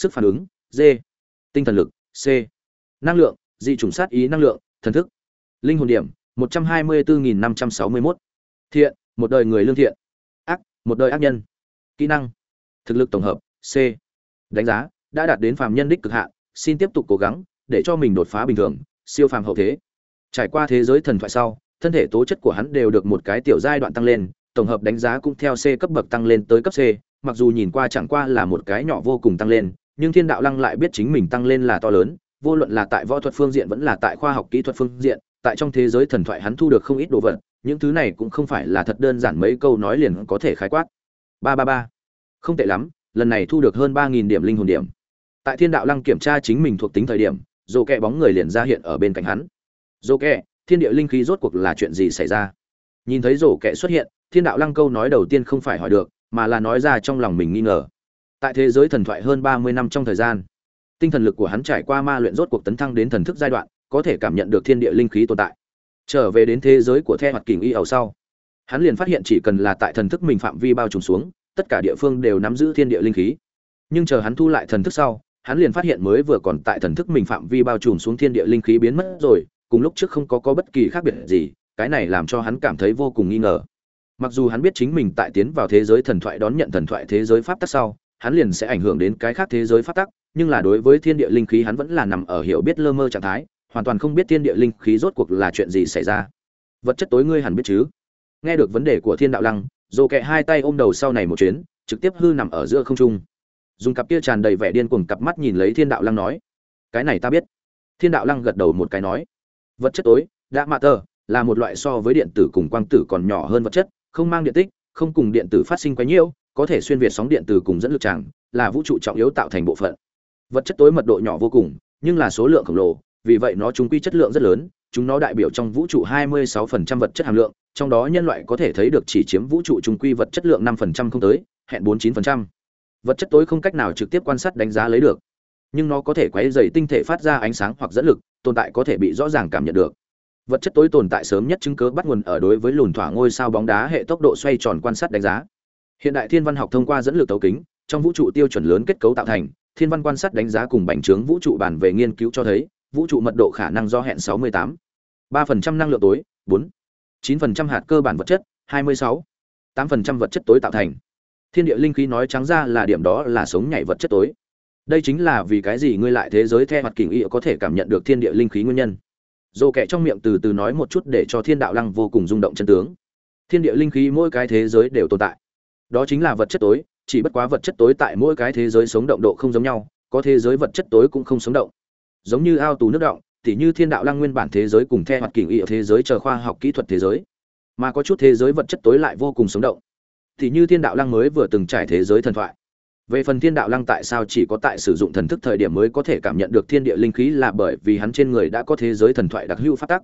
sức phản ứng d tinh thần lực, c. Năng lượng, dị chủng sát ý năng lượng, thần thức. Linh hồn điểm, một trăm hai mươi bốn năm trăm sáu mươi mốt. Thiện, một đời người lương thiện. Ác, một đời ác nhân. Kỹ năng, thực lực tổng hợp, c. Đánh giá, đã đạt đến phàm nhân đích cực hạn xin tiếp tục cố gắng, để cho mình đột phá bình thường, siêu phàm hậu thế. Trải qua thế giới thần thoại sau, thân thể tố chất của hắn đều được một cái tiểu giai đoạn tăng lên, tổng hợp đánh giá cũng theo c cấp bậc tăng lên tới cấp c, mặc dù nhìn qua chẳng qua là một cái nhỏ vô cùng tăng lên nhưng thiên đạo lăng lại biết chính mình tăng lên là to lớn, vô luận là tại võ thuật phương diện vẫn là tại khoa học kỹ thuật phương diện, tại trong thế giới thần thoại hắn thu được không ít đồ vật, những thứ này cũng không phải là thật đơn giản mấy câu nói liền có thể khái quát. Ba ba ba. Không tệ lắm, lần này thu được hơn ba nghìn điểm linh hồn điểm. Tại thiên đạo lăng kiểm tra chính mình thuộc tính thời điểm dồ kẹ bóng người liền ra hiện ở bên cạnh hắn. Dồ kẹ, thiên địa linh khí rốt cuộc là chuyện gì xảy ra? Nhìn thấy rổ kẹ xuất hiện, thiên đạo lăng câu nói đầu tiên không phải hỏi được, mà là nói ra trong lòng mình nghi ngờ tại thế giới thần thoại hơn ba mươi năm trong thời gian, tinh thần lực của hắn trải qua ma luyện rốt cuộc tấn thăng đến thần thức giai đoạn, có thể cảm nhận được thiên địa linh khí tồn tại. Trở về đến thế giới của the hoạt kình y ẩu sau, hắn liền phát hiện chỉ cần là tại thần thức mình phạm vi bao trùm xuống, tất cả địa phương đều nắm giữ thiên địa linh khí. Nhưng chờ hắn thu lại thần thức sau, hắn liền phát hiện mới vừa còn tại thần thức mình phạm vi bao trùm xuống thiên địa linh khí biến mất rồi, cùng lúc trước không có có bất kỳ khác biệt gì, cái này làm cho hắn cảm thấy vô cùng nghi ngờ. Mặc dù hắn biết chính mình tại tiến vào thế giới thần thoại đón nhận thần thoại thế giới pháp tắc sau hắn liền sẽ ảnh hưởng đến cái khác thế giới phát tắc, nhưng là đối với thiên địa linh khí hắn vẫn là nằm ở hiểu biết lơ mơ trạng thái, hoàn toàn không biết thiên địa linh khí rốt cuộc là chuyện gì xảy ra. Vật chất tối ngươi hẳn biết chứ? Nghe được vấn đề của thiên đạo lăng dồ kẹ hai tay ôm đầu sau này một chuyến, trực tiếp hư nằm ở giữa không trung. Dùng cặp kia tràn đầy vẻ điên cuồng cặp mắt nhìn lấy thiên đạo lăng nói, cái này ta biết. Thiên đạo lăng gật đầu một cái nói, vật chất tối, đã mạ tờ, là một loại so với điện tử cùng quang tử còn nhỏ hơn vật chất, không mang điện tích, không cùng điện tử phát sinh quá nhiều có thể xuyên việt sóng điện từ cùng dẫn lực tràng, là vũ trụ trọng yếu tạo thành bộ phận. Vật chất tối mật độ nhỏ vô cùng, nhưng là số lượng khổng lồ, vì vậy nó chúng quy chất lượng rất lớn, chúng nó đại biểu trong vũ trụ 26% vật chất hàm lượng, trong đó nhân loại có thể thấy được chỉ chiếm vũ trụ trung quy vật chất lượng 5% không tới, hẹn 49%. vật chất tối không cách nào trực tiếp quan sát đánh giá lấy được, nhưng nó có thể quấy dày tinh thể phát ra ánh sáng hoặc dẫn lực, tồn tại có thể bị rõ ràng cảm nhận được. Vật chất tối tồn tại sớm nhất chứng cứ bắt nguồn ở đối với lùn thỏa ngôi sao bóng đá hệ tốc độ xoay tròn quan sát đánh giá hiện đại thiên văn học thông qua dẫn lực tấu kính trong vũ trụ tiêu chuẩn lớn kết cấu tạo thành thiên văn quan sát đánh giá cùng bành trướng vũ trụ bản về nghiên cứu cho thấy vũ trụ mật độ khả năng do hẹn 68, 3% năng lượng tối 4, 9% hạt cơ bản vật chất 26, 8% vật chất tối tạo thành. Thiên địa linh khí nói trắng ra là điểm đó là sống nhảy vật chất tối. Đây chính là vì cái gì ngươi lại thế giới theo mặt kình y có thể cảm nhận được thiên địa linh khí nguyên nhân. Dồ kẻ trong miệng từ từ nói một chút để cho thiên đạo lăng vô cùng rung động chân tướng. Thiên địa linh khí mỗi cái thế giới đều tồn tại đó chính là vật chất tối, chỉ bất quá vật chất tối tại mỗi cái thế giới sống động độ không giống nhau, có thế giới vật chất tối cũng không sống động. Giống như ao tù nước động thì như thiên đạo lăng nguyên bản thế giới cùng theo hoạt kỷ y thế giới chờ khoa học kỹ thuật thế giới. Mà có chút thế giới vật chất tối lại vô cùng sống động. Thì như thiên đạo lăng mới vừa từng trải thế giới thần thoại. Về phần thiên đạo lăng tại sao chỉ có tại sử dụng thần thức thời điểm mới có thể cảm nhận được thiên địa linh khí là bởi vì hắn trên người đã có thế giới thần thoại đặc hữu phát tắc.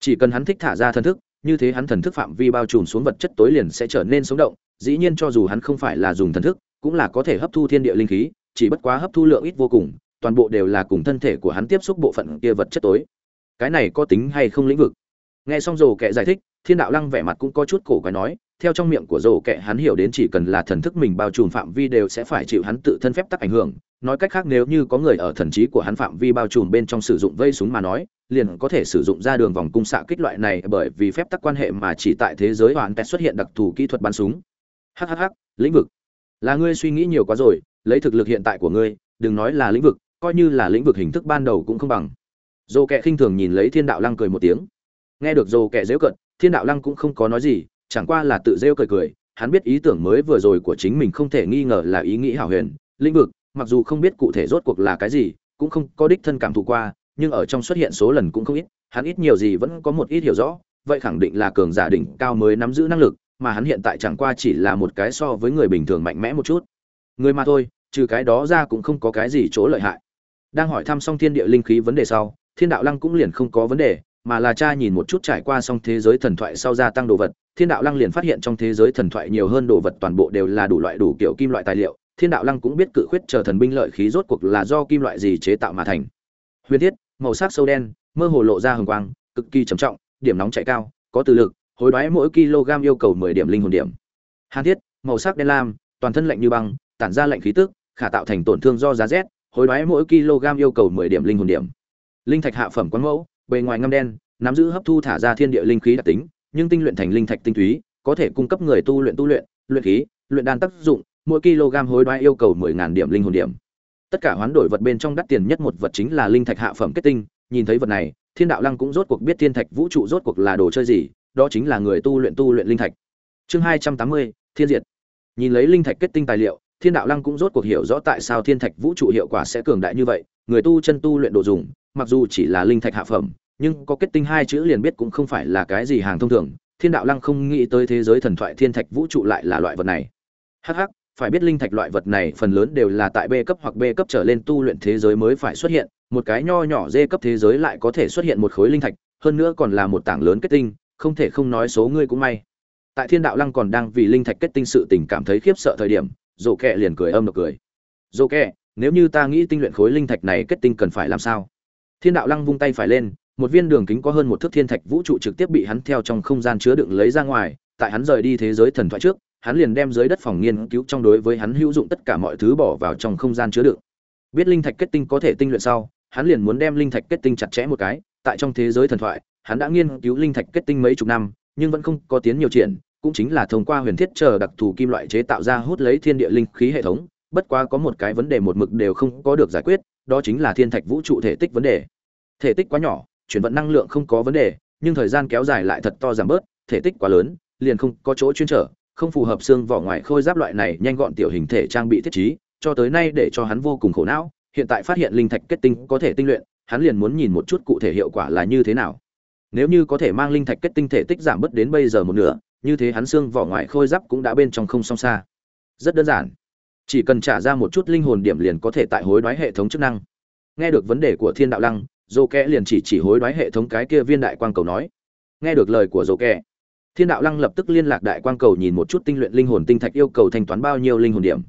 Chỉ cần hắn thích thả ra thần thức, như thế hắn thần thức phạm vi bao trùm xuống vật chất tối liền sẽ trở nên sống động dĩ nhiên cho dù hắn không phải là dùng thần thức, cũng là có thể hấp thu thiên địa linh khí, chỉ bất quá hấp thu lượng ít vô cùng, toàn bộ đều là cùng thân thể của hắn tiếp xúc bộ phận kia vật chất tối. Cái này có tính hay không lĩnh vực? Nghe xong rồ kệ giải thích, thiên đạo lăng vẻ mặt cũng có chút cổ quái nói, theo trong miệng của rồ kệ hắn hiểu đến chỉ cần là thần thức mình bao trùm phạm vi đều sẽ phải chịu hắn tự thân phép tắc ảnh hưởng. Nói cách khác nếu như có người ở thần trí của hắn phạm vi bao trùm bên trong sử dụng vây súng mà nói, liền có thể sử dụng ra đường vòng cung xạ kích loại này bởi vì phép tắc quan hệ mà chỉ tại thế giới hoàn pet xuất hiện đặc thù kỹ thuật bắn súng hhh lĩnh vực. Là ngươi suy nghĩ nhiều quá rồi, lấy thực lực hiện tại của ngươi, đừng nói là lĩnh vực, coi như là lĩnh vực hình thức ban đầu cũng không bằng. Dồ kệ khinh thường nhìn lấy thiên đạo lăng cười một tiếng. Nghe được dồ kệ dễu cận, thiên đạo lăng cũng không có nói gì, chẳng qua là tự rêu cười cười, hắn biết ý tưởng mới vừa rồi của chính mình không thể nghi ngờ là ý nghĩ hảo huyền, lĩnh vực, mặc dù không biết cụ thể rốt cuộc là cái gì, cũng không có đích thân cảm thụ qua, nhưng ở trong xuất hiện số lần cũng không ít, hắn ít nhiều gì vẫn có một ít hiểu rõ, vậy khẳng định là cường giả đỉnh cao mới nắm giữ năng lực mà hắn hiện tại chẳng qua chỉ là một cái so với người bình thường mạnh mẽ một chút. Người mà thôi, trừ cái đó ra cũng không có cái gì chỗ lợi hại. Đang hỏi thăm xong thiên địa linh khí vấn đề sau, thiên đạo lăng cũng liền không có vấn đề, mà là cha nhìn một chút trải qua xong thế giới thần thoại sau gia tăng đồ vật, thiên đạo lăng liền phát hiện trong thế giới thần thoại nhiều hơn đồ vật toàn bộ đều là đủ loại đủ kiểu kim loại tài liệu. Thiên đạo lăng cũng biết cự khuyết chờ thần binh lợi khí rốt cuộc là do kim loại gì chế tạo mà thành. Huyền thiết, màu sắc sâu đen, mơ hồ lộ ra hừng quang, cực kỳ trầm trọng, điểm nóng chạy cao, có từ lực hối đoái mỗi kg yêu cầu mười điểm linh hồn điểm. Hàn thiết, màu sắc đen lam, toàn thân lạnh như băng, tản ra lạnh khí tức, khả tạo thành tổn thương do giá rét, hối đoái mỗi kg yêu cầu 10 điểm linh hồn điểm. Linh thạch hạ phẩm quán mẫu, bề ngoài ngăm đen, nắm giữ hấp thu thả ra thiên địa linh khí đặc tính, nhưng tinh luyện thành linh thạch tinh túy, có thể cung cấp người tu luyện tu luyện luyện khí, luyện đan tác dụng, mỗi kg hối đoái yêu cầu 10.000 điểm linh hồn điểm. Tất cả hoán đổi vật bên trong đắt tiền nhất một vật chính là linh thạch hạ phẩm kết tinh, nhìn thấy vật này, thiên đạo lăng cũng rốt cuộc biết thiên thạch vũ trụ rốt cuộc là đồ chơi gì đó chính là người tu luyện tu luyện linh thạch. Chương hai trăm tám mươi thiên diệt. Nhìn lấy linh thạch kết tinh tài liệu thiên đạo lăng cũng rốt cuộc hiểu rõ tại sao thiên thạch vũ trụ hiệu quả sẽ cường đại như vậy. Người tu chân tu luyện đồ dùng mặc dù chỉ là linh thạch hạ phẩm nhưng có kết tinh hai chữ liền biết cũng không phải là cái gì hàng thông thường. Thiên đạo lăng không nghĩ tới thế giới thần thoại thiên thạch vũ trụ lại là loại vật này. Hắc hắc phải biết linh thạch loại vật này phần lớn đều là tại B cấp hoặc B cấp trở lên tu luyện thế giới mới phải xuất hiện, một cái nho nhỏ D cấp thế giới lại có thể xuất hiện một khối linh thạch, hơn nữa còn là một tảng lớn kết tinh, không thể không nói số ngươi cũng may. Tại Thiên Đạo Lăng còn đang vì linh thạch kết tinh sự tình cảm thấy khiếp sợ thời điểm, Dụ Kệ liền cười âm độc cười. "Dụ Kệ, nếu như ta nghĩ tinh luyện khối linh thạch này kết tinh cần phải làm sao?" Thiên Đạo Lăng vung tay phải lên, một viên đường kính có hơn một thước thiên thạch vũ trụ trực tiếp bị hắn theo trong không gian chứa đựng lấy ra ngoài, tại hắn rời đi thế giới thần thoại trước, hắn liền đem dưới đất phòng nghiên cứu trong đối với hắn hữu dụng tất cả mọi thứ bỏ vào trong không gian chứa đựng. Biết linh thạch kết tinh có thể tinh luyện sau, hắn liền muốn đem linh thạch kết tinh chặt chẽ một cái, tại trong thế giới thần thoại, hắn đã nghiên cứu linh thạch kết tinh mấy chục năm, nhưng vẫn không có tiến nhiều triển, cũng chính là thông qua huyền thiết chờ đặc thù kim loại chế tạo ra hút lấy thiên địa linh khí hệ thống, bất quá có một cái vấn đề một mực đều không có được giải quyết, đó chính là thiên thạch vũ trụ thể tích vấn đề. Thể tích quá nhỏ, chuyển vận năng lượng không có vấn đề, nhưng thời gian kéo dài lại thật to giảm bớt, thể tích quá lớn, liền không có chỗ chuyên trở, không phù hợp xương vỏ ngoài khôi giáp loại này nhanh gọn tiểu hình thể trang bị thiết trí, cho tới nay để cho hắn vô cùng khổ não, hiện tại phát hiện linh thạch kết tinh có thể tinh luyện, hắn liền muốn nhìn một chút cụ thể hiệu quả là như thế nào. Nếu như có thể mang linh thạch kết tinh thể tích giảm bớt đến bây giờ một nửa, như thế hắn xương vỏ ngoài khôi giáp cũng đã bên trong không song xa. Rất đơn giản, chỉ cần trả ra một chút linh hồn điểm liền có thể tại hối đoái hệ thống chức năng. Nghe được vấn đề của Thiên Đạo Lăng, Dô Kẽ liền chỉ chỉ hối đoái hệ thống cái kia viên đại quang cầu nói. Nghe được lời của Dô Kẽ, Thiên đạo lăng lập tức liên lạc đại quang cầu nhìn một chút tinh luyện linh hồn tinh thạch yêu cầu thanh toán bao nhiêu linh hồn điểm.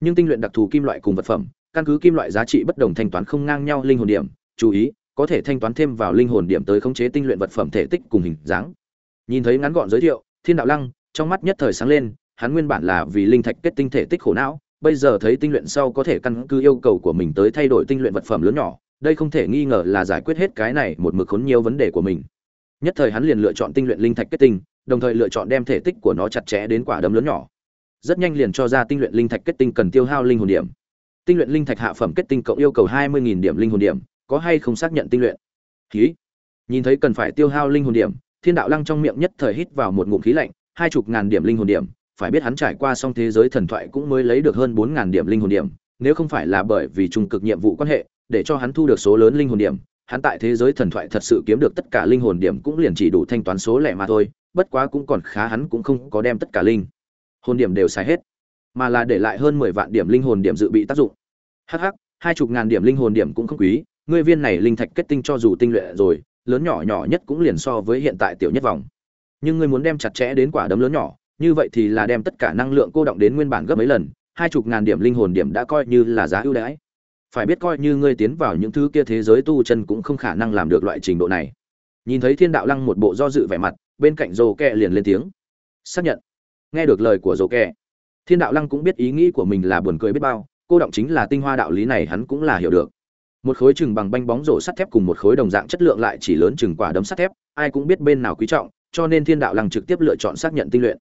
Nhưng tinh luyện đặc thù kim loại cùng vật phẩm, căn cứ kim loại giá trị bất đồng thanh toán không ngang nhau linh hồn điểm, chú ý, có thể thanh toán thêm vào linh hồn điểm tới khống chế tinh luyện vật phẩm thể tích cùng hình dáng. Nhìn thấy ngắn gọn giới thiệu, Thiên đạo lăng trong mắt nhất thời sáng lên, hắn nguyên bản là vì linh thạch kết tinh thể tích khổ não, bây giờ thấy tinh luyện sau có thể căn cứ yêu cầu của mình tới thay đổi tinh luyện vật phẩm lớn nhỏ, đây không thể nghi ngờ là giải quyết hết cái này một mực khốn nhiều vấn đề của mình. Nhất thời hắn liền lựa chọn tinh luyện linh thạch kết tinh, đồng thời lựa chọn đem thể tích của nó chặt chẽ đến quả đấm lớn nhỏ rất nhanh liền cho ra tinh luyện linh thạch kết tinh cần tiêu hao linh hồn điểm tinh luyện linh thạch hạ phẩm kết tinh cộng yêu cầu hai mươi điểm linh hồn điểm có hay không xác nhận tinh luyện. Khí nhìn thấy cần phải tiêu hao linh hồn điểm, thiên đạo lăng trong miệng nhất thời hít vào một ngụm khí lạnh, hai chục ngàn điểm linh hồn điểm, phải biết hắn trải qua xong thế giới thần thoại cũng mới lấy được hơn bốn ngàn điểm linh hồn điểm, nếu không phải là bởi vì trung cực nhiệm vụ quan hệ, để cho hắn thu được số lớn linh hồn điểm, hắn tại thế giới thần thoại thật sự kiếm được tất cả linh hồn điểm cũng liền chỉ đủ thanh toán số lẻ mà thôi, bất quá cũng còn khá hắn cũng không có đem tất cả linh hồn điểm đều xài hết, mà là để lại hơn mười vạn điểm linh hồn điểm dự bị tác dụng. Hh hai chục ngàn điểm linh hồn điểm cũng không quý ngươi viên này linh thạch kết tinh cho dù tinh luyện rồi lớn nhỏ nhỏ nhất cũng liền so với hiện tại tiểu nhất vòng. Nhưng ngươi muốn đem chặt chẽ đến quả đấm lớn nhỏ như vậy thì là đem tất cả năng lượng cô động đến nguyên bản gấp mấy lần hai chục ngàn điểm linh hồn điểm đã coi như là giá ưu đãi. Phải biết coi như ngươi tiến vào những thứ kia thế giới tu chân cũng không khả năng làm được loại trình độ này. Nhìn thấy thiên đạo lăng một bộ do dự vẻ mặt bên cạnh rồ Kệ liền lên tiếng. Xác nhận. Nghe được lời của rồ Kệ, thiên đạo lăng cũng biết ý nghĩ của mình là buồn cười biết bao cô động chính là tinh hoa đạo lý này hắn cũng là hiểu được một khối chừng bằng banh bóng rổ sắt thép cùng một khối đồng dạng chất lượng lại chỉ lớn chừng quả đấm sắt thép ai cũng biết bên nào quý trọng cho nên thiên đạo lăng trực tiếp lựa chọn xác nhận tinh luyện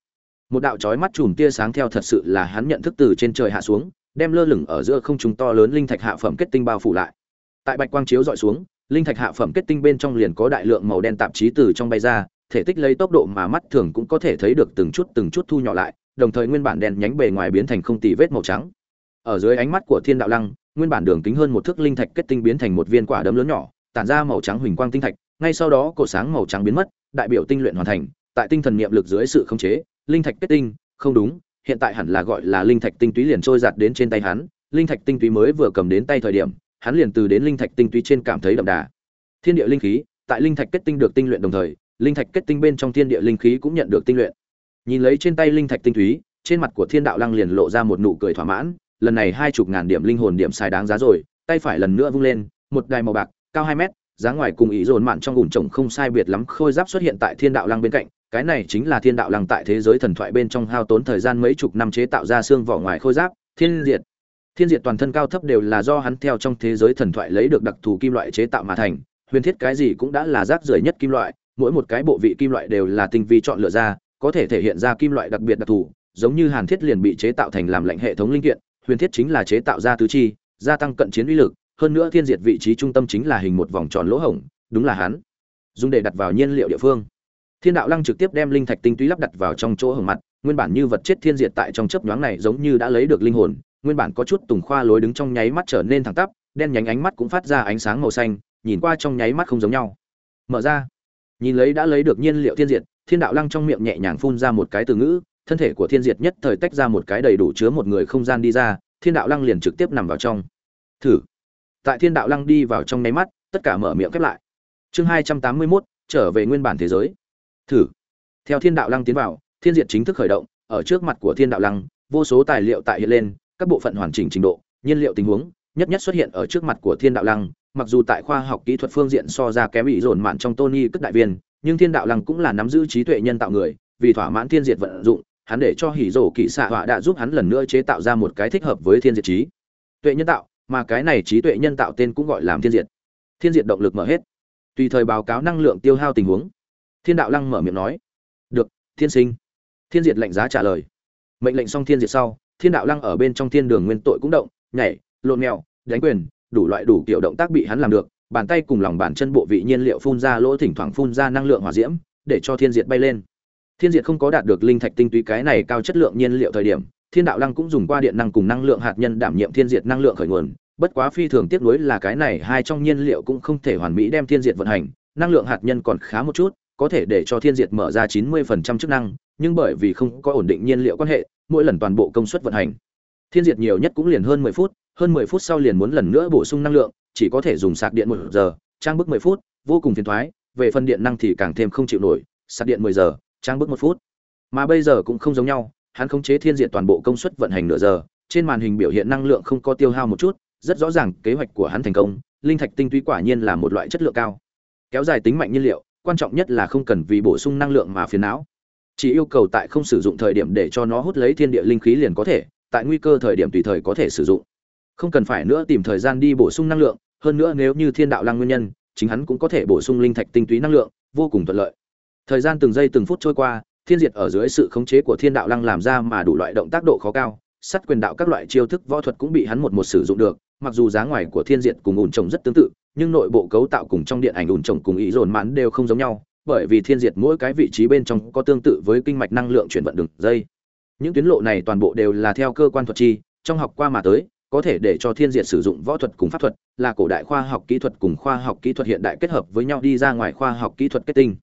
một đạo chói mắt chùm tia sáng theo thật sự là hắn nhận thức từ trên trời hạ xuống đem lơ lửng ở giữa không trung to lớn linh thạch hạ phẩm kết tinh bao phủ lại tại bạch quang chiếu dọi xuống linh thạch hạ phẩm kết tinh bên trong liền có đại lượng màu đen tạp chí từ trong bay ra thể tích lấy tốc độ mà mắt thường cũng có thể thấy được từng chút từng chút thu nhỏ lại, đồng thời nguyên bản đen nhánh bề ngoài biến thành không tì vết màu trắng. Ở dưới ánh mắt của Thiên Đạo Lăng, nguyên bản đường kính hơn một thước linh thạch kết tinh biến thành một viên quả đấm lớn nhỏ, tản ra màu trắng huỳnh quang tinh thạch, ngay sau đó cổ sáng màu trắng biến mất, đại biểu tinh luyện hoàn thành, tại tinh thần niệm lực dưới sự khống chế, linh thạch kết tinh, không đúng, hiện tại hẳn là gọi là linh thạch tinh túy liền trôi giạt đến trên tay hắn, linh thạch tinh túy mới vừa cầm đến tay thời điểm, hắn liền từ đến linh thạch tinh túy trên cảm thấy đậm đà. Thiên địa linh khí, tại linh thạch kết tinh được tinh luyện đồng thời, linh thạch kết tinh bên trong thiên địa linh khí cũng nhận được tinh luyện. Nhìn lấy trên tay linh thạch tinh túy, trên mặt của Thiên Đạo Lăng liền lộ ra một nụ cười thỏa mãn, lần này hai chục ngàn điểm linh hồn điểm xài đáng giá rồi, tay phải lần nữa vung lên, một đài màu bạc, cao hai mét, giá ngoài cùng ý dồn mạn trong ủn trồng không sai biệt lắm khôi giáp xuất hiện tại Thiên Đạo Lăng bên cạnh, cái này chính là Thiên Đạo Lăng tại thế giới thần thoại bên trong hao tốn thời gian mấy chục năm chế tạo ra xương vỏ ngoài khôi giáp, Thiên Diệt. thiên diệt toàn thân cao thấp đều là do hắn theo trong thế giới thần thoại lấy được đặc thù kim loại chế tạo mà thành huyền thiết cái gì cũng đã là rác rưởi nhất kim loại mỗi một cái bộ vị kim loại đều là tinh vi chọn lựa ra có thể thể hiện ra kim loại đặc biệt đặc thù giống như hàn thiết liền bị chế tạo thành làm lạnh hệ thống linh kiện huyền thiết chính là chế tạo ra tứ chi, gia tăng cận chiến uy lực, hơn nữa thiên diệt vị trí trung tâm chính là hình một vòng tròn lỗ hổng, đúng là hắn. Dùng để đặt vào nhiên liệu địa phương. Thiên đạo lăng trực tiếp đem linh thạch tinh túy lắp đặt vào trong chỗ hồng mặt, nguyên bản như vật chết thiên diệt tại trong chớp nhoáng này giống như đã lấy được linh hồn, nguyên bản có chút tùng khoa lối đứng trong nháy mắt trở nên thẳng tắp, đen nhánh ánh mắt cũng phát ra ánh sáng màu xanh, nhìn qua trong nháy mắt không giống nhau. Mở ra. Nhìn lấy đã lấy được nhiên liệu thiên diệt, thiên đạo lăng trong miệng nhẹ nhàng phun ra một cái từ ngữ thân thể của thiên diệt nhất thời tách ra một cái đầy đủ chứa một người không gian đi ra, thiên đạo lăng liền trực tiếp nằm vào trong. Thử. Tại thiên đạo lăng đi vào trong nháy mắt, tất cả mở miệng khép lại. Chương hai trăm tám mươi mốt, trở về nguyên bản thế giới. Thử. Theo thiên đạo lăng tiến vào, thiên diệt chính thức khởi động, ở trước mặt của thiên đạo lăng, vô số tài liệu tại hiện lên, các bộ phận hoàn chỉnh trình độ, nhiên liệu tình huống, nhất nhất xuất hiện ở trước mặt của thiên đạo lăng, mặc dù tại khoa học kỹ thuật phương diện so ra kém bị dồn mạn trong tony cất đại viên, nhưng thiên đạo lăng cũng là nắm giữ trí tuệ nhân tạo người, vì thỏa mãn thiên diệt vận dụng hắn để cho hỉ rổ kỳ xạ họa đã giúp hắn lần nữa chế tạo ra một cái thích hợp với thiên diệt trí. Tuệ nhân tạo, mà cái này trí tuệ nhân tạo tên cũng gọi làm thiên diệt. Thiên diệt động lực mở hết. Tùy thời báo cáo năng lượng tiêu hao tình huống. Thiên đạo lăng mở miệng nói. Được, thiên sinh. Thiên diệt lệnh giá trả lời. Mệnh lệnh xong thiên diệt sau, thiên đạo lăng ở bên trong thiên đường nguyên tội cũng động, nhảy, lộn mèo, đánh quyền, đủ loại đủ kiểu động tác bị hắn làm được, bàn tay cùng lòng bàn chân bộ vị nhiên liệu phun ra lỗ thỉnh thoảng phun ra năng lượng hỏa diễm, để cho thiên diệt bay lên thiên diệt không có đạt được linh thạch tinh túy cái này cao chất lượng nhiên liệu thời điểm, thiên đạo lăng cũng dùng qua điện năng cùng năng lượng hạt nhân đảm nhiệm thiên diệt năng lượng khởi nguồn, bất quá phi thường tiếc nuối là cái này hai trong nhiên liệu cũng không thể hoàn mỹ đem thiên diệt vận hành, năng lượng hạt nhân còn khá một chút, có thể để cho thiên diệt mở ra 90% chức năng, nhưng bởi vì không có ổn định nhiên liệu quan hệ, mỗi lần toàn bộ công suất vận hành, thiên diệt nhiều nhất cũng liền hơn 10 phút, hơn 10 phút sau liền muốn lần nữa bổ sung năng lượng, chỉ có thể dùng sạc điện một giờ, trang bức 10 phút, vô cùng phiền toái về phần điện năng thì càng thêm không chịu nổi, sạc điện 10 giờ trang bước một phút. Mà bây giờ cũng không giống nhau, hắn khống chế thiên diện toàn bộ công suất vận hành nửa giờ, trên màn hình biểu hiện năng lượng không có tiêu hao một chút, rất rõ ràng kế hoạch của hắn thành công, linh thạch tinh túy quả nhiên là một loại chất lượng cao. Kéo dài tính mạnh nhiên liệu, quan trọng nhất là không cần vì bổ sung năng lượng mà phiền não. Chỉ yêu cầu tại không sử dụng thời điểm để cho nó hút lấy thiên địa linh khí liền có thể, tại nguy cơ thời điểm tùy thời có thể sử dụng. Không cần phải nữa tìm thời gian đi bổ sung năng lượng, hơn nữa nếu như thiên đạo lăng nguyên nhân, chính hắn cũng có thể bổ sung linh thạch tinh túy năng lượng, vô cùng thuận lợi thời gian từng giây từng phút trôi qua, thiên diệt ở dưới sự khống chế của thiên đạo lăng làm ra mà đủ loại động tác độ khó cao, sắt quyền đạo các loại chiêu thức võ thuật cũng bị hắn một một sử dụng được, mặc dù giá ngoài của thiên diệt cùng ủn trồng rất tương tự, nhưng nội bộ cấu tạo cùng trong điện ảnh ủn trồng cùng ý dồn mãn đều không giống nhau, bởi vì thiên diệt mỗi cái vị trí bên trong có tương tự với kinh mạch năng lượng chuyển vận đường dây. Những tuyến lộ này toàn bộ đều là theo cơ quan thuật chi, trong học qua mà tới, có thể để cho thiên diệt sử dụng võ thuật cùng pháp thuật là cổ đại khoa học kỹ thuật cùng khoa học kỹ thuật hiện đại kết hợp với nhau đi ra ngoài khoa học kỹ thuật kết tinh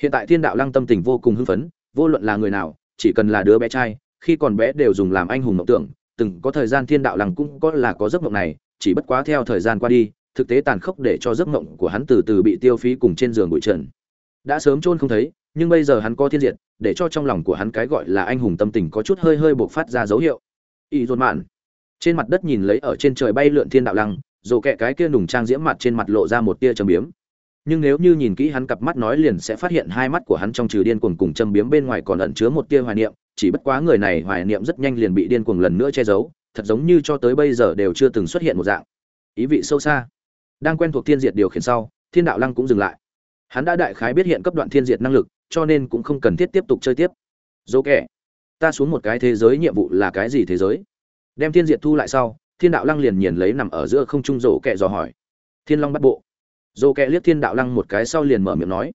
hiện tại thiên đạo lăng tâm tình vô cùng hưng phấn, vô luận là người nào, chỉ cần là đứa bé trai, khi còn bé đều dùng làm anh hùng mộng tưởng. Từng có thời gian thiên đạo lăng cũng có là có giấc mộng này, chỉ bất quá theo thời gian qua đi, thực tế tàn khốc để cho giấc mộng của hắn từ từ bị tiêu phí cùng trên giường bụi trần. Đã sớm chôn không thấy, nhưng bây giờ hắn có thiên diệt, để cho trong lòng của hắn cái gọi là anh hùng tâm tình có chút hơi hơi bộc phát ra dấu hiệu. Y dồn mạn. Trên mặt đất nhìn lấy ở trên trời bay lượn thiên đạo lăng rồi kẹ cái kia nùng trang diễm mặt trên mặt lộ ra một tia trầm biếm nhưng nếu như nhìn kỹ hắn cặp mắt nói liền sẽ phát hiện hai mắt của hắn trong trừ điên cuồng cùng châm biếm bên ngoài còn ẩn chứa một tia hoài niệm, chỉ bất quá người này hoài niệm rất nhanh liền bị điên cuồng lần nữa che giấu, thật giống như cho tới bây giờ đều chưa từng xuất hiện một dạng. Ý vị sâu xa. Đang quen thuộc thiên diệt điều khiển sau, thiên đạo lăng cũng dừng lại. Hắn đã đại khái biết hiện cấp đoạn thiên diệt năng lực, cho nên cũng không cần thiết tiếp tục chơi tiếp. Dỗ kẻ, ta xuống một cái thế giới nhiệm vụ là cái gì thế giới? Đem thiên diệt thu lại sau, thiên đạo lăng liền nhìn lấy nằm ở giữa không trung rổ kẻ dò hỏi. Thiên long bắt bộ dồ kẹ liếc thiên đạo lăng một cái sau liền mở miệng nói,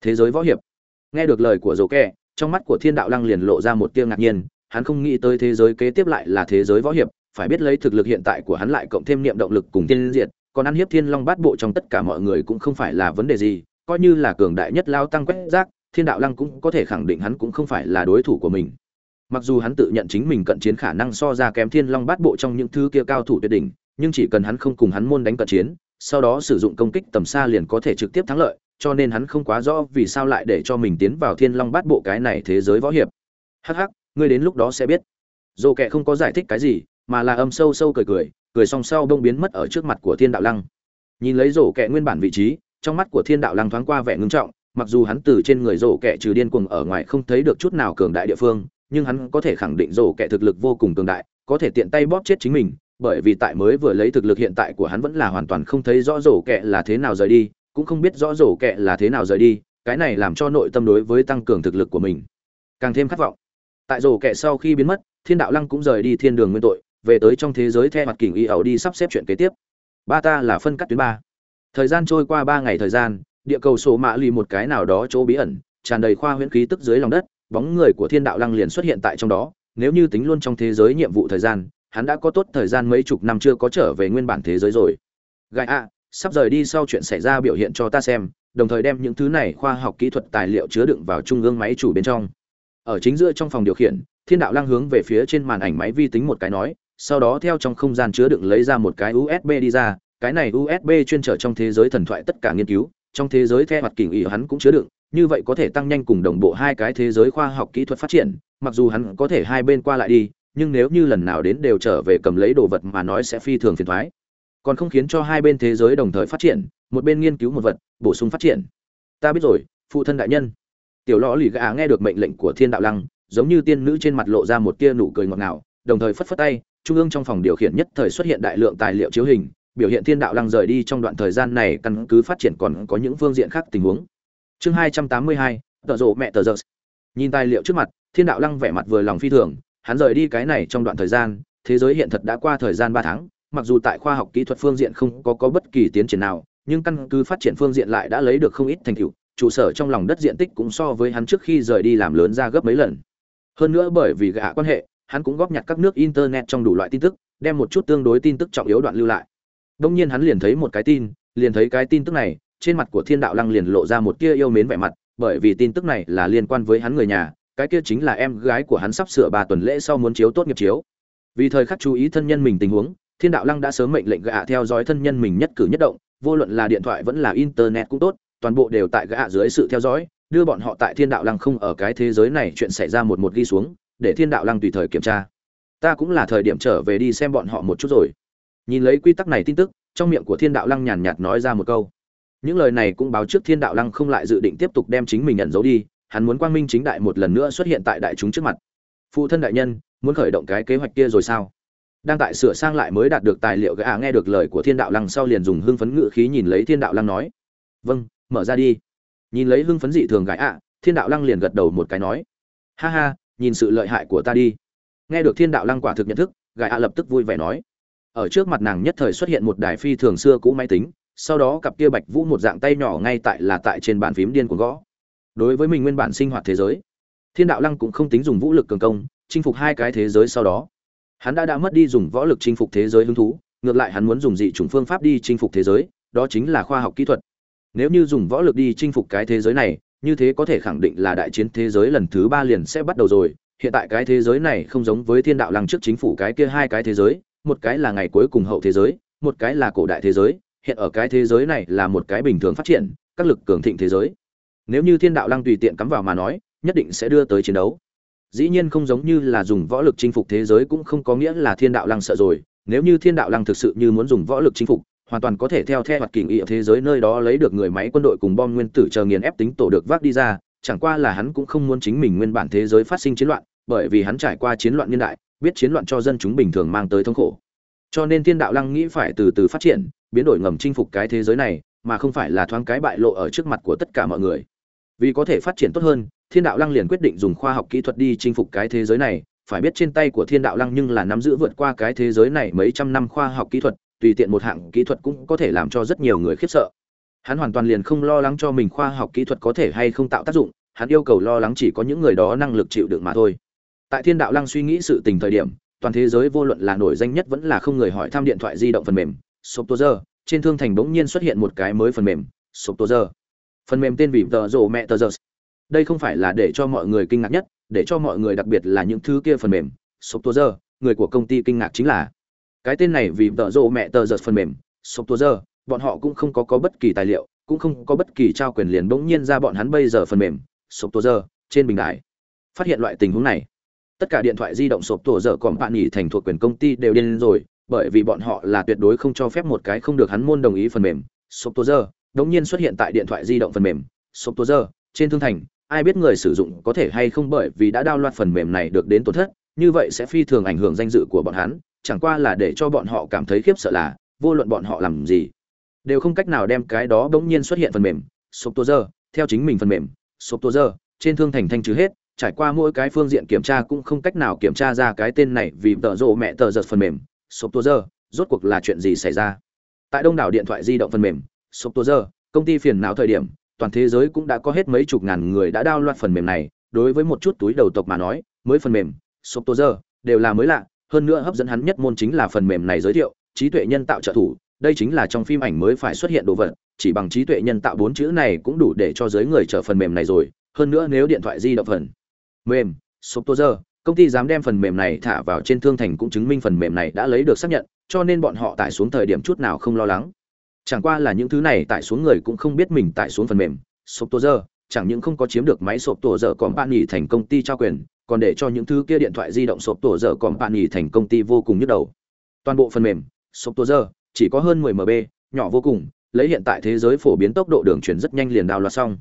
thế giới võ hiệp. Nghe được lời của dồ kẹ, trong mắt của thiên đạo lăng liền lộ ra một tia ngạc nhiên, hắn không nghĩ tới thế giới kế tiếp lại là thế giới võ hiệp, phải biết lấy thực lực hiện tại của hắn lại cộng thêm niệm động lực cùng tiên diệt, còn ăn hiếp thiên long bát bộ trong tất cả mọi người cũng không phải là vấn đề gì, coi như là cường đại nhất lao tăng quét rác, thiên đạo lăng cũng có thể khẳng định hắn cũng không phải là đối thủ của mình. Mặc dù hắn tự nhận chính mình cận chiến khả năng so ra kém thiên long bát bộ trong những thứ kia cao thủ tuyệt đỉnh, nhưng chỉ cần hắn không cùng hắn môn đánh cận chiến sau đó sử dụng công kích tầm xa liền có thể trực tiếp thắng lợi, cho nên hắn không quá rõ vì sao lại để cho mình tiến vào thiên long bát bộ cái này thế giới võ hiệp. Hắc hắc, ngươi đến lúc đó sẽ biết. Dồ kệ không có giải thích cái gì, mà là âm sâu sâu cười cười cười song sau bông biến mất ở trước mặt của thiên đạo lăng. Nhìn lấy rổ kẹ nguyên bản vị trí, trong mắt của thiên đạo lăng thoáng qua vẻ ngưng trọng, mặc dù hắn từ trên người rổ kẹ trừ điên cuồng ở ngoài không thấy được chút nào cường đại địa phương, nhưng hắn có thể khẳng định rổ kẹ thực lực vô cùng cường đại, có thể tiện tay bóp chết chính mình bởi vì tại mới vừa lấy thực lực hiện tại của hắn vẫn là hoàn toàn không thấy rõ rổ kẹ là thế nào rời đi, cũng không biết rõ rổ kẹ là thế nào rời đi, cái này làm cho nội tâm đối với tăng cường thực lực của mình càng thêm khát vọng. Tại rổ kẹ sau khi biến mất, thiên đạo lăng cũng rời đi thiên đường nguyên tội, về tới trong thế giới theo mặt kình y ẩu đi sắp xếp chuyện kế tiếp. Ba ta là phân cắt tuyến ba. Thời gian trôi qua ba ngày thời gian, địa cầu sổ mạ lì một cái nào đó chỗ bí ẩn, tràn đầy khoa huyễn khí tức dưới lòng đất, bóng người của thiên đạo lăng liền xuất hiện tại trong đó, nếu như tính luôn trong thế giới nhiệm vụ thời gian hắn đã có tốt thời gian mấy chục năm chưa có trở về nguyên bản thế giới rồi. Gai a sắp rời đi sau chuyện xảy ra biểu hiện cho ta xem, đồng thời đem những thứ này khoa học kỹ thuật tài liệu chứa đựng vào trung ương máy chủ bên trong. Ở chính giữa trong phòng điều khiển, thiên đạo Lang hướng về phía trên màn ảnh máy vi tính một cái nói, sau đó theo trong không gian chứa đựng lấy ra một cái usb đi ra, cái này usb chuyên trở trong thế giới thần thoại tất cả nghiên cứu, trong thế giới theo mặt kình ý hắn cũng chứa đựng, như vậy có thể tăng nhanh cùng đồng bộ hai cái thế giới khoa học kỹ thuật phát triển, mặc dù hắn có thể hai bên qua lại đi nhưng nếu như lần nào đến đều trở về cầm lấy đồ vật mà nói sẽ phi thường phiền thoái. Còn không khiến cho hai bên thế giới đồng thời phát triển, một bên nghiên cứu một vật, bổ sung phát triển. Ta biết rồi, phụ thân đại nhân. Tiểu lõ lì gà nghe được mệnh lệnh của thiên đạo lăng, giống như tiên nữ trên mặt lộ ra một tia nụ cười ngọt ngào, đồng thời phất phất tay, trung ương trong phòng điều khiển nhất thời xuất hiện đại lượng tài liệu chiếu hình, biểu hiện thiên đạo lăng rời đi trong đoạn thời gian này căn cứ phát triển còn có những phương diện khác tình huống. Chương hai trăm tám mươi hai, tợ rộ mẹ tờ giơ nhìn tài liệu trước mặt, thiên đạo lăng vẻ mặt vừa lòng phi thường hắn rời đi cái này trong đoạn thời gian thế giới hiện thật đã qua thời gian ba tháng mặc dù tại khoa học kỹ thuật phương diện không có, có bất kỳ tiến triển nào nhưng căn cứ phát triển phương diện lại đã lấy được không ít thành tựu trụ sở trong lòng đất diện tích cũng so với hắn trước khi rời đi làm lớn ra gấp mấy lần. Hơn nữa bởi vì gạ quan hệ hắn cũng góp nhặt các nước internet trong đủ loại tin tức đem một chút tương đối tin tức trọng yếu đoạn lưu lại. Đông nhiên hắn liền thấy một cái tin liền thấy cái tin tức này trên mặt của thiên đạo lăng liền lộ ra một tia yêu mến vẻ mặt bởi vì tin tức này là liên quan với hắn người nhà cái kia chính là em gái của hắn sắp sửa ba tuần lễ sau muốn chiếu tốt nghiệp chiếu. Vì thời khắc chú ý thân nhân mình tình huống, thiên đạo lăng đã sớm mệnh lệnh gạ theo dõi thân nhân mình nhất cử nhất động, vô luận là điện thoại vẫn là internet cũng tốt, toàn bộ đều tại gạ dưới sự theo dõi, đưa bọn họ tại thiên đạo lăng không ở cái thế giới này chuyện xảy ra một một ghi xuống, để thiên đạo lăng tùy thời kiểm tra. Ta cũng là thời điểm trở về đi xem bọn họ một chút rồi. Nhìn lấy quy tắc này tin tức, trong miệng của thiên đạo lăng nhàn nhạt nói ra một câu. Những lời này cũng báo trước thiên đạo lăng không lại dự định tiếp tục đem chính mình nhận dấu đi hắn muốn quang minh chính đại một lần nữa xuất hiện tại đại chúng trước mặt. Phụ thân đại nhân, muốn khởi động cái kế hoạch kia rồi sao? Đang tại sửa sang lại mới đạt được tài liệu gã nghe được lời của thiên đạo lăng sau liền dùng hưng phấn ngự khí nhìn lấy thiên đạo lăng nói. Vâng mở ra đi. Nhìn lấy hưng phấn dị thường gái ạ, thiên đạo lăng liền gật đầu một cái nói. Ha ha, nhìn sự lợi hại của ta đi. Nghe được thiên đạo lăng quả thực nhận thức gái ạ lập tức vui vẻ nói. Ở trước mặt nàng nhất thời xuất hiện một đài phi thường xưa cũ máy tính, sau đó cặp kia bạch vũ một dạng tay nhỏ ngay tại là tại trên bàn phím điên của gõ đối với mình nguyên bản sinh hoạt thế giới. Thiên đạo lăng cũng không tính dùng vũ lực cường công, chinh phục hai cái thế giới sau đó. Hắn đã đã mất đi dùng võ lực chinh phục thế giới hứng thú, ngược lại hắn muốn dùng dị chủng phương pháp đi chinh phục thế giới, đó chính là khoa học kỹ thuật. Nếu như dùng võ lực đi chinh phục cái thế giới này, như thế có thể khẳng định là đại chiến thế giới lần thứ ba liền sẽ bắt đầu rồi. Hiện tại cái thế giới này không giống với thiên đạo lăng trước chính phủ cái kia hai cái thế giới, một cái là ngày cuối cùng hậu thế giới, một cái là cổ đại thế giới. Hiện ở cái thế giới này là một cái bình thường phát triển, các lực cường thịnh thế giới nếu như thiên đạo lăng tùy tiện cắm vào mà nói, nhất định sẽ đưa tới chiến đấu. Dĩ nhiên không giống như là dùng võ lực chinh phục thế giới cũng không có nghĩa là thiên đạo lăng sợ rồi. Nếu như thiên đạo lăng thực sự như muốn dùng võ lực chinh phục, hoàn toàn có thể theo theo hoạt kình ý ở thế giới nơi đó lấy được người máy quân đội cùng bom nguyên tử chờ nghiền ép tính tổ được vác đi ra, chẳng qua là hắn cũng không muốn chính mình nguyên bản thế giới phát sinh chiến loạn, bởi vì hắn trải qua chiến loạn niên đại, biết chiến loạn cho dân chúng bình thường mang tới thống khổ. Cho nên thiên đạo lăng nghĩ phải từ từ phát triển, biến đổi ngầm chinh phục cái thế giới này, mà không phải là thoáng cái bại lộ ở trước mặt của tất cả mọi người vì có thể phát triển tốt hơn thiên đạo lăng liền quyết định dùng khoa học kỹ thuật đi chinh phục cái thế giới này. Phải biết trên tay của thiên đạo lăng nhưng là nắm giữ vượt qua cái thế giới này mấy trăm năm khoa học kỹ thuật tùy tiện một hạng kỹ thuật cũng có thể làm cho rất nhiều người khiếp sợ. Hắn hoàn toàn liền không lo lắng cho mình khoa học kỹ thuật có thể hay không tạo tác dụng hắn yêu cầu lo lắng chỉ có những người đó năng lực chịu đựng mà thôi. Tại thiên đạo lăng suy nghĩ sự tình thời điểm toàn thế giới vô luận là nổi danh nhất vẫn là không người hỏi thăm điện thoại di động phần mềm Soptozer, trên thương thành bỗng nhiên xuất hiện một cái mới phần mềm Soptozer phần mềm tên vì tờ rồ mẹ tờ giờ đây không phải là để cho mọi người kinh ngạc nhất để cho mọi người đặc biệt là những thứ kia phần mềm. Soptozer, người của công ty kinh ngạc chính là cái tên này vì tợ rộ mẹ tờ giật phần mềm. Sộp tua giờ bọn họ cũng không có có bất kỳ tài liệu cũng không có bất kỳ trao quyền liền bỗng nhiên ra bọn hắn bây giờ phần mềm. Sộp tua giờ trên bình đại phát hiện loại tình huống này. Tất cả điện thoại di động sộp tua giờ còn bạn nghỉ thành thuộc quyền công ty đều điên rồi bởi vì bọn họ là tuyệt đối không cho phép một cái không được hắn môn đồng ý phần mềm. Sộp tua giờ đột nhiên xuất hiện tại điện thoại di động phần mềm sộp tua giờ trên thương thành ai biết người sử dụng có thể hay không bởi vì đã đao loạt phần mềm này được đến tổn thất như vậy sẽ phi thường ảnh hưởng danh dự của bọn hắn chẳng qua là để cho bọn họ cảm thấy khiếp sợ là vô luận bọn họ làm gì đều không cách nào đem cái đó bỗng nhiên xuất hiện phần mềm sộp tua giờ theo chính mình phần mềm sộp tua giờ trên thương thành thanh trừ hết trải qua mỗi cái phương diện kiểm tra cũng không cách nào kiểm tra ra cái tên này vì tờ rộ mẹ tờ giật phần mềm sộp tua giờ, rốt cuộc là chuyện gì xảy ra. Tại đông đảo điện thoại di động phần mềm sộp tô giờ công ty phiền não thời điểm, toàn thế giới cũng đã có hết mấy chục ngàn người đã đao loạt phần mềm này, đối với một chút túi đầu tộc mà nói, mới phần mềm sộp tô giờ đều là mới lạ, hơn nữa hấp dẫn hắn nhất môn chính là phần mềm này giới thiệu, trí tuệ nhân tạo trợ thủ, đây chính là trong phim ảnh mới phải xuất hiện đồ vật, chỉ bằng trí tuệ nhân tạo bốn chữ này cũng đủ để cho giới người chở phần mềm này rồi, hơn nữa nếu điện thoại di động phần mềm software công ty dám đem phần mềm này thả vào trên thương thành cũng chứng minh phần mềm này đã lấy được xác nhận, cho nên bọn họ tải xuống thời điểm chút nào không lo lắng chẳng qua là những thứ này tải xuống người cũng không biết mình tải xuống phần mềm software chẳng những không có chiếm được máy sộp tổ dở còn bạn nghỉ thành công ty trao quyền còn để cho những thứ kia điện thoại di động sộp tổ dở còn bạn nghỉ thành công ty vô cùng nhức đầu toàn bộ phần mềm sộp tổ dở chỉ có hơn 10 MB, nhỏ vô cùng, lấy hiện tại thế giới phổ biến tốc độ đường truyền rất nhanh liền đào loạt xong.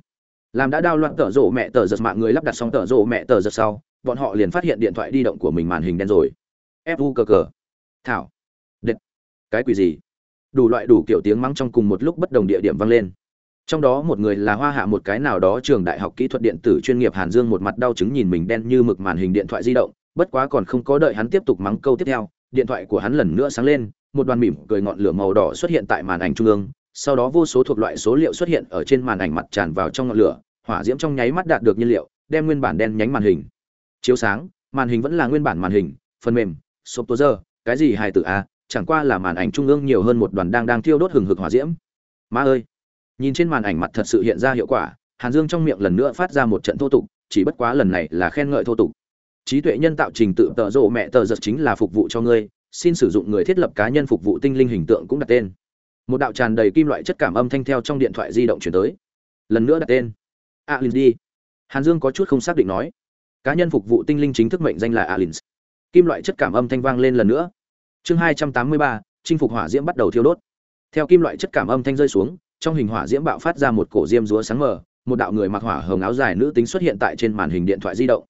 Làm đã đào loạt tờ rổ mẹ tờ giật mạng người lắp đặt xong tờ rổ mẹ tờ giật sau, bọn họ liền phát hiện điện thoại di động của mình màn hình đen rồi. Fu cờ cờ. Thảo. Đệt. Cái quỷ gì? Đủ loại đủ kiểu tiếng mắng trong cùng một lúc bất đồng địa điểm vang lên. Trong đó một người là hoa hạ một cái nào đó trường đại học kỹ thuật điện tử chuyên nghiệp Hàn Dương một mặt đau chứng nhìn mình đen như mực màn hình điện thoại di động, bất quá còn không có đợi hắn tiếp tục mắng câu tiếp theo, điện thoại của hắn lần nữa sáng lên, một đoàn mỉm cười ngọn lửa màu đỏ xuất hiện tại màn ảnh trung ương, sau đó vô số thuộc loại số liệu xuất hiện ở trên màn ảnh mặt tràn vào trong ngọn lửa, hỏa diễm trong nháy mắt đạt được nhiên liệu, đem nguyên bản đen nhánh màn hình chiếu sáng, màn hình vẫn là nguyên bản màn hình, phần mềm, software, cái gì hài tử a, chẳng qua là màn ảnh trung ương nhiều hơn một đoàn đang đang thiêu đốt hừng hực hỏa diễm. Ma ơi, nhìn trên màn ảnh mặt thật sự hiện ra hiệu quả, Hàn Dương trong miệng lần nữa phát ra một trận thô tục, chỉ bất quá lần này là khen ngợi thô tục. Trí tuệ nhân tạo trình tự tợ rộ mẹ tờ giật chính là phục vụ cho ngươi, xin sử dụng người thiết lập cá nhân phục vụ tinh linh hình tượng cũng đặt tên. Một đạo tràn đầy kim loại chất cảm âm thanh theo trong điện thoại di động chuyển tới. Lần nữa đặt tên. Alin đi. Hàn dương có chút không xác định nói. Cá nhân phục vụ tinh linh chính thức mệnh danh là alin kim loại chất cảm âm thanh vang lên lần nữa chương hai trăm tám mươi ba chinh phục hỏa diễm bắt đầu thiêu đốt. Theo kim loại chất cảm âm thanh rơi xuống trong hình hỏa diễm bạo phát ra một cổ diêm rúa sáng mờ một đạo người mặc hỏa hồng áo dài nữ tính xuất hiện tại trên màn hình điện thoại di động.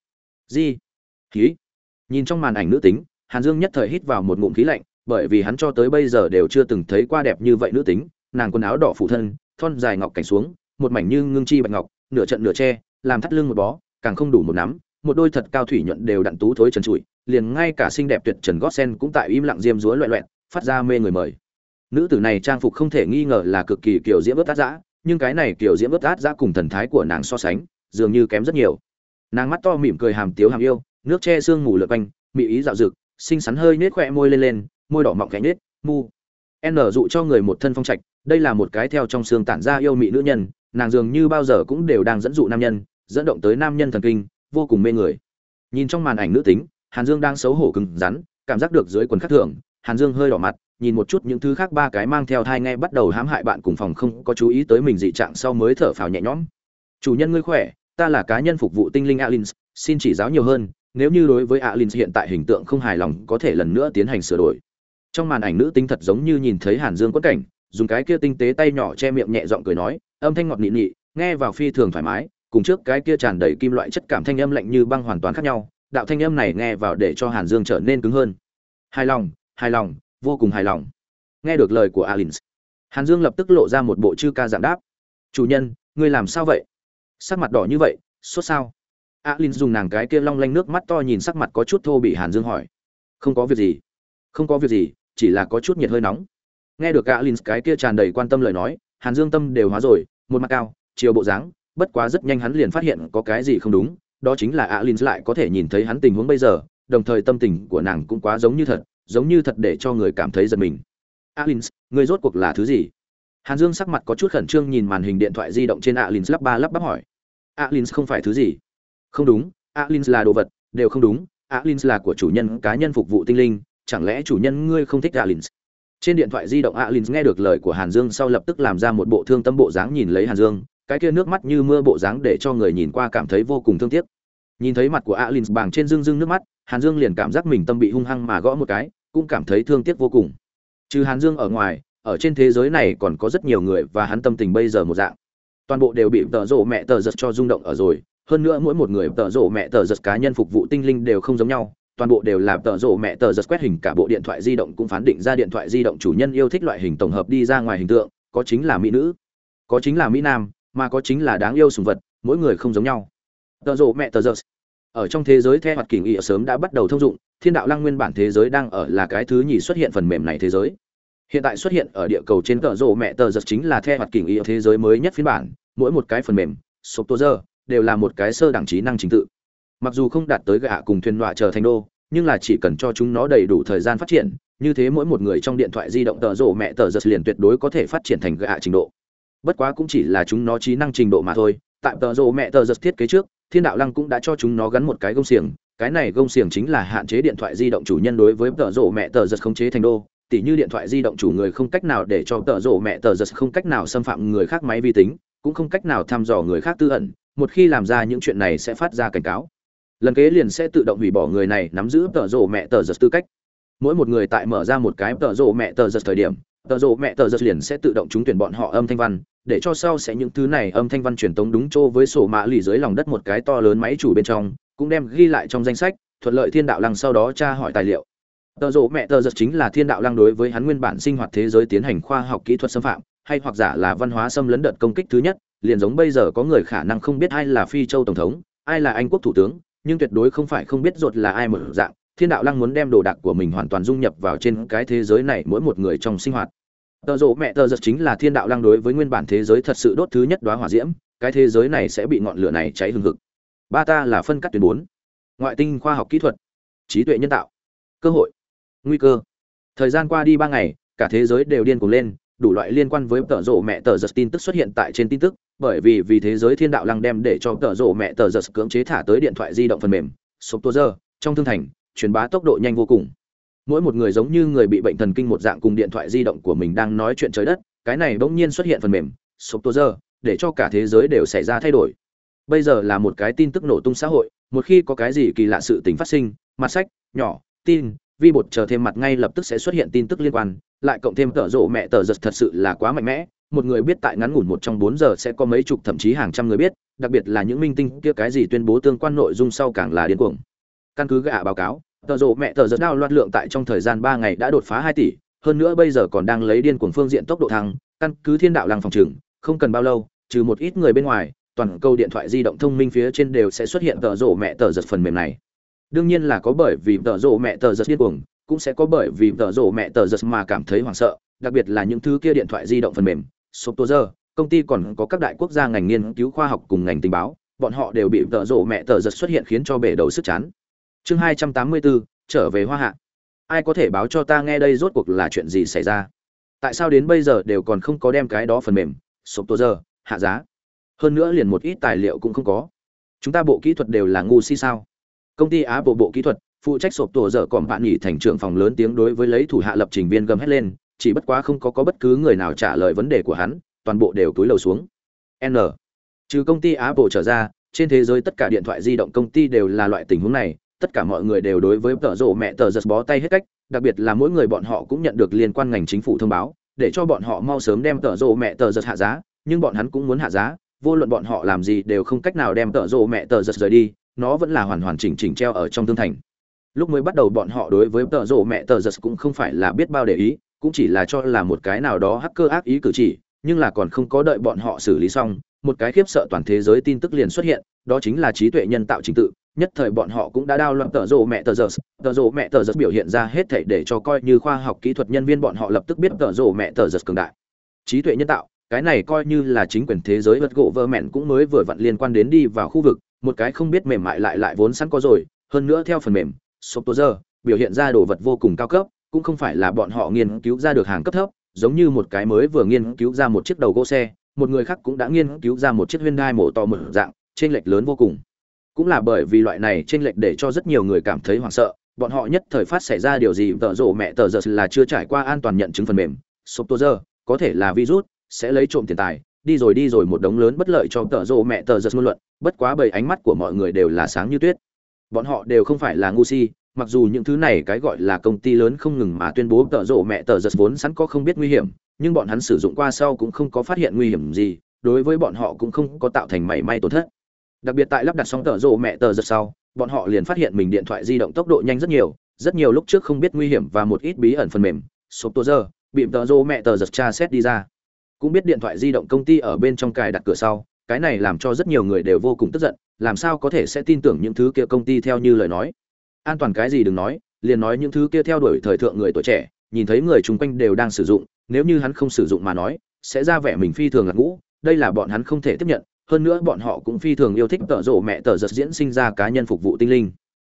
Di khí nhìn trong màn ảnh nữ tính Hàn Dương nhất thời hít vào một ngụm khí lạnh, bởi vì hắn cho tới bây giờ đều chưa từng thấy qua đẹp như vậy nữ tính, nàng quần áo đỏ phủ thân, thon dài ngọc cảnh xuống, một mảnh như ngưng chi bạch ngọc, nửa trận nửa che, làm thắt lưng một bó, càng không đủ một nắm, một đôi thật cao thủy nhuận đều đặn tú thối trần trụi, liền ngay cả xinh đẹp tuyệt trần gót sen cũng tại im lặng diêm dúa loẹ loẹt, phát ra mê người mời. Nữ tử này trang phục không thể nghi ngờ là cực kỳ kiểu diễm ướt át dã, nhưng cái này kiểu diễm ướt át dã cùng thần thái của nàng so sánh, dường như kém rất nhiều. Nàng mắt to mỉm cười hàm tiếu hàm yêu, nước che xương mù lượt quanh, mỹ ý dạo dực, xinh xắn hơi nết khoe môi lên lên môi đỏ mọng cánh nết mu n dụ cho người một thân phong trạch đây là một cái theo trong xương tản ra yêu mị nữ nhân nàng dường như bao giờ cũng đều đang dẫn dụ nam nhân dẫn động tới nam nhân thần kinh vô cùng mê người nhìn trong màn ảnh nữ tính hàn dương đang xấu hổ cứng rắn cảm giác được dưới quần khắc thường hàn dương hơi đỏ mặt nhìn một chút những thứ khác ba cái mang theo thai nghe bắt đầu hãm hại bạn cùng phòng không có chú ý tới mình dị trạng sau mới thở phào nhẹ nhõm chủ nhân ngươi khỏe ta là cá nhân phục vụ tinh linh Alins, xin chỉ giáo nhiều hơn nếu như đối với Alins hiện tại hình tượng không hài lòng có thể lần nữa tiến hành sửa đổi. Trong màn ảnh nữ tinh thật giống như nhìn thấy Hàn Dương quất cảnh, dùng cái kia tinh tế tay nhỏ che miệng nhẹ giọng cười nói, âm thanh ngọt nị nị, nghe vào phi thường thoải mái, cùng trước cái kia tràn đầy kim loại chất cảm thanh âm lạnh như băng hoàn toàn khác nhau, đạo thanh âm này nghe vào để cho Hàn Dương trở nên cứng hơn. Hài lòng, hài lòng, vô cùng hài lòng. Nghe được lời của Alins, Hàn Dương lập tức lộ ra một bộ chư ca dạng đáp. "Chủ nhân, ngươi làm sao vậy? Sắc mặt đỏ như vậy, sốt sao?" Alins dùng nàng cái kia long lanh nước mắt to nhìn sắc mặt có chút thô bị hàn dương hỏi không có việc gì không có việc gì chỉ là có chút nhiệt hơi nóng nghe được Alins cái kia tràn đầy quan tâm lời nói hàn dương tâm đều hóa rồi một mặt cao chiều bộ dáng bất quá rất nhanh hắn liền phát hiện có cái gì không đúng đó chính là alin lại có thể nhìn thấy hắn tình huống bây giờ, đồng thời tâm tình của nàng cũng quá giống như thật, giống như thật để cho người cảm thấy giật mình. Alin, người rốt cuộc là thứ gì? Hàn dương sắc mặt có chút khẩn trương nhìn màn hình điện thoại di động trên alin lắp ba lắp bắp hỏi. Alin không phải thứ gì? Không đúng, alin là đồ vật, đều không đúng, alin là của chủ nhân cá nhân phục vụ tinh linh, chẳng lẽ chủ nhân ngươi không thích alin? Trên điện thoại di động alin nghe được lời của hàn dương sau lập tức làm ra một bộ thương tâm bộ dáng nhìn lấy hàn dương, cái kia nước mắt như mưa bộ dáng để cho người nhìn qua cảm thấy vô cùng thương tiếc nhìn thấy mặt của alin bàng trên dương dương nước mắt, hàn dương liền cảm giác mình tâm bị hung hăng mà gõ một cái, cũng cảm thấy thương tiếc vô cùng. Trừ hàn dương ở ngoài, ở trên thế giới này còn có rất nhiều người và hắn tâm tình bây giờ một dạng. Toàn bộ đều bị tợ rộ mẹ tờ giật cho rung động ở rồi, hơn nữa mỗi một người tợ rộ mẹ tờ giật cá nhân phục vụ tinh linh đều không giống nhau, toàn bộ đều là tợ rộ mẹ tờ giật quét hình cả bộ điện thoại di động cũng phán định ra điện thoại di động chủ nhân yêu thích loại hình tổng hợp đi ra ngoài hình tượng, có chính là mỹ nữ, có chính là mỹ nam, mà có chính là đáng yêu sùng vật, mỗi người không giống nhau. Tợ rộ mẹ tờ giật ở trong thế giới theo hoạt kỳ nghị sớm đã bắt đầu thông dụng, thiên đạo lăng nguyên bản thế giới đang ở là cái thứ nhì xuất hiện phần mềm này thế giới. Hiện tại xuất hiện ở địa cầu trên tờ rộ mẹ tờ giật chính là theo hoạt kỳ nghị thế giới mới nhất phiên bản, mỗi một cái phần mềm, sộp tô giờ, đều là một cái sơ đẳng trí năng chính tự. Mặc dù không đạt tới gạ cùng thuyền đọa chờ thành đô, nhưng là chỉ cần cho chúng nó đầy đủ thời gian phát triển, như thế mỗi một người trong điện thoại di động tờ rộ mẹ tờ giật liền tuyệt đối có thể phát triển thành gạ trình độ. Bất quá cũng chỉ là chúng nó trí năng trình độ mà thôi tại tờ rộ mẹ tờ giật thiết kế trước, thiên đạo lăng cũng đã cho chúng nó gắn một cái gông xiềng. Cái này gông xiềng chính là hạn chế điện thoại di động chủ nhân đối với tờ rộ mẹ tờ giật khống chế thành đô. Tỉ như điện thoại di động chủ người không cách nào để cho tờ rộ mẹ tờ giật không cách nào xâm phạm người khác máy vi tính, cũng không cách nào thăm dò người khác tư ẩn. Một khi làm ra những chuyện này sẽ phát ra cảnh cáo. Lần kế liền sẽ tự động hủy bỏ người này nắm giữ tờ rộ mẹ tờ giật tư cách. Mỗi một người tại mở ra một cái tờ rộ mẹ tờ giật thời điểm tờ rộ mẹ tờ giật liền sẽ tự động trúng tuyển bọn họ âm thanh văn, để cho sau sẽ những thứ này âm thanh văn truyền tống đúng chỗ với sổ mã lì dưới lòng đất một cái to lớn máy chủ bên trong, cũng đem ghi lại trong danh sách, thuận lợi thiên đạo lăng sau đó tra hỏi tài liệu. Tờ rộ mẹ tờ giật chính là thiên đạo lăng đối với hắn nguyên bản sinh hoạt thế giới tiến hành khoa học kỹ thuật xâm phạm, hay hoặc giả là văn hóa xâm lấn đợt công kích thứ nhất, liền giống bây giờ có người khả năng không biết ai là phi châu tổng thống, ai là anh quốc thủ tướng, nhưng tuyệt đối không phải không biết ruột là ai một dạng thiên đạo lăng muốn đem đồ đạc của mình hoàn toàn dung nhập vào trên cái thế giới này mỗi một người trong sinh hoạt. Tợ rộ mẹ tợ giật chính là thiên đạo lăng đối với nguyên bản thế giới thật sự đốt thứ nhất đoá hỏa diễm, cái thế giới này sẽ bị ngọn lửa này cháy hừng hực. Ba ta là phân cắt tuyến bốn. Ngoại tinh khoa học kỹ thuật, trí tuệ nhân tạo, cơ hội, nguy cơ. Thời gian qua đi ba ngày, cả thế giới đều điên cuồng lên, đủ loại liên quan với tợ rộ mẹ tờ giật tin tức xuất hiện tại trên tin tức, bởi vì vì thế giới thiên đạo lăng đem để cho tợ rộ mẹ tờ giật cưỡng chế thả tới điện thoại di động phần mềm sộp tô giờ, trong thương thành truyền bá tốc độ nhanh vô cùng. Mỗi một người giống như người bị bệnh thần kinh một dạng cùng điện thoại di động của mình đang nói chuyện trời đất, cái này bỗng nhiên xuất hiện phần mềm sộp tô giờ để cho cả thế giới đều xảy ra thay đổi. Bây giờ là một cái tin tức nổ tung xã hội, một khi có cái gì kỳ lạ sự tình phát sinh, mặt sách, nhỏ, tin, vi bột chờ thêm mặt ngay lập tức sẽ xuất hiện tin tức liên quan, lại cộng thêm tở rộ mẹ tờ giật thật sự là quá mạnh mẽ, một người biết tại ngắn ngủn một trong bốn giờ sẽ có mấy chục thậm chí hàng trăm người biết, đặc biệt là những minh tinh kia cái gì tuyên bố tương quan nội dung sau càng là điên cuồng căn cứ gạ báo cáo, tờ rộ mẹ tờ giật đao loạt lượng tại trong thời gian ba ngày đã đột phá hai tỷ, hơn nữa bây giờ còn đang lấy điên cuồng phương diện tốc độ thăng, căn cứ thiên đạo làng phòng trừng, không cần bao lâu, trừ một ít người bên ngoài, toàn cầu điện thoại di động thông minh phía trên đều sẽ xuất hiện tờ rộ mẹ tờ giật phần mềm này. Đương nhiên là có bởi vì tờ rộ mẹ tờ giật điên cuồng, cũng sẽ có bởi vì tờ rộ mẹ tờ giật mà cảm thấy hoảng sợ, đặc biệt là những thứ kia điện thoại di động phần mềm, software, công ty còn có các đại quốc gia ngành nghiên cứu khoa học cùng ngành tình báo, bọn họ đều bị tờ rộ mẹ tờ giật xuất hiện khiến cho bể đầu sức chán chương hai trăm tám mươi bốn, trở về hoa hạ. Ai có thể báo cho ta nghe đây rốt cuộc là chuyện gì xảy ra? Tại sao đến bây giờ đều còn không có đem cái đó phần mềm software hạ giá? Hơn nữa liền một ít tài liệu cũng không có. Chúng ta bộ kỹ thuật đều là ngu si sao? Công ty á bộ bộ kỹ thuật, phụ trách sộp tổ dở còn bạn nghỉ thành trưởng phòng lớn tiếng đối với lấy thủ hạ lập trình viên gầm hét lên, chỉ bất quá không có có bất cứ người nào trả lời vấn đề của hắn, toàn bộ đều túi lầu xuống. N. Trừ công ty á bộ trở ra, trên thế giới tất cả điện thoại di động công ty đều là loại tình huống này tất cả mọi người đều đối với tờ rộ mẹ tờ giật bó tay hết cách, đặc biệt là mỗi người bọn họ cũng nhận được liên quan ngành chính phủ thông báo, để cho bọn họ mau sớm đem tờ rộ mẹ tờ giật hạ giá, nhưng bọn hắn cũng muốn hạ giá, vô luận bọn họ làm gì đều không cách nào đem tờ rộ mẹ tờ giật rời đi, nó vẫn là hoàn hoàn chỉnh chỉnh treo ở trong tương thành. Lúc mới bắt đầu bọn họ đối với tờ rộ mẹ tờ giật cũng không phải là biết bao để ý, cũng chỉ là cho là một cái nào đó hacker ác ý cử chỉ, nhưng là còn không có đợi bọn họ xử lý xong, một cái khiếp sợ toàn thế giới tin tức liền xuất hiện, đó chính là trí tuệ nhân tạo trình tự nhất thời bọn họ cũng đã đao loạn tờ rồ mẹ tờ giờ tờ rồ mẹ tờ giờ biểu hiện ra hết thảy để cho coi như khoa học kỹ thuật nhân viên bọn họ lập tức biết tờ rồ mẹ tờ giờ cường đại. Trí tuệ nhân tạo, cái này coi như là chính quyền thế giới vật gỗ vơ mẹn cũng mới vừa vặn liên quan đến đi vào khu vực, một cái không biết mềm mại lại lại vốn sẵn có rồi, hơn nữa theo phần mềm software biểu hiện ra đồ vật vô cùng cao cấp, cũng không phải là bọn họ nghiên cứu ra được hàng cấp thấp, giống như một cái mới vừa nghiên cứu ra một chiếc đầu gỗ xe, một người khác cũng đã nghiên cứu ra một chiếc Hyundai mổ to mở dạng trên lệch lớn vô cùng cũng là bởi vì loại này trên lệch để cho rất nhiều người cảm thấy hoảng sợ, bọn họ nhất thời phát xảy ra điều gì, tợ rộ mẹ tờ giờ là chưa trải qua an toàn nhận chứng phần mềm. Software có thể là virus, sẽ lấy trộm tiền tài, đi rồi đi rồi một đống lớn bất lợi cho tợ rộ mẹ tờ giật ngôn luận, bất quá bởi ánh mắt của mọi người đều là sáng như tuyết. Bọn họ đều không phải là ngu si, mặc dù những thứ này cái gọi là công ty lớn không ngừng mà tuyên bố tợ rộ mẹ tờ giật vốn sẵn có không biết nguy hiểm, nhưng bọn hắn sử dụng qua sau cũng không có phát hiện nguy hiểm gì, đối với bọn họ cũng không có tạo thành mảy may tổn thất đặc biệt tại lắp đặt xong tợ rộ mẹ tờ giật sau, bọn họ liền phát hiện mình điện thoại di động tốc độ nhanh rất nhiều rất nhiều lúc trước không biết nguy hiểm và một ít bí ẩn phần mềm số tô giờ, bị tờ rô mẹ tờ giật tra xét đi ra. Cũng biết điện thoại di động công ty ở bên trong cài đặt cửa sau, cái này làm cho rất nhiều người đều vô cùng tức giận, làm sao có thể sẽ tin tưởng những thứ kia công ty theo như lời nói. An toàn cái gì đừng nói, liền nói những thứ kia theo đuổi thời thượng người tuổi trẻ, nhìn thấy người chung quanh đều đang sử dụng, nếu như hắn không sử dụng mà nói, sẽ ra vẻ mình phi thường là ngũ, đây là bọn hắn không thể tiếp nhận hơn nữa bọn họ cũng phi thường yêu thích tở rộ mẹ tở giật diễn sinh ra cá nhân phục vụ tinh linh.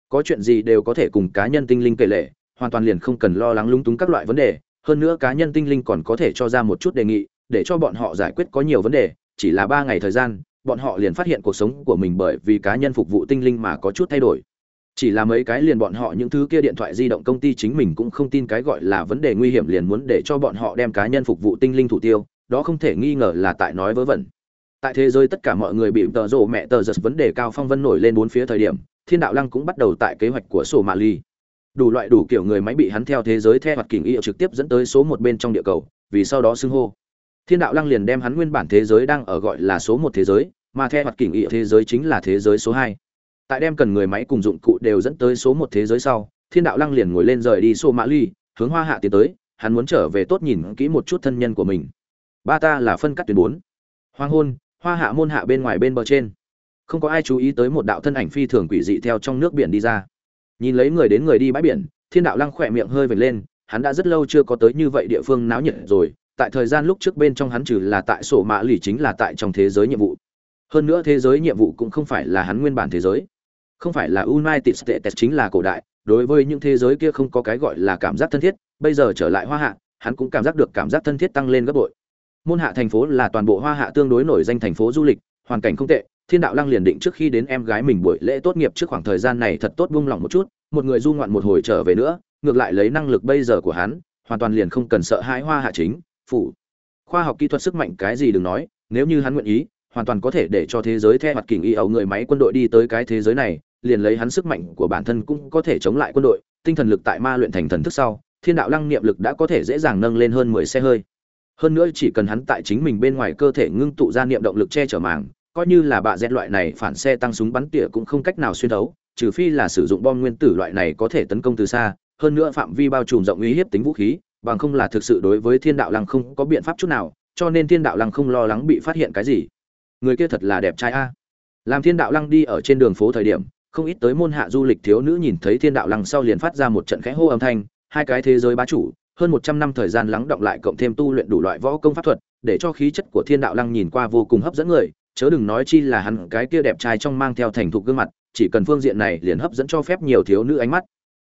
Có chuyện gì đều có thể cùng cá nhân tinh linh kể lệ hoàn toàn liền không cần lo lắng lung túng các loại vấn đề. Hơn nữa cá nhân tinh linh còn có thể cho ra một chút đề nghị, để cho bọn họ giải quyết có nhiều vấn đề. Chỉ là ba ngày thời gian, bọn họ liền phát hiện cuộc sống của mình bởi vì cá nhân phục vụ tinh linh mà có chút thay đổi. Chỉ là mấy cái liền bọn họ những thứ kia điện thoại di động công ty chính mình cũng không tin cái gọi là vấn đề nguy hiểm liền muốn để cho bọn họ đem cá nhân phục vụ tinh linh thủ tiêu. Đó không thể nghi ngờ là tại nói vớ vẩn tại thế giới tất cả mọi người bị tờ rộ mẹ tờ giật vấn đề cao phong vân nổi lên bốn phía thời điểm, thiên đạo lăng cũng bắt đầu tại kế hoạch của sổ mạ ly. Đủ loại đủ kiểu người máy bị hắn theo thế giới theo hoạt kỉnh y trực tiếp dẫn tới số một bên trong địa cầu, vì sau đó xưng hô. Thiên đạo lăng liền đem hắn nguyên bản thế giới đang ở gọi là số một thế giới, mà theo hoạt kỉnh y thế giới chính là thế giới số hai. Tại đem cần người máy cùng dụng cụ đều dẫn tới số một thế giới sau, thiên đạo lăng liền ngồi lên rời đi sổ mạ ly, hướng hoa hạ tiến tới, hắn muốn trở về tốt nhìn kỹ một chút thân nhân của mình. Ba ta là phân cắt tuyến bốn. Hoang hôn hoa hạ môn hạ bên ngoài bên bờ trên. Không có ai chú ý tới một đạo thân ảnh phi thường quỷ dị theo trong nước biển đi ra. Nhìn lấy người đến người đi bãi biển, thiên đạo lăng khỏe miệng hơi vệt lên, hắn đã rất lâu chưa có tới như vậy địa phương náo nhiệt rồi, tại thời gian lúc trước bên trong hắn trừ là tại sổ mã lì chính là tại trong thế giới nhiệm vụ. Hơn nữa thế giới nhiệm vụ cũng không phải là hắn nguyên bản thế giới. Không phải là united states chính là cổ đại, đối với những thế giới kia không có cái gọi là cảm giác thân thiết, bây giờ trở lại hoa hạ, hắn cũng cảm giác được cảm giác thân thiết tăng lên gấp bội môn hạ thành phố là toàn bộ hoa hạ tương đối nổi danh thành phố du lịch, hoàn cảnh không tệ, thiên đạo lăng liền định trước khi đến em gái mình buổi lễ tốt nghiệp trước khoảng thời gian này thật tốt buông lỏng một chút, một người du ngoạn một hồi trở về nữa, ngược lại lấy năng lực bây giờ của hắn, hoàn toàn liền không cần sợ hãi hoa hạ chính, phủ. Khoa học kỹ thuật sức mạnh cái gì đừng nói, nếu như hắn nguyện ý, hoàn toàn có thể để cho thế giới theo mặt kình y ẩu người máy quân đội đi tới cái thế giới này, liền lấy hắn sức mạnh của bản thân cũng có thể chống lại quân đội, tinh thần lực tại ma luyện thành thần thức sau, thiên đạo lăng niệm lực đã có thể dễ dàng nâng lên hơn mười xe hơi hơn nữa chỉ cần hắn tại chính mình bên ngoài cơ thể ngưng tụ ra niệm động lực che chở màng, coi như là bạ dẹt loại này phản xe tăng súng bắn tỉa cũng không cách nào xuyên thấu, trừ phi là sử dụng bom nguyên tử loại này có thể tấn công từ xa, hơn nữa phạm vi bao trùm rộng uy hiếp tính vũ khí, bằng không là thực sự đối với thiên đạo lăng không có biện pháp chút nào, cho nên thiên đạo lăng không lo lắng bị phát hiện cái gì. Người kia thật là đẹp trai a. Làm thiên đạo lăng đi ở trên đường phố thời điểm, không ít tới môn hạ du lịch thiếu nữ nhìn thấy thiên đạo lăng sau liền phát ra một trận khẽ hô âm thanh, hai cái thế giới bá chủ hơn một trăm năm thời gian lắng động lại cộng thêm tu luyện đủ loại võ công pháp thuật, để cho khí chất của thiên đạo lăng nhìn qua vô cùng hấp dẫn người, chớ đừng nói chi là hắn, cái kia đẹp trai trong mang theo thành thục gương mặt, chỉ cần phương diện này liền hấp dẫn cho phép nhiều thiếu nữ ánh mắt.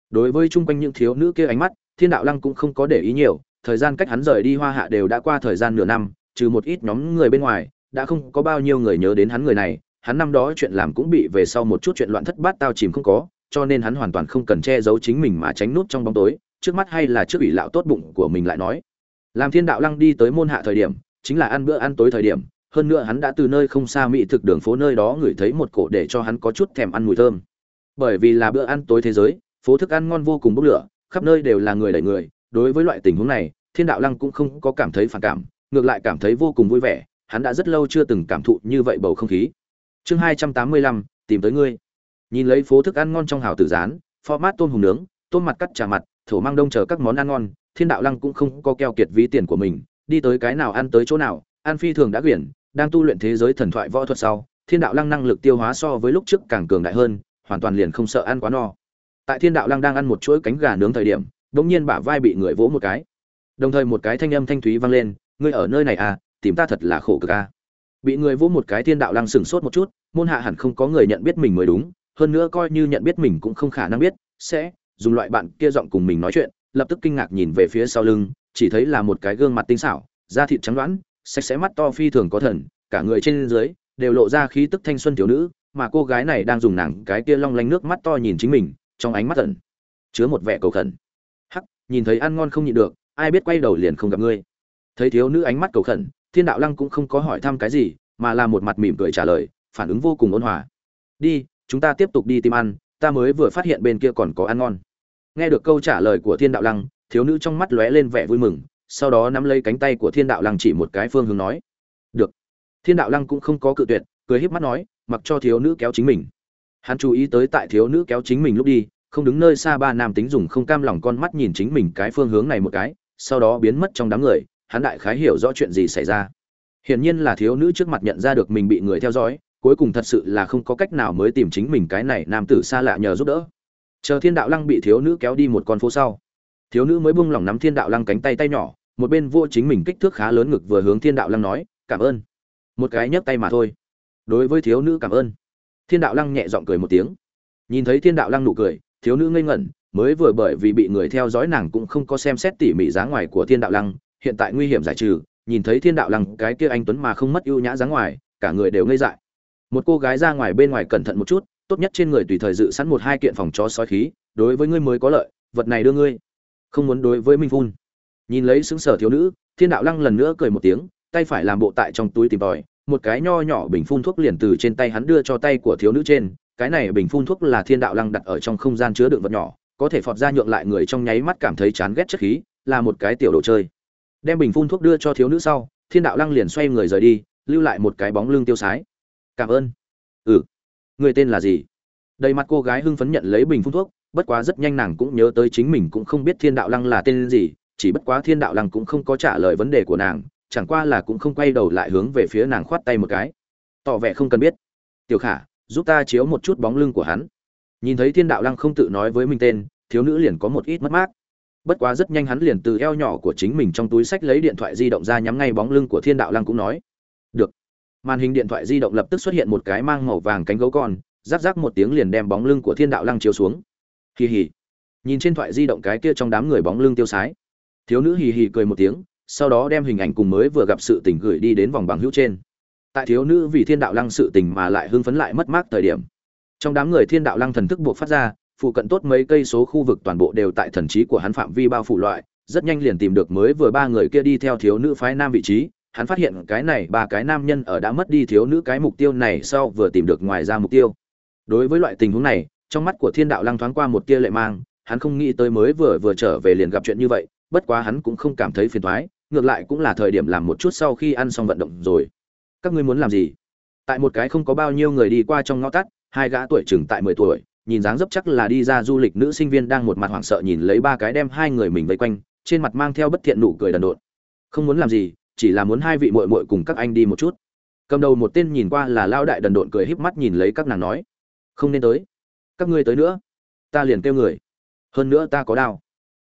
Đối với chung quanh những thiếu nữ kia ánh mắt, thiên đạo lăng cũng không có để ý nhiều, thời gian cách hắn rời đi hoa hạ đều đã qua thời gian nửa năm, trừ một ít nhóm người bên ngoài, đã không có bao nhiêu người nhớ đến hắn người này, hắn năm đó chuyện làm cũng bị về sau một chút chuyện loạn thất bát tao chìm không có, cho nên hắn hoàn toàn không cần che giấu chính mình mà tránh nút trong bóng tối trước mắt hay là trước ủy lão tốt bụng của mình lại nói. Làm thiên đạo lăng đi tới môn hạ thời điểm, chính là ăn bữa ăn tối thời điểm, hơn nữa hắn đã từ nơi không xa mỹ thực đường phố nơi đó ngửi thấy một cổ để cho hắn có chút thèm ăn mùi thơm. Bởi vì là bữa ăn tối thế giới, phố thức ăn ngon vô cùng bốc lửa, khắp nơi đều là người đẩy người, đối với loại tình huống này, thiên đạo lăng cũng không có cảm thấy phản cảm, ngược lại cảm thấy vô cùng vui vẻ, hắn đã rất lâu chưa từng cảm thụ như vậy bầu không khí. Chương hai trăm tám mươi lăm, tìm tới ngươi. Nhìn lấy phố thức ăn ngon trong hào tử rán format tôm hùm nướng, tôm mặt cắt trà mặt thổ mang đông chờ các món ăn ngon, thiên đạo lăng cũng không có keo kiệt ví tiền của mình, đi tới cái nào ăn tới chỗ nào, an phi thường đã quyển, đang tu luyện thế giới thần thoại võ thuật sau, thiên đạo lăng năng lực tiêu hóa so với lúc trước càng cường đại hơn, hoàn toàn liền không sợ ăn quá no. Tại thiên đạo lăng đang ăn một chuỗi cánh gà nướng thời điểm đ ỗ n g nhiên bả vai bị người vỗ một cái. Đồng thời một cái thanh âm thanh thúy vang lên, ngươi ở nơi này à tìm ta thật là khổ cực à. Bị người vỗ một cái thiên đạo lăng sừng sốt một chút, môn hạ hẳn không có người nhận biết mình mới đúng, hơn nữa coi như nhận biết mình cũng không khả năng biết, sẽ dùng loại bạn kia giọng cùng mình nói chuyện, lập tức kinh ngạc nhìn về phía sau lưng, chỉ thấy là một cái gương mặt tinh xảo, da thịt trắng đoán, sạch sẽ mắt to phi thường có thần, cả người trên dưới đều lộ ra khí tức thanh xuân thiếu nữ, mà cô gái này đang dùng nàng cái kia long lanh nước mắt to nhìn chính mình, trong ánh mắt tẩn chứa một vẻ cầu khẩn. Hắc, nhìn thấy ăn ngon không nhịn được, ai biết quay đầu liền không gặp ngươi. Thấy thiếu nữ ánh mắt cầu khẩn, thiên đạo lăng cũng không có hỏi thăm cái gì, mà là một mặt mỉm cười trả lời, phản ứng vô cùng ôn hòa. Đi, chúng ta tiếp tục đi tìm ăn, ta mới vừa phát hiện bên kia còn có ăn ngon nghe được câu trả lời của thiên đạo lăng, thiếu nữ trong mắt lóe lên vẻ vui mừng, sau đó nắm lấy cánh tay của thiên đạo lăng chỉ một cái phương hướng nói, được. Thiên đạo lăng cũng không có cự tuyệt, cười híp mắt nói, mặc cho thiếu nữ kéo chính mình. Hắn chú ý tới tại thiếu nữ kéo chính mình lúc đi, không đứng nơi xa ba nam tính dùng không cam lòng con mắt nhìn chính mình cái phương hướng này một cái, sau đó biến mất trong đám người, hắn đại khái hiểu rõ chuyện gì xảy ra. Hiển nhiên là thiếu nữ trước mặt nhận ra được mình bị người theo dõi, cuối cùng thật sự là không có cách nào mới tìm chính mình cái này nam tử xa lạ nhờ giúp đỡ chờ thiên đạo lăng bị thiếu nữ kéo đi một con phố sau, thiếu nữ mới buông lỏng nắm thiên đạo lăng cánh tay tay nhỏ, một bên vô chính mình kích thước khá lớn ngực vừa hướng thiên đạo lăng nói, cảm ơn. Một cái nhấc tay mà thôi. Đối với thiếu nữ cảm ơn, thiên đạo lăng nhẹ giọng cười một tiếng. Nhìn thấy thiên đạo lăng nụ cười, thiếu nữ ngây ngẩn, mới vừa bởi vì bị người theo dõi nàng cũng không có xem xét tỉ mỉ dáng ngoài của thiên đạo lăng, hiện tại nguy hiểm giải trừ, nhìn thấy thiên đạo lăng cái kia anh tuấn mà không mất ưu nhã dáng ngoài, cả người đều ngây dại. Một cô gái ra ngoài bên ngoài cẩn thận một chút tốt nhất trên người tùy thời dự sẵn một hai kiện phòng chó sói khí, đối với ngươi mới có lợi, vật này đưa ngươi. Không muốn đối với minh phun. Nhìn lấy xứng sở thiếu nữ, thiên đạo lăng lần nữa cười một tiếng, tay phải làm bộ tại trong túi tìm tòi, một cái nho nhỏ bình phun thuốc liền từ trên tay hắn đưa cho tay của thiếu nữ trên, cái này bình phun thuốc là thiên đạo lăng đặt ở trong không gian chứa đựng vật nhỏ, có thể phọt ra nhượng lại người trong nháy mắt cảm thấy chán ghét chất khí, là một cái tiểu đồ chơi. Đem bình phun thuốc đưa cho thiếu nữ sau, thiên đạo lăng liền xoay người rời đi, lưu lại một cái bóng lưng tiêu sái. Cảm ơn. Ừ người tên là gì? Đầy mặt cô gái hưng phấn nhận lấy bình phun thuốc, bất quá rất nhanh nàng cũng nhớ tới chính mình cũng không biết thiên đạo lăng là tên gì, chỉ bất quá thiên đạo lăng cũng không có trả lời vấn đề của nàng, chẳng qua là cũng không quay đầu lại hướng về phía nàng khoát tay một cái. Tỏ vẻ không cần biết. Tiểu khả, giúp ta chiếu một chút bóng lưng của hắn. Nhìn thấy thiên đạo lăng không tự nói với mình tên, thiếu nữ liền có một ít mất mát. Bất quá rất nhanh hắn liền từ eo nhỏ của chính mình trong túi sách lấy điện thoại di động ra nhắm ngay bóng lưng của thiên đạo lăng cũng nói màn hình điện thoại di động lập tức xuất hiện một cái mang màu vàng cánh gấu con rác rác một tiếng liền đem bóng lưng của thiên đạo lăng chiếu xuống. Hì hì. Nhìn trên thoại di động cái kia trong đám người bóng lưng tiêu sái. Thiếu nữ hì hì cười một tiếng, sau đó đem hình ảnh cùng mới vừa gặp sự tình gửi đi đến vòng bằng hữu trên. Tại thiếu nữ vì thiên đạo lăng sự tình mà lại hưng phấn lại mất mát thời điểm. Trong đám người thiên đạo lăng thần thức buộc phát ra, phụ cận tốt mấy cây số khu vực toàn bộ đều tại thần trí của hắn phạm vi bao phủ loại, rất nhanh liền tìm được mới vừa ba người kia đi theo thiếu nữ phái nam vị trí hắn phát hiện cái này ba cái nam nhân ở đã mất đi thiếu nữ cái mục tiêu này sau vừa tìm được ngoài ra mục tiêu. Đối với loại tình huống này, trong mắt của thiên đạo lăng thoáng qua một tia lệ mang, hắn không nghĩ tới mới vừa vừa trở về liền gặp chuyện như vậy, bất quá hắn cũng không cảm thấy phiền thoái ngược lại cũng là thời điểm làm một chút sau khi ăn xong vận động rồi. Các ngươi muốn làm gì? Tại một cái không có bao nhiêu người đi qua trong ngõ tắt, hai gã tuổi chừng tại mười tuổi, nhìn dáng dấp chắc là đi ra du lịch nữ sinh viên đang một mặt hoảng sợ nhìn lấy ba cái đem hai người mình vây quanh, trên mặt mang theo bất thiện nụ cười đần độn. Không muốn làm gì chỉ là muốn hai vị muội muội cùng các anh đi một chút. Cầm đầu một tên nhìn qua là lao đại đần độn cười híp mắt nhìn lấy các nàng nói, không nên tới. Các ngươi tới nữa, ta liền kêu người. Hơn nữa ta có đao.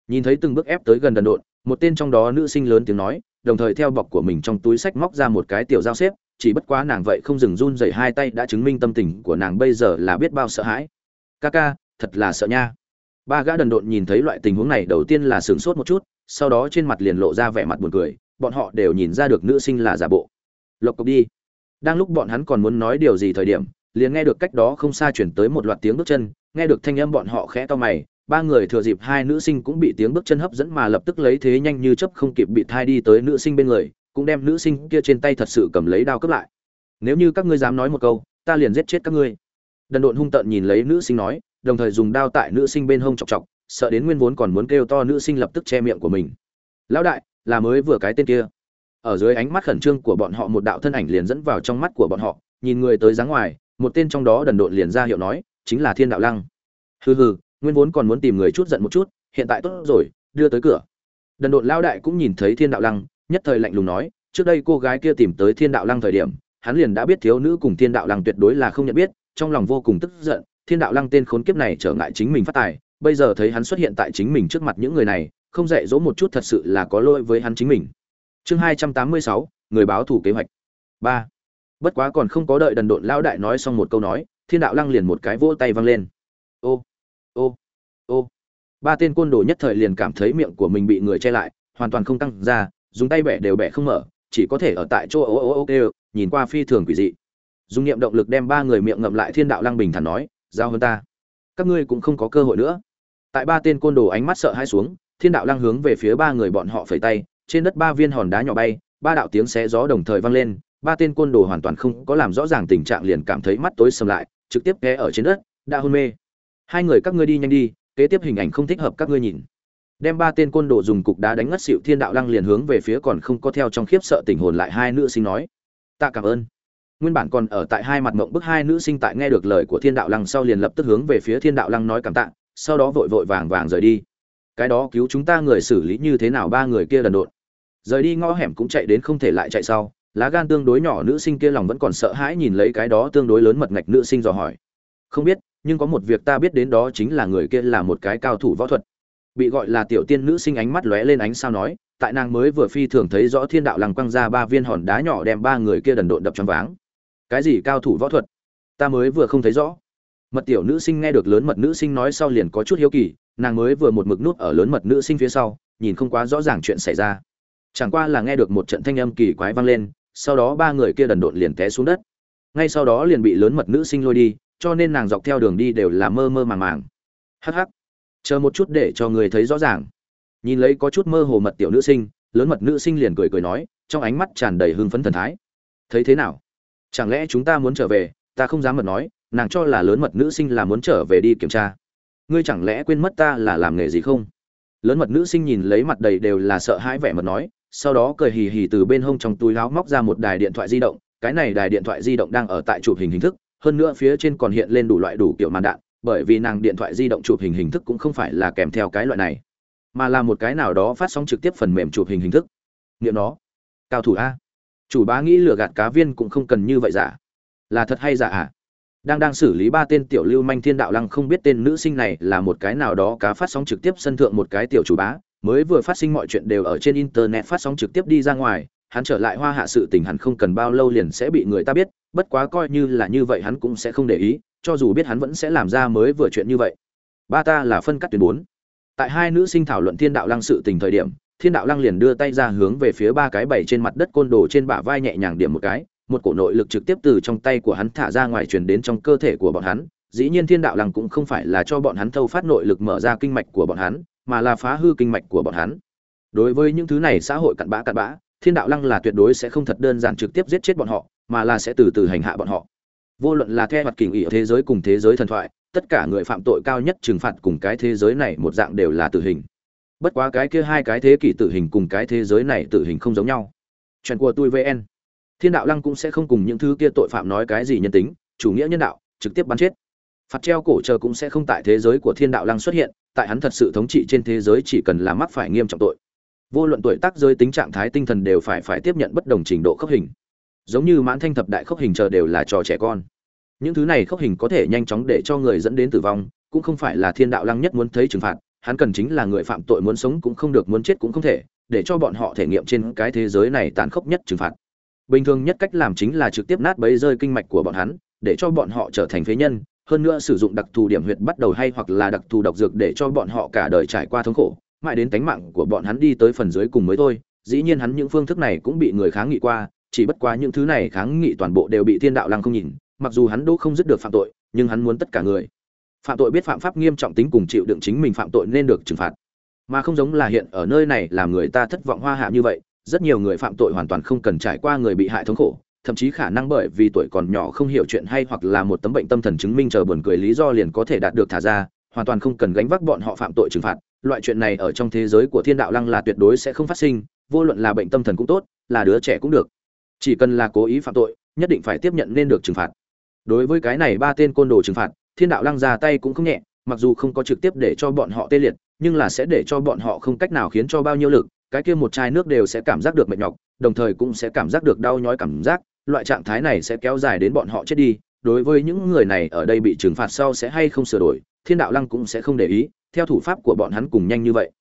Nhìn thấy từng bước ép tới gần đần độn, một tên trong đó nữ sinh lớn tiếng nói, đồng thời theo bọc của mình trong túi sách móc ra một cái tiểu dao xếp, chỉ bất quá nàng vậy không dừng run dậy hai tay đã chứng minh tâm tình của nàng bây giờ là biết bao sợ hãi. Ca ca, thật là sợ nha. Ba gã đần độn nhìn thấy loại tình huống này, đầu tiên là sửng sốt một chút, sau đó trên mặt liền lộ ra vẻ mặt buồn cười bọn họ đều nhìn ra được nữ sinh là giả bộ. Lộc cộc đi. Đang lúc bọn hắn còn muốn nói điều gì thời điểm, liền nghe được cách đó không xa chuyển tới một loạt tiếng bước chân, nghe được thanh âm bọn họ khẽ to mày, ba người thừa dịp hai nữ sinh cũng bị tiếng bước chân hấp dẫn mà lập tức lấy thế nhanh như chớp không kịp bị thai đi tới nữ sinh bên người, cũng đem nữ sinh kia trên tay thật sự cầm lấy đao cướp lại. Nếu như các ngươi dám nói một câu, ta liền giết chết các ngươi. Đần độn hung tợn nhìn lấy nữ sinh nói, đồng thời dùng đao tại nữ sinh bên hông chọc chọc, sợ đến nguyên vốn còn muốn kêu to nữ sinh lập tức che miệng của mình. Lão đại là mới vừa cái tên kia. Ở dưới ánh mắt khẩn trương của bọn họ, một đạo thân ảnh liền dẫn vào trong mắt của bọn họ, nhìn người tới dáng ngoài, một tên trong đó đần độn liền ra hiệu nói, chính là thiên đạo lăng. Hừ hừ, nguyên vốn còn muốn tìm người chút giận một chút, hiện tại tốt rồi, đưa tới cửa. Đần độn lao đại cũng nhìn thấy thiên đạo lăng, nhất thời lạnh lùng nói, trước đây cô gái kia tìm tới thiên đạo lăng thời điểm, hắn liền đã biết thiếu nữ cùng thiên đạo lăng tuyệt đối là không nhận biết, trong lòng vô cùng tức giận, thiên đạo lăng tên khốn kiếp này trở ngại chính mình phát tài, bây giờ thấy hắn xuất hiện tại chính mình trước mặt những người này không dạy dỗ một chút thật sự là có lỗi với hắn chính mình. Chương hai trăm tám mươi sáu, người báo thủ kế hoạch. Ba. Bất quá còn không có đợi đần độn lão đại nói xong một câu nói, thiên đạo lăng liền một cái vỗ tay văng lên. Ô ô ô. Ba tên côn đồ nhất thời liền cảm thấy miệng của mình bị người che lại, hoàn toàn không tăng ra, dùng tay bẻ đều bẻ không mở, chỉ có thể ở tại chỗ ô ô ô kêu, nhìn qua phi thường quỷ dị. Dùng niệm động lực đem ba người miệng ngậm lại thiên đạo lăng bình thản nói, giao hơn ta. Các ngươi cũng không có cơ hội nữa. Tại ba tên côn đồ ánh mắt sợ hãi xuống thiên đạo lăng hướng về phía ba người bọn họ phẩy tay, trên đất ba viên hòn đá nhỏ bay, ba đạo tiếng xé gió đồng thời vang lên, ba tên côn đồ hoàn toàn không có làm rõ ràng tình trạng liền cảm thấy mắt tối sầm lại, trực tiếp ghé ở trên đất, đã hôn mê. Hai người các ngươi đi nhanh đi, kế tiếp hình ảnh không thích hợp các ngươi nhìn. Đem ba tên côn đồ dùng cục đá đánh ngất xịu thiên đạo lăng liền hướng về phía còn không có theo trong khiếp sợ tình hồn lại hai nữ sinh nói. Ta cảm ơn. Nguyên bản còn ở tại hai mặt mộng bức hai nữ sinh tại nghe được lời của thiên đạo lăng sau liền lập tức hướng về phía thiên đạo lăng nói cảm tạ, sau đó vội vội vàng vàng rời đi cái đó cứu chúng ta người xử lý như thế nào ba người kia đần độn. Rời đi ngõ hẻm cũng chạy đến không thể lại chạy sau, lá gan tương đối nhỏ nữ sinh kia lòng vẫn còn sợ hãi nhìn lấy cái đó tương đối lớn mật ngạch nữ sinh dò hỏi. Không biết, nhưng có một việc ta biết đến đó chính là người kia là một cái cao thủ võ thuật. Bị gọi là tiểu tiên nữ sinh ánh mắt lóe lên ánh sao nói, tại nàng mới vừa phi thường thấy rõ thiên đạo lăng quăng ra ba viên hòn đá nhỏ đem ba người kia đần độn đập trong váng. Cái gì cao thủ võ thuật? Ta mới vừa không thấy rõ mật tiểu nữ sinh nghe được lớn mật nữ sinh nói sau liền có chút hiếu kỳ, nàng mới vừa một mực nút ở lớn mật nữ sinh phía sau, nhìn không quá rõ ràng chuyện xảy ra. Chẳng qua là nghe được một trận thanh âm kỳ quái vang lên, sau đó ba người kia đần độn liền té xuống đất. Ngay sau đó liền bị lớn mật nữ sinh lôi đi, cho nên nàng dọc theo đường đi đều là mơ mơ màng màng. Hắc hắc. Chờ một chút để cho người thấy rõ ràng. Nhìn lấy có chút mơ hồ mật tiểu nữ sinh, lớn mật nữ sinh liền cười cười nói, trong ánh mắt tràn đầy hưng phấn thần thái. Thấy thế nào? Chẳng lẽ chúng ta muốn trở về, ta không dám mật nói nàng cho là lớn mật nữ sinh là muốn trở về đi kiểm tra. Ngươi chẳng lẽ quên mất ta là làm nghề gì không? Lớn mật nữ sinh nhìn lấy mặt đầy đều là sợ hãi vẻ mật nói, sau đó cười hì hì từ bên hông trong túi láo móc ra một đài điện thoại di động, cái này đài điện thoại di động đang ở tại chụp hình hình thức, hơn nữa phía trên còn hiện lên đủ loại đủ kiểu màn đạn, bởi vì nàng điện thoại di động chụp hình hình thức cũng không phải là kèm theo cái loại này, mà là một cái nào đó phát sóng trực tiếp phần mềm chụp hình hình thức. Nghiệm nó. Cao thủ a. Chủ bá nghĩ lừa gạt cá viên cũng không cần như vậy giả. Là thật hay giả à? Đang đang xử lý ba tên tiểu lưu manh thiên đạo lăng không biết tên nữ sinh này là một cái nào đó cá phát sóng trực tiếp sân thượng một cái tiểu chủ bá, mới vừa phát sinh mọi chuyện đều ở trên internet phát sóng trực tiếp đi ra ngoài, hắn trở lại hoa hạ sự tình hẳn không cần bao lâu liền sẽ bị người ta biết, bất quá coi như là như vậy hắn cũng sẽ không để ý, cho dù biết hắn vẫn sẽ làm ra mới vừa chuyện như vậy. Ba ta là phân cắt tuyến bốn. Tại hai nữ sinh thảo luận thiên đạo lăng sự tình thời điểm, thiên đạo lăng liền đưa tay ra hướng về phía ba cái bảy trên mặt đất côn đồ trên bả vai nhẹ nhàng điểm một cái một cổ nội lực trực tiếp từ trong tay của hắn thả ra ngoài truyền đến trong cơ thể của bọn hắn. Dĩ nhiên thiên đạo lăng cũng không phải là cho bọn hắn thâu phát nội lực mở ra kinh mạch của bọn hắn, mà là phá hư kinh mạch của bọn hắn. Đối với những thứ này xã hội cặn bã cặn bã, thiên đạo lăng là tuyệt đối sẽ không thật đơn giản trực tiếp giết chết bọn họ, mà là sẽ từ từ hành hạ bọn họ. Vô luận là theo mặt kình ỉ thế giới cùng thế giới thần thoại, tất cả người phạm tội cao nhất trừng phạt cùng cái thế giới này một dạng đều là tử hình. Bất quá cái kia hai cái thế kỷ tử hình cùng cái thế giới này tử hình không giống nhau. Chuyện của tôi vn thiên đạo lăng cũng sẽ không cùng những thứ kia tội phạm nói cái gì nhân tính, chủ nghĩa nhân đạo, trực tiếp bắn chết. Phạt treo cổ chờ cũng sẽ không tại thế giới của thiên đạo lăng xuất hiện, tại hắn thật sự thống trị trên thế giới chỉ cần là mắc phải nghiêm trọng tội. Vô luận tuổi tác, giới tính, trạng thái, tinh thần đều phải phải tiếp nhận bất đồng trình độ khốc hình. Giống như mãn thanh thập đại khốc hình chờ đều là trò trẻ con. Những thứ này khốc hình có thể nhanh chóng để cho người dẫn đến tử vong, cũng không phải là thiên đạo lăng nhất muốn thấy trừng phạt, hắn cần chính là người phạm tội muốn sống cũng không được, muốn chết cũng không thể, để cho bọn họ thể nghiệm trên cái thế giới này tàn khốc nhất trừng phạt bình thường nhất cách làm chính là trực tiếp nát bấy rơi kinh mạch của bọn hắn, để cho bọn họ trở thành phế nhân, hơn nữa sử dụng đặc thù điểm huyệt bắt đầu hay hoặc là đặc thù độc dược để cho bọn họ cả đời trải qua thống khổ, mãi đến tánh mạng của bọn hắn đi tới phần dưới cùng mới thôi. Dĩ nhiên hắn những phương thức này cũng bị người kháng nghị qua, chỉ bất quá những thứ này kháng nghị toàn bộ đều bị thiên đạo lăng không nhìn, mặc dù hắn đỗ không dứt được phạm tội, nhưng hắn muốn tất cả người. Phạm tội biết phạm pháp nghiêm trọng tính cùng chịu đựng chính mình phạm tội nên được trừng phạt. Mà không giống là hiện ở nơi này làm người ta thất vọng hoa hạ như vậy rất nhiều người phạm tội hoàn toàn không cần trải qua người bị hại thống khổ, thậm chí khả năng bởi vì tuổi còn nhỏ không hiểu chuyện hay hoặc là một tấm bệnh tâm thần chứng minh chờ buồn cười lý do liền có thể đạt được thả ra, hoàn toàn không cần gánh vác bọn họ phạm tội trừng phạt. Loại chuyện này ở trong thế giới của thiên đạo lăng là tuyệt đối sẽ không phát sinh, vô luận là bệnh tâm thần cũng tốt, là đứa trẻ cũng được. Chỉ cần là cố ý phạm tội, nhất định phải tiếp nhận nên được trừng phạt. Đối với cái này ba tên côn đồ trừng phạt, thiên đạo lăng ra tay cũng không nhẹ, mặc dù không có trực tiếp để cho bọn họ tê liệt, nhưng là sẽ để cho bọn họ không cách nào khiến cho bao nhiêu lực cái kia một chai nước đều sẽ cảm giác được mệt nhọc, đồng thời cũng sẽ cảm giác được đau nhói cảm giác, loại trạng thái này sẽ kéo dài đến bọn họ chết đi, đối với những người này ở đây bị trừng phạt sau sẽ hay không sửa đổi, thiên đạo lăng cũng sẽ không để ý, theo thủ pháp của bọn hắn cùng nhanh như vậy.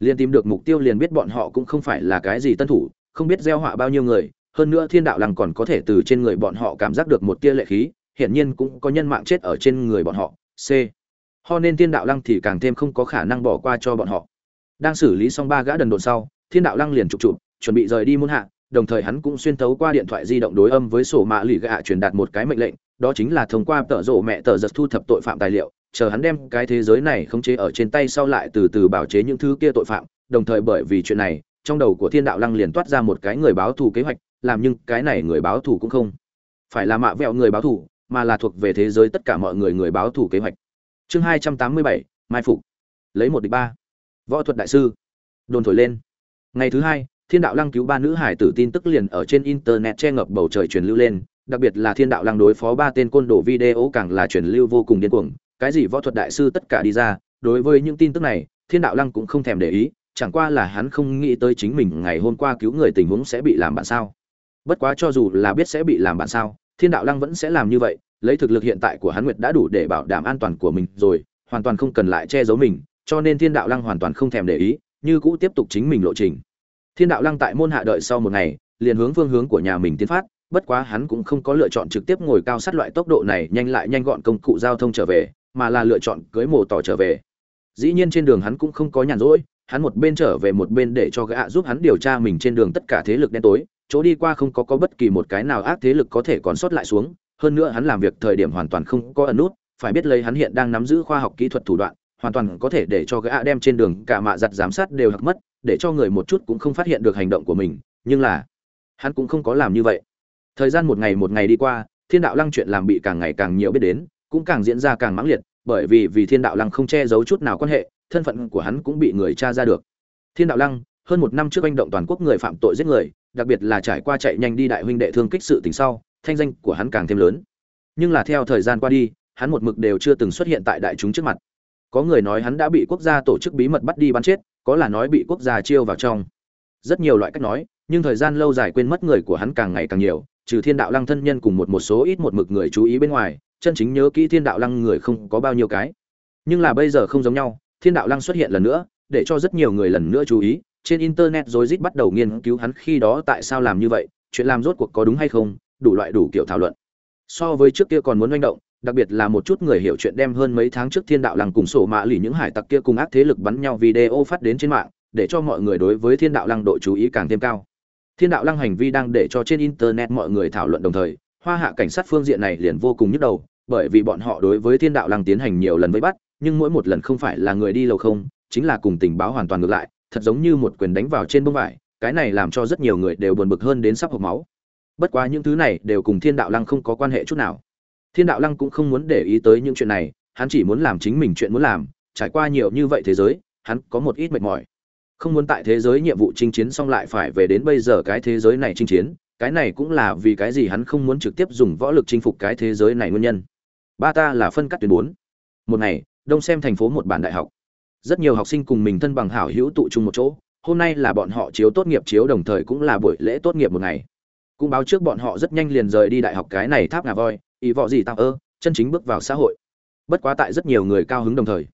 Liên tìm được mục tiêu liền biết bọn họ cũng không phải là cái gì tân thủ, không biết gieo họa bao nhiêu người, hơn nữa thiên đạo lăng còn có thể từ trên người bọn họ cảm giác được một tia lệ khí, hiển nhiên cũng có nhân mạng chết ở trên người bọn họ, c. Ho nên thiên đạo lăng thì càng thêm không có khả năng bỏ qua cho bọn họ. Đang xử lý xong ba gã đần độn sau thiên đạo lăng liền trục trục, chuẩn bị rời đi muôn hạ đồng thời hắn cũng xuyên thấu qua điện thoại di động đối âm với sổ mạ lì gạ truyền đạt một cái mệnh lệnh đó chính là thông qua tợ rộ mẹ tờ giật thu thập tội phạm tài liệu chờ hắn đem cái thế giới này khống chế ở trên tay sau lại từ từ bảo chế những thứ kia tội phạm đồng thời bởi vì chuyện này trong đầu của thiên đạo lăng liền toát ra một cái người báo thù kế hoạch làm nhưng cái này người báo thù cũng không phải là mạ vẹo người báo thù mà là thuộc về thế giới tất cả mọi người người báo thù kế hoạch. Chương hai trăm tám mươi bảy mai phục. Lấy một địch ba. Võ thuật đại sư. Đồn thổi lên ngày thứ hai, thiên đạo lăng cứu ba nữ hải tử tin tức liền ở trên internet che ngập bầu trời truyền lưu lên, đặc biệt là thiên đạo lăng đối phó ba tên côn đồ video càng là truyền lưu vô cùng điên cuồng. Cái gì võ thuật đại sư tất cả đi ra, đối với những tin tức này, thiên đạo lăng cũng không thèm để ý, chẳng qua là hắn không nghĩ tới chính mình ngày hôm qua cứu người tình huống sẽ bị làm bạn sao. Bất quá cho dù là biết sẽ bị làm bạn sao, thiên đạo lăng vẫn sẽ làm như vậy, lấy thực lực hiện tại của hắn nguyệt đã đủ để bảo đảm an toàn của mình rồi, hoàn toàn không cần lại che giấu mình, cho nên thiên đạo lăng hoàn toàn không thèm để ý như cũ tiếp tục chính mình lộ trình. Thiên đạo lăng tại môn hạ đợi sau một ngày, liền hướng phương hướng của nhà mình tiến phát, bất quá hắn cũng không có lựa chọn trực tiếp ngồi cao sát loại tốc độ này nhanh lại nhanh gọn công cụ giao thông trở về, mà là lựa chọn cưới mồ tỏ trở về. Dĩ nhiên trên đường hắn cũng không có nhàn rỗi, hắn một bên trở về một bên để cho gã giúp hắn điều tra mình trên đường tất cả thế lực đen tối, chỗ đi qua không có có bất kỳ một cái nào ác thế lực có thể còn sót lại xuống, hơn nữa hắn làm việc thời điểm hoàn toàn không có ẩn nút, phải biết lấy hắn hiện đang nắm giữ khoa học kỹ thuật thủ đoạn hoàn toàn có thể để cho gã đem trên đường cả mạ giặt giám sát đều hặc mất, để cho người một chút cũng không phát hiện được hành động của mình, nhưng là, hắn cũng không có làm như vậy. Thời gian một ngày một ngày đi qua, thiên đạo lăng chuyện làm bị càng ngày càng nhiều biết đến, cũng càng diễn ra càng mãng liệt, bởi vì vì thiên đạo lăng không che giấu chút nào quan hệ, thân phận của hắn cũng bị người tra ra được. Thiên đạo lăng, hơn một năm trước manh động toàn quốc người phạm tội giết người, đặc biệt là trải qua chạy nhanh đi đại huynh đệ thương kích sự tình sau, thanh danh của hắn càng thêm lớn. Nhưng là theo thời gian qua đi, hắn một mực đều chưa từng xuất hiện tại đại chúng trước mặt có người nói hắn đã bị quốc gia tổ chức bí mật bắt đi bắn chết, có là nói bị quốc gia chiêu vào trong. Rất nhiều loại cách nói, nhưng thời gian lâu dài quên mất người của hắn càng ngày càng nhiều, trừ thiên đạo lăng thân nhân cùng một một số ít một mực người chú ý bên ngoài, chân chính nhớ kỹ thiên đạo lăng người không có bao nhiêu cái. Nhưng là bây giờ không giống nhau, thiên đạo lăng xuất hiện lần nữa, để cho rất nhiều người lần nữa chú ý, trên internet rồi rít bắt đầu nghiên cứu hắn khi đó tại sao làm như vậy, chuyện làm rốt cuộc có đúng hay không, đủ loại đủ kiểu thảo luận. So với trước kia còn muốn manh động đặc biệt là một chút người hiểu chuyện đem hơn mấy tháng trước thiên đạo lăng cùng sổ mã lì những hải tặc kia cùng ác thế lực bắn nhau video phát đến trên mạng, để cho mọi người đối với thiên đạo lăng độ chú ý càng thêm cao. Thiên đạo lăng hành vi đang để cho trên internet mọi người thảo luận đồng thời, hoa hạ cảnh sát phương diện này liền vô cùng nhức đầu, bởi vì bọn họ đối với thiên đạo lăng tiến hành nhiều lần vây bắt, nhưng mỗi một lần không phải là người đi lâu không, chính là cùng tình báo hoàn toàn ngược lại, thật giống như một quyền đánh vào trên bông vải, cái này làm cho rất nhiều người đều buồn bực hơn đến sắp hộp máu. Bất quá những thứ này đều cùng thiên đạo lăng không có quan hệ chút nào thiên đạo lăng cũng không muốn để ý tới những chuyện này, hắn chỉ muốn làm chính mình chuyện muốn làm, trải qua nhiều như vậy thế giới, hắn có một ít mệt mỏi. Không muốn tại thế giới nhiệm vụ chinh chiến xong lại phải về đến bây giờ cái thế giới này chinh chiến, cái này cũng là vì cái gì hắn không muốn trực tiếp dùng võ lực chinh phục cái thế giới này nguyên nhân. Ba ta là phân cắt tuyến bốn. Một ngày, đông xem thành phố một bản đại học. Rất nhiều học sinh cùng mình thân bằng hảo hữu tụ chung một chỗ, hôm nay là bọn họ chiếu tốt nghiệp chiếu đồng thời cũng là buổi lễ tốt nghiệp một ngày. Cũng báo trước bọn họ rất nhanh liền rời đi đại học cái này tháp ngà voi ý vọ gì tạo ơ, chân chính bước vào xã hội. Bất quá tại rất nhiều người cao hứng đồng thời,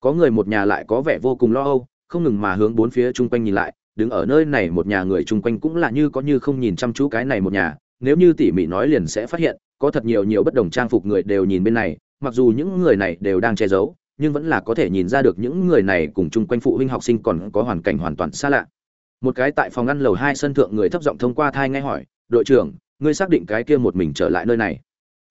có người một nhà lại có vẻ vô cùng lo âu, không ngừng mà hướng bốn phía chung quanh nhìn lại, đứng ở nơi này một nhà người chung quanh cũng là như có như không nhìn chăm chú cái này một nhà, nếu như tỉ mỉ nói liền sẽ phát hiện, có thật nhiều nhiều bất đồng trang phục người đều nhìn bên này, mặc dù những người này đều đang che giấu, nhưng vẫn là có thể nhìn ra được những người này cùng chung quanh phụ huynh học sinh còn có hoàn cảnh hoàn toàn xa lạ. Một cái tại phòng ăn lầu hai sân thượng người thấp giọng thông qua thai nghe hỏi, đội trưởng, ngươi xác định cái kia một mình trở lại nơi này?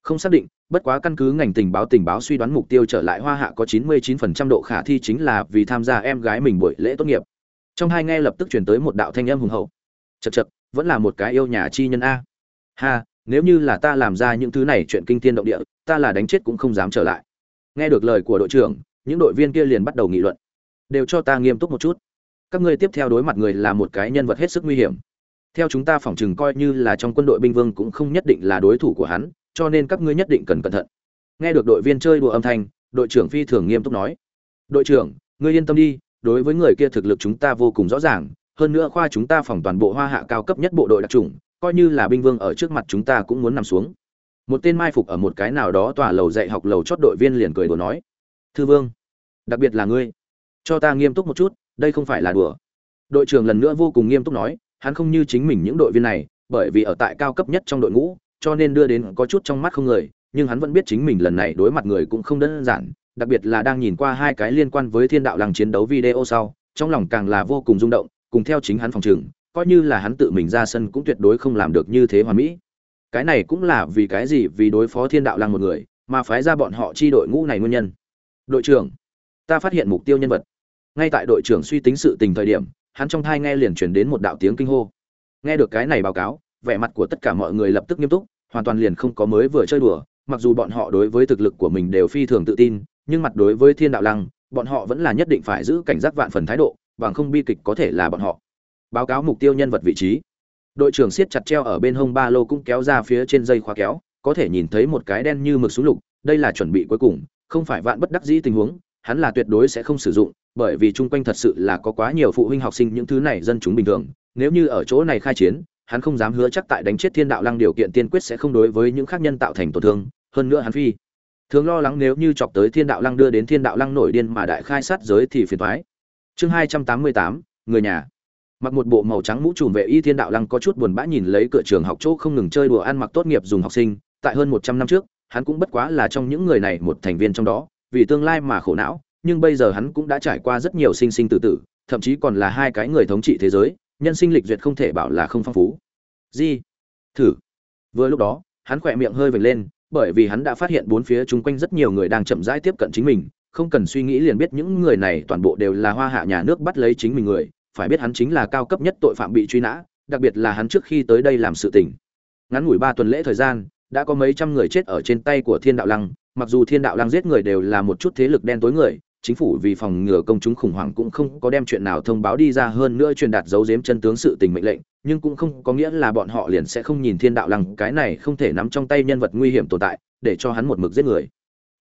Không xác định, bất quá căn cứ ngành tình báo tình báo suy đoán mục tiêu trở lại hoa hạ có 99% độ khả thi chính là vì tham gia em gái mình buổi lễ tốt nghiệp. Trong hai nghe lập tức chuyển tới một đạo thanh âm hùng hậu. Chật chật vẫn là một cái yêu nhà chi nhân a. Ha, nếu như là ta làm ra những thứ này chuyện kinh thiên động địa, ta là đánh chết cũng không dám trở lại. Nghe được lời của đội trưởng, những đội viên kia liền bắt đầu nghị luận. Đều cho ta nghiêm túc một chút. Các ngươi tiếp theo đối mặt người là một cái nhân vật hết sức nguy hiểm. Theo chúng ta phỏng chừng coi như là trong quân đội binh vương cũng không nhất định là đối thủ của hắn cho nên các ngươi nhất định cần cẩn thận. Nghe được đội viên chơi đùa âm thanh, đội trưởng phi thường nghiêm túc nói. Đội trưởng, ngươi yên tâm đi, đối với người kia thực lực chúng ta vô cùng rõ ràng, hơn nữa khoa chúng ta phòng toàn bộ hoa hạ cao cấp nhất bộ đội đặc trùng, coi như là binh vương ở trước mặt chúng ta cũng muốn nằm xuống. Một tên mai phục ở một cái nào đó tòa lầu dạy học lầu chót đội viên liền cười đùa nói. Thư vương, đặc biệt là ngươi, cho ta nghiêm túc một chút, đây không phải là đùa. Đội trưởng lần nữa vô cùng nghiêm túc nói, hắn không như chính mình những đội viên này, bởi vì ở tại cao cấp nhất trong đội ngũ cho nên đưa đến có chút trong mắt không người, nhưng hắn vẫn biết chính mình lần này đối mặt người cũng không đơn giản, đặc biệt là đang nhìn qua hai cái liên quan với thiên đạo làng chiến đấu video sau, trong lòng càng là vô cùng rung động, cùng theo chính hắn phòng trường, coi như là hắn tự mình ra sân cũng tuyệt đối không làm được như thế hoàn mỹ. Cái này cũng là vì cái gì? Vì đối phó thiên đạo lăng một người, mà phái ra bọn họ chi đội ngũ này nguyên nhân. Đội trưởng, ta phát hiện mục tiêu nhân vật. Ngay tại đội trưởng suy tính sự tình thời điểm, hắn trong thai nghe liền chuyển đến một đạo tiếng kinh hô. Nghe được cái này báo cáo vẻ mặt của tất cả mọi người lập tức nghiêm túc, hoàn toàn liền không có mới vừa chơi đùa, mặc dù bọn họ đối với thực lực của mình đều phi thường tự tin, nhưng mặt đối với thiên đạo lăng, bọn họ vẫn là nhất định phải giữ cảnh giác vạn phần thái độ, bằng không bi kịch có thể là bọn họ. Báo cáo mục tiêu nhân vật vị trí. Đội trưởng siết chặt treo ở bên hông ba lô cũng kéo ra phía trên dây khóa kéo, có thể nhìn thấy một cái đen như mực xuống lục, đây là chuẩn bị cuối cùng, không phải vạn bất đắc dĩ tình huống, hắn là tuyệt đối sẽ không sử dụng, bởi vì chung quanh thật sự là có quá nhiều phụ huynh học sinh những thứ này dân chúng bình thường, nếu như ở chỗ này khai chiến hắn không dám hứa chắc tại đánh chết thiên đạo lăng điều kiện tiên quyết sẽ không đối với những khác nhân tạo thành tổn thương, hơn nữa hắn phi. Thường lo lắng nếu như chọc tới thiên đạo lăng đưa đến thiên đạo lăng nổi điên mà đại khai sát giới thì phiền thoái chương hai trăm tám mươi tám, người nhà. Mặc một bộ màu trắng mũ trùm vệ y thiên đạo lăng có chút buồn bã nhìn lấy cửa trường học chỗ không ngừng chơi đùa ăn mặc tốt nghiệp dùng học sinh. Tại hơn một trăm năm trước, hắn cũng bất quá là trong những người này một thành viên trong đó, vì tương lai mà khổ não, nhưng bây giờ hắn cũng đã trải qua rất nhiều sinh sinh tử tử, thậm chí còn là hai cái người thống trị thế giới nhân sinh lịch duyệt không thể bảo là không phong phú. Gì thử. Vừa lúc đó, hắn khỏe miệng hơi vểnh lên, bởi vì hắn đã phát hiện bốn phía chung quanh rất nhiều người đang chậm rãi tiếp cận chính mình, không cần suy nghĩ liền biết những người này toàn bộ đều là hoa hạ nhà nước bắt lấy chính mình người, phải biết hắn chính là cao cấp nhất tội phạm bị truy nã, đặc biệt là hắn trước khi tới đây làm sự tình. Ngắn ngủi ba tuần lễ thời gian, đã có mấy trăm người chết ở trên tay của thiên đạo lăng, mặc dù thiên đạo lăng giết người đều là một chút thế lực đen tối người chính phủ vì phòng ngừa công chúng khủng hoảng cũng không có đem chuyện nào thông báo đi ra hơn nữa truyền đạt dấu giếm chân tướng sự tình mệnh lệnh, nhưng cũng không có nghĩa là bọn họ liền sẽ không nhìn thiên đạo lăng, cái này không thể nắm trong tay nhân vật nguy hiểm tồn tại, để cho hắn một mực giết người.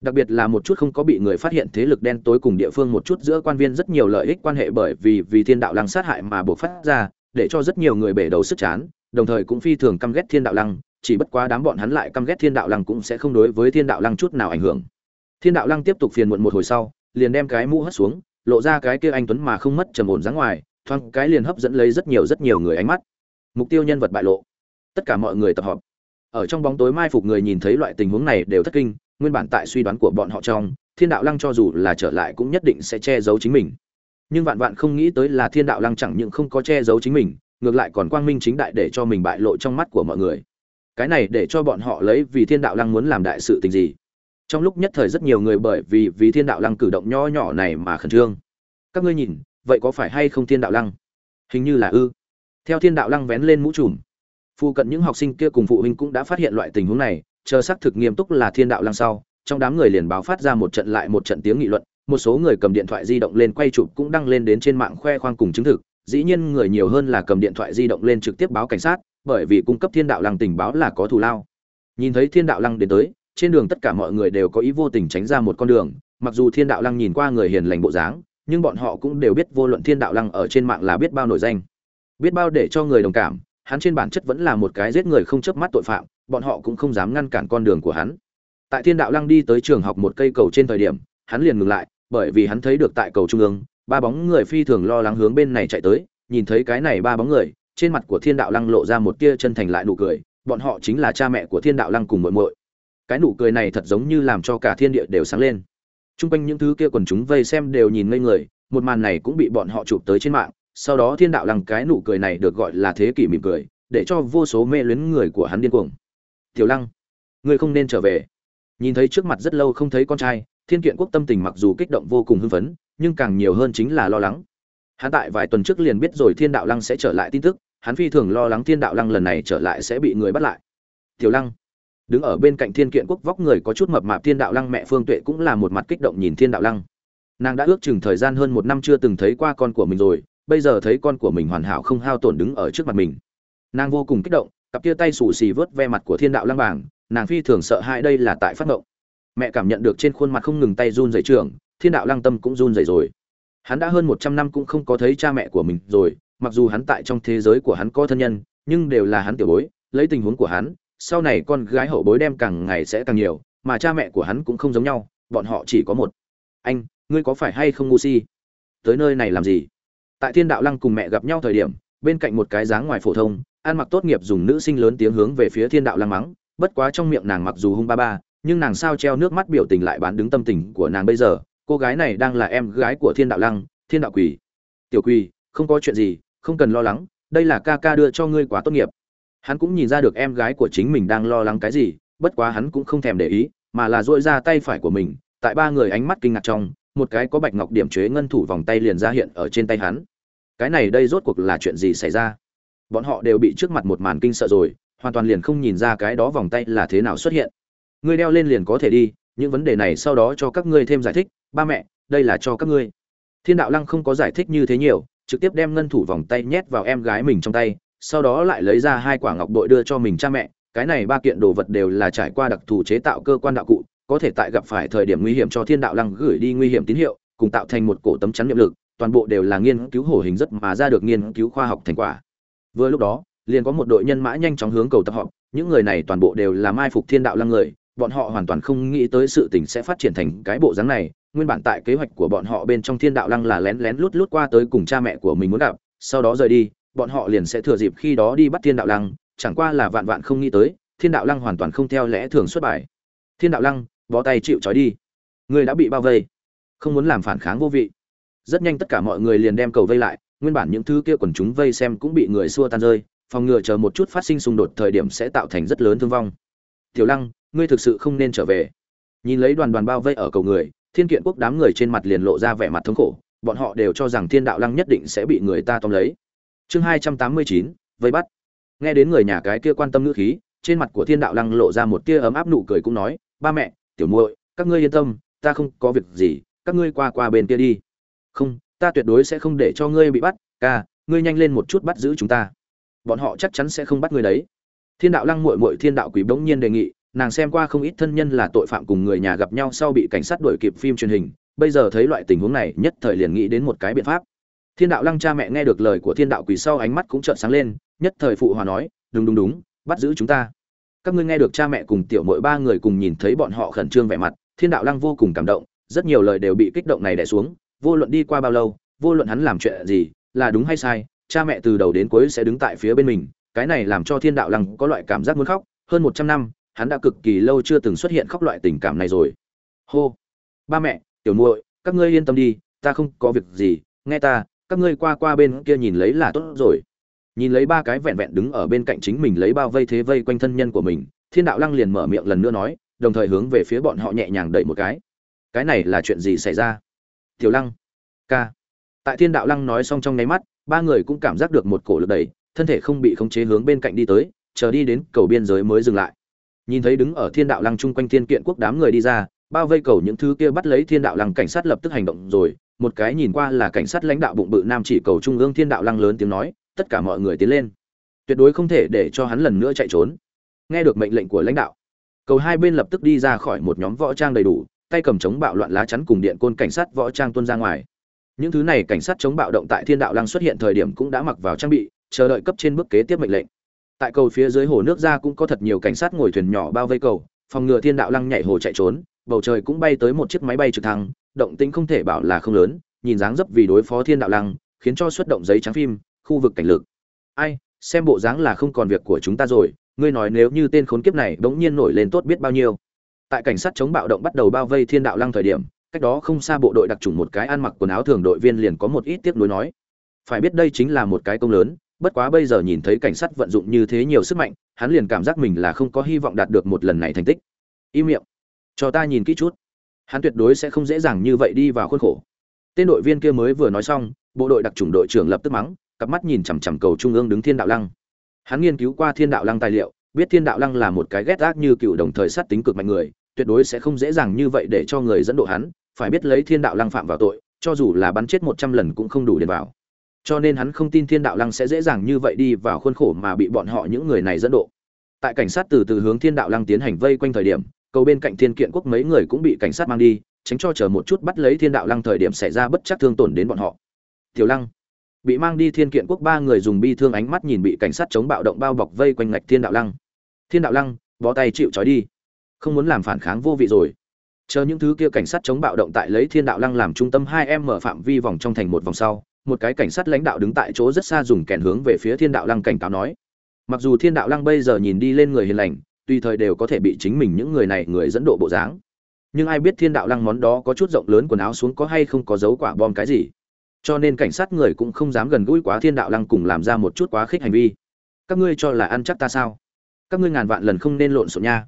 Đặc biệt là một chút không có bị người phát hiện thế lực đen tối cùng địa phương một chút giữa quan viên rất nhiều lợi ích quan hệ bởi vì vì thiên đạo lăng sát hại mà buộc phát ra, để cho rất nhiều người bể đầu sức chán, đồng thời cũng phi thường căm ghét thiên đạo lăng, chỉ bất quá đám bọn hắn lại căm ghét thiên đạo lăng cũng sẽ không đối với thiên đạo lăng chút nào ảnh hưởng. Thiên đạo lăng tiếp tục phiền muộn một hồi sau liền đem cái mũ hất xuống, lộ ra cái kia anh tuấn mà không mất trầm ổn dáng ngoài, thoáng cái liền hấp dẫn lấy rất nhiều rất nhiều người ánh mắt. Mục tiêu nhân vật bại lộ. Tất cả mọi người tập hợp. Ở trong bóng tối mai phục người nhìn thấy loại tình huống này đều thất kinh, nguyên bản tại suy đoán của bọn họ trong, thiên đạo lăng cho dù là trở lại cũng nhất định sẽ che giấu chính mình. Nhưng vạn vạn không nghĩ tới là thiên đạo lăng chẳng những không có che giấu chính mình, ngược lại còn quang minh chính đại để cho mình bại lộ trong mắt của mọi người. Cái này để cho bọn họ lấy vì thiên đạo lăng muốn làm đại sự tình gì? Trong lúc nhất thời rất nhiều người bởi vì vì thiên đạo lăng cử động nho nhỏ này mà khẩn trương. Các ngươi nhìn, vậy có phải hay không thiên đạo lăng? Hình như là ư. Theo thiên đạo lăng vén lên mũ trùm phụ cận những học sinh kia cùng phụ huynh cũng đã phát hiện loại tình huống này, chờ xác thực nghiêm túc là thiên đạo lăng sau, trong đám người liền báo phát ra một trận lại một trận tiếng nghị luận, một số người cầm điện thoại di động lên quay chụp cũng đăng lên đến trên mạng khoe khoang cùng chứng thực, dĩ nhiên người nhiều hơn là cầm điện thoại di động lên trực tiếp báo cảnh sát, bởi vì cung cấp thiên đạo lăng tình báo là có thù lao. Nhìn thấy thiên đạo lăng đến tới trên đường tất cả mọi người đều có ý vô tình tránh ra một con đường, mặc dù thiên đạo lăng nhìn qua người hiền lành bộ dáng, nhưng bọn họ cũng đều biết vô luận thiên đạo lăng ở trên mạng là biết bao nổi danh. Biết bao để cho người đồng cảm, hắn trên bản chất vẫn là một cái giết người không chớp mắt tội phạm, bọn họ cũng không dám ngăn cản con đường của hắn. Tại thiên đạo lăng đi tới trường học một cây cầu trên thời điểm, hắn liền ngừng lại, bởi vì hắn thấy được tại cầu trung ương, ba bóng người phi thường lo lắng hướng bên này chạy tới, nhìn thấy cái này ba bóng người, trên mặt của thiên đạo lăng lộ ra một tia chân thành lại nụ cười, bọn họ chính là cha mẹ của thiên đạo lăng cùng muội muội cái nụ cười này thật giống như làm cho cả thiên địa đều sáng lên Trung quanh những thứ kia quần chúng vây xem đều nhìn ngây người, một màn này cũng bị bọn họ chụp tới trên mạng, sau đó Thiên đạo lăng cái nụ cười này được gọi là thế kỷ mỉm cười, để cho vô số mê luyến người của hắn điên cuồng. "Tiểu Lăng, ngươi không nên trở về." Nhìn thấy trước mặt rất lâu không thấy con trai, Thiên Kiện Quốc tâm tình mặc dù kích động vô cùng hưng phấn, nhưng càng nhiều hơn chính là lo lắng. Hắn tại vài tuần trước liền biết rồi Thiên đạo lăng sẽ trở lại tin tức, hắn phi thường lo lắng Thiên đạo lăng lần này trở lại sẽ bị người bắt lại. "Tiểu Lăng, đứng ở bên cạnh thiên kiện quốc vóc người có chút mập mạp thiên đạo lăng mẹ phương tuệ cũng là một mặt kích động nhìn thiên đạo lăng. Nàng đã ước chừng thời gian hơn một năm chưa từng thấy qua con của mình rồi, bây giờ thấy con của mình hoàn hảo không hao tổn đứng ở trước mặt mình. Nàng vô cùng kích động, cặp kia tay xù xì vớt ve mặt của thiên đạo lăng bảng, nàng phi thường sợ hãi đây là tại phát ngộng. Mẹ cảm nhận được trên khuôn mặt không ngừng tay run dày trường thiên đạo lăng tâm cũng run dày rồi. Hắn đã hơn một trăm năm cũng không có thấy cha mẹ của mình rồi, mặc dù hắn tại trong thế giới của hắn có thân nhân, nhưng đều là hắn tiểu bối, lấy tình huống của hắn sau này con gái hậu bối đem càng ngày sẽ càng nhiều, mà cha mẹ của hắn cũng không giống nhau, bọn họ chỉ có một. Anh, ngươi có phải hay không ngu si? Tới nơi này làm gì? Tại thiên đạo lăng cùng mẹ gặp nhau thời điểm, bên cạnh một cái dáng ngoài phổ thông, ăn mặc tốt nghiệp dùng nữ sinh lớn tiếng hướng về phía thiên đạo lăng mắng, bất quá trong miệng nàng mặc dù hung ba ba, nhưng nàng sao treo nước mắt biểu tình lại bán đứng tâm tình của nàng bây giờ. Cô gái này đang là em gái của thiên đạo lăng, thiên đạo quỳ. Tiểu quỳ, không có chuyện gì, không cần lo lắng, đây là ca ca đưa cho ngươi quả tốt nghiệp hắn cũng nhìn ra được em gái của chính mình đang lo lắng cái gì, bất quá hắn cũng không thèm để ý, mà là dội ra tay phải của mình, tại ba người ánh mắt kinh ngạc trong, một cái có bạch ngọc điểm chế ngân thủ vòng tay liền ra hiện ở trên tay hắn. Cái này đây rốt cuộc là chuyện gì xảy ra? Bọn họ đều bị trước mặt một màn kinh sợ rồi, hoàn toàn liền không nhìn ra cái đó vòng tay là thế nào xuất hiện. Ngươi đeo lên liền có thể đi, những vấn đề này sau đó cho các ngươi thêm giải thích, ba mẹ, đây là cho các ngươi. Thiên đạo lăng không có giải thích như thế nhiều, trực tiếp đem ngân thủ vòng tay nhét vào em gái mình trong tay sau đó lại lấy ra hai quả ngọc bội đưa cho mình cha mẹ, cái này ba kiện đồ vật đều là trải qua đặc thù chế tạo cơ quan đạo cụ, có thể tại gặp phải thời điểm nguy hiểm cho thiên đạo lăng gửi đi nguy hiểm tín hiệu, cùng tạo thành một cổ tấm chắn nhiệm lực, toàn bộ đều là nghiên cứu hổ hình rất mà ra được nghiên cứu khoa học thành quả. Vừa lúc đó, liền có một đội nhân mã nhanh chóng hướng cầu tập họp, những người này toàn bộ đều là mai phục thiên đạo lăng người, bọn họ hoàn toàn không nghĩ tới sự tình sẽ phát triển thành cái bộ dáng này, nguyên bản tại kế hoạch của bọn họ bên trong thiên đạo lăng là lén lén lút lút qua tới cùng cha mẹ của mình muốn gặp, sau đó rời đi bọn họ liền sẽ thừa dịp khi đó đi bắt thiên đạo lăng, chẳng qua là vạn vạn không nghĩ tới, thiên đạo lăng hoàn toàn không theo lẽ thường xuất bài. Thiên đạo lăng, bó tay chịu trói đi. Người đã bị bao vây. Không muốn làm phản kháng vô vị. Rất nhanh tất cả mọi người liền đem cầu vây lại, nguyên bản những thứ kia quần chúng vây xem cũng bị người xua tan rơi, phòng ngừa chờ một chút phát sinh xung đột thời điểm sẽ tạo thành rất lớn thương vong. Tiểu lăng, ngươi thực sự không nên trở về. Nhìn lấy đoàn đoàn bao vây ở cầu người, thiên kiện quốc đám người trên mặt liền lộ ra vẻ mặt thống khổ, bọn họ đều cho rằng thiên đạo lăng nhất định sẽ bị người ta tóm lấy chương hai trăm tám mươi chín, vây bắt. Nghe đến người nhà cái kia quan tâm ngữ khí, trên mặt của thiên đạo lăng lộ ra một tia ấm áp nụ cười cũng nói, ba mẹ, tiểu muội, các ngươi yên tâm, ta không có việc gì, các ngươi qua qua bên kia đi. Không, ta tuyệt đối sẽ không để cho ngươi bị bắt, ca, ngươi nhanh lên một chút bắt giữ chúng ta. Bọn họ chắc chắn sẽ không bắt ngươi đấy. Thiên đạo lăng muội muội thiên đạo quỷ bỗng nhiên đề nghị, nàng xem qua không ít thân nhân là tội phạm cùng người nhà gặp nhau sau bị cảnh sát đuổi kịp phim truyền hình, bây giờ thấy loại tình huống này, nhất thời liền nghĩ đến một cái biện pháp thiên đạo lăng cha mẹ nghe được lời của thiên đạo quỷ sau ánh mắt cũng trợn sáng lên, nhất thời phụ hòa nói, đúng đúng đúng, bắt giữ chúng ta. Các ngươi nghe được cha mẹ cùng tiểu mỗi ba người cùng nhìn thấy bọn họ khẩn trương vẻ mặt, thiên đạo lăng vô cùng cảm động, rất nhiều lời đều bị kích động này đè xuống, vô luận đi qua bao lâu, vô luận hắn làm chuyện gì, là đúng hay sai, cha mẹ từ đầu đến cuối sẽ đứng tại phía bên mình, cái này làm cho thiên đạo lăng có loại cảm giác muốn khóc, hơn một trăm năm, hắn đã cực kỳ lâu chưa từng xuất hiện khóc loại tình cảm này rồi. Hô, ba mẹ, tiểu muội, các ngươi yên tâm đi, ta không có việc gì, nghe ta các ngươi qua qua bên kia nhìn lấy là tốt rồi. Nhìn lấy ba cái vẹn vẹn đứng ở bên cạnh chính mình lấy bao vây thế vây quanh thân nhân của mình, thiên đạo lăng liền mở miệng lần nữa nói, đồng thời hướng về phía bọn họ nhẹ nhàng đẩy một cái. Cái này là chuyện gì xảy ra? Tiểu lăng, ca. Tại thiên đạo lăng nói xong trong nháy mắt, ba người cũng cảm giác được một cổ lực đẩy, thân thể không bị khống chế hướng bên cạnh đi tới, chờ đi đến cầu biên giới mới dừng lại. Nhìn thấy đứng ở thiên đạo lăng chung quanh thiên kiện quốc đám người đi ra bao vây cầu những thứ kia bắt lấy thiên đạo lăng cảnh sát lập tức hành động rồi. Một cái nhìn qua là cảnh sát lãnh đạo bụng bự nam chỉ cầu trung ương thiên đạo lăng lớn tiếng nói, tất cả mọi người tiến lên. Tuyệt đối không thể để cho hắn lần nữa chạy trốn. Nghe được mệnh lệnh của lãnh đạo, cầu hai bên lập tức đi ra khỏi một nhóm võ trang đầy đủ, tay cầm chống bạo loạn lá chắn cùng điện côn cảnh sát võ trang tuôn ra ngoài. Những thứ này cảnh sát chống bạo động tại thiên đạo lăng xuất hiện thời điểm cũng đã mặc vào trang bị, chờ đợi cấp trên bước kế tiếp mệnh lệnh. Tại cầu phía dưới hồ nước ra cũng có thật nhiều cảnh sát ngồi thuyền nhỏ bao vây cầu, phòng ngừa thiên đạo lăng nhảy hồ chạy trốn bầu trời cũng bay tới một chiếc máy bay trực thăng, động tĩnh không thể bảo là không lớn, nhìn dáng dấp vì đối phó thiên đạo lăng, khiến cho xuất động giấy trắng phim, khu vực cảnh lực. Ai, xem bộ dáng là không còn việc của chúng ta rồi, ngươi nói nếu như tên khốn kiếp này bỗng nhiên nổi lên tốt biết bao nhiêu. Tại cảnh sát chống bạo động bắt đầu bao vây thiên đạo lăng thời điểm, cách đó không xa bộ đội đặc trùng một cái ăn mặc quần áo thường đội viên liền có một ít tiếp nối nói. Phải biết đây chính là một cái công lớn, bất quá bây giờ nhìn thấy cảnh sát vận dụng như thế nhiều sức mạnh, hắn liền cảm giác mình là không có hy vọng đạt được một lần này thành tích. Im miệng cho ta nhìn kỹ chút. Hắn tuyệt đối sẽ không dễ dàng như vậy đi vào khuôn khổ. Tên đội viên kia mới vừa nói xong, bộ đội đặc trùng đội trưởng lập tức mắng, cặp mắt nhìn chằm chằm cầu trung ương đứng thiên đạo lăng. Hắn nghiên cứu qua thiên đạo lăng tài liệu, biết thiên đạo lăng là một cái ghét ác như cựu đồng thời sát tính cực mạnh người, tuyệt đối sẽ không dễ dàng như vậy để cho người dẫn độ hắn, phải biết lấy thiên đạo lăng phạm vào tội, cho dù là bắn chết một trăm lần cũng không đủ để vào. Cho nên hắn không tin thiên đạo lăng sẽ dễ dàng như vậy đi vào khuôn khổ mà bị bọn họ những người này dẫn độ. Tại cảnh sát từ từ hướng thiên đạo lăng tiến hành vây quanh thời điểm cầu bên cạnh thiên kiện quốc mấy người cũng bị cảnh sát mang đi, tránh cho chờ một chút bắt lấy thiên đạo lăng thời điểm xảy ra bất chắc thương tổn đến bọn họ. Tiểu lăng, bị mang đi thiên kiện quốc ba người dùng bi thương ánh mắt nhìn bị cảnh sát chống bạo động bao bọc vây quanh ngạch thiên đạo lăng. Thiên đạo lăng, bó tay chịu trói đi. Không muốn làm phản kháng vô vị rồi. Chờ những thứ kia cảnh sát chống bạo động tại lấy thiên đạo lăng làm trung tâm hai em mở phạm vi vòng trong thành một vòng sau, một cái cảnh sát lãnh đạo đứng tại chỗ rất xa dùng kèn hướng về phía thiên đạo lăng cảnh cáo nói. Mặc dù thiên đạo lăng bây giờ nhìn đi lên người hiền lành tùy thời đều có thể bị chính mình những người này người dẫn độ bộ dáng. Nhưng ai biết thiên đạo lăng món đó có chút rộng lớn quần áo xuống có hay không có dấu quả bom cái gì. Cho nên cảnh sát người cũng không dám gần gũi quá thiên đạo lăng cùng làm ra một chút quá khích hành vi. Các ngươi cho là ăn chắc ta sao? Các ngươi ngàn vạn lần không nên lộn xộn nha.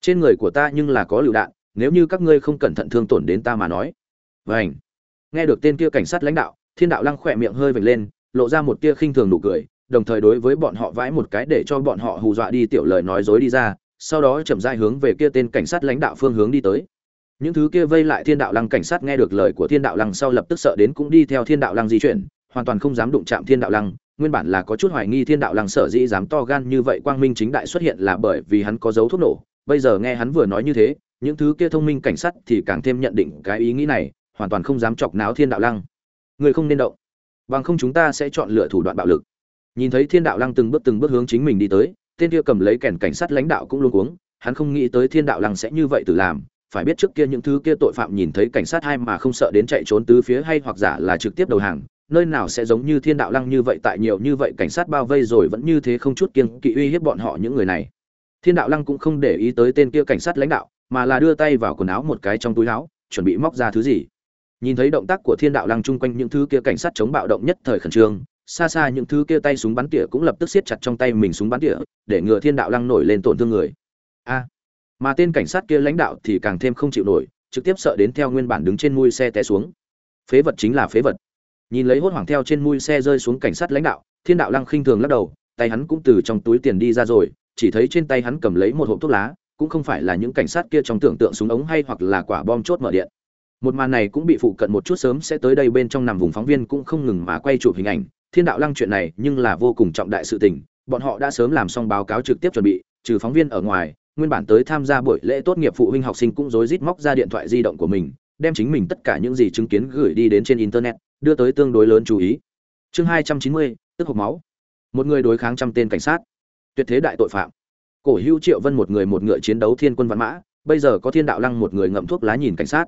Trên người của ta nhưng là có lựu đạn, nếu như các ngươi không cẩn thận thương tổn đến ta mà nói. Vảnh nghe được tên kia cảnh sát lãnh đạo, thiên đạo lăng khỏe miệng hơi vểnh lên, lộ ra một tia khinh thường nụ cười đồng thời đối với bọn họ vãi một cái để cho bọn họ hù dọa đi tiểu lời nói dối đi ra, sau đó chậm rãi hướng về kia tên cảnh sát lãnh đạo phương hướng đi tới. Những thứ kia vây lại thiên đạo lăng cảnh sát nghe được lời của thiên đạo lăng sau lập tức sợ đến cũng đi theo thiên đạo lăng di chuyển, hoàn toàn không dám đụng chạm thiên đạo lăng, nguyên bản là có chút hoài nghi thiên đạo lăng sở dĩ dám to gan như vậy quang minh chính đại xuất hiện là bởi vì hắn có dấu thuốc nổ, bây giờ nghe hắn vừa nói như thế, những thứ kia thông minh cảnh sát thì càng thêm nhận định cái ý nghĩ này, hoàn toàn không dám chọc náo thiên đạo lăng. Người không nên động, bằng không chúng ta sẽ chọn lựa thủ đoạn bạo lực nhìn thấy thiên đạo lăng từng bước từng bước hướng chính mình đi tới, tên kia cầm lấy kèn cảnh sát lãnh đạo cũng luôn cuống, hắn không nghĩ tới thiên đạo lăng sẽ như vậy tự làm, phải biết trước kia những thứ kia tội phạm nhìn thấy cảnh sát hai mà không sợ đến chạy trốn tứ phía hay hoặc giả là trực tiếp đầu hàng, nơi nào sẽ giống như thiên đạo lăng như vậy tại nhiều như vậy cảnh sát bao vây rồi vẫn như thế không chút kiêng kỵ uy hiếp bọn họ những người này. Thiên đạo lăng cũng không để ý tới tên kia cảnh sát lãnh đạo, mà là đưa tay vào quần áo một cái trong túi áo, chuẩn bị móc ra thứ gì. Nhìn thấy động tác của thiên đạo lăng chung quanh những thứ kia cảnh sát chống bạo động nhất thời khẩn trương xa xa những thứ kia tay súng bắn tỉa cũng lập tức siết chặt trong tay mình súng bắn tỉa, để ngừa thiên đạo lăng nổi lên tổn thương người. A. Mà tên cảnh sát kia lãnh đạo thì càng thêm không chịu nổi, trực tiếp sợ đến theo nguyên bản đứng trên mui xe té xuống. Phế vật chính là phế vật. Nhìn lấy hốt hoảng theo trên mui xe rơi xuống cảnh sát lãnh đạo, thiên đạo lăng khinh thường lắc đầu, tay hắn cũng từ trong túi tiền đi ra rồi, chỉ thấy trên tay hắn cầm lấy một hộp thuốc lá, cũng không phải là những cảnh sát kia trong tưởng tượng súng ống hay hoặc là quả bom chốt mở điện. Một màn này cũng bị phụ cận một chút sớm sẽ tới đây bên trong nằm vùng phóng viên cũng không ngừng mà quay chụp hình ảnh thiên đạo lăng chuyện này nhưng là vô cùng trọng đại sự tình, bọn họ đã sớm làm xong báo cáo trực tiếp chuẩn bị, trừ phóng viên ở ngoài, nguyên bản tới tham gia buổi lễ tốt nghiệp phụ huynh học sinh cũng rối rít móc ra điện thoại di động của mình, đem chính mình tất cả những gì chứng kiến gửi đi đến trên internet, đưa tới tương đối lớn chú ý. Chương hai trăm chín mươi, tức hộp máu. Một người đối kháng trăm tên cảnh sát. Tuyệt thế đại tội phạm. Cổ hữu triệu vân một người một ngựa chiến đấu thiên quân văn mã, bây giờ có thiên đạo lăng một người ngậm thuốc lá nhìn cảnh sát.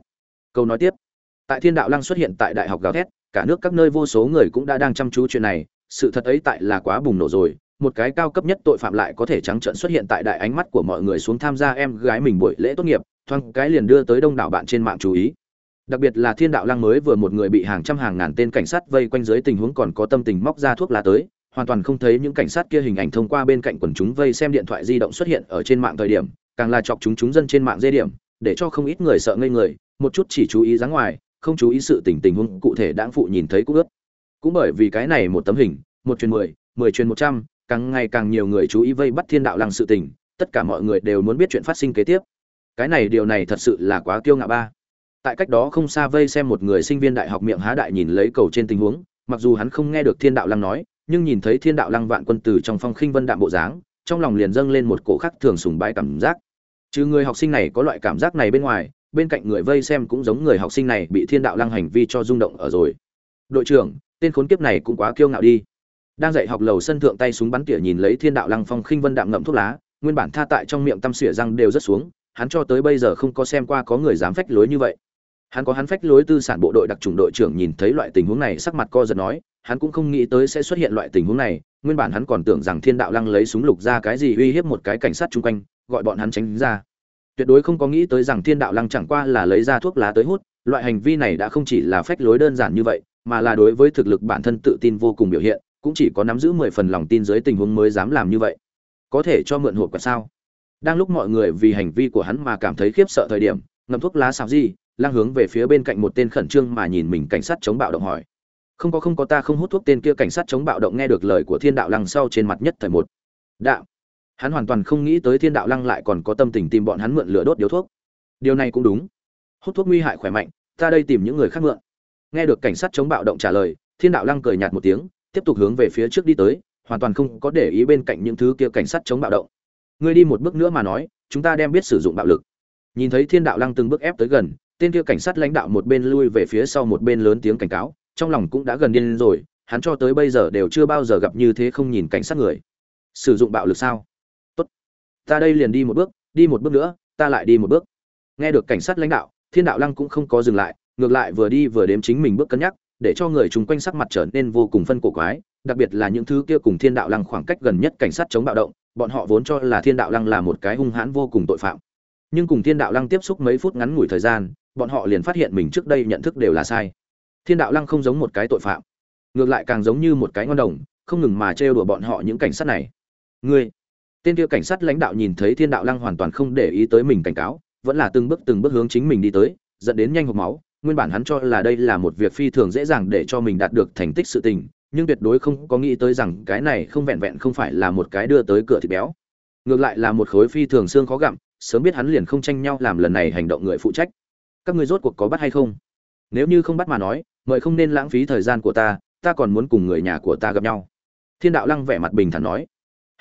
Câu nói tiếp. Tại thiên đạo lăng xuất hiện tại đại học gào thét cả nước các nơi vô số người cũng đã đang chăm chú chuyện này, sự thật ấy tại là quá bùng nổ rồi, một cái cao cấp nhất tội phạm lại có thể trắng trợn xuất hiện tại đại ánh mắt của mọi người xuống tham gia em gái mình buổi lễ tốt nghiệp, thoáng cái liền đưa tới đông đảo bạn trên mạng chú ý. Đặc biệt là thiên đạo Lang mới vừa một người bị hàng trăm hàng ngàn tên cảnh sát vây quanh dưới tình huống còn có tâm tình móc ra thuốc lá tới, hoàn toàn không thấy những cảnh sát kia hình ảnh thông qua bên cạnh quần chúng vây xem điện thoại di động xuất hiện ở trên mạng thời điểm, càng là chọc chúng chúng dân trên mạng dây điểm, để cho không ít người sợ ngây người, một chút chỉ chú ý dáng ngoài không chú ý sự tình tình huống cụ thể đáng phụ nhìn thấy cũng ướt. Cũng bởi vì cái này một tấm hình, một chuyến mười mười chuyến một trăm, càng ngày càng nhiều người chú ý vây bắt thiên đạo lăng sự tình, tất cả mọi người đều muốn biết chuyện phát sinh kế tiếp. Cái này điều này thật sự là quá kiêu ngạo ba. Tại cách đó không xa vây xem một người sinh viên đại học miệng há đại nhìn lấy cầu trên tình huống, mặc dù hắn không nghe được thiên đạo lăng nói, nhưng nhìn thấy thiên đạo lăng vạn quân tử trong phong khinh vân đạm bộ dáng, trong lòng liền dâng lên một cổ khắc thường sùng bái cảm giác. Trừ người học sinh này có loại cảm giác này bên ngoài bên cạnh người vây xem cũng giống người học sinh này bị thiên đạo lăng hành vi cho rung động ở rồi. Đội trưởng, tên khốn kiếp này cũng quá kiêu ngạo đi. Đang dạy học lầu sân thượng tay súng bắn tỉa nhìn lấy thiên đạo lăng phong khinh vân đạm ngậm thuốc lá, nguyên bản tha tại trong miệng tăm xỉa răng đều rất xuống, hắn cho tới bây giờ không có xem qua có người dám phách lối như vậy. Hắn có hắn phách lối tư sản bộ đội đặc trùng đội trưởng nhìn thấy loại tình huống này sắc mặt co giật nói, hắn cũng không nghĩ tới sẽ xuất hiện loại tình huống này, nguyên bản hắn còn tưởng rằng thiên đạo lăng lấy súng lục ra cái gì uy hiếp một cái cảnh sát chung quanh, gọi bọn hắn tránh ra tuyệt đối không có nghĩ tới rằng thiên đạo lăng chẳng qua là lấy ra thuốc lá tới hút, loại hành vi này đã không chỉ là phách lối đơn giản như vậy, mà là đối với thực lực bản thân tự tin vô cùng biểu hiện, cũng chỉ có nắm giữ mười phần lòng tin dưới tình huống mới dám làm như vậy. Có thể cho mượn hộp quả sao? Đang lúc mọi người vì hành vi của hắn mà cảm thấy khiếp sợ thời điểm, ngậm thuốc lá xào gì lang hướng về phía bên cạnh một tên khẩn trương mà nhìn mình cảnh sát chống bạo động hỏi. Không có không có ta không hút thuốc tên kia cảnh sát chống bạo động nghe được lời của thiên đạo lăng sau trên mặt nhất thời một. Đạo hắn hoàn toàn không nghĩ tới thiên đạo lăng lại còn có tâm tình tìm bọn hắn mượn lửa đốt điếu thuốc. Điều này cũng đúng. Hút thuốc nguy hại khỏe mạnh, ta đây tìm những người khác mượn. Nghe được cảnh sát chống bạo động trả lời, thiên đạo lăng cười nhạt một tiếng, tiếp tục hướng về phía trước đi tới, hoàn toàn không có để ý bên cạnh những thứ kia cảnh sát chống bạo động. Ngươi đi một bước nữa mà nói, chúng ta đem biết sử dụng bạo lực. Nhìn thấy thiên đạo lăng từng bước ép tới gần, tên kia cảnh sát lãnh đạo một bên lui về phía sau một bên lớn tiếng cảnh cáo, trong lòng cũng đã gần điên rồi, hắn cho tới bây giờ đều chưa bao giờ gặp như thế không nhìn cảnh sát người. Sử dụng bạo lực sao? Ta đây liền đi một bước, đi một bước nữa, ta lại đi một bước. Nghe được cảnh sát lãnh đạo, thiên đạo lăng cũng không có dừng lại, ngược lại vừa đi vừa đếm chính mình bước cân nhắc, để cho người chung quanh sắc mặt trở nên vô cùng phân cổ quái, đặc biệt là những thứ kia cùng thiên đạo lăng khoảng cách gần nhất cảnh sát chống bạo động, bọn họ vốn cho là thiên đạo lăng là một cái hung hãn vô cùng tội phạm. Nhưng cùng thiên đạo lăng tiếp xúc mấy phút ngắn ngủi thời gian, bọn họ liền phát hiện mình trước đây nhận thức đều là sai. Thiên đạo lăng không giống một cái tội phạm, ngược lại càng giống như một cái ngon đồng, không ngừng mà trêu đùa bọn họ những cảnh sát này. Ngươi tên kia cảnh sát lãnh đạo nhìn thấy thiên đạo lăng hoàn toàn không để ý tới mình cảnh cáo, vẫn là từng bước từng bước hướng chính mình đi tới, dẫn đến nhanh hộp máu. Nguyên bản hắn cho là đây là một việc phi thường dễ dàng để cho mình đạt được thành tích sự tình, nhưng tuyệt đối không có nghĩ tới rằng cái này không vẹn vẹn không phải là một cái đưa tới cửa thịt béo. Ngược lại là một khối phi thường xương khó gặm, sớm biết hắn liền không tranh nhau làm lần này hành động người phụ trách. Các người rốt cuộc có bắt hay không? Nếu như không bắt mà nói, mời không nên lãng phí thời gian của ta ta còn muốn cùng người nhà của ta gặp nhau. Thiên đạo lăng vẻ mặt bình thản nói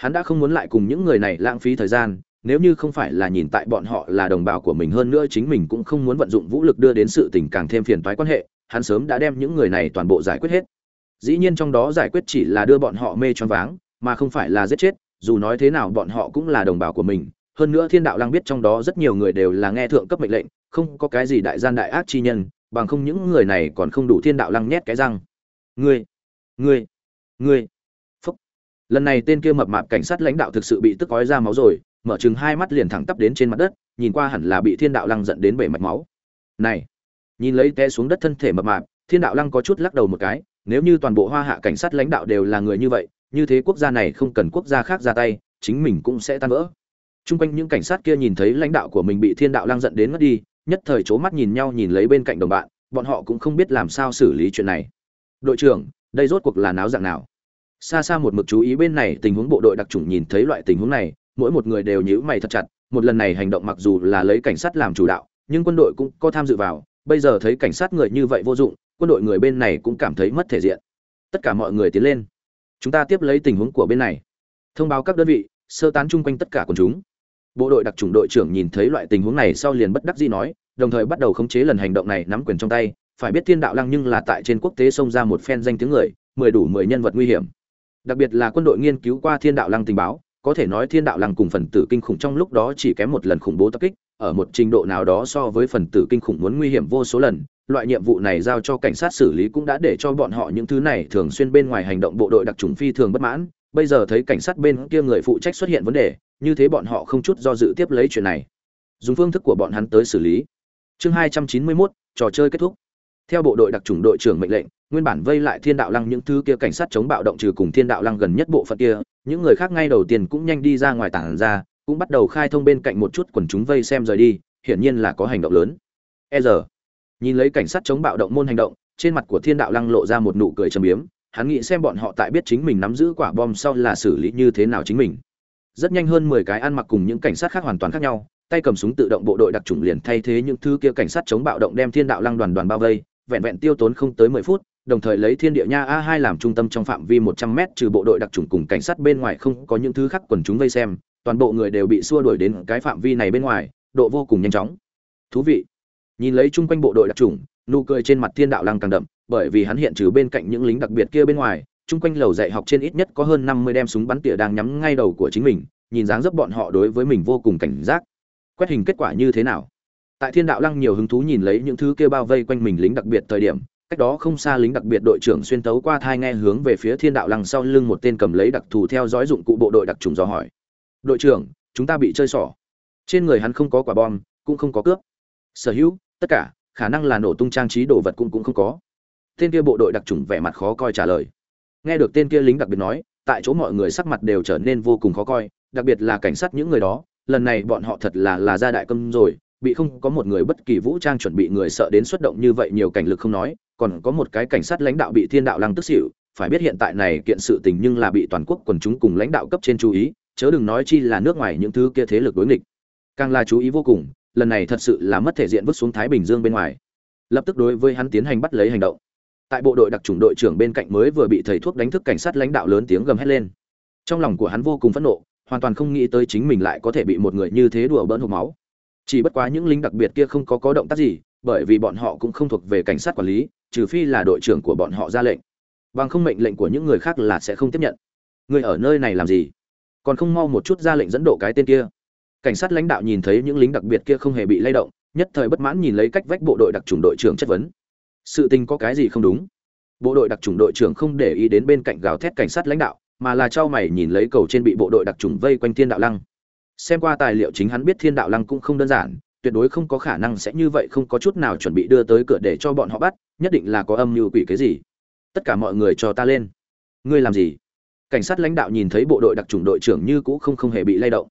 hắn đã không muốn lại cùng những người này lãng phí thời gian, nếu như không phải là nhìn tại bọn họ là đồng bào của mình hơn nữa chính mình cũng không muốn vận dụng vũ lực đưa đến sự tình càng thêm phiền toái quan hệ, hắn sớm đã đem những người này toàn bộ giải quyết hết. Dĩ nhiên trong đó giải quyết chỉ là đưa bọn họ mê choáng váng, mà không phải là giết chết, dù nói thế nào bọn họ cũng là đồng bào của mình. Hơn nữa thiên đạo lăng biết trong đó rất nhiều người đều là nghe thượng cấp mệnh lệnh, không có cái gì đại gian đại ác chi nhân, bằng không những người này còn không đủ thiên đạo lăng nhét cái răng. Ngươi ngươi ngươi lần này tên kia mập mạp cảnh sát lãnh đạo thực sự bị tức ói ra máu rồi mở chừng hai mắt liền thẳng tắp đến trên mặt đất nhìn qua hẳn là bị thiên đạo lăng giận đến bể mạch máu này nhìn lấy té xuống đất thân thể mập mạp thiên đạo lăng có chút lắc đầu một cái nếu như toàn bộ hoa hạ cảnh sát lãnh đạo đều là người như vậy như thế quốc gia này không cần quốc gia khác ra tay chính mình cũng sẽ tan vỡ Trung quanh những cảnh sát kia nhìn thấy lãnh đạo của mình bị Thiên Đạo Lăng giận đến mất đi, nhất thời chố mắt nhìn nhau nhìn lấy bên cạnh đồng bạn, bọn họ cũng không biết làm sao xử lý chuyện này. Đội trưởng, đây rốt cuộc là náo dạng nào? Xa xa một mực chú ý bên này tình huống bộ đội đặc chủng nhìn thấy loại tình huống này, mỗi một người đều nhíu mày thật chặt, một lần này hành động mặc dù là lấy cảnh sát làm chủ đạo, nhưng quân đội cũng có tham dự vào, bây giờ thấy cảnh sát người như vậy vô dụng, quân đội người bên này cũng cảm thấy mất thể diện. Tất cả mọi người tiến lên. Chúng ta tiếp lấy tình huống của bên này. Thông báo các đơn vị, sơ tán chung quanh tất cả quần chúng bộ đội đặc trùng đội trưởng nhìn thấy loại tình huống này sau liền bất đắc dĩ nói đồng thời bắt đầu khống chế lần hành động này nắm quyền trong tay phải biết thiên đạo lăng nhưng là tại trên quốc tế xông ra một phen danh tiếng người mười đủ mười nhân vật nguy hiểm đặc biệt là quân đội nghiên cứu qua thiên đạo lăng tình báo có thể nói thiên đạo lăng cùng phần tử kinh khủng trong lúc đó chỉ kém một lần khủng bố tập kích ở một trình độ nào đó so với phần tử kinh khủng muốn nguy hiểm vô số lần loại nhiệm vụ này giao cho cảnh sát xử lý cũng đã để cho bọn họ những thứ này thường xuyên bên ngoài hành động bộ đội đặc trùng phi thường bất mãn bây giờ thấy cảnh sát bên kia người phụ trách xuất hiện vấn đề như thế bọn họ không chút do dự tiếp lấy chuyện này. Dùng phương thức của bọn hắn tới xử lý. Chương hai trăm chín mươi 291, trò chơi kết thúc. Theo bộ đội đặc trùng đội trưởng mệnh lệnh nguyên bản vây lại thiên đạo lăng những thứ kia cảnh sát chống bạo động trừ cùng thiên đạo lăng gần nhất bộ phận kia, những người khác ngay đầu tiên cũng nhanh đi ra ngoài tảng ra, cũng bắt đầu khai thông bên cạnh một chút quần chúng vây xem rời đi, hiển nhiên là có hành động lớn. E giờ, nhìn lấy cảnh sát chống bạo động môn hành động, trên mặt của thiên đạo lăng lộ ra một nụ cười trầm biếm, hắn nghĩ xem bọn họ tại biết chính mình nắm giữ quả bom sau là xử lý như thế nào chính mình. Rất nhanh hơn mười cái ăn mặc cùng những cảnh sát khác hoàn toàn khác nhau, tay cầm súng tự động bộ đội đặc trùng liền thay thế những thứ kia cảnh sát chống bạo động đem thiên đạo lăng đoàn đoàn bao vây, vẹn vẹn tiêu tốn không tới mười phút đồng thời lấy thiên địa nha a hai làm trung tâm trong phạm vi một trăm mét trừ bộ đội đặc trùng cùng cảnh sát bên ngoài không có những thứ khác quần chúng vây xem toàn bộ người đều bị xua đuổi đến cái phạm vi này bên ngoài độ vô cùng nhanh chóng thú vị nhìn lấy chung quanh bộ đội đặc trùng nụ cười trên mặt thiên đạo lăng càng đậm bởi vì hắn hiện trừ bên cạnh những lính đặc biệt kia bên ngoài chung quanh lầu dạy học trên ít nhất có hơn năm mươi đem súng bắn tỉa đang nhắm ngay đầu của chính mình, nhìn dáng dấp bọn họ đối với mình vô cùng cảnh giác. Quét hình kết quả như thế nào? Tại Thiên Đạo Lăng nhiều hứng thú nhìn lấy những thứ kia bao vây quanh mình lính đặc biệt thời điểm, cách đó không xa lính đặc biệt đội trưởng xuyên tấu qua thai nghe hướng về phía Thiên Đạo Lăng sau lưng một tên cầm lấy đặc thù theo dõi dụng cụ bộ đội đặc trùng do hỏi. "Đội trưởng, chúng ta bị chơi xỏ." Trên người hắn không có quả bom, cũng không có cướp. Sở hữu, tất cả, khả năng là nổ tung trang trí đồ vật cũng cũng không có. Tên kia bộ đội đặc trùng vẻ mặt khó coi trả lời nghe được tên kia lính đặc biệt nói tại chỗ mọi người sắc mặt đều trở nên vô cùng khó coi đặc biệt là cảnh sát những người đó lần này bọn họ thật là là gia đại công rồi bị không có một người bất kỳ vũ trang chuẩn bị người sợ đến xuất động như vậy nhiều cảnh lực không nói còn có một cái cảnh sát lãnh đạo bị thiên đạo lăng tức xỉu, phải biết hiện tại này kiện sự tình nhưng là bị toàn quốc quần chúng cùng lãnh đạo cấp trên chú ý, chớ đừng nói chi là nước ngoài những thứ kia thế lực đối nghịch. Càng là chú ý vô cùng, lần này thật sự là mất thể diện vứt xuống thái bình dương bên ngoài. Lập tức đối với hắn tiến hành bắt lấy hành động. Tại bộ đội đặc trùng đội trưởng bên cạnh mới vừa bị thầy thuốc đánh thức cảnh sát lãnh đạo lớn tiếng gầm hét lên. Trong lòng của hắn vô cùng phẫn nộ, hoàn toàn không nghĩ tới chính mình lại có thể bị một người như thế đùa bỡn hộp máu. Chỉ bất quá những lính đặc biệt kia không có có động tác gì, bởi vì bọn họ cũng không thuộc về cảnh sát quản lý trừ phi là đội trưởng của bọn họ ra lệnh. Bằng không mệnh lệnh của những người khác là sẽ không tiếp nhận. Người ở nơi này làm gì? Còn không mau một chút ra lệnh dẫn độ cái tên kia. Cảnh sát lãnh đạo nhìn thấy những lính đặc biệt kia không hề bị lay động, nhất thời bất mãn nhìn lấy cách vách bộ đội đặc trùng đội trưởng chất vấn. Sự tình có cái gì không đúng? Bộ đội đặc trùng đội trưởng không để ý đến bên cạnh gào thét cảnh sát lãnh đạo, mà là trao mày nhìn lấy cầu trên bị bộ đội đặc trùng vây quanh thiên đạo lăng. Xem qua tài liệu chính hắn biết thiên đạo lăng cũng không đơn giản tuyệt đối không có khả năng sẽ như vậy, không có chút nào chuẩn bị đưa tới cửa để cho bọn họ bắt, nhất định là có âm mưu quỷ cái gì. Tất cả mọi người cho ta lên. Ngươi làm gì? Cảnh sát lãnh đạo nhìn thấy bộ đội đặc trùng đội trưởng như cũ không không hề bị lay động.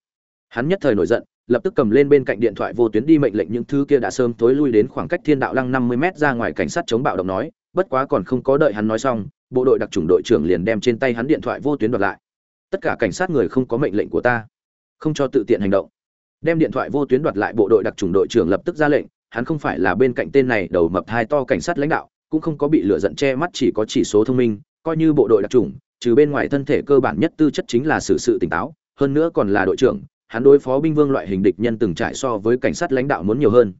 Hắn nhất thời nổi giận, lập tức cầm lên bên cạnh điện thoại vô tuyến đi mệnh lệnh những thứ kia đã sớm tối lui đến khoảng cách thiên đạo lăng năm mươi m ra ngoài cảnh sát chống bạo động nói, bất quá còn không có đợi hắn nói xong, bộ đội đặc trùng đội trưởng liền đem trên tay hắn điện thoại vô tuyến đoạt lại. Tất cả cảnh sát người không có mệnh lệnh của ta, không cho tự tiện hành động đem điện thoại vô tuyến đoạt lại, bộ đội đặc trùng đội trưởng lập tức ra lệnh, hắn không phải là bên cạnh tên này đầu mập hai to cảnh sát lãnh đạo, cũng không có bị lựa giận che mắt, chỉ có chỉ số thông minh, coi như bộ đội đặc trùng trừ bên ngoài thân thể cơ bản nhất tư chất chính là sự sự tỉnh táo, hơn nữa còn là đội trưởng, hắn đối phó binh vương loại hình địch nhân từng trải so với cảnh sát lãnh đạo muốn nhiều hơn.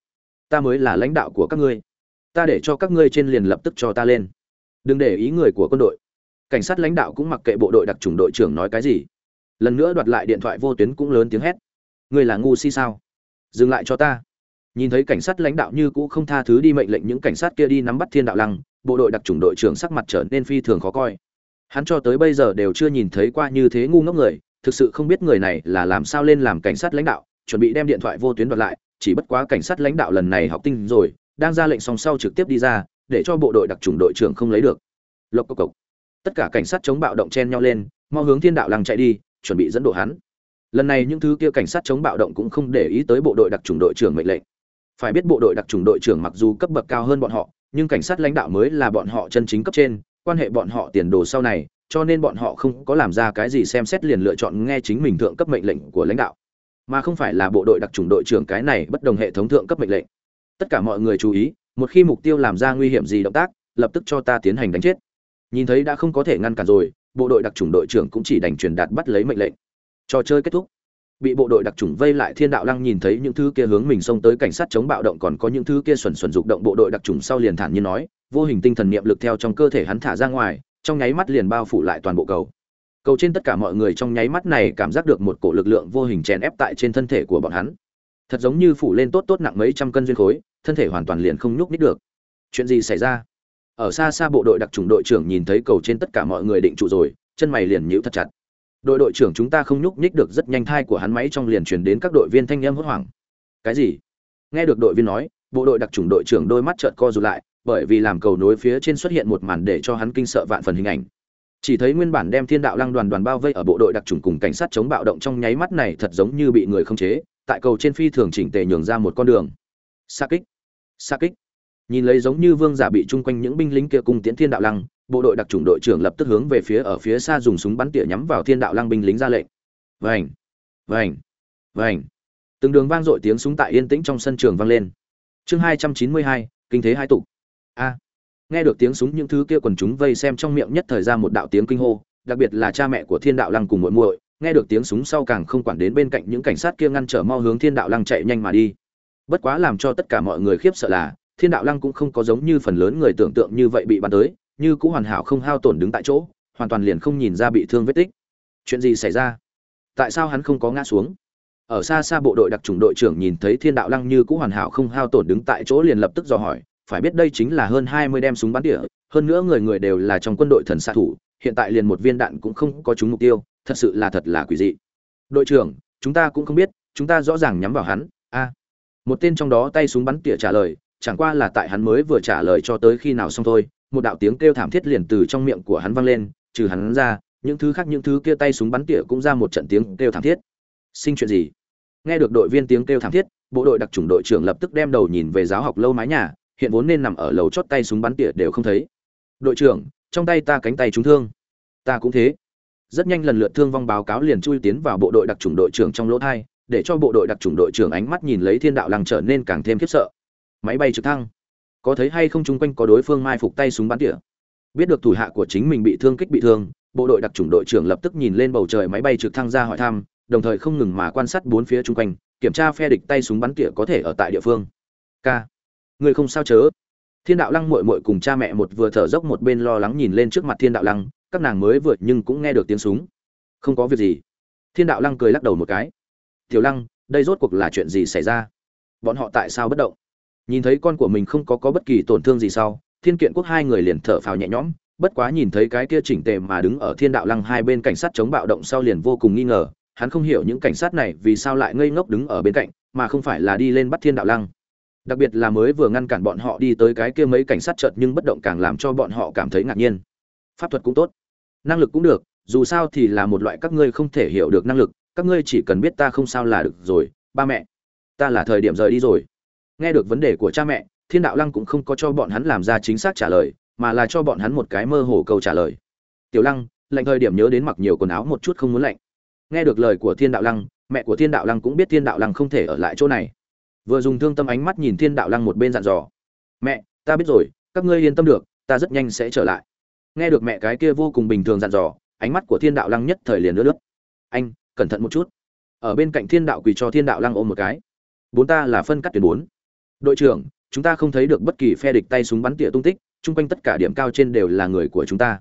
Ta mới là lãnh đạo của các ngươi. Ta để cho các ngươi trên liền lập tức cho ta lên. Đừng để ý người của quân đội. Cảnh sát lãnh đạo cũng mặc kệ bộ đội đặc trùng đội trưởng nói cái gì. Lần nữa đoạt lại điện thoại vô tuyến cũng lớn tiếng hét ngươi là ngu si sao? Dừng lại cho ta. Nhìn thấy cảnh sát lãnh đạo như cũ không tha thứ đi mệnh lệnh những cảnh sát kia đi nắm bắt thiên đạo lăng, bộ đội đặc trùng đội trưởng sắc mặt trở nên phi thường khó coi. Hắn cho tới bây giờ đều chưa nhìn thấy qua như thế ngu ngốc người, thực sự không biết người này là làm sao lên làm cảnh sát lãnh đạo, chuẩn bị đem điện thoại vô tuyến đoạt lại, chỉ bất quá cảnh sát lãnh đạo lần này học tinh rồi, đang ra lệnh song sau trực tiếp đi ra, để cho bộ đội đặc trùng đội trưởng không lấy được. Lộc cộc cộc. Tất cả cảnh sát chống bạo động chen nhau lên, mau hướng thiên đạo lăng chạy đi, chuẩn bị dẫn độ hắn lần này những thứ kia cảnh sát chống bạo động cũng không để ý tới bộ đội đặc trùng đội trưởng mệnh lệnh. Phải biết bộ đội đặc trùng đội trưởng mặc dù cấp bậc cao hơn bọn họ, nhưng cảnh sát lãnh đạo mới là bọn họ chân chính cấp trên, quan hệ bọn họ tiền đồ sau này, cho nên bọn họ không có làm ra cái gì xem xét liền lựa chọn nghe chính mình thượng cấp mệnh lệnh của lãnh đạo. Mà không phải là bộ đội đặc trùng đội trưởng cái này bất đồng hệ thống thượng cấp mệnh lệnh. Tất cả mọi người chú ý, một khi mục tiêu làm ra nguy hiểm gì động tác, lập tức cho ta tiến hành đánh chết. Nhìn thấy đã không có thể ngăn cản rồi, bộ đội đặc trùng đội trưởng cũng chỉ đành truyền đạt bắt lấy mệnh lệnh trò chơi kết thúc. Bị bộ đội đặc trùng vây lại thiên đạo lăng nhìn thấy những thứ kia hướng mình xông tới cảnh sát chống bạo động còn có những thứ kia xuẩn xuẩn dục động bộ đội đặc trùng sau liền thản nhiên nói, vô hình tinh thần niệm lực theo trong cơ thể hắn thả ra ngoài, trong nháy mắt liền bao phủ lại toàn bộ cầu. Cầu trên tất cả mọi người trong nháy mắt này cảm giác được một cổ lực lượng vô hình chèn ép tại trên thân thể của bọn hắn. Thật giống như phủ lên tốt tốt nặng mấy trăm cân duyên khối, thân thể hoàn toàn liền không nhúc nít được. Chuyện gì xảy ra? Ở xa xa bộ đội đặc trùng đội trưởng nhìn thấy cầu trên tất cả mọi người định trụ rồi, chân mày liền nhíu thật chặt đội đội trưởng chúng ta không nhúc nhích được rất nhanh thai của hắn máy trong liền truyền đến các đội viên thanh em hốt hoảng. Cái gì? Nghe được đội viên nói, bộ đội đặc trùng đội trưởng đôi mắt trợn co rụt lại, bởi vì làm cầu nối phía trên xuất hiện một màn để cho hắn kinh sợ vạn phần hình ảnh. Chỉ thấy nguyên bản đem thiên đạo lăng đoàn đoàn bao vây ở bộ đội đặc trùng cùng cảnh sát chống bạo động trong nháy mắt này thật giống như bị người không chế, tại cầu trên phi thường chỉnh tề nhường ra một con đường. Xa kích. Xa kích. Nhìn lấy giống như vương giả bị chung quanh những binh lính kia cùng tiến thiên đạo lăng bộ đội đặc trùng đội trưởng lập tức hướng về phía ở phía xa dùng súng bắn tỉa nhắm vào thiên đạo lăng binh lính ra lệnh. Vành vành vành. Từng đường vang dội tiếng súng tại yên tĩnh trong sân trường vang lên. Chương hai trăm chín mươi hai, kinh thế hai tục a. Nghe được tiếng súng những thứ kia quần chúng vây xem trong miệng nhất thời ra một đạo tiếng kinh hô, đặc biệt là cha mẹ của thiên đạo lăng cùng muội muội, nghe được tiếng súng sau càng không quản đến bên cạnh những cảnh sát kia ngăn trở mau hướng thiên đạo lăng chạy nhanh mà đi. Bất quá làm cho tất cả mọi người khiếp sợ là, thiên đạo lăng cũng không có giống như phần lớn người tưởng tượng như vậy bị bắn tới như cũng hoàn hảo không hao tổn đứng tại chỗ, hoàn toàn liền không nhìn ra bị thương vết tích. Chuyện gì xảy ra? Tại sao hắn không có ngã xuống? Ở xa xa bộ đội đặc trùng đội trưởng nhìn thấy thiên đạo lăng như cũng hoàn hảo không hao tổn đứng tại chỗ liền lập tức dò hỏi, phải biết đây chính là hơn hai mươi đem súng bắn tỉa, hơn nữa người người đều là trong quân đội thần xạ thủ, hiện tại liền một viên đạn cũng không có trúng mục tiêu, thật sự là thật là quỷ dị. Đội trưởng, chúng ta cũng không biết, chúng ta rõ ràng nhắm vào hắn, a. Một tên trong đó tay súng bắn tỉa trả lời, chẳng qua là tại hắn mới vừa trả lời cho tới khi nào xong thôi một đạo tiếng kêu thảm thiết liền từ trong miệng của hắn vang lên, trừ hắn ra, những thứ khác những thứ kia tay súng bắn tỉa cũng ra một trận tiếng kêu thảm thiết. Sinh chuyện gì? Nghe được đội viên tiếng kêu thảm thiết, bộ đội đặc trùng đội trưởng lập tức đem đầu nhìn về giáo học lâu mái nhà, hiện vốn nên nằm ở lầu chót tay súng bắn tỉa đều không thấy. Đội trưởng, trong tay ta cánh tay trúng thương. Ta cũng thế. Rất nhanh lần lượt thương vong báo cáo liền chui tiến vào bộ đội đặc trùng đội trưởng trong lỗ thai, để cho bộ đội đặc trùng đội trưởng ánh mắt nhìn lấy thiên đạo lăng trở nên càng thêm khiếp sợ. Máy bay trực thăng có thấy hay không chung quanh có đối phương mai phục tay súng bắn tỉa. Biết được thủ hạ của chính mình bị thương kích bị thương, bộ đội đặc trùng đội trưởng lập tức nhìn lên bầu trời máy bay trực thăng ra hỏi thăm, đồng thời không ngừng mà quan sát bốn phía chung quanh, kiểm tra phe địch tay súng bắn tỉa có thể ở tại địa phương. K người không sao chớ? Thiên đạo lăng mội mội cùng cha mẹ một vừa thở dốc một bên lo lắng nhìn lên trước mặt thiên đạo lăng, các nàng mới vượt nhưng cũng nghe được tiếng súng. Không có việc gì. Thiên đạo lăng cười lắc đầu một cái. Tiểu lăng, đây rốt cuộc là chuyện gì xảy ra? Bọn họ tại sao bất động? Nhìn thấy con của mình không có có bất kỳ tổn thương gì sau, thiên kiện quốc hai người liền thở phào nhẹ nhõm, bất quá nhìn thấy cái kia chỉnh tề mà đứng ở thiên đạo lăng hai bên cảnh sát chống bạo động sau liền vô cùng nghi ngờ, hắn không hiểu những cảnh sát này vì sao lại ngây ngốc đứng ở bên cạnh, mà không phải là đi lên bắt thiên đạo lăng. Đặc biệt là mới vừa ngăn cản bọn họ đi tới cái kia mấy cảnh sát chợt nhưng bất động càng làm cho bọn họ cảm thấy ngạc nhiên. Pháp thuật cũng tốt. Năng lực cũng được, dù sao thì là một loại các ngươi không thể hiểu được năng lực, các ngươi chỉ cần biết ta không sao là được rồi, ba mẹ. Ta là thời điểm rời đi rồi nghe được vấn đề của cha mẹ, thiên đạo lăng cũng không có cho bọn hắn làm ra chính xác trả lời, mà là cho bọn hắn một cái mơ hồ câu trả lời. Tiểu lăng, lạnh thời điểm nhớ đến mặc nhiều quần áo một chút không muốn lạnh. Nghe được lời của thiên đạo lăng, mẹ của thiên đạo lăng cũng biết thiên đạo lăng không thể ở lại chỗ này. Vừa dùng thương tâm ánh mắt nhìn thiên đạo lăng một bên dặn dò, mẹ, ta biết rồi, các ngươi yên tâm được, ta rất nhanh sẽ trở lại. Nghe được mẹ cái kia vô cùng bình thường dặn dò, ánh mắt của thiên đạo lăng nhất thời liền nữa nước anh, cẩn thận một chút. Ở bên cạnh thiên đạo quỳ cho thiên đạo lăng ôm một cái. Bốn ta là phân cắt tuyến bốn đội trưởng, chúng ta không thấy được bất kỳ phe địch tay súng bắn tỉa tung tích, chung quanh tất cả điểm cao trên đều là người của chúng ta.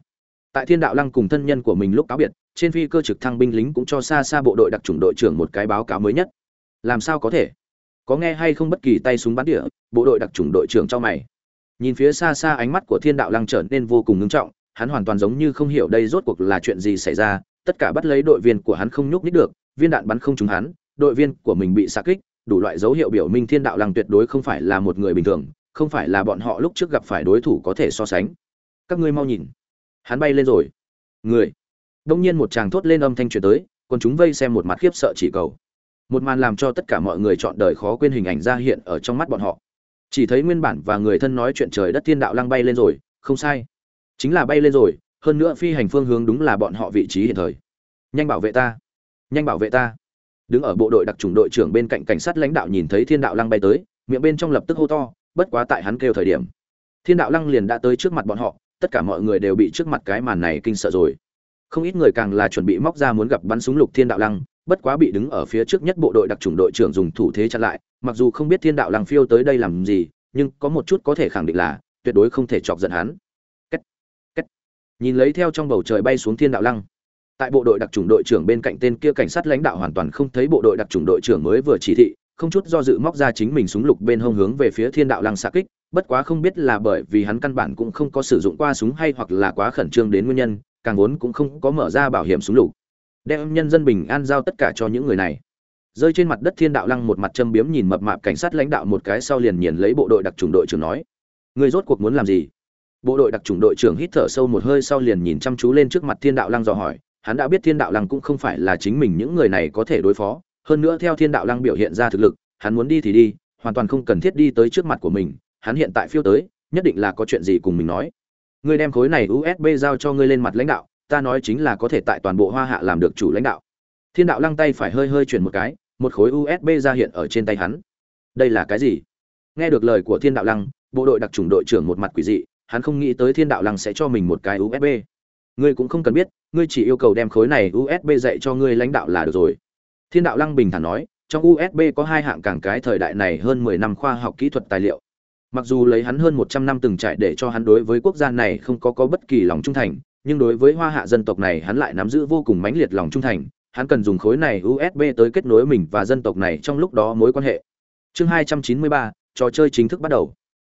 Tại thiên đạo lăng cùng thân nhân của mình lúc cáo biệt, trên phi cơ trực thăng binh lính cũng cho xa xa bộ đội đặc trùng đội trưởng một cái báo cáo mới nhất. Làm sao có thể? Có nghe hay không bất kỳ tay súng bắn tỉa, bộ đội đặc trùng đội trưởng cho mày. Nhìn phía xa xa ánh mắt của thiên đạo lăng trở nên vô cùng ngưng trọng, hắn hoàn toàn giống như không hiểu đây rốt cuộc là chuyện gì xảy ra, tất cả bắt lấy đội viên của hắn không nhúc nít được, viên đạn bắn không trúng hắn, đội viên của mình bị xa kích đủ loại dấu hiệu biểu minh thiên đạo lăng tuyệt đối không phải là một người bình thường, không phải là bọn họ lúc trước gặp phải đối thủ có thể so sánh. Các ngươi mau nhìn. Hắn bay lên rồi. Người. Đông nhiên một chàng thốt lên âm thanh truyền tới, còn chúng vây xem một mặt khiếp sợ chỉ cầu. Một màn làm cho tất cả mọi người chọn đời khó quên hình ảnh ra hiện ở trong mắt bọn họ. Chỉ thấy nguyên bản và người thân nói chuyện trời đất thiên đạo lăng bay lên rồi, không sai. Chính là bay lên rồi, hơn nữa phi hành phương hướng đúng là bọn họ vị trí hiện thời. Nhanh bảo vệ ta. Nhanh bảo vệ ta đứng ở bộ đội đặc trùng đội trưởng bên cạnh cảnh sát lãnh đạo nhìn thấy thiên đạo lăng bay tới, miệng bên trong lập tức hô to, bất quá tại hắn kêu thời điểm thiên đạo lăng liền đã tới trước mặt bọn họ, tất cả mọi người đều bị trước mặt cái màn này kinh sợ rồi không ít người càng là chuẩn bị móc ra muốn gặp bắn súng lục thiên đạo lăng, bất quá bị đứng ở phía trước nhất bộ đội đặc trùng đội trưởng dùng thủ thế chặn lại, mặc dù không biết thiên đạo lăng phiêu tới đây làm gì, nhưng có một chút có thể khẳng định là, tuyệt đối không thể chọc giận hắn Kết. Kết. nhìn lấy theo trong bầu trời bay xuống thiên đạo lăng tại bộ đội đặc trùng đội trưởng bên cạnh tên kia cảnh sát lãnh đạo hoàn toàn không thấy bộ đội đặc trùng đội trưởng mới vừa chỉ thị, không chút do dự móc ra chính mình súng lục bên hông hướng về phía thiên đạo lăng xạ kích, bất quá không biết là bởi vì hắn căn bản cũng không có sử dụng qua súng hay hoặc là quá khẩn trương đến nguyên nhân, càng vốn cũng không có mở ra bảo hiểm súng lục. Đem nhân dân bình an giao tất cả cho những người này. Rơi trên mặt đất thiên đạo lăng một mặt châm biếm nhìn mập mạp cảnh sát lãnh đạo một cái sau liền nhìn lấy bộ đội đặc trùng đội trưởng nói người rốt cuộc muốn làm gì? Bộ đội đặc trùng đội trưởng hít thở sâu một hơi sau liền nhìn chăm chú lên trước mặt thiên đạo lăng dò hỏi hắn đã biết thiên đạo lăng cũng không phải là chính mình những người này có thể đối phó. Hơn nữa theo thiên đạo lăng biểu hiện ra thực lực, hắn muốn đi thì đi, hoàn toàn không cần thiết đi tới trước mặt của mình. Hắn hiện tại phiêu tới, nhất định là có chuyện gì cùng mình nói. Ngươi đem khối này usb giao cho ngươi lên mặt lãnh đạo, ta nói chính là có thể tại toàn bộ hoa hạ làm được chủ lãnh đạo. Thiên đạo lăng tay phải hơi hơi chuyển một cái, một khối usb ra hiện ở trên tay hắn. Đây là cái gì? Nghe được lời của thiên đạo lăng, bộ đội đặc trùng đội trưởng một mặt quỷ dị, hắn không nghĩ tới thiên đạo lăng sẽ cho mình một cái usb ngươi cũng không cần biết, ngươi chỉ yêu cầu đem khối này usb dạy cho ngươi lãnh đạo là được rồi. Thiên đạo lăng bình thản nói, trong usb có hai hạng càng cái thời đại này hơn mười năm khoa học kỹ thuật tài liệu. Mặc dù lấy hắn hơn một trăm năm từng trải để cho hắn đối với quốc gia này không có có bất kỳ lòng trung thành, nhưng đối với hoa hạ dân tộc này hắn lại nắm giữ vô cùng mãnh liệt lòng trung thành, hắn cần dùng khối này usb tới kết nối mình và dân tộc này trong lúc đó mối quan hệ. Chương hai trăm chín mươi ba, trò chơi chính thức bắt đầu.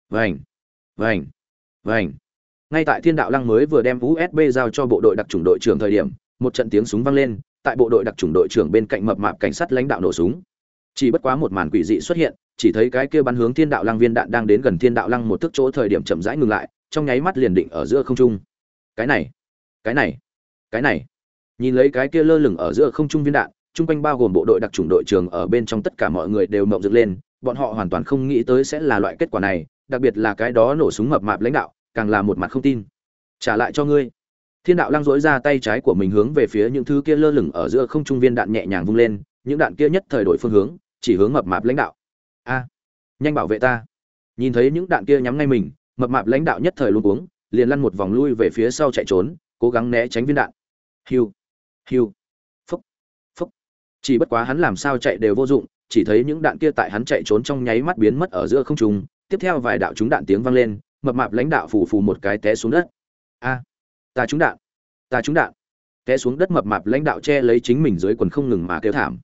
Vành vành vành ngay tại thiên đạo lăng mới vừa đem usb giao cho bộ đội đặc trùng đội trưởng thời điểm, một trận tiếng súng vang lên, tại bộ đội đặc trùng đội trưởng bên cạnh mập mạp cảnh sát lãnh đạo nổ súng. Chỉ bất quá một màn quỷ dị xuất hiện, chỉ thấy cái kia bắn hướng thiên đạo lăng viên đạn đang đến gần thiên đạo lăng một thức chỗ thời điểm chậm rãi ngừng lại, trong nháy mắt liền định ở giữa không trung. Cái này cái này cái này. Nhìn lấy cái kia lơ lửng ở giữa không trung viên đạn, chung quanh bao gồm bộ đội đặc trùng đội trưởng ở bên trong tất cả mọi người đều mộng dựng lên, bọn họ hoàn toàn không nghĩ tới sẽ là loại kết quả này, đặc biệt là cái đó nổ súng mập mạp lãnh đạo càng là một mặt không tin. Trả lại cho ngươi. Thiên đạo lăng dỗi ra tay trái của mình hướng về phía những thứ kia lơ lửng ở giữa không trung viên đạn nhẹ nhàng vung lên, những đạn kia nhất thời đổi phương hướng, chỉ hướng mập mạp lãnh đạo. A, nhanh bảo vệ ta. Nhìn thấy những đạn kia nhắm ngay mình, mập mạp lãnh đạo nhất thời luôn cuống, liền lăn một vòng lui về phía sau chạy trốn, cố gắng né tránh viên đạn. Hiu hiu, phúc phúc. Chỉ bất quá hắn làm sao chạy đều vô dụng, chỉ thấy những đạn kia tại hắn chạy trốn trong nháy mắt biến mất ở giữa không trung, tiếp theo vài đạo chúng đạn tiếng vang lên mập mạp lãnh đạo phủ phù một cái té xuống đất. A, ta trúng đạn, ta trúng đạn. Té xuống đất mập mạp lãnh đạo che lấy chính mình dưới quần không ngừng mà kêu thảm.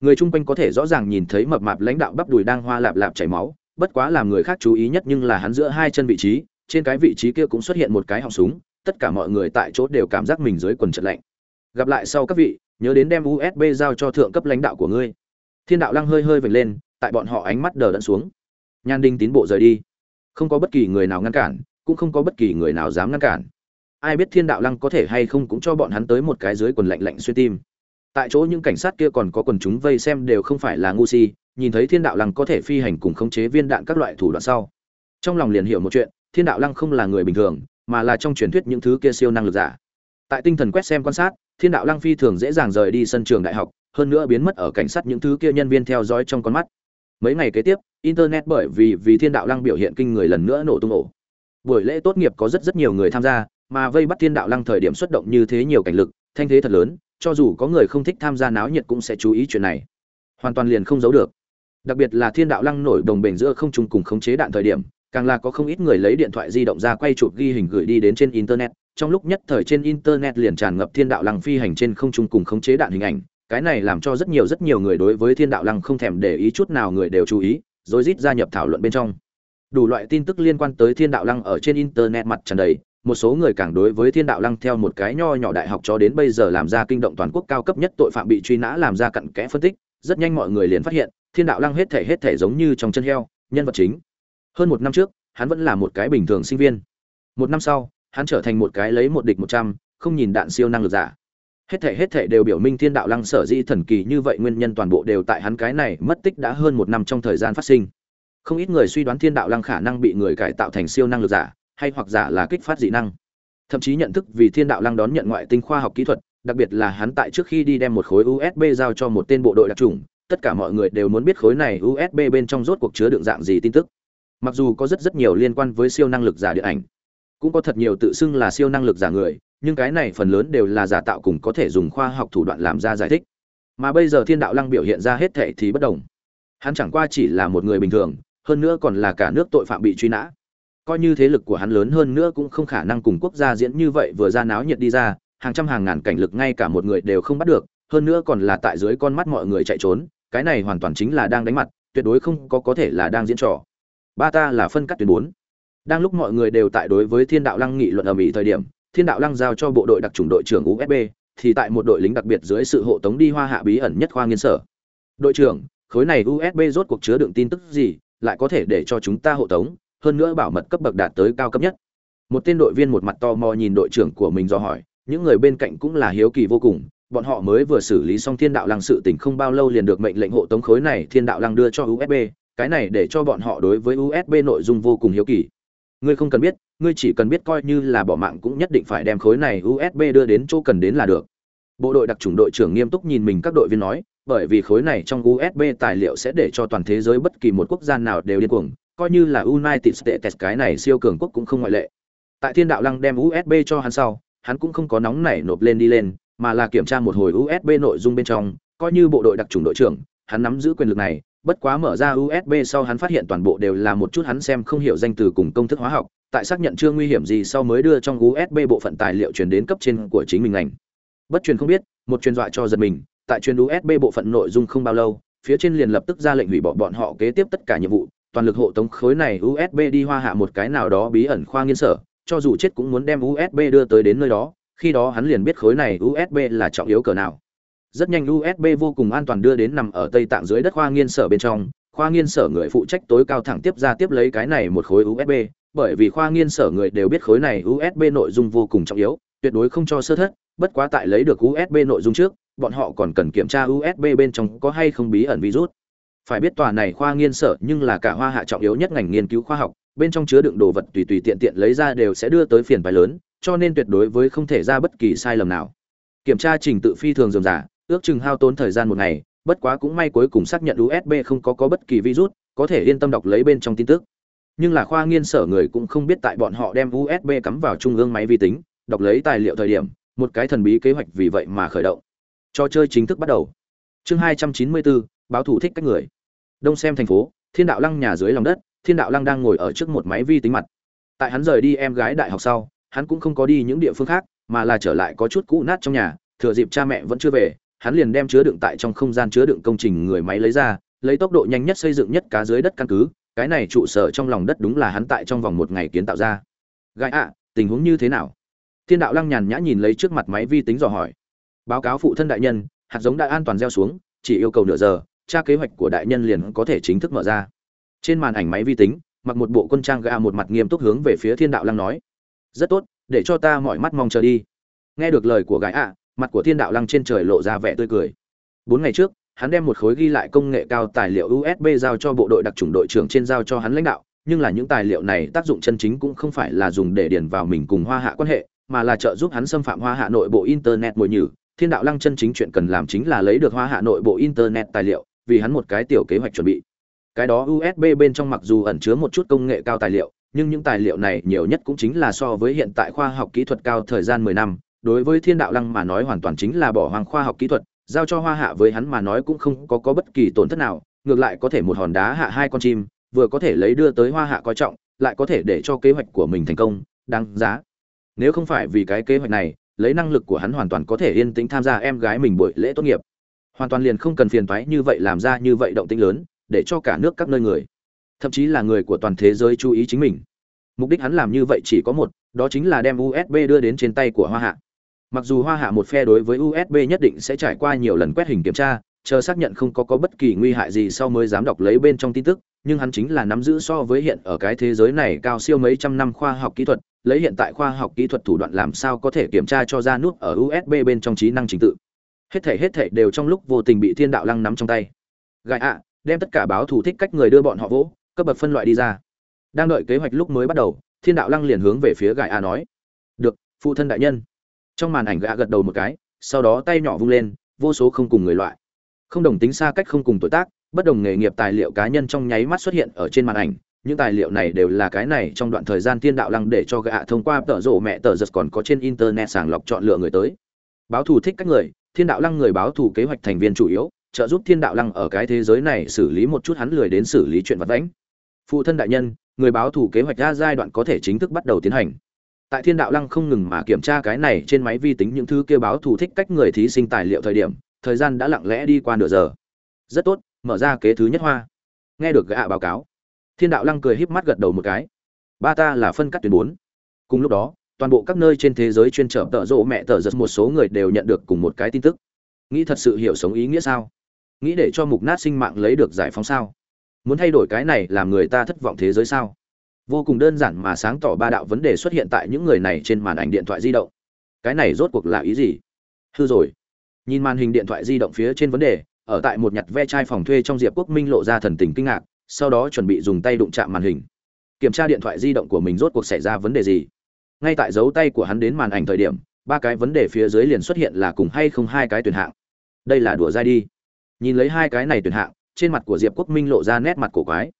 Người chung quanh có thể rõ ràng nhìn thấy mập mạp lãnh đạo bắp đùi đang hoa lạp lạp chảy máu, bất quá làm người khác chú ý nhất nhưng là hắn giữa hai chân vị trí, trên cái vị trí kia cũng xuất hiện một cái họng súng, tất cả mọi người tại chỗ đều cảm giác mình dưới quần chật lạnh. Gặp lại sau các vị, nhớ đến đem usb giao cho thượng cấp lãnh đạo của ngươi. Thiên đạo lăng hơi hơi vểnh lên, tại bọn họ ánh mắt đờ đẫn xuống. Nhan đinh tín bộ rời đi không có bất kỳ người nào ngăn cản, cũng không có bất kỳ người nào dám ngăn cản. Ai biết thiên đạo lăng có thể hay không cũng cho bọn hắn tới một cái dưới quần lạnh lạnh xuyên tim. Tại chỗ những cảnh sát kia còn có quần chúng vây xem đều không phải là ngu si, nhìn thấy thiên đạo lăng có thể phi hành cùng khống chế viên đạn các loại thủ đoạn sau, trong lòng liền hiểu một chuyện, thiên đạo lăng không là người bình thường, mà là trong truyền thuyết những thứ kia siêu năng lực giả. Tại tinh thần quét xem quan sát, thiên đạo lăng phi thường dễ dàng rời đi sân trường đại học, hơn nữa biến mất ở cảnh sát những thứ kia nhân viên theo dõi trong con mắt. Mấy ngày kế tiếp internet bởi vì vì thiên đạo lăng biểu hiện kinh người lần nữa nổ tung ổ. Buổi lễ tốt nghiệp có rất rất nhiều người tham gia, mà vây bắt thiên đạo lăng thời điểm xuất động như thế nhiều cảnh lực, thanh thế thật lớn, cho dù có người không thích tham gia náo nhiệt cũng sẽ chú ý chuyện này. Hoàn toàn liền không giấu được. Đặc biệt là thiên đạo lăng nổi đồng bền giữa không trung cùng khống chế đạn thời điểm, càng là có không ít người lấy điện thoại di động ra quay chụp ghi hình gửi đi đến trên internet, trong lúc nhất thời trên internet liền tràn ngập thiên đạo lăng phi hành trên không trung cùng khống chế đạn hình ảnh, cái này làm cho rất nhiều rất nhiều người đối với thiên đạo lăng không thèm để ý chút nào người đều chú ý rồi rít gia nhập thảo luận bên trong. Đủ loại tin tức liên quan tới thiên đạo lăng ở trên internet mặt tràn đầy, một số người càng đối với thiên đạo lăng theo một cái nho nhỏ đại học cho đến bây giờ làm ra kinh động toàn quốc cao cấp nhất tội phạm bị truy nã làm ra cặn kẽ phân tích, rất nhanh mọi người liền phát hiện, thiên đạo lăng hết thể hết thể giống như trong chân heo, nhân vật chính. Hơn một năm trước, hắn vẫn là một cái bình thường sinh viên. Một năm sau, hắn trở thành một cái lấy một địch một trăm, không nhìn đạn siêu năng lực giả hết thể hết thể đều biểu minh thiên đạo lăng sở di thần kỳ như vậy, nguyên nhân toàn bộ đều tại hắn cái này mất tích đã hơn một năm trong thời gian phát sinh. Không ít người suy đoán thiên đạo lăng khả năng bị người cải tạo thành siêu năng lực giả, hay hoặc giả là kích phát dị năng. Thậm chí nhận thức vì thiên đạo lăng đón nhận ngoại tinh khoa học kỹ thuật, đặc biệt là hắn tại trước khi đi đem một khối usb giao cho một tên bộ đội đặc trùng tất cả mọi người đều muốn biết khối này usb bên trong rốt cuộc chứa đựng dạng gì tin tức. Mặc dù có rất rất nhiều liên quan với siêu năng lực giả điện ảnh, cũng có thật nhiều tự xưng là siêu năng lực giả người nhưng cái này phần lớn đều là giả tạo cùng có thể dùng khoa học thủ đoạn làm ra giải thích. Mà bây giờ thiên đạo lăng biểu hiện ra hết thệ thì bất đồng. Hắn chẳng qua chỉ là một người bình thường, hơn nữa còn là cả nước tội phạm bị truy nã. Coi như thế lực của hắn lớn hơn nữa cũng không khả năng cùng quốc gia diễn như vậy vừa ra náo nhiệt đi ra, hàng trăm hàng ngàn cảnh lực ngay cả một người đều không bắt được, hơn nữa còn là tại dưới con mắt mọi người chạy trốn, cái này hoàn toàn chính là đang đánh mặt, tuyệt đối không có có thể là đang diễn trò. Ba ta là phân cắt tuyến bốn. Đang lúc mọi người đều tại đối với thiên đạo lăng nghị luận ở mỹ thời điểm thiên đạo lăng giao cho bộ đội đặc trùng đội trưởng usb thì tại một đội lính đặc biệt dưới sự hộ tống đi hoa hạ bí ẩn nhất khoa nghiên sở. Đội trưởng, khối này usb rốt cuộc chứa đựng tin tức gì, lại có thể để cho chúng ta hộ tống, hơn nữa bảo mật cấp bậc đạt tới cao cấp nhất. Một tên đội viên một mặt to mò nhìn đội trưởng của mình do hỏi, những người bên cạnh cũng là hiếu kỳ vô cùng, bọn họ mới vừa xử lý xong thiên đạo lăng sự tình không bao lâu liền được mệnh lệnh hộ tống khối này thiên đạo lăng đưa cho usb cái này để cho bọn họ đối với usb nội dung vô cùng hiếu kỳ ngươi không cần biết, ngươi chỉ cần biết coi như là bỏ mạng cũng nhất định phải đem khối này usb đưa đến chỗ cần đến là được. Bộ đội đặc trùng đội trưởng nghiêm túc nhìn mình các đội viên nói, bởi vì khối này trong usb tài liệu sẽ để cho toàn thế giới bất kỳ một quốc gia nào đều điên cuồng, coi như là united states cái này siêu cường quốc cũng không ngoại lệ. Tại thiên đạo lăng đem usb cho hắn sau, hắn cũng không có nóng nảy nộp lên đi lên, mà là kiểm tra một hồi usb nội dung bên trong, coi như bộ đội đặc trùng đội trưởng, hắn nắm giữ quyền lực này bất quá mở ra usb sau hắn phát hiện toàn bộ đều là một chút hắn xem không hiểu danh từ cùng công thức hóa học, tại xác nhận chưa nguy hiểm gì sau mới đưa trong usb bộ phận tài liệu truyền đến cấp trên của chính mình ngành. Bất truyền không biết, một truyền dọa cho giật mình, tại truyền usb bộ phận nội dung không bao lâu, phía trên liền lập tức ra lệnh hủy bỏ bọn họ kế tiếp tất cả nhiệm vụ, toàn lực hộ tống khối này usb đi hoa hạ một cái nào đó bí ẩn khoa nghiên sở, cho dù chết cũng muốn đem usb đưa tới đến nơi đó, khi đó hắn liền biết khối này usb là trọng yếu cỡ nào rất nhanh usb vô cùng an toàn đưa đến nằm ở tây tạng dưới đất khoa nghiên sở bên trong. Khoa nghiên sở người phụ trách tối cao thẳng tiếp ra tiếp lấy cái này một khối usb bởi vì khoa nghiên sở người đều biết khối này usb nội dung vô cùng trọng yếu, tuyệt đối không cho sơ thất, bất quá tại lấy được usb nội dung trước, bọn họ còn cần kiểm tra usb bên trong có hay không bí ẩn virus. Phải biết tòa này khoa nghiên sở nhưng là cả hoa hạ trọng yếu nhất ngành nghiên cứu khoa học, bên trong chứa đựng đồ vật tùy tùy tiện tiện lấy ra đều sẽ đưa tới phiền phái lớn, cho nên tuyệt đối với không thể ra bất kỳ sai lầm nào. Kiểm tra trình tự phi thường dườm giả ước chừng hao tốn thời gian một ngày, bất quá cũng may cuối cùng xác nhận usb không có có bất kỳ virus, có thể yên tâm đọc lấy bên trong tin tức. Nhưng là khoa nghiên sở người cũng không biết tại bọn họ đem usb cắm vào trung ương máy vi tính, đọc lấy tài liệu thời điểm, một cái thần bí kế hoạch vì vậy mà khởi động. Trò chơi chính thức bắt đầu. Chương hai trăm chín mươi bốn báo thủ thích các người. Đông xem thành phố, thiên đạo lăng nhà dưới lòng đất, thiên đạo lăng đang ngồi ở trước một máy vi tính mặt. Tại hắn rời đi em gái đại học sau, hắn cũng không có đi những địa phương khác, mà là trở lại có chút cũ nát trong nhà, thừa dịp cha mẹ vẫn chưa về hắn liền đem chứa đựng tại trong không gian chứa đựng công trình người máy lấy ra, lấy tốc độ nhanh nhất xây dựng nhất cá dưới đất căn cứ, cái này trụ sở trong lòng đất đúng là hắn tại trong vòng một ngày kiến tạo ra. Gai ạ, tình huống như thế nào? Thiên đạo lăng nhàn nhã nhìn lấy trước mặt máy vi tính dò hỏi. Báo cáo phụ thân đại nhân, hạt giống đã an toàn gieo xuống, chỉ yêu cầu nửa giờ, tra kế hoạch của đại nhân liền có thể chính thức mở ra. Trên màn ảnh máy vi tính, mặc một bộ quân trang gà một mặt nghiêm túc hướng về phía thiên đạo lăng nói. Rất tốt, để cho ta mọi mắt mong chờ đi. Nghe được lời của gái ạ mặt của thiên đạo lăng trên trời lộ ra vẻ tươi cười. Bốn ngày trước, hắn đem một khối ghi lại công nghệ cao tài liệu usb giao cho bộ đội đặc trùng đội trưởng trên giao cho hắn lãnh đạo, nhưng là những tài liệu này tác dụng chân chính cũng không phải là dùng để điền vào mình cùng hoa hạ quan hệ, mà là trợ giúp hắn xâm phạm hoa hạ nội bộ internet mồi nhử. Thiên đạo lăng chân chính chuyện cần làm chính là lấy được hoa hạ nội bộ internet tài liệu, vì hắn một cái tiểu kế hoạch chuẩn bị. Cái đó usb bên trong mặc dù ẩn chứa một chút công nghệ cao tài liệu, nhưng những tài liệu này nhiều nhất cũng chính là so với hiện tại khoa học kỹ thuật cao thời gian mười năm đối với thiên đạo lăng mà nói hoàn toàn chính là bỏ hoàng khoa học kỹ thuật giao cho hoa hạ với hắn mà nói cũng không có, có bất kỳ tổn thất nào ngược lại có thể một hòn đá hạ hai con chim vừa có thể lấy đưa tới hoa hạ coi trọng lại có thể để cho kế hoạch của mình thành công đáng giá. Nếu không phải vì cái kế hoạch này lấy năng lực của hắn hoàn toàn có thể yên tĩnh tham gia em gái mình buổi lễ tốt nghiệp. Hoàn toàn liền không cần phiền toái như vậy làm ra như vậy động tĩnh lớn để cho cả nước các nơi người thậm chí là người của toàn thế giới chú ý chính mình. Mục đích hắn làm như vậy chỉ có một đó chính là đem usb đưa đến trên tay của hoa hạ mặc dù hoa hạ một phe đối với usb nhất định sẽ trải qua nhiều lần quét hình kiểm tra, chờ xác nhận không có có bất kỳ nguy hại gì sau mới dám đọc lấy bên trong tin tức, nhưng hắn chính là nắm giữ so với hiện ở cái thế giới này cao siêu mấy trăm năm khoa học kỹ thuật, lấy hiện tại khoa học kỹ thuật thủ đoạn làm sao có thể kiểm tra cho ra nút ở usb bên trong trí năng trình tự. Hết thể hết thể đều trong lúc vô tình bị thiên đạo lăng nắm trong tay. Gại ạ, đem tất cả báo thủ thích cách người đưa bọn họ vỗ, cấp bậc phân loại đi ra. Đang đợi kế hoạch lúc mới bắt đầu, thiên đạo lăng liền hướng về phía gại ạ nói. Được, phụ thân đại nhân trong màn ảnh gã gật đầu một cái, sau đó tay nhỏ vung lên, vô số không cùng người loại. Không đồng tính xa cách không cùng tuổi tác, bất đồng nghề nghiệp tài liệu cá nhân trong nháy mắt xuất hiện ở trên màn ảnh. Những tài liệu này đều là cái này trong đoạn thời gian thiên đạo lăng để cho gã thông qua tờ rổ mẹ tờ giật còn có trên internet sàng lọc chọn lựa người tới. Báo thù thích các người, thiên đạo lăng người báo thù kế hoạch thành viên chủ yếu, trợ giúp thiên đạo lăng ở cái thế giới này xử lý một chút hắn lười đến xử lý chuyện vật vãnh. Phụ thân đại nhân, người báo thù kế hoạch ra giai đoạn có thể chính thức bắt đầu tiến hành tại thiên đạo lăng không ngừng mà kiểm tra cái này trên máy vi tính những thứ kêu báo thù thích cách người thí sinh tài liệu thời điểm, thời gian đã lặng lẽ đi qua nửa giờ. Rất tốt, mở ra kế thứ nhất hoa. Nghe được gã báo cáo, thiên đạo lăng cười híp mắt gật đầu một cái. Ba ta là phân cắt tuyến bốn. Cùng lúc đó, toàn bộ các nơi trên thế giới chuyên trở tợ rộ mẹ tờ giật một số người đều nhận được cùng một cái tin tức. Nghĩ thật sự hiểu sống ý nghĩa sao? Nghĩ để cho mục nát sinh mạng lấy được giải phóng sao? Muốn thay đổi cái này làm người ta thất vọng thế giới sao? Vô cùng đơn giản mà sáng tỏ ba đạo vấn đề xuất hiện tại những người này trên màn ảnh điện thoại di động. Cái này rốt cuộc là ý gì? Hư rồi. Nhìn màn hình điện thoại di động phía trên vấn đề, ở tại một nhặt ve chai phòng thuê trong diệp quốc minh lộ ra thần tình kinh ngạc, sau đó chuẩn bị dùng tay đụng chạm màn hình. Kiểm tra điện thoại di động của mình rốt cuộc xảy ra vấn đề gì? Ngay tại dấu tay của hắn đến màn ảnh thời điểm, ba cái vấn đề phía dưới liền xuất hiện là cùng hay không hai cái tuyển hạng. Đây là đùa dai đi. Nhìn lấy hai cái này tuyển hạng, trên mặt của diệp quốc minh lộ ra nét mặt cổ quái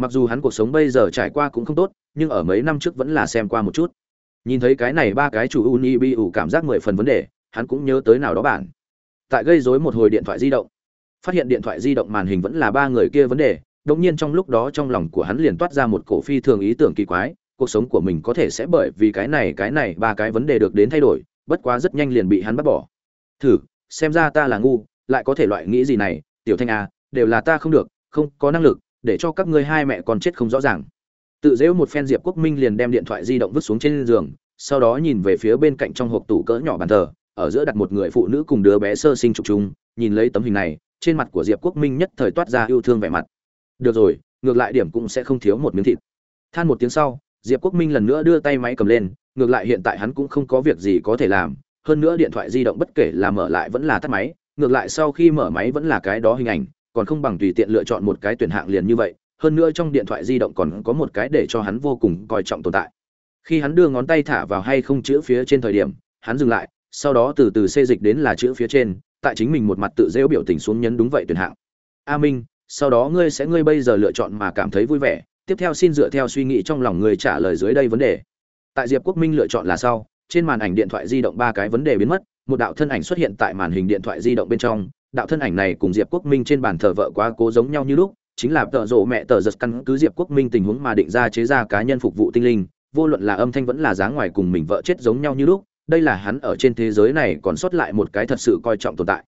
mặc dù hắn cuộc sống bây giờ trải qua cũng không tốt, nhưng ở mấy năm trước vẫn là xem qua một chút. Nhìn thấy cái này ba cái chủ uni bi ủ cảm giác mười phần vấn đề, hắn cũng nhớ tới nào đó bản. Tại gây rối một hồi điện thoại di động. Phát hiện điện thoại di động màn hình vẫn là ba người kia vấn đề đống nhiên trong lúc đó trong lòng của hắn liền toát ra một cổ phi thường ý tưởng kỳ quái, cuộc sống của mình có thể sẽ bởi vì cái này cái này, ba cái vấn đề được đến thay đổi, bất quá rất nhanh liền bị hắn bắt bỏ. Thử, xem ra ta là ngu, lại có thể loại nghĩ gì này, tiểu thanh à đều là ta không được, không có năng lực để cho các ngươi hai mẹ con chết không rõ ràng. Tự dễu một phen diệp quốc minh liền đem điện thoại di động vứt xuống trên giường, sau đó nhìn về phía bên cạnh trong hộp tủ cỡ nhỏ bàn thờ, ở giữa đặt một người phụ nữ cùng đứa bé sơ sinh trục chung, nhìn lấy tấm hình này, trên mặt của diệp quốc minh nhất thời toát ra yêu thương vẻ mặt. Được rồi, ngược lại điểm cũng sẽ không thiếu một miếng thịt. Than một tiếng sau, diệp quốc minh lần nữa đưa tay máy cầm lên, ngược lại hiện tại hắn cũng không có việc gì có thể làm, hơn nữa điện thoại di động bất kể là mở lại vẫn là tắt máy, ngược lại sau khi mở máy vẫn là cái đó hình ảnh còn không bằng tùy tiện lựa chọn một cái tuyển hạng liền như vậy, hơn nữa trong điện thoại di động còn có một cái để cho hắn vô cùng coi trọng tồn tại. Khi hắn đưa ngón tay thả vào hay không chữ phía trên thời điểm, hắn dừng lại, sau đó từ từ xê dịch đến là chữ phía trên, tại chính mình một mặt tự dễu biểu tình xuống nhấn đúng vậy tuyển hạng. A minh, sau đó ngươi sẽ ngươi bây giờ lựa chọn mà cảm thấy vui vẻ, tiếp theo xin dựa theo suy nghĩ trong lòng người trả lời dưới đây vấn đề. Tại diệp quốc minh lựa chọn là sau, trên màn ảnh điện thoại di động ba cái vấn đề biến mất, một đạo thân ảnh xuất hiện tại màn hình điện thoại di động bên trong đạo thân ảnh này cùng diệp quốc minh trên bàn thờ vợ quá cố giống nhau như lúc, chính là tợ rộ mẹ tờ giật căn cứ diệp quốc minh tình huống mà định ra chế ra cá nhân phục vụ tinh linh, vô luận là âm thanh vẫn là dáng ngoài cùng mình vợ chết giống nhau như lúc, đây là hắn ở trên thế giới này còn sót lại một cái thật sự coi trọng tồn tại.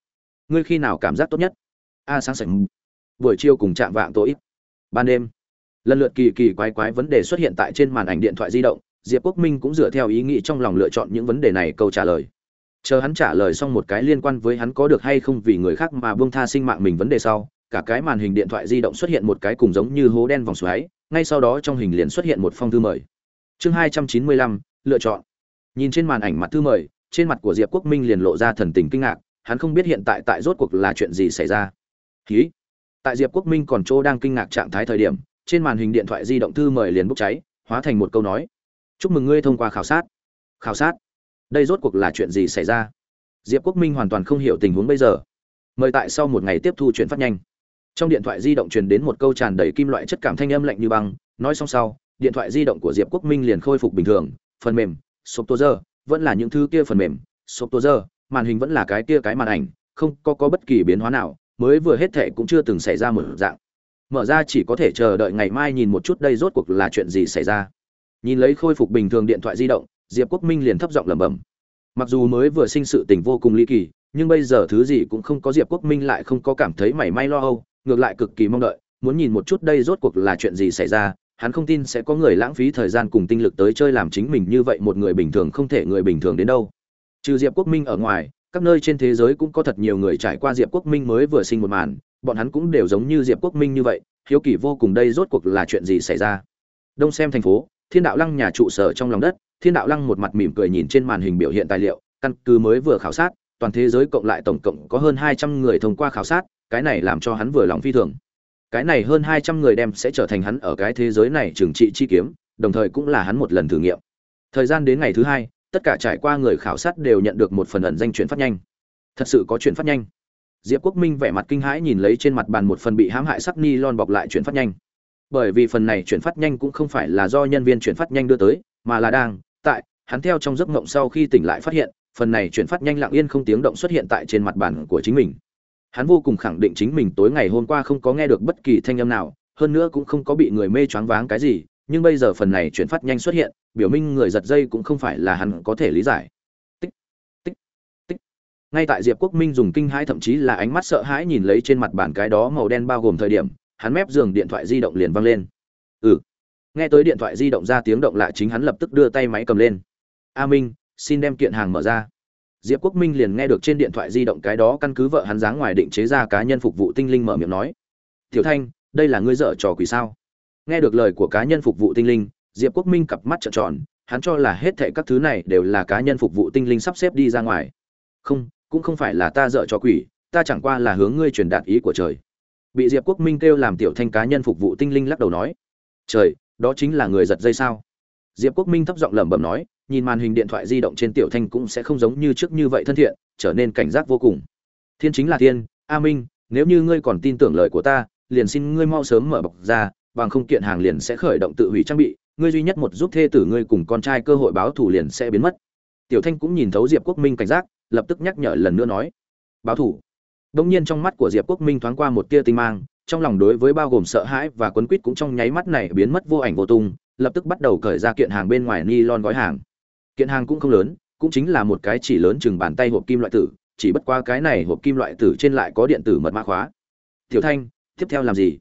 Ngươi khi nào cảm giác tốt nhất? A, sáng sảnh. Buổi chiều cùng chạm vạng tối. Ban đêm. Lần lượt kỳ kỳ quái quái vấn đề xuất hiện tại trên màn ảnh điện thoại di động, diệp quốc minh cũng dựa theo ý nghĩ trong lòng lựa chọn những vấn đề này câu trả lời chờ hắn trả lời xong một cái liên quan với hắn có được hay không vì người khác mà buông tha sinh mạng mình vấn đề sau, cả cái màn hình điện thoại di động xuất hiện một cái cùng giống như hố đen vòng xoáy, ngay sau đó trong hình liền xuất hiện một phong thư mời. Chương hai trăm chín mươi lăm, lựa chọn. Nhìn trên màn ảnh mặt thư mời, trên mặt của diệp quốc minh liền lộ ra thần tình kinh ngạc, hắn không biết hiện tại tại rốt cuộc là chuyện gì xảy ra. Ký tại diệp quốc minh còn chỗ đang kinh ngạc trạng thái thời điểm, trên màn hình điện thoại di động thư mời liền bốc cháy, hóa thành một câu nói. Chúc mừng ngươi thông qua khảo sát. Khảo sát? Đây rốt cuộc là chuyện gì xảy ra? Diệp quốc minh hoàn toàn không hiểu tình huống bây giờ. Mời tại sau một ngày tiếp thu chuyện phát nhanh. Trong điện thoại di động truyền đến một câu tràn đầy kim loại chất cảm thanh âm lạnh như băng, nói xong sau, điện thoại di động của diệp quốc minh liền khôi phục bình thường, phần mềm sộp tô giờ, vẫn là những thứ kia phần mềm sộp tô giờ, màn hình vẫn là cái kia cái màn ảnh, không có có bất kỳ biến hóa nào, mới vừa hết thệ cũng chưa từng xảy ra một dạng. Mở ra chỉ có thể chờ đợi ngày mai nhìn một chút đây rốt cuộc là chuyện gì xảy ra. Nhìn lấy khôi phục bình thường điện thoại di động diệp quốc minh liền thấp giọng lẩm bẩm. Mặc dù mới vừa sinh sự tình vô cùng ly kỳ, nhưng bây giờ thứ gì cũng không có diệp quốc minh lại không có cảm thấy mảy may lo âu, ngược lại cực kỳ mong đợi, muốn nhìn một chút đây rốt cuộc là chuyện gì xảy ra, hắn không tin sẽ có người lãng phí thời gian cùng tinh lực tới chơi làm chính mình như vậy một người bình thường không thể người bình thường đến đâu. Trừ diệp quốc minh ở ngoài, các nơi trên thế giới cũng có thật nhiều người trải qua diệp quốc minh mới vừa sinh một màn, bọn hắn cũng đều giống như diệp quốc minh như vậy, hiếu kỳ vô cùng đây rốt cuộc là chuyện gì xảy ra. Đông xem thành phố, thiên đạo lăng nhà trụ sở trong lòng đất thiên đạo lăng một mặt mỉm cười nhìn trên màn hình biểu hiện tài liệu, căn cứ mới vừa khảo sát, toàn thế giới cộng lại tổng cộng có hơn hai trăm người thông qua khảo sát, cái này làm cho hắn vừa lòng phi thường. Cái này hơn hai trăm người đem sẽ trở thành hắn ở cái thế giới này trừng trị chi kiếm, đồng thời cũng là hắn một lần thử nghiệm. Thời gian đến ngày thứ hai, tất cả trải qua người khảo sát đều nhận được một phần ẩn danh chuyển phát nhanh. Thật sự có chuyển phát nhanh. Diệp quốc minh vẻ mặt kinh hãi nhìn lấy trên mặt bàn một phần bị hãm hại sắc ni lon bọc lại chuyển phát nhanh. Bởi vì phần này chuyển phát nhanh cũng không phải là do nhân viên chuyển phát nhanh đưa tới, mà là đang tại, hắn theo trong giấc mộng sau khi tỉnh lại phát hiện, phần này chuyển phát nhanh lặng yên không tiếng động xuất hiện tại trên mặt bàn của chính mình. Hắn vô cùng khẳng định chính mình tối ngày hôm qua không có nghe được bất kỳ thanh âm nào, hơn nữa cũng không có bị người mê choáng váng cái gì, nhưng bây giờ phần này chuyển phát nhanh xuất hiện, biểu minh người giật dây cũng không phải là hắn có thể lý giải. Tích tích tích. Ngay tại diệp quốc minh dùng kinh hãi thậm chí là ánh mắt sợ hãi nhìn lấy trên mặt bàn cái đó màu đen bao gồm thời điểm, hắn mép giường điện thoại di động liền văng lên nghe tới điện thoại di động ra tiếng động lạ chính hắn lập tức đưa tay máy cầm lên. A minh, xin đem kiện hàng mở ra. Diệp quốc minh liền nghe được trên điện thoại di động cái đó căn cứ vợ hắn dáng ngoài định chế ra cá nhân phục vụ tinh linh mở miệng nói. Tiểu thanh, đây là ngươi dở trò quỷ sao? Nghe được lời của cá nhân phục vụ tinh linh, diệp quốc minh cặp mắt trợn tròn, hắn cho là hết thệ các thứ này đều là cá nhân phục vụ tinh linh sắp xếp đi ra ngoài. Không, cũng không phải là ta dở trò quỷ, ta chẳng qua là hướng ngươi truyền đạt ý của trời. Bị diệp quốc minh kêu làm tiểu thanh cá nhân phục vụ tinh linh lắc đầu nói. Trời đó chính là người giật dây sao? Diệp quốc minh thấp giọng lẩm bẩm nói, nhìn màn hình điện thoại di động trên tiểu thanh cũng sẽ không giống như trước như vậy thân thiện, trở nên cảnh giác vô cùng. Thiên chính là thiên, a minh, nếu như ngươi còn tin tưởng lời của ta, liền xin ngươi mau sớm mở bọc ra, bằng không kiện hàng liền sẽ khởi động tự hủy trang bị, ngươi duy nhất một giúp thê tử ngươi cùng con trai cơ hội báo thủ liền sẽ biến mất. Tiểu thanh cũng nhìn thấu diệp quốc minh cảnh giác, lập tức nhắc nhở lần nữa nói, báo thủ đông nhiên trong mắt của diệp quốc minh thoáng qua một tia tinh mang trong lòng đối với bao gồm sợ hãi và quấn quýt cũng trong nháy mắt này biến mất vô ảnh vô tung, lập tức bắt đầu cởi ra kiện hàng bên ngoài nylon gói hàng. Kiện hàng cũng không lớn, cũng chính là một cái chỉ lớn chừng bàn tay hộp kim loại tử, chỉ bất qua cái này hộp kim loại tử trên lại có điện tử mật mã khóa. Tiểu thanh, tiếp theo làm gì?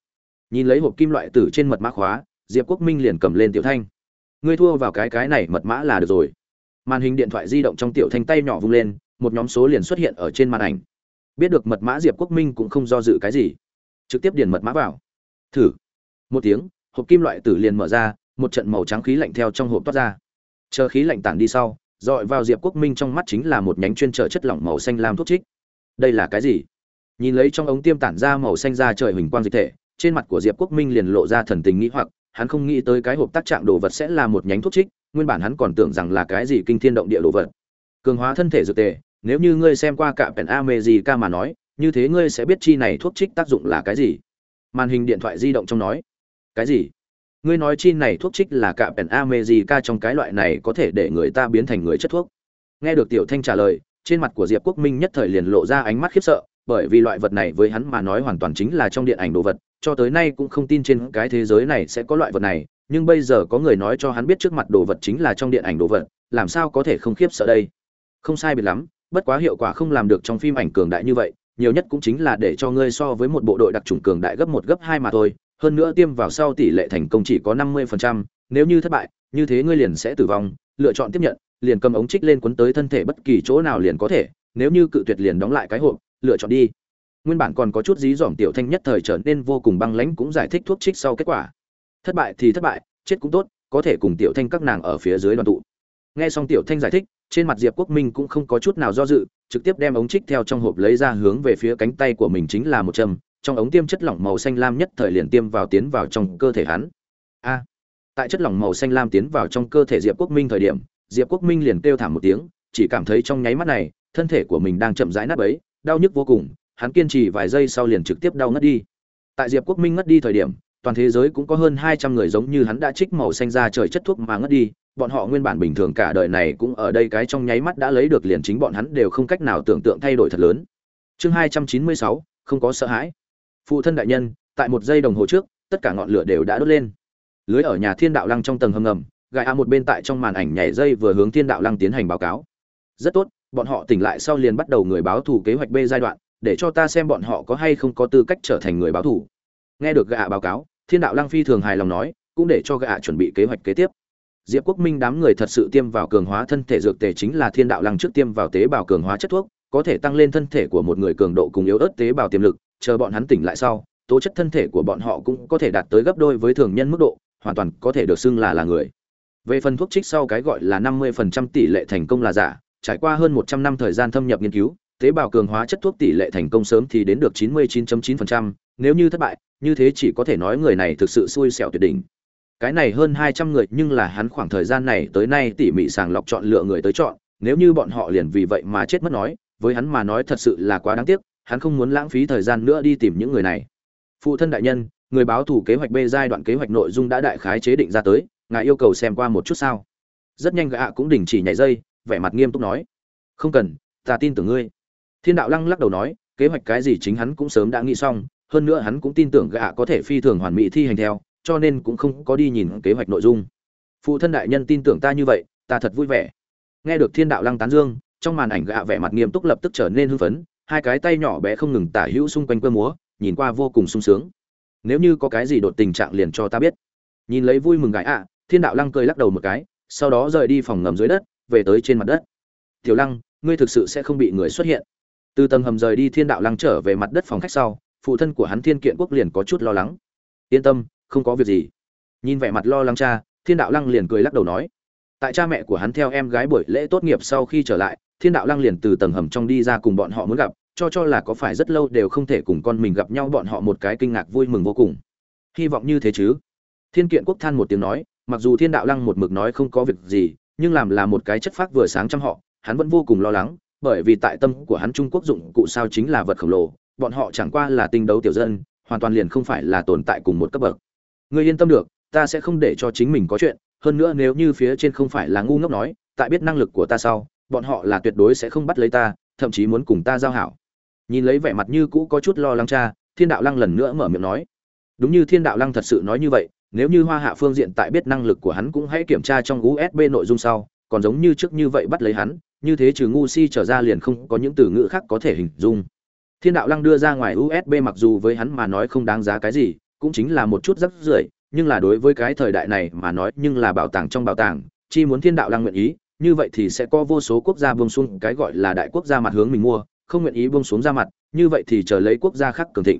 Nhìn lấy hộp kim loại tử trên mật mã khóa, diệp quốc minh liền cầm lên tiểu thanh, ngươi thua vào cái cái này mật mã là được rồi. Màn hình điện thoại di động trong tiểu thanh tay nhỏ vung lên, một nhóm số liền xuất hiện ở trên màn ảnh. Biết được mật mã diệp quốc minh cũng không do dự cái gì trực tiếp điền mật mã vào. Thử. Một tiếng, hộp kim loại tử liền mở ra, một trận màu trắng khí lạnh theo trong hộp toát ra. Chờ khí lạnh tản đi sau, dọi vào diệp quốc minh trong mắt chính là một nhánh chuyên trợ chất lỏng màu xanh lam thuốc trích. Đây là cái gì? Nhìn lấy trong ống tiêm tản ra màu xanh ra trời huỳnh quang dịch thể, trên mặt của diệp quốc minh liền lộ ra thần tình nghĩ hoặc, hắn không nghĩ tới cái hộp tác trạng đồ vật sẽ là một nhánh thuốc trích, nguyên bản hắn còn tưởng rằng là cái gì kinh thiên động địa đồ vật. Cường hóa thân thể dược tề, nếu như ngươi xem qua cả pèn a mê gì ca mà nói như thế ngươi sẽ biết chi này thuốc trích tác dụng là cái gì? Màn hình điện thoại di động trong nói. Cái gì? Ngươi nói chi này thuốc trích là cả pèn a mê gì ca trong cái loại này có thể để người ta biến thành người chất thuốc. Nghe được tiểu thanh trả lời, trên mặt của diệp quốc minh nhất thời liền lộ ra ánh mắt khiếp sợ, bởi vì loại vật này với hắn mà nói hoàn toàn chính là trong điện ảnh đồ vật, cho tới nay cũng không tin trên cái thế giới này sẽ có loại vật này, nhưng bây giờ có người nói cho hắn biết trước mặt đồ vật chính là trong điện ảnh đồ vật, làm sao có thể không khiếp sợ đây? Không sai biệt lắm, bất quá hiệu quả không làm được trong phim ảnh cường đại như vậy nhiều nhất cũng chính là để cho ngươi so với một bộ đội đặc trùng cường đại gấp một gấp hai mà thôi, hơn nữa tiêm vào sau tỷ lệ thành công chỉ có năm mươi phần trăm, nếu như thất bại, như thế ngươi liền sẽ tử vong, lựa chọn tiếp nhận, liền cầm ống trích lên quấn tới thân thể bất kỳ chỗ nào liền có thể, nếu như cự tuyệt liền đóng lại cái hộp, lựa chọn đi. Nguyên bản còn có chút dí dỏm tiểu thanh nhất thời trở nên vô cùng băng lãnh cũng giải thích thuốc trích sau kết quả. Thất bại thì thất bại, chết cũng tốt, có thể cùng tiểu thanh các nàng ở phía dưới đoàn tụ nghe xong tiểu thanh giải thích, trên mặt diệp quốc minh cũng không có chút nào do dự, trực tiếp đem ống trích theo trong hộp lấy ra hướng về phía cánh tay của mình chính là một châm, trong ống tiêm chất lỏng màu xanh lam nhất thời liền tiêm vào tiến vào trong cơ thể hắn. A! Tại chất lỏng màu xanh lam tiến vào trong cơ thể diệp quốc minh thời điểm, diệp quốc minh liền kêu thảm một tiếng, chỉ cảm thấy trong nháy mắt này, thân thể của mình đang chậm rãi nát ấy đau nhức vô cùng, hắn kiên trì vài giây sau liền trực tiếp đau ngất đi. Tại diệp quốc minh ngất đi thời điểm, toàn thế giới cũng có hơn hai trăm người giống như hắn đã trích màu xanh ra trời chất thuốc mà ngất đi bọn họ nguyên bản bình thường cả đời này cũng ở đây cái trong nháy mắt đã lấy được liền chính bọn hắn đều không cách nào tưởng tượng thay đổi thật lớn. Chương hai trăm chín mươi sáu, không có sợ hãi. Phụ thân đại nhân, tại một giây đồng hồ trước, tất cả ngọn lửa đều đã đốt lên. Lưới ở nhà thiên đạo lăng trong tầng hầm ngầm, gài a một bên tại trong màn ảnh nhảy dây vừa hướng thiên đạo lăng tiến hành báo cáo. Rất tốt, bọn họ tỉnh lại sau liền bắt đầu người báo thủ kế hoạch b giai đoạn, để cho ta xem bọn họ có hay không có tư cách trở thành người báo thủ nghe được gạ báo cáo, thiên đạo lăng phi thường hài lòng nói, cũng để cho gạ chuẩn bị kế hoạch kế tiếp diệp quốc minh đám người thật sự tiêm vào cường hóa thân thể dược tề chính là thiên đạo lăng trước tiêm vào tế bào cường hóa chất thuốc có thể tăng lên thân thể của một người cường độ cùng yếu ớt tế bào tiềm lực chờ bọn hắn tỉnh lại sau tố chất thân thể của bọn họ cũng có thể đạt tới gấp đôi với thường nhân mức độ hoàn toàn có thể được xưng là là người về phần thuốc trích sau cái gọi là 50% tỷ lệ thành công là giả trải qua hơn 100 năm thời gian thâm nhập nghiên cứu tế bào cường hóa chất thuốc tỷ lệ thành công sớm thì đến được 99.9%, nếu như thất bại, như thế chỉ có thể nói người này thực sự xui xẻo tuyệt đỉnh. Cái này hơn 200 người nhưng là hắn khoảng thời gian này tới nay tỉ mỉ sàng lọc chọn lựa người tới chọn, nếu như bọn họ liền vì vậy mà chết mất nói, với hắn mà nói thật sự là quá đáng tiếc, hắn không muốn lãng phí thời gian nữa đi tìm những người này. Phụ thân đại nhân, người báo thủ kế hoạch B giai đoạn kế hoạch nội dung đã đại khái chế định ra tới, ngài yêu cầu xem qua một chút sao? Rất nhanh gã cũng đình chỉ nhảy dây, vẻ mặt nghiêm túc nói: "Không cần, ta tin tưởng ngươi." Thiên đạo lăng lắc đầu nói, kế hoạch cái gì chính hắn cũng sớm đã nghĩ xong, hơn nữa hắn cũng tin tưởng gã có thể phi thường hoàn mỹ thi hành theo, cho nên cũng không có đi nhìn kế hoạch nội dung. Phụ thân đại nhân tin tưởng ta như vậy, ta thật vui vẻ. Nghe được Thiên đạo lăng tán dương, trong màn ảnh gã vẻ mặt nghiêm túc lập tức trở nên hưng phấn, hai cái tay nhỏ bé không ngừng tả hữu xung quanh quơ múa, nhìn qua vô cùng sung sướng. Nếu như có cái gì đột tình trạng liền cho ta biết. Nhìn lấy vui mừng gãi ạ, Thiên đạo lăng cười lắc đầu một cái, sau đó rời đi phòng ngầm dưới đất, về tới trên mặt đất. Tiểu Lăng, ngươi thực sự sẽ không bị người xuất hiện từ tầng hầm rời đi thiên đạo lăng trở về mặt đất phòng khách sau phụ thân của hắn thiên kiện quốc liền có chút lo lắng yên tâm không có việc gì. Nhìn vẻ mặt lo lắng cha thiên đạo lăng liền cười lắc đầu nói. Tại cha mẹ của hắn theo em gái buổi lễ tốt nghiệp sau khi trở lại thiên đạo lăng liền từ tầng hầm trong đi ra cùng bọn họ muốn gặp cho cho là có phải rất lâu đều không thể cùng con mình gặp nhau bọn họ một cái kinh ngạc vui mừng vô cùng. Hy vọng như thế chứ? Thiên kiện quốc than một tiếng nói mặc dù thiên đạo lăng một mực nói không có việc gì nhưng làm là một cái chất phác vừa sáng trong họ hắn vẫn vô cùng lo lắng bởi vì tại tâm của hắn Trung Quốc dụng cụ sao chính là vật khổng lồ, bọn họ chẳng qua là tinh đấu tiểu dân, hoàn toàn liền không phải là tồn tại cùng một cấp bậc. Ngươi yên tâm được, ta sẽ không để cho chính mình có chuyện, hơn nữa nếu như phía trên không phải là ngu ngốc nói, tại biết năng lực của ta sau, bọn họ là tuyệt đối sẽ không bắt lấy ta, thậm chí muốn cùng ta giao hảo. Nhìn lấy vẻ mặt như cũ có chút lo lắng cha, Thiên đạo lăng lần nữa mở miệng nói. Đúng như Thiên đạo lăng thật sự nói như vậy, nếu như Hoa Hạ phương diện tại biết năng lực của hắn cũng hãy kiểm tra trong USB nội dung sau, còn giống như trước như vậy bắt lấy hắn, như thế trừ ngu si trở ra liền không có những từ ngữ khác có thể hình dung thiên đạo lăng đưa ra ngoài usb mặc dù với hắn mà nói không đáng giá cái gì cũng chính là một chút rắc rưởi, nhưng là đối với cái thời đại này mà nói, nhưng là bảo tàng trong bảo tàng, chi muốn thiên đạo lăng nguyện ý, như vậy thì sẽ có vô số quốc gia buông xuống cái gọi là đại quốc gia mặt hướng mình mua, không nguyện ý buông xuống ra mặt, như vậy thì chờ lấy quốc gia khác cường thịnh.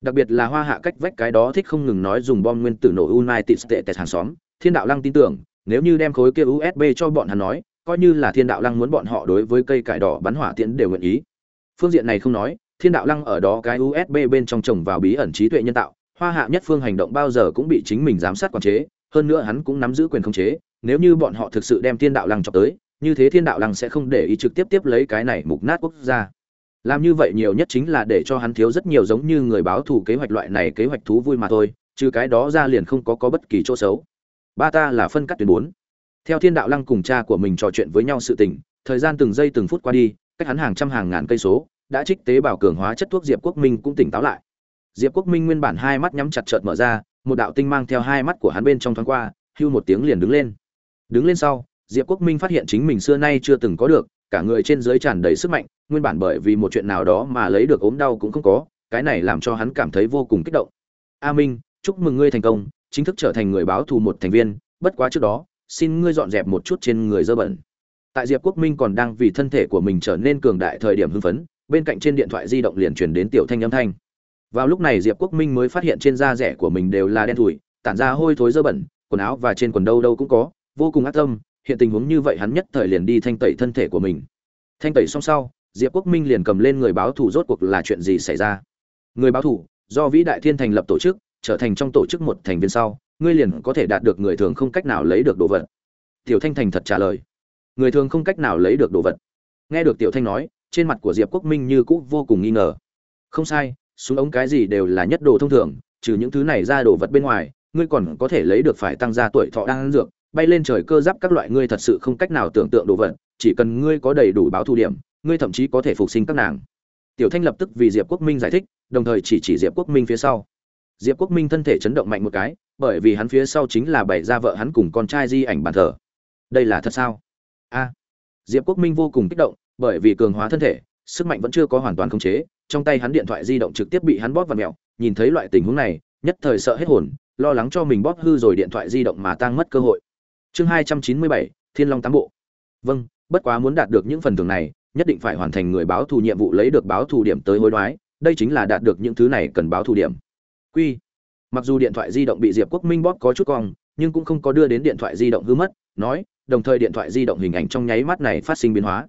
Đặc biệt là hoa hạ cách vách cái đó thích không ngừng nói dùng bom nguyên tử nổ united states hàng xóm, thiên đạo lăng tin tưởng, nếu như đem khối kia usb cho bọn hắn nói, coi như là thiên đạo lăng muốn bọn họ đối với cây cải đỏ bắn hỏa tiễn đều nguyện ý. Phương diện này không nói, thiên đạo lăng ở đó cái usb bên trong trồng vào bí ẩn trí tuệ nhân tạo hoa hạ nhất phương hành động bao giờ cũng bị chính mình giám sát quản chế, hơn nữa hắn cũng nắm giữ quyền khống chế, nếu như bọn họ thực sự đem thiên đạo lăng cho tới, như thế thiên đạo lăng sẽ không để ý trực tiếp tiếp lấy cái này mục nát quốc gia. Làm như vậy nhiều nhất chính là để cho hắn thiếu rất nhiều giống như người báo thù kế hoạch loại này kế hoạch thú vui mà thôi, trừ cái đó ra liền không có có bất kỳ chỗ xấu. Ba ta là phân cắt tuyến bốn. Theo thiên đạo lăng cùng cha của mình trò chuyện với nhau sự tình, thời gian từng giây từng phút qua đi, cách hắn hàng trăm hàng ngàn cây số, đã trích tế bào cường hóa chất thuốc diệp quốc minh cũng tỉnh táo lại diệp quốc minh nguyên bản hai mắt nhắm chặt chợt mở ra, một đạo tinh mang theo hai mắt của hắn bên trong thoáng qua, hưu một tiếng liền đứng lên. Đứng lên sau, diệp quốc minh phát hiện chính mình xưa nay chưa từng có được, cả người trên dưới tràn đầy sức mạnh, nguyên bản bởi vì một chuyện nào đó mà lấy được ốm đau cũng không có, cái này làm cho hắn cảm thấy vô cùng kích động. A minh, chúc mừng ngươi thành công, chính thức trở thành người báo thù một thành viên, bất quá trước đó, xin ngươi dọn dẹp một chút trên người dơ bẩn. Tại diệp quốc minh còn đang vì thân thể của mình trở nên cường đại thời điểm hưng phấn, bên cạnh trên điện thoại di động liền truyền đến tiểu thanh âm thanh vào lúc này diệp quốc minh mới phát hiện trên da rẻ của mình đều là đen thủi, tản ra hôi thối dơ bẩn, quần áo và trên quần đâu đâu cũng có, vô cùng ác tâm, hiện tình huống như vậy hắn nhất thời liền đi thanh tẩy thân thể của mình. Thanh tẩy xong sau, diệp quốc minh liền cầm lên người báo thủ rốt cuộc là chuyện gì xảy ra. Người báo thủ do vĩ đại thiên thành lập tổ chức, trở thành trong tổ chức một thành viên sau, ngươi liền có thể đạt được người thường không cách nào lấy được đồ vật. Tiểu thanh thành thật trả lời. Người thường không cách nào lấy được đồ vật. Nghe được tiểu thanh nói, trên mặt của diệp quốc minh như cũ vô cùng nghi ngờ. Không sai súng ống cái gì đều là nhất đồ thông thường, trừ những thứ này ra đồ vật bên ngoài, ngươi còn có thể lấy được phải tăng gia tuổi thọ đang dược, bay lên trời cơ giáp các loại ngươi thật sự không cách nào tưởng tượng đồ vật, chỉ cần ngươi có đầy đủ báo thù điểm, ngươi thậm chí có thể phục sinh các nàng. Tiểu thanh lập tức vì diệp quốc minh giải thích, đồng thời chỉ chỉ diệp quốc minh phía sau. Diệp quốc minh thân thể chấn động mạnh một cái, bởi vì hắn phía sau chính là bày ra vợ hắn cùng con trai di ảnh bàn thờ. Đây là thật sao? A. Diệp quốc minh vô cùng kích động, bởi vì cường hóa thân thể, sức mạnh vẫn chưa có hoàn toàn khống chế trong tay hắn điện thoại di động trực tiếp bị hắn bóp vào mẹo, nhìn thấy loại tình huống này, nhất thời sợ hết hồn, lo lắng cho mình bóp hư rồi điện thoại di động mà tăng mất cơ hội. Chương hai trăm chín mươi bảy, thiên long tám bộ. Vâng bất quá muốn đạt được những phần thưởng này, nhất định phải hoàn thành người báo thù nhiệm vụ lấy được báo thù điểm tới hối đoái, đây chính là đạt được những thứ này cần báo thù điểm. Quy, mặc dù điện thoại di động bị diệp quốc minh bóp có chút cong, nhưng cũng không có đưa đến điện thoại di động hư mất, nói, đồng thời điện thoại di động hình ảnh trong nháy mắt này phát sinh biến hóa.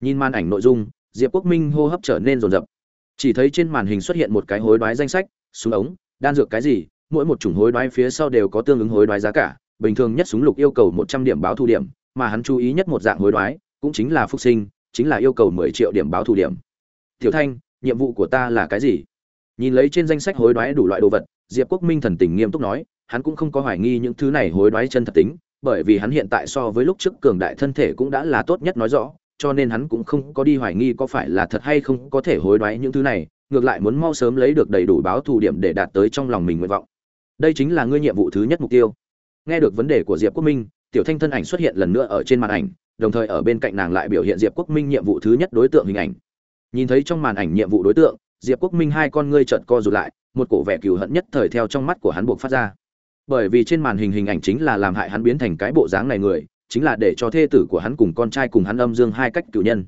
Nhìn màn ảnh nội dung, diệp quốc minh hô hấp trở nên rồn rập chỉ thấy trên màn hình xuất hiện một cái hối đoái danh sách, súng ống, đan dược cái gì, mỗi một chủng hối đoái phía sau đều có tương ứng hối đoái giá cả, bình thường nhất súng lục yêu cầu một trăm điểm báo thu điểm, mà hắn chú ý nhất một dạng hối đoái, cũng chính là phúc sinh, chính là yêu cầu mười triệu điểm báo thu điểm. Tiểu thanh, nhiệm vụ của ta là cái gì? Nhìn lấy trên danh sách hối đoái đủ loại đồ vật, diệp quốc minh thần tình nghiêm túc nói, hắn cũng không có hoài nghi những thứ này hối đoái chân thật tính, bởi vì hắn hiện tại so với lúc trước cường đại thân thể cũng đã là tốt nhất nói rõ cho nên hắn cũng không có đi hoài nghi có phải là thật hay không có thể hối đoái những thứ này, ngược lại muốn mau sớm lấy được đầy đủ báo thù điểm để đạt tới trong lòng mình nguyện vọng. Đây chính là ngươi nhiệm vụ thứ nhất mục tiêu. Nghe được vấn đề của diệp quốc minh, tiểu thanh thân ảnh xuất hiện lần nữa ở trên màn ảnh, đồng thời ở bên cạnh nàng lại biểu hiện diệp quốc minh nhiệm vụ thứ nhất đối tượng hình ảnh. Nhìn thấy trong màn ảnh nhiệm vụ đối tượng, diệp quốc minh hai con ngươi trợn co rụt lại, một cổ vẻ cừu hận nhất thời theo trong mắt của hắn buộc phát ra. Bởi vì trên màn hình hình ảnh chính là làm hại hắn biến thành cái bộ dáng này người chính là để cho thê tử của hắn cùng con trai cùng hắn âm dương hai cách cử nhân.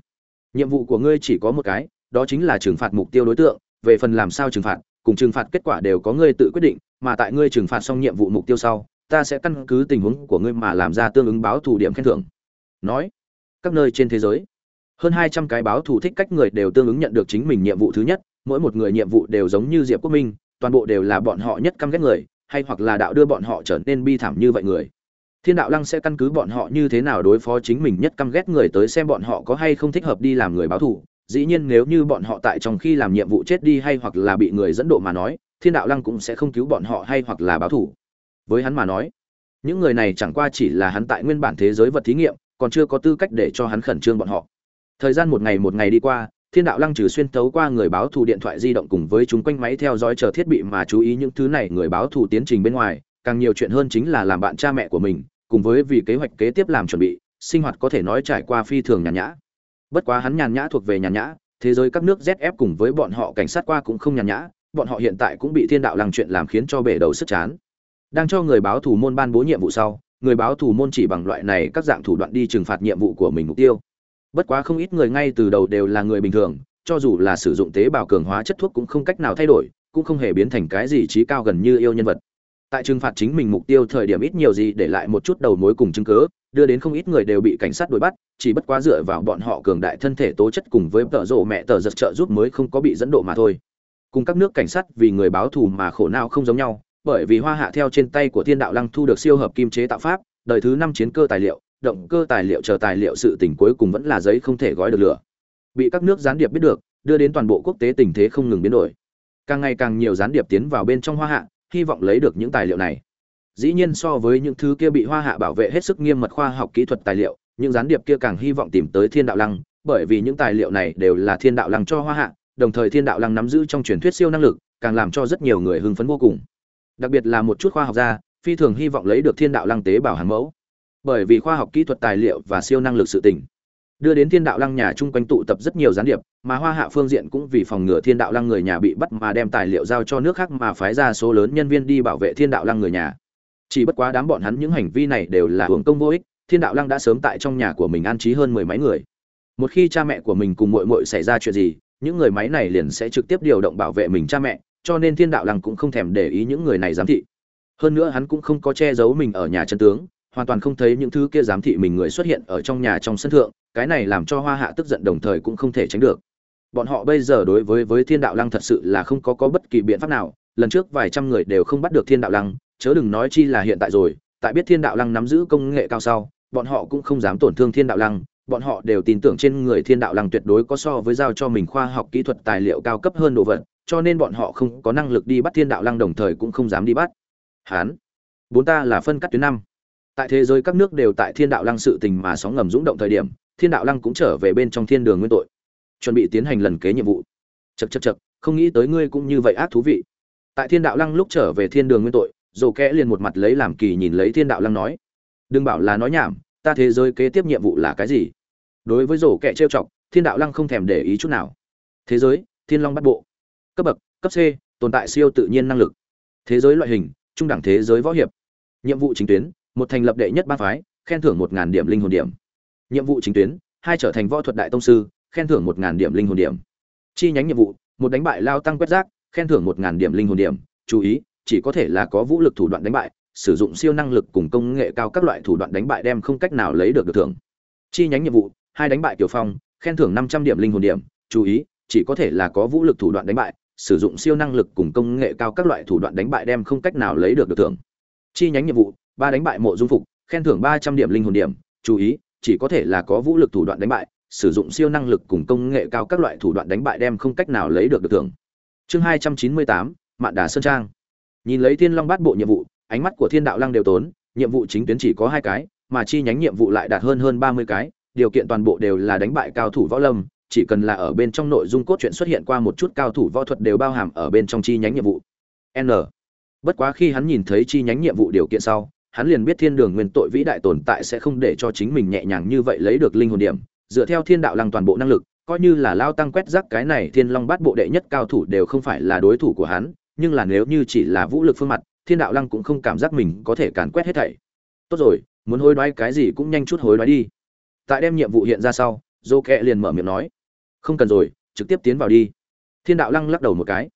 Nhiệm vụ của ngươi chỉ có một cái, đó chính là trừng phạt mục tiêu đối tượng, về phần làm sao trừng phạt, cùng trừng phạt kết quả đều có ngươi tự quyết định, mà tại ngươi trừng phạt xong nhiệm vụ mục tiêu sau, ta sẽ căn cứ tình huống của ngươi mà làm ra tương ứng báo thù điểm khen thưởng. Nói, các nơi trên thế giới, hơn hai trăm cái báo thù thích cách người đều tương ứng nhận được chính mình nhiệm vụ thứ nhất, mỗi một người nhiệm vụ đều giống như diệp quốc minh, toàn bộ đều là bọn họ nhất căm ghét người, hay hoặc là đạo đưa bọn họ trở nên bi thảm như vậy người thiên đạo lăng sẽ căn cứ bọn họ như thế nào đối phó chính mình nhất căm ghét người tới xem bọn họ có hay không thích hợp đi làm người báo thù. Dĩ nhiên nếu như bọn họ tại trong khi làm nhiệm vụ chết đi hay hoặc là bị người dẫn độ mà nói, thiên đạo lăng cũng sẽ không cứu bọn họ hay hoặc là báo thù. Với hắn mà nói, những người này chẳng qua chỉ là hắn tại nguyên bản thế giới vật thí nghiệm, còn chưa có tư cách để cho hắn khẩn trương bọn họ. Thời gian một ngày một ngày đi qua, thiên đạo lăng trừ xuyên tấu qua người báo thù điện thoại di động cùng với chúng quanh máy theo dõi chờ thiết bị mà chú ý những thứ này người báo thù tiến trình bên ngoài càng nhiều chuyện hơn chính là làm bạn cha mẹ của mình, cùng với vì kế hoạch kế tiếp làm chuẩn bị, sinh hoạt có thể nói trải qua phi thường nhàn nhã. Bất quá hắn nhàn nhã thuộc về nhàn nhã, thế giới các nước zf cùng với bọn họ cảnh sát qua cũng không nhàn nhã, bọn họ hiện tại cũng bị thiên đạo lăng chuyện làm khiến cho bể đầu sức chán. Đang cho người báo thủ môn ban bố nhiệm vụ sau, người báo thủ môn chỉ bằng loại này các dạng thủ đoạn đi trừng phạt nhiệm vụ của mình mục tiêu. Bất quá không ít người ngay từ đầu đều là người bình thường, cho dù là sử dụng tế bào cường hóa chất thuốc cũng không cách nào thay đổi, cũng không hề biến thành cái gì trí cao gần như yêu nhân vật tại trừng phạt chính mình mục tiêu thời điểm ít nhiều gì để lại một chút đầu mối cùng chứng cứ, đưa đến không ít người đều bị cảnh sát đuổi bắt, chỉ bất quá dựa vào bọn họ cường đại thân thể tố chất cùng với tợ rộ mẹ tờ giật trợ giúp mới không có bị dẫn độ mà thôi. Cùng các nước cảnh sát vì người báo thù mà khổ nào không giống nhau, bởi vì hoa hạ theo trên tay của thiên đạo lăng thu được siêu hợp kim chế tạo pháp, đời thứ năm chiến cơ tài liệu, động cơ tài liệu chờ tài liệu sự tình cuối cùng vẫn là giấy không thể gói được lửa. Bị các nước gián điệp biết được, đưa đến toàn bộ quốc tế tình thế không ngừng biến đổi. Càng ngày càng nhiều gián điệp tiến vào bên trong hoa hạ hy vọng lấy được những tài liệu này. Dĩ nhiên so với những thứ kia bị hoa hạ bảo vệ hết sức nghiêm mật khoa học kỹ thuật tài liệu, những gián điệp kia càng hy vọng tìm tới thiên đạo lăng, bởi vì những tài liệu này đều là thiên đạo lăng cho hoa hạ, đồng thời thiên đạo lăng nắm giữ trong truyền thuyết siêu năng lực, càng làm cho rất nhiều người hưng phấn vô cùng. Đặc biệt là một chút khoa học gia, phi thường hy vọng lấy được thiên đạo lăng tế bào hàng mẫu. Bởi vì khoa học kỹ thuật tài liệu và siêu năng lực sự tỉnh đưa đến thiên đạo lăng nhà chung quanh tụ tập rất nhiều gián điệp, mà hoa hạ phương diện cũng vì phòng ngừa thiên đạo lăng người nhà bị bắt mà đem tài liệu giao cho nước khác mà phái ra số lớn nhân viên đi bảo vệ thiên đạo lăng người nhà. Chỉ bất quá đám bọn hắn những hành vi này đều là hưởng công vô ích, thiên đạo lăng đã sớm tại trong nhà của mình an trí hơn mười mấy người. Một khi cha mẹ của mình cùng mội mội xảy ra chuyện gì, những người máy này liền sẽ trực tiếp điều động bảo vệ mình cha mẹ, cho nên thiên đạo lăng cũng không thèm để ý những người này giám thị. Hơn nữa hắn cũng không có che giấu mình ở nhà chân tướng hoàn toàn không thấy những thứ kia giám thị mình người xuất hiện ở trong nhà trong sân thượng, cái này làm cho hoa hạ tức giận đồng thời cũng không thể tránh được. Bọn họ bây giờ đối với với thiên đạo lăng thật sự là không có có bất kỳ biện pháp nào, lần trước vài trăm người đều không bắt được thiên đạo lăng, chớ đừng nói chi là hiện tại rồi, tại biết thiên đạo lăng nắm giữ công nghệ cao sau, bọn họ cũng không dám tổn thương thiên đạo lăng, bọn họ đều tin tưởng trên người thiên đạo lăng tuyệt đối có so với giao cho mình khoa học kỹ thuật tài liệu cao cấp hơn đồ vật, cho nên bọn họ không có năng lực đi bắt thiên đạo lăng đồng thời cũng không dám đi bắt. Hán, bốn ta là phân cắt tuyến năm tại thế giới các nước đều tại thiên đạo lăng sự tình mà sóng ngầm rúng động thời điểm, thiên đạo lăng cũng trở về bên trong thiên đường nguyên tội, chuẩn bị tiến hành lần kế nhiệm vụ. Chật chật chật không nghĩ tới ngươi cũng như vậy ác thú vị. Tại thiên đạo lăng lúc trở về thiên đường nguyên tội, dồ kẽ liền một mặt lấy làm kỳ nhìn lấy thiên đạo lăng nói, đừng bảo là nói nhảm, ta thế giới kế tiếp nhiệm vụ là cái gì? Đối với rổ kẹ trêu chọc, thiên đạo lăng không thèm để ý chút nào. Thế giới, thiên long bắt bộ. Cấp bậc, cấp c, tồn tại siêu tự nhiên năng lực. Thế giới loại hình, trung đẳng thế giới võ hiệp. Nhiệm vụ chính tuyến một thành lập đệ nhất ba phái, khen thưởng một điểm linh hồn điểm. Nhiệm vụ chính tuyến, hai trở thành võ thuật đại tông sư, khen thưởng một điểm linh hồn điểm. Chi nhánh nhiệm vụ, một đánh bại lao tăng quét rác, khen thưởng một điểm linh hồn điểm. Chú ý, chỉ có thể là có vũ lực thủ đoạn đánh bại, sử dụng siêu năng lực cùng công nghệ cao các loại thủ đoạn đánh bại đem không cách nào lấy được được thưởng. Chi nhánh nhiệm vụ, hai đánh bại tiểu phong, khen thưởng năm trăm điểm linh hồn điểm. Chú ý, chỉ có thể là có vũ lực thủ đoạn đánh bại, sử dụng siêu năng lực cùng công nghệ cao các loại thủ đoạn đánh bại đem không cách nào lấy được được thưởng. Chi nhánh nhiệm vụ ba đánh bại mộ dung phục, khen thưởng ba trăm điểm linh hồn điểm. Chú ý, chỉ có thể là có vũ lực thủ đoạn đánh bại, sử dụng siêu năng lực cùng công nghệ cao các loại thủ đoạn đánh bại đem không cách nào lấy được được thưởng. Chương hai trăm chín mươi tám, mạn đà sơn trang. Nhìn lấy thiên long bát bộ nhiệm vụ, ánh mắt của thiên đạo lăng đều tốn, nhiệm vụ chính tuyến chỉ có hai cái, mà chi nhánh nhiệm vụ lại đạt hơn hơn ba mươi cái, điều kiện toàn bộ đều là đánh bại cao thủ võ lâm, chỉ cần là ở bên trong nội dung cốt truyện xuất hiện qua một chút cao thủ võ thuật đều bao hàm ở bên trong chi nhánh nhiệm vụ. N. Bất quá khi hắn nhìn thấy chi nhánh nhiệm vụ điều kiện sau hắn liền biết thiên đường nguyên tội vĩ đại tồn tại sẽ không để cho chính mình nhẹ nhàng như vậy lấy được linh hồn điểm. Dựa theo thiên đạo lăng toàn bộ năng lực, coi như là lao tăng quét rác cái này, thiên long bát bộ đệ nhất cao thủ đều không phải là đối thủ của hắn, nhưng là nếu như chỉ là vũ lực phương mặt, thiên đạo lăng cũng không cảm giác mình có thể càn quét hết thảy. Tốt rồi, muốn hối đoái cái gì cũng nhanh chút hối đoái đi. Tại đem nhiệm vụ hiện ra sau, dô kẹ liền mở miệng nói, không cần rồi, trực tiếp tiến vào đi. Thiên đạo lăng lắc đầu một cái.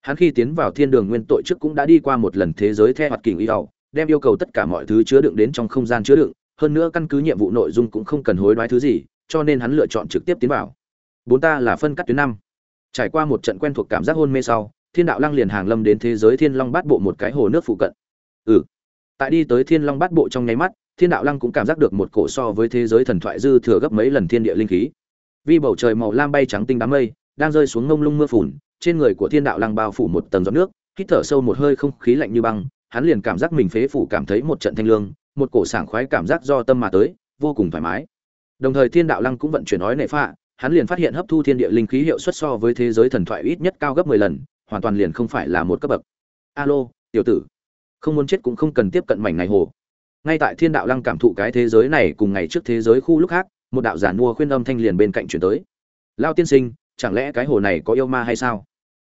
Hắn khi tiến vào thiên đường nguyên tội trước cũng đã đi qua một lần thế giới the hoạt kình y đầu đem yêu cầu tất cả mọi thứ chứa đựng đến trong không gian chứa đựng, hơn nữa căn cứ nhiệm vụ nội dung cũng không cần hối đoái thứ gì, cho nên hắn lựa chọn trực tiếp tiến vào. Bốn ta là phân cắt tuyến năm. Trải qua một trận quen thuộc cảm giác hôn mê sau, thiên đạo lăng liền hàng lâm đến thế giới thiên long bát bộ một cái hồ nước phụ cận. Ừ. Tại đi tới thiên long bát bộ trong nháy mắt, thiên đạo lăng cũng cảm giác được một cổ so với thế giới thần thoại dư thừa gấp mấy lần thiên địa linh khí. Vì bầu trời màu lam bay trắng tinh đám mây, đang rơi xuống ngông lung mưa phùn, trên người của thiên đạo lăng bao phủ một tầng giọt nước, hít thở sâu một hơi không khí lạnh như băng hắn liền cảm giác mình phế phủ cảm thấy một trận thanh lương, một cổ sảng khoái cảm giác do tâm mà tới, vô cùng thoải mái. Đồng thời thiên đạo lăng cũng vận chuyển nói nệ phạ, hắn liền phát hiện hấp thu thiên địa linh khí hiệu suất so với thế giới thần thoại ít nhất cao gấp mười lần, hoàn toàn liền không phải là một cấp bậc. Alo, tiểu tử, không muốn chết cũng không cần tiếp cận mảnh này hồ. Ngay tại thiên đạo lăng cảm thụ cái thế giới này cùng ngày trước thế giới khu lúc khác, một đạo giản mua khuyên âm thanh liền bên cạnh chuyển tới. Lao tiên sinh, chẳng lẽ cái hồ này có yêu ma hay sao?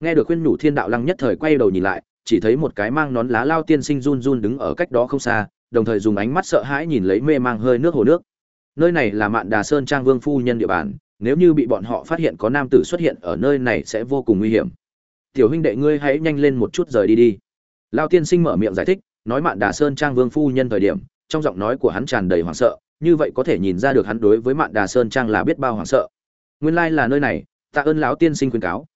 Nghe được khuyên nhủ thiên đạo lăng nhất thời quay đầu nhìn lại chỉ thấy một cái mang nón lá lao tiên sinh run run đứng ở cách đó không xa, đồng thời dùng ánh mắt sợ hãi nhìn lấy mê mang hơi nước hồ nước. Nơi này là mạn đà sơn trang vương phu nhân địa bàn, nếu như bị bọn họ phát hiện có nam tử xuất hiện ở nơi này sẽ vô cùng nguy hiểm. Tiểu huynh đệ ngươi hãy nhanh lên một chút rời đi đi. Lao tiên sinh mở miệng giải thích, nói mạn đà sơn trang vương phu nhân thời điểm, trong giọng nói của hắn tràn đầy hoảng sợ, như vậy có thể nhìn ra được hắn đối với mạn đà sơn trang là biết bao hoảng sợ. Nguyên lai là nơi này, tạ ơn lão tiên sinh khuyên cáo.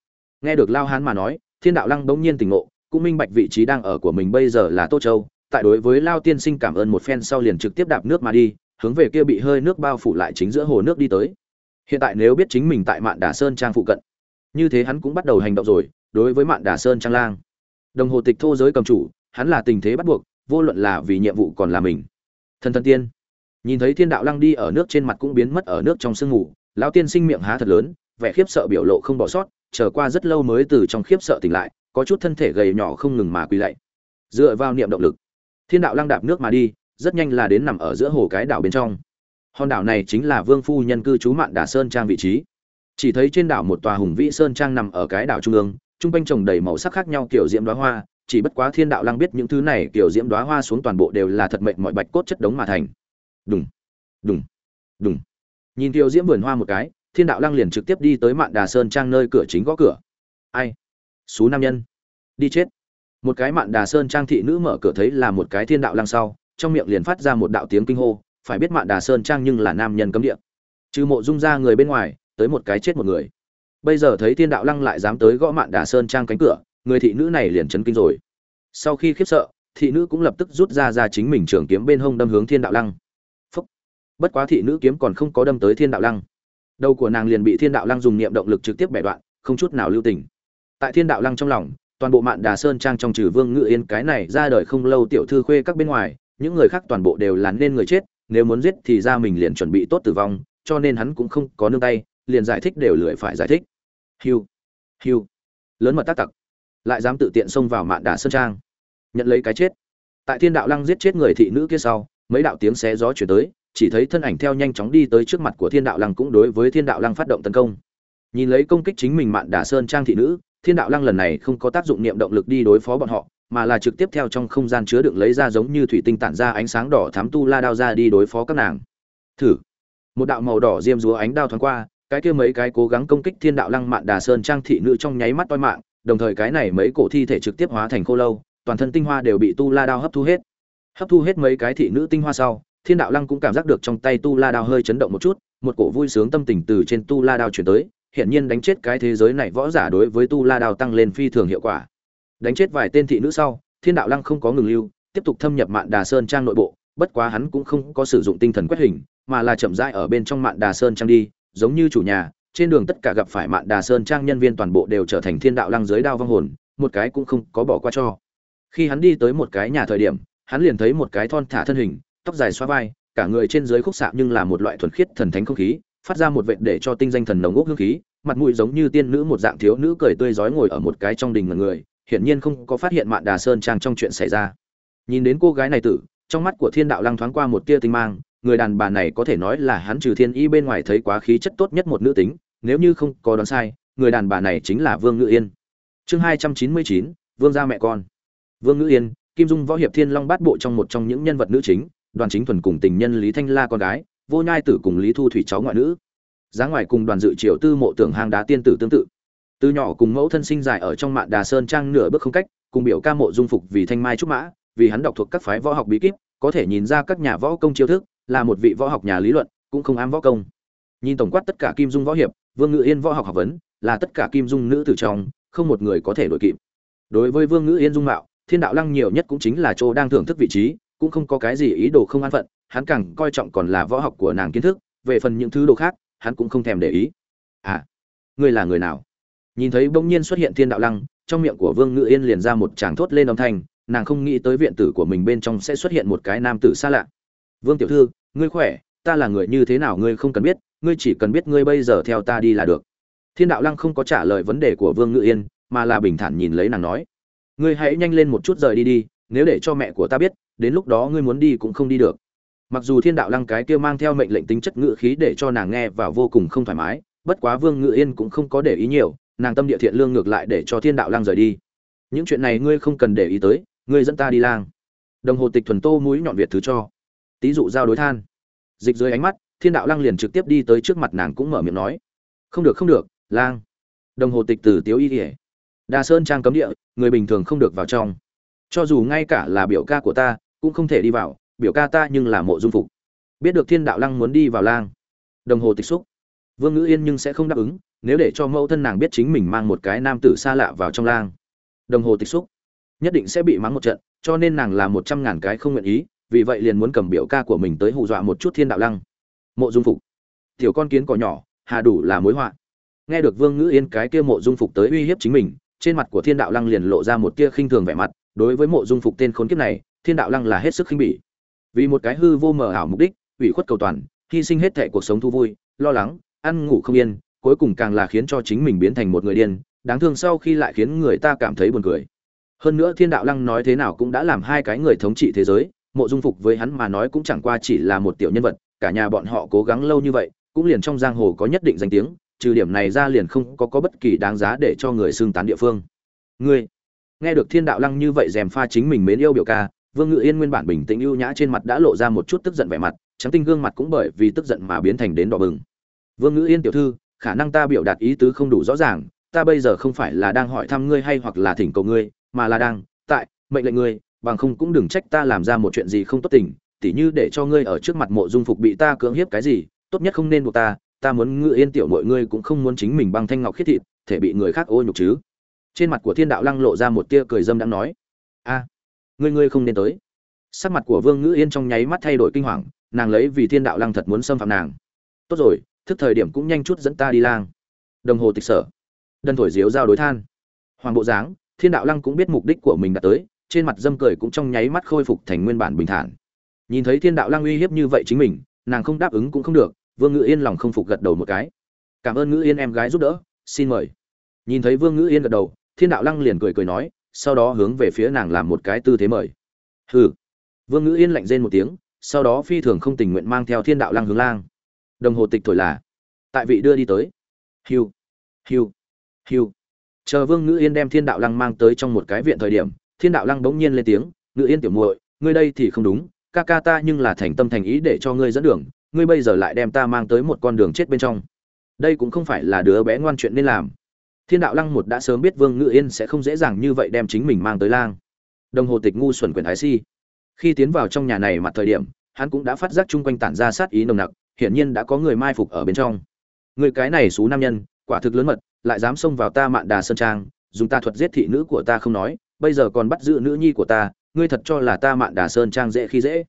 Nghe được lao hán mà nói, thiên đạo lăng bỗng nhiên tỉnh ngộ cũng minh bạch vị trí đang ở của mình bây giờ là tô châu, tại đối với lao tiên sinh cảm ơn một phen sau liền trực tiếp đạp nước mà đi, hướng về kia bị hơi nước bao phủ lại chính giữa hồ nước đi tới. Hiện tại nếu biết chính mình tại mạn đà sơn trang phụ cận, như thế hắn cũng bắt đầu hành động rồi, đối với mạn đà sơn trang lang. Đồng hồ tịch thô giới cầm chủ, hắn là tình thế bắt buộc, vô luận là vì nhiệm vụ còn là mình. Thần thần tiên. Nhìn thấy thiên đạo lăng đi ở nước trên mặt cũng biến mất ở nước trong sương ngủ lão tiên sinh miệng há thật lớn, vẻ khiếp sợ biểu lộ không bỏ sót, chờ qua rất lâu mới từ trong khiếp sợ tỉnh lại có chút thân thể gầy nhỏ không ngừng mà quỳ lạy, dựa vào niệm động lực. Thiên đạo lăng đạp nước mà đi, rất nhanh là đến nằm ở giữa hồ cái đảo bên trong. Hòn đảo này chính là vương phu nhân cư trú mạn đà sơn trang vị trí. Chỉ thấy trên đảo một tòa hùng vĩ sơn trang nằm ở cái đảo trung ương, trung quanh trồng đầy màu sắc khác nhau kiểu diễm đoá hoa, chỉ bất quá thiên đạo lăng biết những thứ này kiểu diễm đoá hoa xuống toàn bộ đều là thật mệnh mọi bạch cốt chất đống mà thành. Đùng đùng đùng. Nhìn kiểu diễm vườn hoa một cái, thiên đạo lăng liền trực tiếp đi tới mạn đà sơn trang nơi cửa chính gõ cửa. Ai? Xú nam nhân. Đi chết. Một cái mạn đà sơn trang thị nữ mở cửa thấy là một cái thiên đạo lăng sau, trong miệng liền phát ra một đạo tiếng kinh hô, phải biết mạn đà sơn trang nhưng là nam nhân cấm địa. Trừ mộ dung ra người bên ngoài, tới một cái chết một người. Bây giờ thấy thiên đạo lăng lại dám tới gõ mạn đà sơn trang cánh cửa, người thị nữ này liền chấn kinh rồi. Sau khi khiếp sợ, thị nữ cũng lập tức rút ra ra chính mình trường kiếm bên hông đâm hướng thiên đạo lăng. Phúc. bất quá thị nữ kiếm còn không có đâm tới thiên đạo lăng. Đầu của nàng liền bị thiên đạo lăng dùng niệm động lực trực tiếp bẻ đoạn, không chút nào lưu tình tại thiên đạo lăng trong lòng, toàn bộ mạn đà sơn trang trong trừ vương ngự yên cái này ra đời không lâu tiểu thư khuê các bên ngoài, những người khác toàn bộ đều là nên người chết, nếu muốn giết thì ra mình liền chuẩn bị tốt tử vong, cho nên hắn cũng không có nương tay, liền giải thích đều lười phải giải thích. Hiu hiu, lớn mật tác tặc, lại dám tự tiện xông vào mạn đà sơn trang, nhận lấy cái chết. Tại thiên đạo lăng giết chết người thị nữ kia sau, mấy đạo tiếng xé gió chuyển tới, chỉ thấy thân ảnh theo nhanh chóng đi tới trước mặt của thiên đạo lăng cũng đối với thiên đạo lăng phát động tấn công. Nhìn lấy công kích chính mình mạn đà sơn trang thị nữ thiên đạo lăng lần này không có tác dụng niệm động lực đi đối phó bọn họ, mà là trực tiếp theo trong không gian chứa đựng lấy ra giống như thủy tinh tản ra ánh sáng đỏ thám tu la đao ra đi đối phó các nàng. Thử. Một đạo màu đỏ diêm rúa ánh đao thoáng qua, cái kia mấy cái cố gắng công kích thiên đạo lăng mạn đà sơn trang thị nữ trong nháy mắt toi mạng, đồng thời cái này mấy cổ thi thể trực tiếp hóa thành khô lâu, toàn thân tinh hoa đều bị tu la đao hấp thu hết. Hấp thu hết mấy cái thị nữ tinh hoa sau, thiên đạo lăng cũng cảm giác được trong tay tu la đao hơi chấn động một chút, một cổ vui sướng tâm tình từ trên tu la đao chuyển tới hiện nhiên đánh chết cái thế giới này võ giả đối với tu la đao tăng lên phi thường hiệu quả. Đánh chết vài tên thị nữ sau, thiên đạo lăng không có ngừng lưu, tiếp tục thâm nhập mạn đà sơn trang nội bộ, bất quá hắn cũng không có sử dụng tinh thần quét hình, mà là chậm rãi ở bên trong mạn đà sơn trang đi, giống như chủ nhà, trên đường tất cả gặp phải mạn đà sơn trang nhân viên toàn bộ đều trở thành thiên đạo lăng dưới đao vong hồn, một cái cũng không có bỏ qua cho. Khi hắn đi tới một cái nhà thời điểm, hắn liền thấy một cái thon thả thân hình, tóc dài xoa vai, cả người trên dưới khúc xạ nhưng là một loại thuần khiết thần thánh không khí phát ra một vệt để cho tinh danh thần nồng ốc hương khí, mặt mũi giống như tiên nữ một dạng thiếu nữ cười tươi rói ngồi ở một cái trong đình ngần người, hiển nhiên không có phát hiện mạn đà sơn trang trong chuyện xảy ra. Nhìn đến cô gái này tử, trong mắt của thiên đạo lăng thoáng qua một tia tinh mang, người đàn bà này có thể nói là hắn trừ thiên y bên ngoài thấy quá khí chất tốt nhất một nữ tính, nếu như không có đoán sai, người đàn bà này chính là vương ngự yên. Chương hai trăm chín mươi chín, vương gia mẹ con. Vương ngự yên, kim dung võ hiệp thiên long bát bộ trong một trong những nhân vật nữ chính, đoàn chính thuần cùng tình nhân lý thanh la con gái vô nhai tử cùng lý thu thủy cháu ngoại nữ. Giá ngoài cùng đoàn dự triều tư mộ tưởng hang đá tiên tử tương tự. Từ nhỏ cùng mẫu thân sinh dài ở trong mạn đà sơn trang nửa bước không cách, cùng biểu ca mộ dung phục vì thanh mai trúc mã, vì hắn đọc thuộc các phái võ học bí kíp, có thể nhìn ra các nhà võ công chiêu thức, là một vị võ học nhà lý luận, cũng không ám võ công. Nhìn tổng quát tất cả kim dung võ hiệp, vương ngự yên võ học học vấn, là tất cả kim dung nữ tử trong, không một người có thể đổi kịp. Đối với vương ngự yên dung mạo, thiên đạo lăng nhiều nhất cũng chính là chỗ đang thưởng thức vị trí, cũng không có cái gì ý đồ không an phận hắn càng coi trọng còn là võ học của nàng kiến thức, về phần những thứ đồ khác, hắn cũng không thèm để ý. À ngươi là người nào? Nhìn thấy bỗng nhiên xuất hiện thiên đạo lăng, trong miệng của vương ngự yên liền ra một tràng thốt lên âm thanh, nàng không nghĩ tới viện tử của mình bên trong sẽ xuất hiện một cái nam tử xa lạ. Vương tiểu thư, ngươi khỏe, ta là người như thế nào ngươi không cần biết, ngươi chỉ cần biết ngươi bây giờ theo ta đi là được. Thiên đạo lăng không có trả lời vấn đề của vương ngự yên, mà là bình thản nhìn lấy nàng nói. Ngươi hãy nhanh lên một chút rời đi đi, nếu để cho mẹ của ta biết, đến lúc đó ngươi muốn đi cũng không đi được mặc dù thiên đạo lăng cái kia mang theo mệnh lệnh tính chất ngự khí để cho nàng nghe và vô cùng không thoải mái, bất quá vương ngự yên cũng không có để ý nhiều, nàng tâm địa thiện lương ngược lại để cho thiên đạo lăng rời đi. Những chuyện này ngươi không cần để ý tới, ngươi dẫn ta đi lang. Đồng hồ tịch thuần tô mũi nhọn việt thứ cho. Tí dụ giao đối than. Dịch dưới ánh mắt, thiên đạo lăng liền trực tiếp đi tới trước mặt nàng cũng mở miệng nói. Không được không được, lang. Đồng hồ tịch từ tiếu y kỉa đà sơn trang cấm địa, người bình thường không được vào trong. Cho dù ngay cả là biểu ca của ta, cũng không thể đi vào biểu ca ta nhưng là mộ dung phục. Biết được thiên đạo lăng muốn đi vào lang. Đồng hồ tịch xúc. Vương ngữ yên nhưng sẽ không đáp ứng, nếu để cho mẫu thân nàng biết chính mình mang một cái nam tử xa lạ vào trong lang. Đồng hồ tịch xúc. Nhất định sẽ bị mắng một trận, cho nên nàng là một trăm ngàn cái không nguyện ý, vì vậy liền muốn cầm biểu ca của mình tới hù dọa một chút thiên đạo lăng. Mộ dung phục. Tiểu con kiến cỏ nhỏ, hà đủ là mối họa. Nghe được vương ngữ yên cái kia mộ dung phục tới uy hiếp chính mình, trên mặt của thiên đạo lăng liền lộ ra một tia khinh thường vẻ mặt. Đối với mộ dung phục tên khốn kiếp này, thiên đạo lăng là hết sức khinh bỉ vì một cái hư vô mờ ảo mục đích, ủy khuất cầu toàn, hy sinh hết thệ cuộc sống thu vui, lo lắng, ăn ngủ không yên, cuối cùng càng là khiến cho chính mình biến thành một người điên, đáng thương sau khi lại khiến người ta cảm thấy buồn cười. Hơn nữa thiên đạo lăng nói thế nào cũng đã làm hai cái người thống trị thế giới, mộ dung phục với hắn mà nói cũng chẳng qua chỉ là một tiểu nhân vật, cả nhà bọn họ cố gắng lâu như vậy, cũng liền trong giang hồ có nhất định danh tiếng, trừ điểm này ra liền không có có bất kỳ đáng giá để cho người xương tán địa phương. Ngươi, nghe được thiên đạo lăng như vậy dèm pha chính mình mến yêu biểu ca vương ngự yên nguyên bản bình tĩnh ưu nhã trên mặt đã lộ ra một chút tức giận vẻ mặt trắng tinh gương mặt cũng bởi vì tức giận mà biến thành đến đỏ bừng. Vương ngự yên tiểu thư, khả năng ta biểu đạt ý tứ không đủ rõ ràng, ta bây giờ không phải là đang hỏi thăm ngươi hay hoặc là thỉnh cầu ngươi, mà là đang tại mệnh lệnh ngươi, bằng không cũng đừng trách ta làm ra một chuyện gì không tốt tình, tỉ như để cho ngươi ở trước mặt mộ dung phục bị ta cưỡng hiếp cái gì, tốt nhất không nên buộc ta ta muốn ngự yên tiểu muội ngươi cũng không muốn chính mình băng thanh ngọc khiết thịt, thể bị người khác ô nhục chứ. Trên mặt của thiên đạo lăng lộ ra một tia cười dâm đang nói. A ngươi ngươi không nên tới. Sắc mặt của vương ngữ yên trong nháy mắt thay đổi kinh hoàng, nàng lấy vì thiên đạo lăng thật muốn xâm phạm nàng. Tốt rồi, thức thời điểm cũng nhanh chút dẫn ta đi lang. Đồng hồ tịch sở. Đần thổi diếu giao đối than. Hoàng bộ dáng, thiên đạo lăng cũng biết mục đích của mình đã tới, trên mặt dâm cười cũng trong nháy mắt khôi phục thành nguyên bản bình thản. Nhìn thấy thiên đạo lăng uy hiếp như vậy chính mình, nàng không đáp ứng cũng không được, vương Ngữ yên lòng không phục gật đầu một cái. Cảm ơn Ngữ yên em gái giúp đỡ, xin mời. Nhìn thấy vương Ngữ yên gật đầu, thiên đạo lăng liền cười cười nói sau đó hướng về phía nàng làm một cái tư thế mời. Hừ. Vương ngữ yên lạnh rên một tiếng, sau đó phi thường không tình nguyện mang theo thiên đạo lăng hướng lang. Đồng hồ tịch thổi là, tại vị đưa đi tới. Hiu hiu hiu. Chờ vương ngữ yên đem thiên đạo lăng mang tới trong một cái viện thời điểm, thiên đạo lăng bỗng nhiên lên tiếng, ngữ yên tiểu muội, ngươi đây thì không đúng, ca ca ta nhưng là thành tâm thành ý để cho ngươi dẫn đường, ngươi bây giờ lại đem ta mang tới một con đường chết bên trong. Đây cũng không phải là đứa bé ngoan chuyện nên làm thiên đạo lăng một đã sớm biết vương ngự yên sẽ không dễ dàng như vậy đem chính mình mang tới lang. Đồng hồ tịch ngu xuẩn quyền ái si. Khi tiến vào trong nhà này mặt thời điểm, hắn cũng đã phát giác chung quanh tản ra sát ý nồng nặc, hiển nhiên đã có người mai phục ở bên trong. Người cái này xú nam nhân, quả thực lớn mật, lại dám xông vào ta mạn đà sơn trang, dùng ta thuật giết thị nữ của ta không nói, bây giờ còn bắt giữ nữ nhi của ta, ngươi thật cho là ta mạn đà sơn trang dễ khi dễ.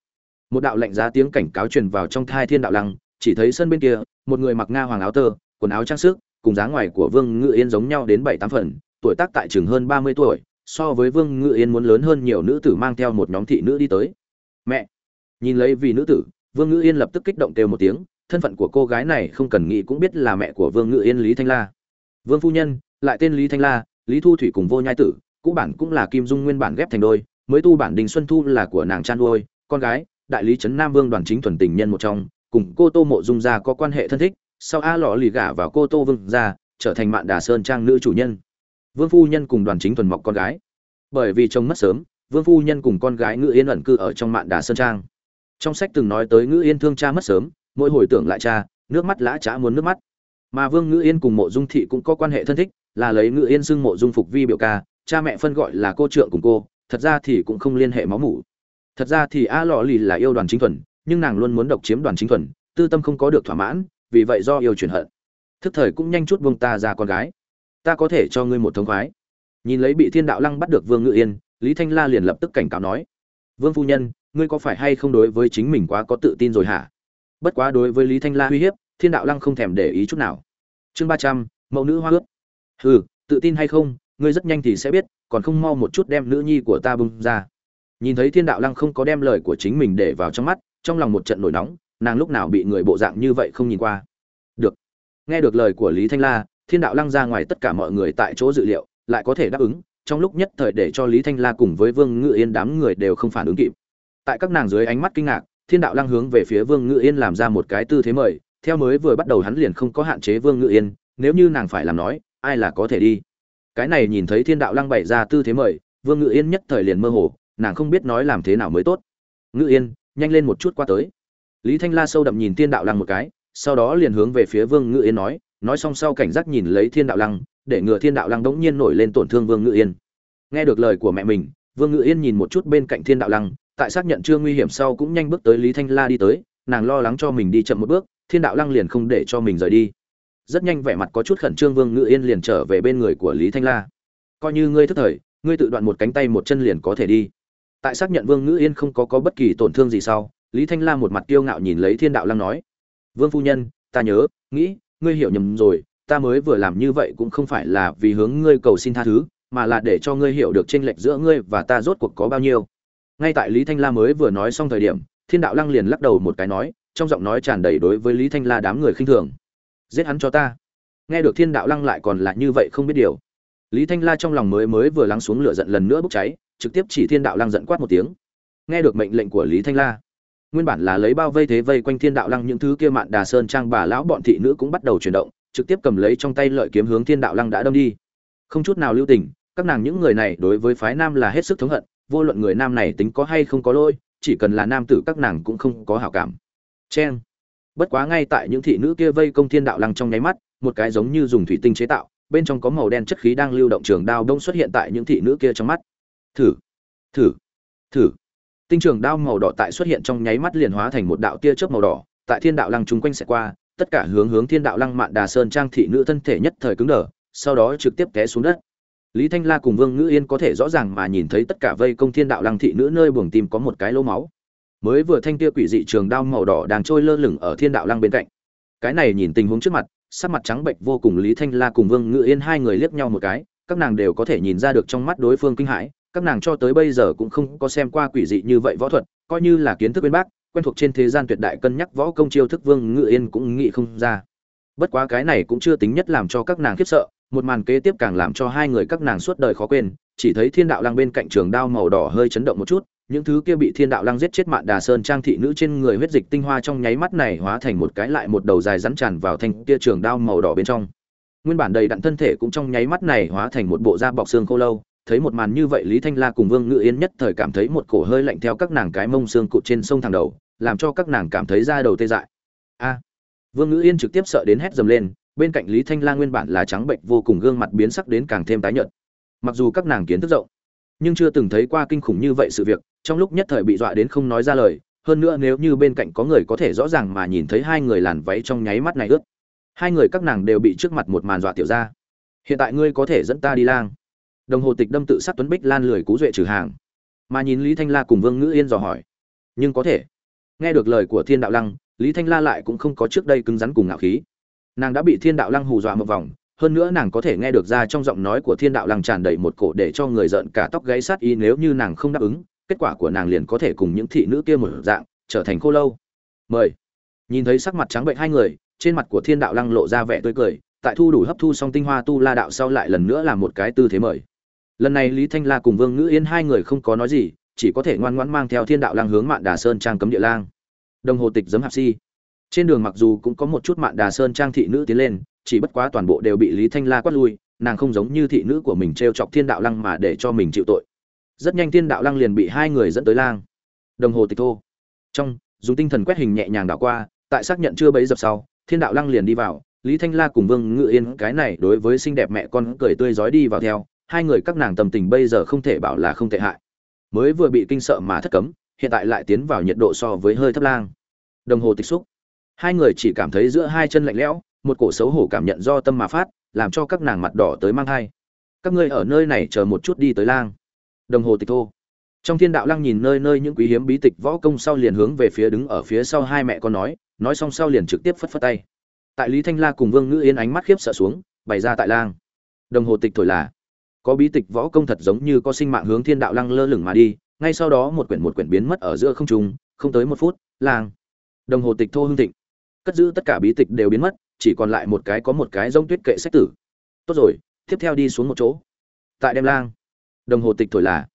Một đạo lạnh giá tiếng cảnh cáo truyền vào trong thai thiên đạo lăng, chỉ thấy sân bên kia, một người mặc nga hoàng áo tơ, quần áo trang sức cùng dáng ngoài của vương ngự yên giống nhau đến bảy tám phần, tuổi tác tại chừng hơn ba mươi tuổi, so với vương ngự yên muốn lớn hơn nhiều nữ tử mang theo một nhóm thị nữ đi tới. Mẹ! Nhìn lấy vì nữ tử, vương ngự yên lập tức kích động kêu một tiếng, thân phận của cô gái này không cần nghĩ cũng biết là mẹ của vương ngự yên lý thanh la. Vương phu nhân, lại tên lý thanh la, lý thu thủy cùng vô nhai tử, cũ bản cũng là kim dung nguyên bản ghép thành đôi, mới tu bản đình xuân thu là của nàng chan nuôi con gái, đại lý trấn nam vương đoàn chính thuần tình nhân một trong, cùng cô tô mộ dung gia có quan hệ thân thích sau a lọ lì gả vào cô tô vương ra trở thành mạn đà sơn trang nữ chủ nhân. Vương phu nhân cùng đoàn chính thuần mọc con gái. Bởi vì chồng mất sớm, vương phu nhân cùng con gái ngự yên ẩn cư ở trong mạn đà sơn trang. Trong sách từng nói tới ngự yên thương cha mất sớm, mỗi hồi tưởng lại cha, nước mắt lã chả muốn nước mắt. Mà vương ngự yên cùng mộ dung thị cũng có quan hệ thân thích, là lấy ngự yên xưng mộ dung phục vi biểu ca, cha mẹ phân gọi là cô trượng cùng cô, thật ra thì cũng không liên hệ máu mủ. Thật ra thì a lọ lì là yêu đoàn chính thuần, nhưng nàng luôn muốn độc chiếm đoàn chính thuần, tư tâm không có được thỏa mãn vì vậy do yêu chuyển hận. Thức thời cũng nhanh chút buông ta ra con gái. Ta có thể cho ngươi một thống khoái. Nhìn lấy bị thiên đạo lăng bắt được vương ngự yên, lý thanh la liền lập tức cảnh cáo nói, vương phu nhân, ngươi có phải hay không đối với chính mình quá có tự tin rồi hả? Bất quá đối với lý thanh la uy hiếp, thiên đạo lăng không thèm để ý chút nào. Chương ba trăm, mẫu nữ hoa ước. Hừ, tự tin hay không, ngươi rất nhanh thì sẽ biết, còn không mau một chút đem nữ nhi của ta bung ra. Nhìn thấy thiên đạo lăng không có đem lời của chính mình để vào trong mắt, trong lòng một trận nổi nóng nàng lúc nào bị người bộ dạng như vậy không nhìn qua. Được. Nghe được lời của lý thanh la, thiên đạo lăng ra ngoài tất cả mọi người tại chỗ dự liệu, lại có thể đáp ứng, trong lúc nhất thời để cho lý thanh la cùng với vương ngự yên đám người đều không phản ứng kịp. Tại các nàng dưới ánh mắt kinh ngạc, thiên đạo lăng hướng về phía vương ngự yên làm ra một cái tư thế mời, theo mới vừa bắt đầu hắn liền không có hạn chế vương ngự yên, nếu như nàng phải làm nói, ai là có thể đi. Cái này nhìn thấy thiên đạo lăng bày ra tư thế mời, vương ngự yên nhất thời liền mơ hồ, nàng không biết nói làm thế nào mới tốt. Ngự yên, nhanh lên một chút qua tới lý thanh la sâu đậm nhìn thiên đạo lăng một cái, sau đó liền hướng về phía vương ngự yên nói nói xong sau cảnh giác nhìn lấy thiên đạo lăng, để ngừa thiên đạo lăng đống nhiên nổi lên tổn thương vương ngự yên. Nghe được lời của mẹ mình, vương ngự yên nhìn một chút bên cạnh thiên đạo lăng, tại xác nhận chưa nguy hiểm sau cũng nhanh bước tới lý thanh la đi tới, nàng lo lắng cho mình đi chậm một bước, thiên đạo lăng liền không để cho mình rời đi. Rất nhanh vẻ mặt có chút khẩn trương vương ngự yên liền trở về bên người của lý thanh la. Coi như ngươi thức thời, ngươi tự đoạn một cánh tay một chân liền có thể đi. Tại xác nhận vương ngự yên không có có bất kỳ tổn thương gì sau lý thanh la một mặt kiêu ngạo nhìn lấy thiên đạo lăng nói, vương phu nhân, ta nhớ, nghĩ, ngươi hiểu nhầm rồi, ta mới vừa làm như vậy cũng không phải là vì hướng ngươi cầu xin tha thứ, mà là để cho ngươi hiểu được tranh lệch giữa ngươi và ta rốt cuộc có bao nhiêu. Ngay tại lý thanh la mới vừa nói xong thời điểm, thiên đạo lăng liền lắc đầu một cái nói, trong giọng nói tràn đầy đối với lý thanh la đám người khinh thường, giết hắn cho ta. Nghe được thiên đạo lăng lại còn là như vậy không biết điều. Lý thanh la trong lòng mới mới vừa lắng xuống lửa giận lần nữa bốc cháy, trực tiếp chỉ thiên đạo lăng giận quát một tiếng. Nghe được mệnh lệnh của lý thanh la nguyên bản là lấy bao vây thế vây quanh thiên đạo lăng những thứ kia mạn đà sơn trang bà lão bọn thị nữ cũng bắt đầu chuyển động, trực tiếp cầm lấy trong tay lợi kiếm hướng thiên đạo lăng đã đâm đi. Không chút nào lưu tình, các nàng những người này đối với phái nam là hết sức thống hận, vô luận người nam này tính có hay không có lỗi, chỉ cần là nam tử các nàng cũng không có hảo cảm. Cheng. Bất quá ngay tại những thị nữ kia vây công thiên đạo lăng trong nháy mắt, một cái giống như dùng thủy tinh chế tạo, bên trong có màu đen chất khí đang lưu động trường đao đông xuất hiện tại những thị nữ kia trong mắt. Thử. Thử. Thử tinh trường đao màu đỏ tại xuất hiện trong nháy mắt liền hóa thành một đạo tia chớp màu đỏ, tại thiên đạo lăng chung quanh sẽ qua, tất cả hướng hướng thiên đạo lăng mạn đà sơn trang thị nữ thân thể nhất thời cứng đờ, sau đó trực tiếp té xuống đất. Lý thanh la cùng vương ngữ yên có thể rõ ràng mà nhìn thấy tất cả vây công thiên đạo lăng thị nữ nơi buồng tim có một cái lỗ máu. Mới vừa thanh tia quỷ dị trường đao màu đỏ đang trôi lơ lửng ở thiên đạo lăng bên cạnh. Cái này nhìn tình huống trước mặt, sắc mặt trắng bệnh vô cùng, lý thanh la cùng vương ngữ yên hai người liếc nhau một cái, các nàng đều có thể nhìn ra được trong mắt đối phương kinh hãi các nàng cho tới bây giờ cũng không có xem qua quỷ dị như vậy võ thuật, coi như là kiến thức bên bác, quen thuộc trên thế gian tuyệt đại cân nhắc võ công chiêu thức vương ngự yên cũng nghĩ không ra. Bất quá cái này cũng chưa tính nhất làm cho các nàng khiếp sợ, một màn kế tiếp càng làm cho hai người các nàng suốt đời khó quên, chỉ thấy thiên đạo lăng bên cạnh trường đao màu đỏ hơi chấn động một chút, những thứ kia bị thiên đạo lăng giết chết mạn đà sơn trang thị nữ trên người huyết dịch tinh hoa trong nháy mắt này hóa thành một cái lại một đầu dài rắn tràn vào thành kia trường đao màu đỏ bên trong. Nguyên bản đầy đặn thân thể cũng trong nháy mắt này hóa thành một bộ da bọc xương khô lâu thấy một màn như vậy, lý thanh la cùng vương ngự yên nhất thời cảm thấy một cổ hơi lạnh theo các nàng cái mông xương cụt trên sông thẳng đầu, làm cho các nàng cảm thấy da đầu tê dại. A! Vương ngự yên trực tiếp sợ đến hét dầm lên, bên cạnh lý thanh la nguyên bản là trắng bệnh vô cùng, gương mặt biến sắc đến càng thêm tái nhợt. Mặc dù các nàng kiến thức rộng, nhưng chưa từng thấy qua kinh khủng như vậy sự việc, trong lúc nhất thời bị dọa đến không nói ra lời, hơn nữa nếu như bên cạnh có người có thể rõ ràng mà nhìn thấy hai người làn váy trong nháy mắt này ướt, hai người các nàng đều bị trước mặt một màn dọa tiểu ra. Hiện tại ngươi có thể dẫn ta đi lang đồng hồ tịch đâm tự sát tuấn bích lan lười cú duệ trừ hàng. Mà nhìn lý thanh la cùng vương ngữ yên dò hỏi. Nhưng có thể. Nghe được lời của thiên đạo lăng, lý thanh la lại cũng không có trước đây cứng rắn cùng ngạo khí. Nàng đã bị thiên đạo lăng hù dọa một vòng, hơn nữa nàng có thể nghe được ra trong giọng nói của thiên đạo lăng tràn đầy một cổ để cho người giận cả tóc gáy sát y nếu như nàng không đáp ứng, kết quả của nàng liền có thể cùng những thị nữ kia một dạng, trở thành khô lâu. Mời. Nhìn thấy sắc mặt trắng bệnh hai người, trên mặt của thiên đạo lăng lộ ra vẻ tươi cười, tại thu đủ hấp thu xong tinh hoa tu la đạo sau lại lần nữa là một cái tư thế mời lần này lý thanh la cùng vương ngữ yên hai người không có nói gì, chỉ có thể ngoan ngoãn mang theo thiên đạo Lang hướng mạn đà sơn trang cấm địa lang. Đồng hồ tịch giấm hạp si. Trên đường mặc dù cũng có một chút mạn đà sơn trang thị nữ tiến lên, chỉ bất quá toàn bộ đều bị lý thanh la quát lui, nàng không giống như thị nữ của mình t r e o chọc thiên đạo lăng mà để cho mình chịu tội. Rất nhanh thiên đạo lăng liền bị hai người dẫn tới lang. Đồng hồ tịch thô. Trong, dùng tinh thần quét hình nhẹ nhàng đảo qua, tại xác nhận chưa bấy dập sau, thiên đạo lăng liền đi vào, lý thanh la cùng vương ngự yên, cái này đối với xinh đẹp mẹ con cười tươi rói đi vào theo hai người các nàng tâm tình bây giờ không thể bảo là không tệ hại. Mới vừa bị kinh sợ mà thất cấm, hiện tại lại tiến vào nhiệt độ so với hơi thấp lang. Đồng hồ tịch xúc. Hai người chỉ cảm thấy giữa hai chân lạnh lẽo, một cổ xấu hổ cảm nhận do tâm mà phát, làm cho các nàng mặt đỏ tới mang thai. Các ngươi ở nơi này chờ một chút đi tới lang. Đồng hồ tịch thô. Trong thiên đạo lăng nhìn nơi nơi những quý hiếm bí tịch võ công sau liền hướng về phía đứng ở phía sau hai mẹ con nói nói xong sau liền trực tiếp phất phất tay. Tại lý thanh la cùng vương ngữ yên ánh mắt khiếp sợ xuống, bày ra tại lang. Đồng hồ tịch thổi là có bí tịch võ công thật giống như có sinh mạng hướng thiên đạo lăng lơ lửng mà đi, ngay sau đó một quyển một quyển biến mất ở giữa không trung, không tới một phút, lang. Đồng hồ tịch thô hương thịnh. Cất giữ tất cả bí tịch đều biến mất, chỉ còn lại một cái có một cái rông tuyết kệ sách tử. Tốt rồi, tiếp theo đi xuống một chỗ. Tại đem lang. Đồng hồ tịch thổi là,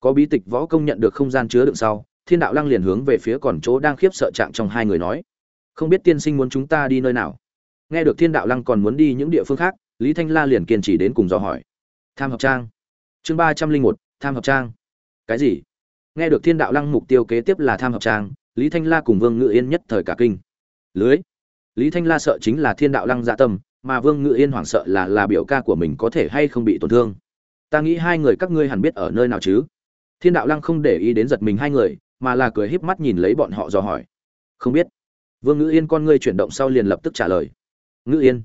có bí tịch võ công nhận được không gian chứa đựng sau, thiên đạo lăng liền hướng về phía còn chỗ đang khiếp sợ trạng trong hai người nói. Không biết tiên sinh muốn chúng ta đi nơi nào? Nghe được thiên đạo lăng còn muốn đi những địa phương khác, lý thanh la liền kiên trì đến cùng dò hỏi tham hợp trang. Chương ba trăm linh một, tham hợp trang. Cái gì? Nghe được thiên đạo lăng mục tiêu kế tiếp là tham hợp trang, lý thanh la cùng vương ngự yên nhất thời cả kinh. Lưới. Lý thanh la sợ chính là thiên đạo lăng dạ tâm, mà vương ngự yên hoảng sợ là là biểu ca của mình có thể hay không bị tổn thương. Ta nghĩ hai người các ngươi hẳn biết ở nơi nào chứ? Thiên đạo lăng không để ý đến giật mình hai người, mà là cười híp mắt nhìn lấy bọn họ dò hỏi. Không biết. Vương ngự yên con ngươi chuyển động sau liền lập tức trả lời. Ngự yên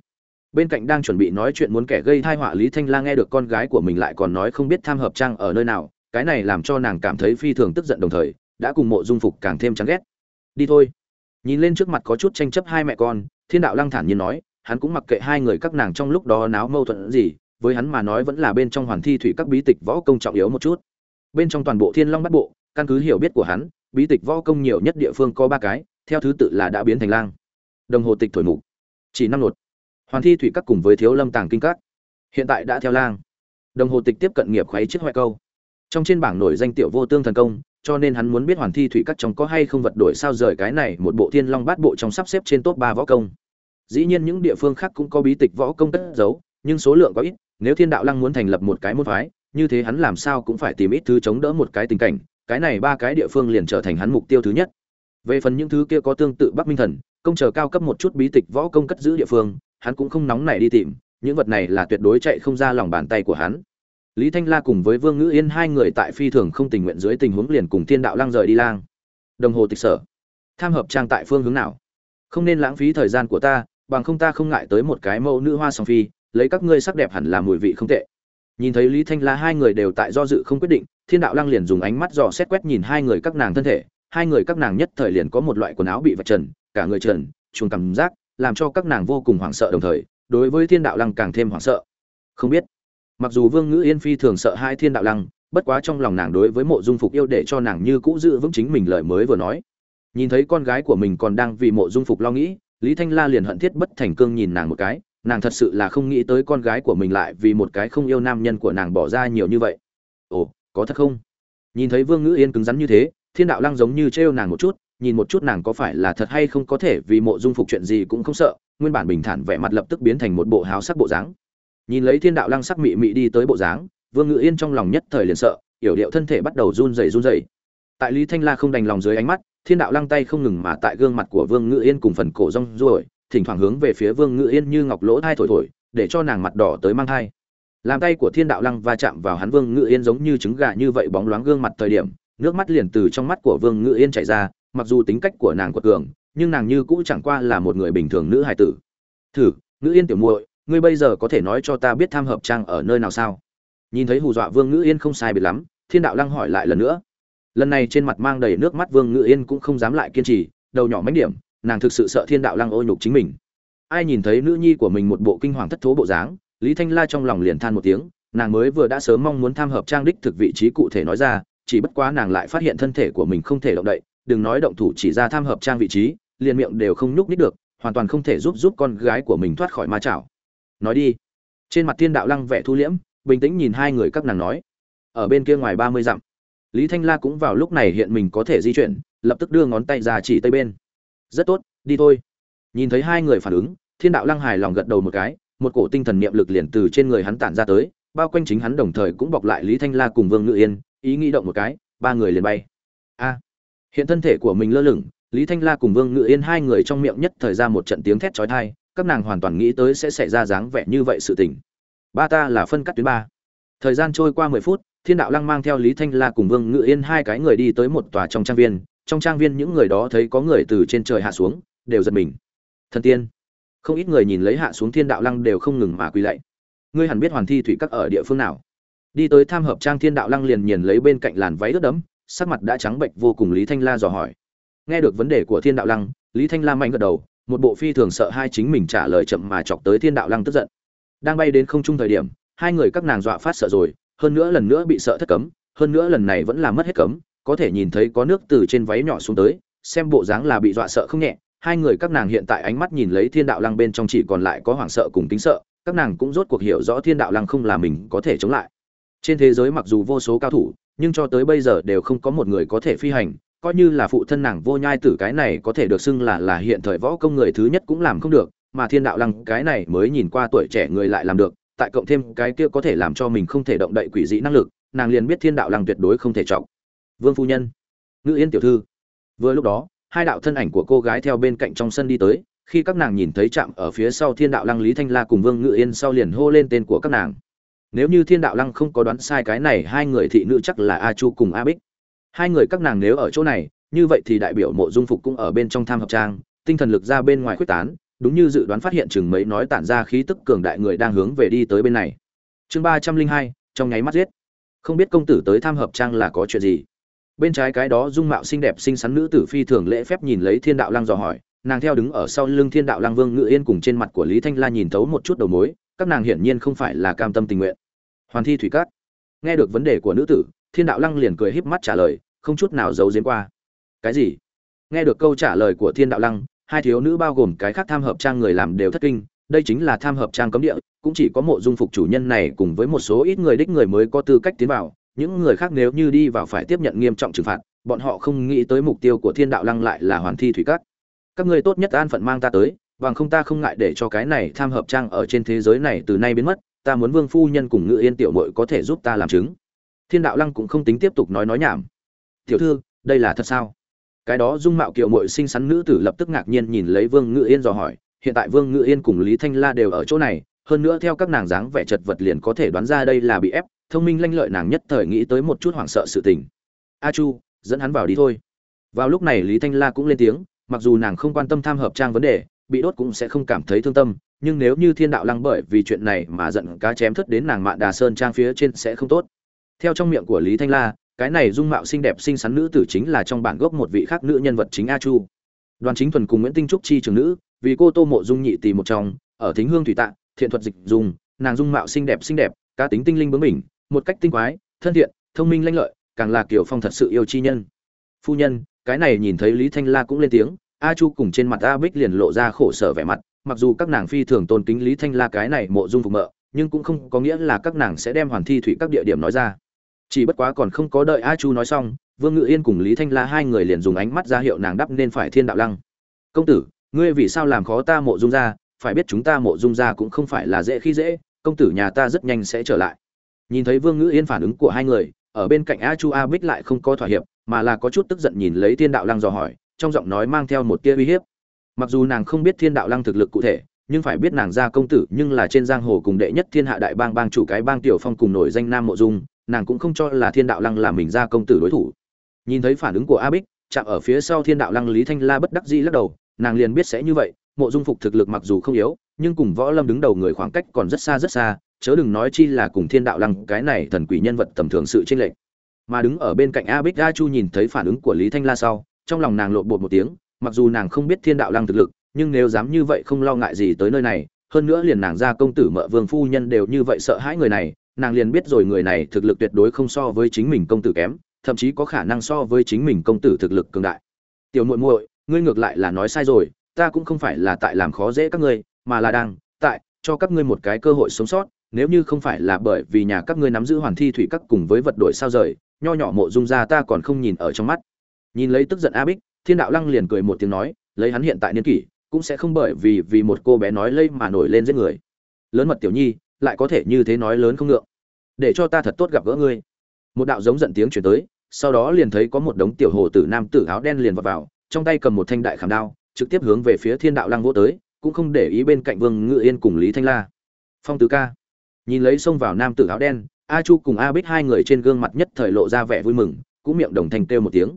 bên cạnh đang chuẩn bị nói chuyện muốn kẻ gây thai họa lý thanh la nghe được con gái của mình lại còn nói không biết tham hợp trang ở nơi nào, cái này làm cho nàng cảm thấy phi thường tức giận đồng thời, đã cùng mộ dung phục càng thêm chán ghét. Đi thôi. Nhìn lên trước mặt có chút tranh chấp hai mẹ con, thiên đạo lăng thản nhiên nói, hắn cũng mặc kệ hai người các nàng trong lúc đó náo mâu thuẫn gì, với hắn mà nói vẫn là bên trong hoàn thi thủy các bí tịch võ công trọng yếu một chút. Bên trong toàn bộ thiên long bắt bộ, căn cứ hiểu biết của hắn, bí tịch võ công nhiều nhất địa phương có ba cái, theo thứ tự là đã biến thành lang. Đồng hồ tịch thổi mục. Chỉ năm lột hoàn thi thủy các cùng với thiếu lâm tàng kinh các, hiện tại đã theo lang. Đồng hồ tịch tiếp cận nghiệp khoáy chiếc hoại câu. Trong trên bảng nổi danh tiểu vô tương thần công, cho nên hắn muốn biết hoàn thi thủy các trong có hay không vật đổi sao rời cái này một bộ thiên long bát bộ trong sắp xếp trên top ba võ công. Dĩ nhiên những địa phương khác cũng có bí tịch võ công cất giấu, nhưng số lượng có ít, nếu thiên đạo lăng muốn thành lập một cái môn phái, như thế hắn làm sao cũng phải tìm ít thứ chống đỡ một cái tình cảnh, cái này ba cái địa phương liền trở thành hắn mục tiêu thứ nhất. Về phần những thứ kia có tương tự bắc minh thần, công chờ cao cấp một chút bí tịch võ công cất giữ địa phương hắn cũng không nóng nảy đi tìm những vật này là tuyệt đối chạy không ra lòng bàn tay của hắn Lý Thanh La cùng với Vương Ngữ Yên hai người tại phi thường không tình nguyện dưới tình huống liền cùng Thiên Đạo lang rời đi lang. Đồng hồ tịch sở. Tham hợp trang tại phương hướng nào? Không nên lãng phí thời gian của ta, bằng không ta không ngại tới một cái mẫu nữ hoa song phi, lấy các ngươi sắc đẹp hẳn là mùi vị không tệ. Nhìn thấy Lý Thanh La hai người đều tại do dự không quyết định, Thiên Đạo lang liền dùng ánh mắt dò xét quét nhìn hai người các nàng thân thể, hai người các nàng nhất thời liền có một loại quần áo bị vạch trần, cả người trần, chuồng cảm giác, làm cho các nàng vô cùng hoảng sợ đồng thời, đối với Thiên Đạo Lăng càng thêm hoảng sợ. Không biết mặc dù vương ngữ yên phi thường sợ hai thiên đạo lăng bất quá trong lòng nàng đối với mộ dung phục yêu để cho nàng như cũ giữ vững chính mình lời mới vừa nói. Nhìn thấy con gái của mình còn đang vì mộ dung phục lo nghĩ lý thanh la liền hận thiết bất thành cương nhìn nàng một cái nàng thật sự là không nghĩ tới con gái của mình lại vì một cái không yêu nam nhân của nàng bỏ ra nhiều như vậy. Ồ có thật không? Nhìn thấy vương ngữ yên cứng rắn như thế thiên đạo lăng giống như trêu nàng một chút nhìn một chút nàng có phải là thật hay không có thể vì mộ dung phục chuyện gì cũng không sợ, nguyên bản bình thản vẻ mặt lập tức biến thành một bộ háo sắc bộ dáng. Nhìn lấy thiên đạo lăng sắc mị mị đi tới bộ dáng, vương ngự yên trong lòng nhất thời liền sợ, yểu điệu thân thể bắt đầu run rẩy run rẩy. Tại lý thanh la không đành lòng dưới ánh mắt, thiên đạo lăng tay không ngừng mà tại gương mặt của vương ngự yên cùng phần cổ rong ruổi, thỉnh thoảng hướng về phía vương ngự yên như ngọc lỗ thai thổi thổi, để cho nàng mặt đỏ tới mang thai. Làm tay của thiên đạo lăng va chạm vào hắn vương ngự yên giống như trứng gà như vậy bóng loáng gương mặt thời điểm, nước mắt liền từ trong mắt của vương ngự yên chảy ra mặc dù tính cách của nàng quật cường, nhưng nàng như cũ chẳng qua là một người bình thường nữ hài tử. Thử nữ yên tiểu muội, ngươi bây giờ có thể nói cho ta biết tham hợp trang ở nơi nào sao? Nhìn thấy hù dọa vương ngữ yên không sai biệt lắm, thiên đạo lăng hỏi lại lần nữa. Lần này trên mặt mang đầy nước mắt vương ngữ yên cũng không dám lại kiên trì, đầu nhỏ mánh điểm, nàng thực sự sợ thiên đạo lăng ô nhục chính mình. Ai nhìn thấy nữ nhi của mình một bộ kinh hoàng thất thố bộ dáng, lý thanh la trong lòng liền than một tiếng, nàng mới vừa đã sớm mong muốn tham hợp trang đích thực vị trí cụ thể nói ra, chỉ bất quá nàng lại phát hiện thân thể của mình không thể động đậy đừng nói động thủ chỉ ra tham hợp trang vị trí, liền miệng đều không nhúc nít được, hoàn toàn không thể giúp giúp con gái của mình thoát khỏi ma chảo. Nói đi. Trên mặt thiên đạo lăng vẻ thu liễm, bình tĩnh nhìn hai người các nàng nói. Ở bên kia ngoài ba mươi dặm, lý thanh la cũng vào lúc này hiện mình có thể di chuyển, lập tức đưa ngón tay ra chỉ tây bên. Rất tốt, đi thôi. Nhìn thấy hai người phản ứng, thiên đạo lăng hài lòng gật đầu một cái, một cổ tinh thần niệm lực liền từ trên người hắn tản ra tới, bao quanh chính hắn đồng thời cũng bọc lại lý thanh la cùng vương ngự yên, ý nghĩ động một cái, ba người liền bay. A hiện thân thể của mình lơ lửng, lý thanh la cùng vương ngự yên hai người trong miệng nhất thời ra một trận tiếng thét trói thai các nàng hoàn toàn nghĩ tới sẽ xảy ra dáng vẻ như vậy sự tình. Ba ta là phân cắt tuyến ba. Thời gian trôi qua mười phút, thiên đạo lăng mang theo lý thanh la cùng vương ngự yên hai cái người đi tới một tòa trong trang viên, trong trang viên những người đó thấy có người từ trên trời hạ xuống, đều giật mình. Thần tiên. Không ít người nhìn lấy hạ xuống thiên đạo lăng đều không ngừng mà quỳ lạy. Ngươi hẳn biết hoàn thi thủy các ở địa phương nào. Đi tới tham hợp trang thiên đạo lăng liền nhìn lấy bên cạnh làn váy ướt đẫm sắc mặt đã trắng bệnh vô cùng lý thanh la dò hỏi. Nghe được vấn đề của thiên đạo lăng, lý thanh la mạnh gật đầu, một bộ phi thường sợ hai chính mình trả lời chậm mà chọc tới thiên đạo lăng tức giận. Đang bay đến không trung thời điểm, hai người các nàng dọa phát sợ rồi, hơn nữa lần nữa bị sợ thất cấm, hơn nữa lần này vẫn là mất hết cấm, có thể nhìn thấy có nước từ trên váy nhỏ xuống tới, xem bộ dáng là bị dọa sợ không nhẹ. Hai người các nàng hiện tại ánh mắt nhìn lấy thiên đạo lăng bên trong chỉ còn lại có hoảng sợ cùng tính sợ, các nàng cũng rốt cuộc hiểu rõ thiên đạo lăng không là mình có thể chống lại trên thế giới mặc dù vô số cao thủ, nhưng cho tới bây giờ đều không có một người có thể phi hành. Coi như là phụ thân nàng vô nhai tử cái này có thể được xưng là là hiện thời võ công người thứ nhất cũng làm không được, mà thiên đạo lăng cái này mới nhìn qua tuổi trẻ người lại làm được, tại cộng thêm cái kia có thể làm cho mình không thể động đậy quỷ dị năng lực, nàng liền biết thiên đạo lăng tuyệt đối không thể trọng vương phu nhân, ngự yên tiểu thư. Vừa lúc đó, hai đạo thân ảnh của cô gái theo bên cạnh trong sân đi tới, khi các nàng nhìn thấy chạm ở phía sau thiên đạo lăng lý thanh la cùng vương ngự yên sau liền hô lên tên của các nàng nếu như thiên đạo lăng không có đoán sai cái này, hai người thị nữ chắc là a chu cùng a bích. Hai người các nàng nếu ở chỗ này, như vậy thì đại biểu mộ dung phục cũng ở bên trong tham hợp trang, tinh thần lực ra bên ngoài quyết tán, đúng như dự đoán phát hiện chừng mấy nói tản ra khí tức cường đại người đang hướng về đi tới bên này. Chương ba trăm linh hai, trong nháy mắt giết. Không biết công tử tới tham hợp trang là có chuyện gì? Bên trái cái đó dung mạo xinh đẹp xinh xắn nữ tử phi thường lễ phép nhìn lấy thiên đạo lăng dò hỏi, nàng theo đứng ở sau lưng thiên đạo lăng vương ngự yên cùng trên mặt của lý thanh la nhìn thấu một chút đầu mối, các nàng hiển nhiên không phải là cam tâm tình nguyện hoàn thi thủy cát. Nghe được vấn đề của nữ tử, thiên đạo lăng liền cười híp mắt trả lời, không chút nào giấu giếm qua. Cái gì? Nghe được câu trả lời của thiên đạo lăng, hai thiếu nữ bao gồm cái khác tham hợp trang người làm đều thất kinh, đây chính là tham hợp trang cấm địa, cũng chỉ có mộ dung phục chủ nhân này cùng với một số ít người đích người mới có tư cách tiến vào, những người khác nếu như đi vào phải tiếp nhận nghiêm trọng trừng phạt, bọn họ không nghĩ tới mục tiêu của thiên đạo lăng lại là hoàn thi thủy cát. Các người tốt nhất an phận mang ta tới, bằng không ta không ngại để cho cái này tham hợp trang ở trên thế giới này từ nay biến mất ta muốn vương phu nhân cùng ngự yên tiểu mội có thể giúp ta làm chứng. Thiên đạo lăng cũng không tính tiếp tục nói nói nhảm. Tiểu thư, đây là thật sao? Cái đó dung mạo kiệu mội xinh xắn nữ tử lập tức ngạc nhiên nhìn lấy vương ngự yên dò hỏi. Hiện tại vương ngự yên cùng lý thanh la đều ở chỗ này, hơn nữa theo các nàng dáng vẻ chật vật liền có thể đoán ra đây là bị ép, thông minh lanh lợi nàng nhất thời nghĩ tới một chút hoảng sợ sự tình. A chu, dẫn hắn vào đi thôi. Vào lúc này lý thanh la cũng lên tiếng, mặc dù nàng không quan tâm tham hợp trang vấn đề, bị đốt cũng sẽ không cảm thấy thương tâm nhưng nếu như thiên đạo lăng bởi vì chuyện này mà giận cá chém thất đến nàng mạn đà sơn trang phía trên sẽ không tốt. Theo trong miệng của lý thanh la, cái này dung mạo xinh đẹp xinh xắn nữ tử chính là trong bản gốc một vị khác nữ nhân vật chính a chu. Đoàn chính thuần cùng nguyễn tinh trúc chi trường nữ, vì cô tô mộ dung nhị tì một trong, ở thính hương thủy tạ thiện thuật dịch dùng, nàng dung mạo xinh đẹp xinh đẹp, cá tính tinh linh bướng bỉnh, một cách tinh quái, thân thiện, thông minh lanh lợi, càng là kiểu phong thật sự yêu chi nhân. Phu nhân, cái này nhìn thấy lý thanh la cũng lên tiếng, a chu cùng trên mặt a bích liền lộ ra khổ sở vẻ mặt mặc dù các nàng phi thường tôn kính lý thanh la cái này mộ dung phục mợ, nhưng cũng không có nghĩa là các nàng sẽ đem hoàn thi thủy các địa điểm nói ra. Chỉ bất quá còn không có đợi a chu nói xong, vương ngự yên cùng lý thanh la hai người liền dùng ánh mắt ra hiệu nàng đắp nên phải thiên đạo lăng. Công tử, ngươi vì sao làm khó ta mộ dung ra? Phải biết chúng ta mộ dung ra cũng không phải là dễ khi dễ, công tử nhà ta rất nhanh sẽ trở lại. Nhìn thấy vương ngữ yên phản ứng của hai người, ở bên cạnh a chu a bích lại không có thỏa hiệp, mà là có chút tức giận nhìn lấy thiên đạo lăng dò hỏi, trong giọng nói mang theo một tia uy hiếp mặc dù nàng không biết thiên đạo lăng thực lực cụ thể, nhưng phải biết nàng ra công tử nhưng là trên giang hồ cùng đệ nhất thiên hạ đại bang bang chủ cái bang tiểu phong cùng nổi danh nam mộ dung, nàng cũng không cho là thiên đạo lăng là mình ra công tử đối thủ. Nhìn thấy phản ứng của a bích, chạm ở phía sau thiên đạo lăng lý thanh la bất đắc dĩ lắc đầu, nàng liền biết sẽ như vậy, mộ dung phục thực lực mặc dù không yếu, nhưng cùng võ lâm đứng đầu người khoảng cách còn rất xa rất xa, chớ đừng nói chi là cùng thiên đạo lăng cái này thần quỷ nhân vật tầm thường sự tranh lệch. Mà đứng ở bên cạnh a bích a chu nhìn thấy phản ứng của lý thanh la sau, trong lòng nàng lộn bột một tiếng mặc dù nàng không biết thiên đạo lăng thực lực, nhưng nếu dám như vậy không lo ngại gì tới nơi này. Hơn nữa liền nàng ra công tử mợ vương phu nhân đều như vậy sợ hãi người này, nàng liền biết rồi người này thực lực tuyệt đối không so với chính mình công tử kém, thậm chí có khả năng so với chính mình công tử thực lực cường đại. Tiểu muội muội, ngươi ngược lại là nói sai rồi, ta cũng không phải là tại làm khó dễ các ngươi, mà là đang tại cho các ngươi một cái cơ hội sống sót, nếu như không phải là bởi vì nhà các ngươi nắm giữ hoàn thi thủy các cùng với vật đổi sao rời, nho nhỏ mộ dung ra ta còn không nhìn ở trong mắt. Nhìn lấy tức giận a bích thiên đạo lăng liền cười một tiếng nói lấy hắn hiện tại niên kỷ cũng sẽ không bởi vì vì một cô bé nói lây mà nổi lên giết người. Lớn mật tiểu nhi lại có thể như thế nói lớn không ngượng. Để cho ta thật tốt gặp gỡ ngươi. Một đạo giống giận tiếng chuyển tới sau đó liền thấy có một đống tiểu hồ tử nam tử áo đen liền vào, vào trong tay cầm một thanh đại khảm đao trực tiếp hướng về phía thiên đạo lăng vô tới cũng không để ý bên cạnh vương ngự yên cùng lý thanh la. Phong tứ ca. Nhìn lấy xông vào nam tử áo đen a chu cùng a bích hai người trên gương mặt nhất thời lộ ra vẻ vui mừng cũng miệng đồng thanh kêu một tiếng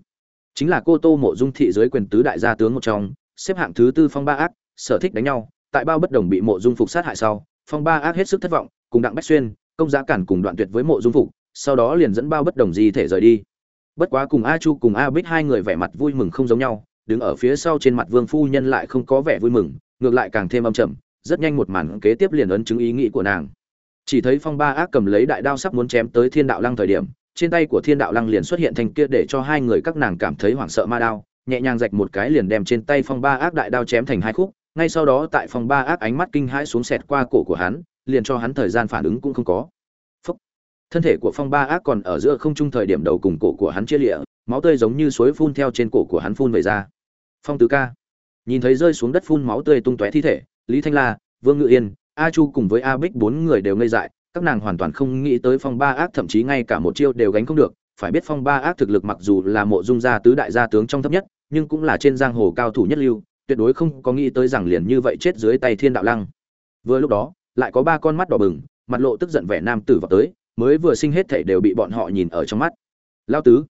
chính là cô tô mộ dung thị dưới quyền tứ đại gia tướng một trong, xếp hạng thứ tư phong ba ác, sở thích đánh nhau, tại bao bất đồng bị mộ dung phục sát hại sau, phong ba ác hết sức thất vọng, cùng đặng bách xuyên, công giá cản cùng đoạn tuyệt với mộ dung phục, sau đó liền dẫn bao bất đồng di thể rời đi. Bất quá cùng a chu cùng a bích hai người vẻ mặt vui mừng không giống nhau, đứng ở phía sau trên mặt vương phu nhân lại không có vẻ vui mừng, ngược lại càng thêm âm trầm, rất nhanh một màn kế tiếp liền ấn chứng ý nghĩ của nàng. Chỉ thấy phong ba ác cầm lấy đại đao sắp muốn chém tới thiên đạo lăng thời điểm trên tay của thiên đạo lăng liền xuất hiện thành kia để cho hai người các nàng cảm thấy hoảng sợ ma đao, nhẹ nhàng rạch một cái liền đem trên tay phong ba ác đại đao chém thành hai khúc, ngay sau đó tại phong ba ác ánh mắt kinh hãi xuống sẹt qua cổ của hắn, liền cho hắn thời gian phản ứng cũng không có. Phúc. thân thể của phong ba ác còn ở giữa không trung thời điểm đầu cùng cổ của hắn chia lịa, máu tươi giống như suối phun theo trên cổ của hắn phun về ra. Phong tứ ca. Nhìn thấy rơi xuống đất phun máu tươi tung tóe thi thể, lý thanh la, vương ngự yên, a chu cùng với a bích bốn người đều ngây dại các nàng hoàn toàn không nghĩ tới phong ba ác thậm chí ngay cả một chiêu đều gánh không được. Phải biết phong ba ác thực lực mặc dù là mộ dung gia tứ đại gia tướng trong thấp nhất, nhưng cũng là trên giang hồ cao thủ nhất lưu, tuyệt đối không có nghĩ tới rằng liền như vậy chết dưới tay thiên đạo lăng. Vừa lúc đó, lại có ba con mắt đỏ bừng, mặt lộ tức giận vẻ nam tử vào tới, mới vừa sinh hết thể đều bị bọn họ nhìn ở trong mắt. Lao tứ,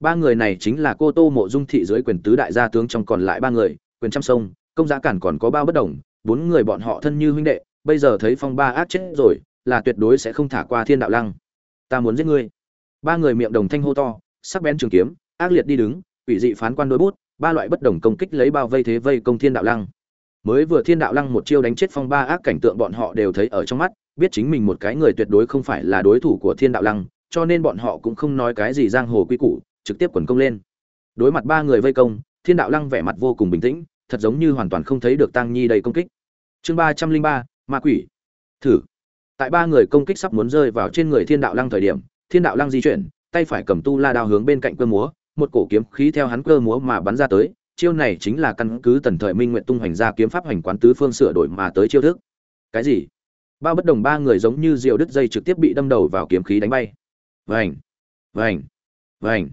ba người này chính là cô tô mộ dung thị dưới quyền tứ đại gia tướng trong còn lại ba người, quyền trăm sông, công giá cản còn có bao bất đồng, bốn người bọn họ thân như huynh đệ, bây giờ thấy phong ba ác chết rồi là tuyệt đối sẽ không thả qua thiên đạo lăng. Ta muốn giết ngươi. Ba người miệng đồng thanh hô to, sắc bén trường kiếm, ác liệt đi đứng ủy dị phán quan đôi bút, ba loại bất đồng công kích lấy bao vây thế vây công thiên đạo lăng. Mới vừa thiên đạo lăng một chiêu đánh chết phong ba ác cảnh tượng bọn họ đều thấy ở trong mắt, biết chính mình một cái người tuyệt đối không phải là đối thủ của thiên đạo lăng, cho nên bọn họ cũng không nói cái gì giang hồ quy củ, trực tiếp quần công lên. Đối mặt ba người vây công, thiên đạo lăng vẻ mặt vô cùng bình tĩnh, thật giống như hoàn toàn không thấy được tăng nhi đầy công kích. Chương ba trăm linh ba, ma quỷ. Thử tại ba người công kích sắp muốn rơi vào trên người thiên đạo lăng thời điểm, thiên đạo lăng di chuyển, tay phải cầm tu la đao hướng bên cạnh cơ múa, một cổ kiếm khí theo hắn cơ múa mà bắn ra tới, chiêu này chính là căn cứ tần thời minh nguyện tung hoành ra kiếm pháp hành quán tứ phương sửa đổi mà tới chiêu thức. Cái gì? Ba bất đồng ba người giống như rượu đứt dây trực tiếp bị đâm đầu vào kiếm khí đánh bay. Vành vành vành.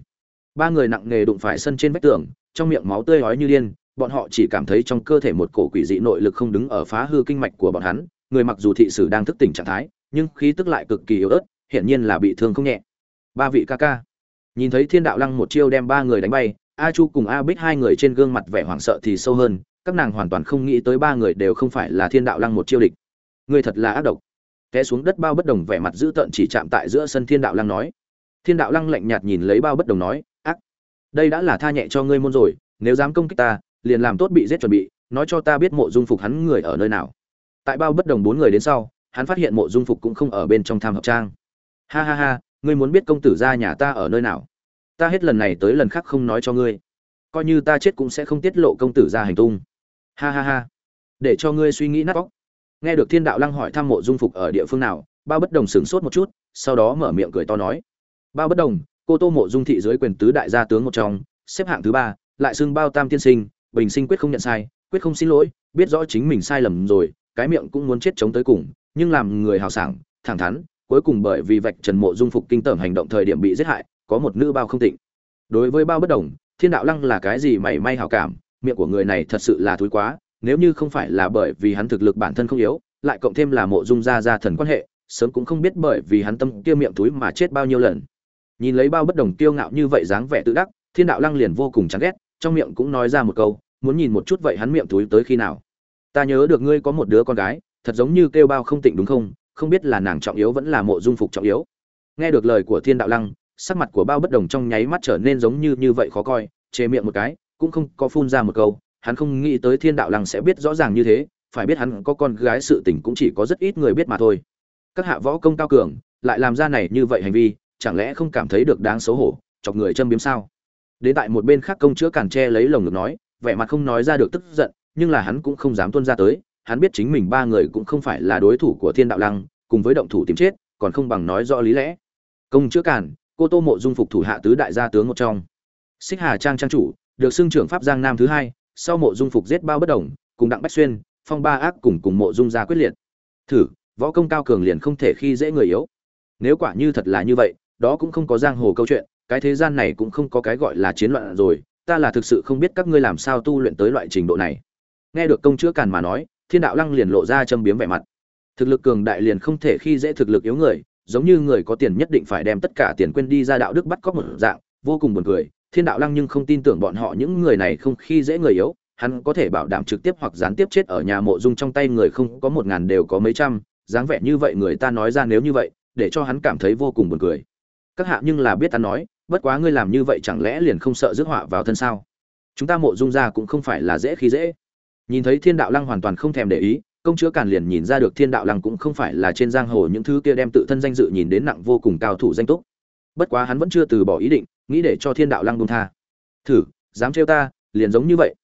Ba người nặng nề đụng phải sân trên vách tường, trong miệng máu tươi hói như điên, bọn họ chỉ cảm thấy trong cơ thể một cổ quỷ dị nội lực không đứng ở phá hư kinh mạch của bọn hắn người mặc dù thị sử đang thức tỉnh trạng thái, nhưng khí tức lại cực kỳ yếu ớt, hiển nhiên là bị thương không nhẹ. Ba vị ca ca. Nhìn thấy thiên đạo lăng một chiêu đem ba người đánh bay, a chu cùng a bích hai người trên gương mặt vẻ hoảng sợ thì sâu hơn, các nàng hoàn toàn không nghĩ tới ba người đều không phải là thiên đạo lăng một chiêu địch. Người thật là ác độc. Té xuống đất bao bất đồng vẻ mặt dữ tợn chỉ chạm tại giữa sân thiên đạo lăng nói. Thiên đạo lăng lạnh nhạt nhìn lấy bao bất đồng nói, ác. Đây đã là tha nhẹ cho ngươi môn rồi, nếu dám công kích ta, liền làm tốt bị giết chuẩn bị, nói cho ta biết mộ dung phục hắn người ở nơi nào tại bao bất đồng bốn người đến sau, hắn phát hiện mộ dung phục cũng không ở bên trong tham hợp trang. Ha ha ha, ngươi muốn biết công tử gia nhà ta ở nơi nào? Ta hết lần này tới lần khác không nói cho ngươi. Coi như ta chết cũng sẽ không tiết lộ công tử gia hành tung. Ha ha ha, để cho ngươi suy nghĩ nát bóc nghe được thiên đạo lăng hỏi thăm mộ dung phục ở địa phương nào, bao bất đồng sửng sốt một chút, sau đó mở miệng cười to nói. Bao bất đồng, cô tô mộ dung thị dưới quyền tứ đại gia tướng một trong, xếp hạng thứ ba, lại xưng bao tam tiên sinh, bình sinh quyết không nhận sai, quyết không xin lỗi, biết rõ chính mình sai lầm rồi cái miệng cũng muốn chết chống tới cùng, nhưng làm người hào sảng, thẳng thắn, cuối cùng bởi vì vạch trần mộ dung phục kinh tởm hành động thời điểm bị giết hại, có một nữ bao không tịnh. Đối với bao bất đồng, thiên đạo lăng là cái gì mảy may hào cảm, miệng của người này thật sự là thúi quá, nếu như không phải là bởi vì hắn thực lực bản thân không yếu, lại cộng thêm là mộ dung gia gia thần quan hệ, sớm cũng không biết bởi vì hắn tâm kia miệng túi mà chết bao nhiêu lần. Nhìn lấy bao bất đồng kiêu ngạo như vậy dáng vẻ tự đắc, thiên đạo lăng liền vô cùng chán ghét, trong miệng cũng nói ra một câu, muốn nhìn một chút vậy hắn miệng túi tới khi nào? Ta nhớ được ngươi có một đứa con gái, thật giống như kêu bao không tịnh đúng không? Không biết là nàng trọng yếu vẫn là mộ dung phục trọng yếu. Nghe được lời của thiên đạo lăng, sắc mặt của bao bất đồng trong nháy mắt trở nên giống như như vậy khó coi, chê miệng một cái, cũng không có phun ra một câu, hắn không nghĩ tới thiên đạo lăng sẽ biết rõ ràng như thế, phải biết hắn có con gái sự tình cũng chỉ có rất ít người biết mà thôi. Các hạ võ công cao cường, lại làm ra này như vậy hành vi, chẳng lẽ không cảm thấy được đáng xấu hổ, chọc người châm biếm sao? Đến tại một bên khác công chữa càn tre lấy lồng ngực nói, vẻ mặt không nói ra được tức giận nhưng là hắn cũng không dám tuân ra tới hắn biết chính mình ba người cũng không phải là đối thủ của thiên đạo lăng cùng với động thủ tìm chết còn không bằng nói rõ lý lẽ. Công chữa cản, cô tô mộ dung phục thủ hạ tứ đại gia tướng một trong. Xích hà trang trang chủ được xưng trưởng pháp giang nam thứ hai sau mộ dung phục giết bao bất đồng cùng đặng bách xuyên phong ba ác cùng cùng mộ dung gia quyết liệt. Thử võ công cao cường liền không thể khi dễ người yếu. Nếu quả như thật là như vậy đó cũng không có giang hồ câu chuyện cái thế gian này cũng không có cái gọi là chiến loạn rồi ta là thực sự không biết các ngươi làm sao tu luyện tới loại trình độ này nghe được công chữa càn mà nói, thiên đạo lăng liền lộ ra châm biếm vẻ mặt. Thực lực cường đại liền không thể khi dễ thực lực yếu người, giống như người có tiền nhất định phải đem tất cả tiền quên đi ra đạo đức bắt cóc một dạng, vô cùng buồn cười. Thiên đạo lăng nhưng không tin tưởng bọn họ những người này không khi dễ người yếu, hắn có thể bảo đảm trực tiếp hoặc gián tiếp chết ở nhà mộ dung trong tay người không có một ngàn đều có mấy trăm, dáng vẻ như vậy người ta nói ra nếu như vậy, để cho hắn cảm thấy vô cùng buồn cười. Các hạ nhưng là biết ta nói, bất quá ngươi làm như vậy chẳng lẽ liền không sợ rước họa vào thân sao? Chúng ta mộ dung ra cũng không phải là dễ khi dễ nhìn thấy thiên đạo lăng hoàn toàn không thèm để ý, công chúa càn liền nhìn ra được thiên đạo lăng cũng không phải là trên giang hồ những thứ kia đem tự thân danh dự nhìn đến nặng vô cùng cao thủ danh túc. Bất quá hắn vẫn chưa từ bỏ ý định, nghĩ để cho thiên đạo lăng buông tha. Thử, dám trêu ta, liền giống như vậy.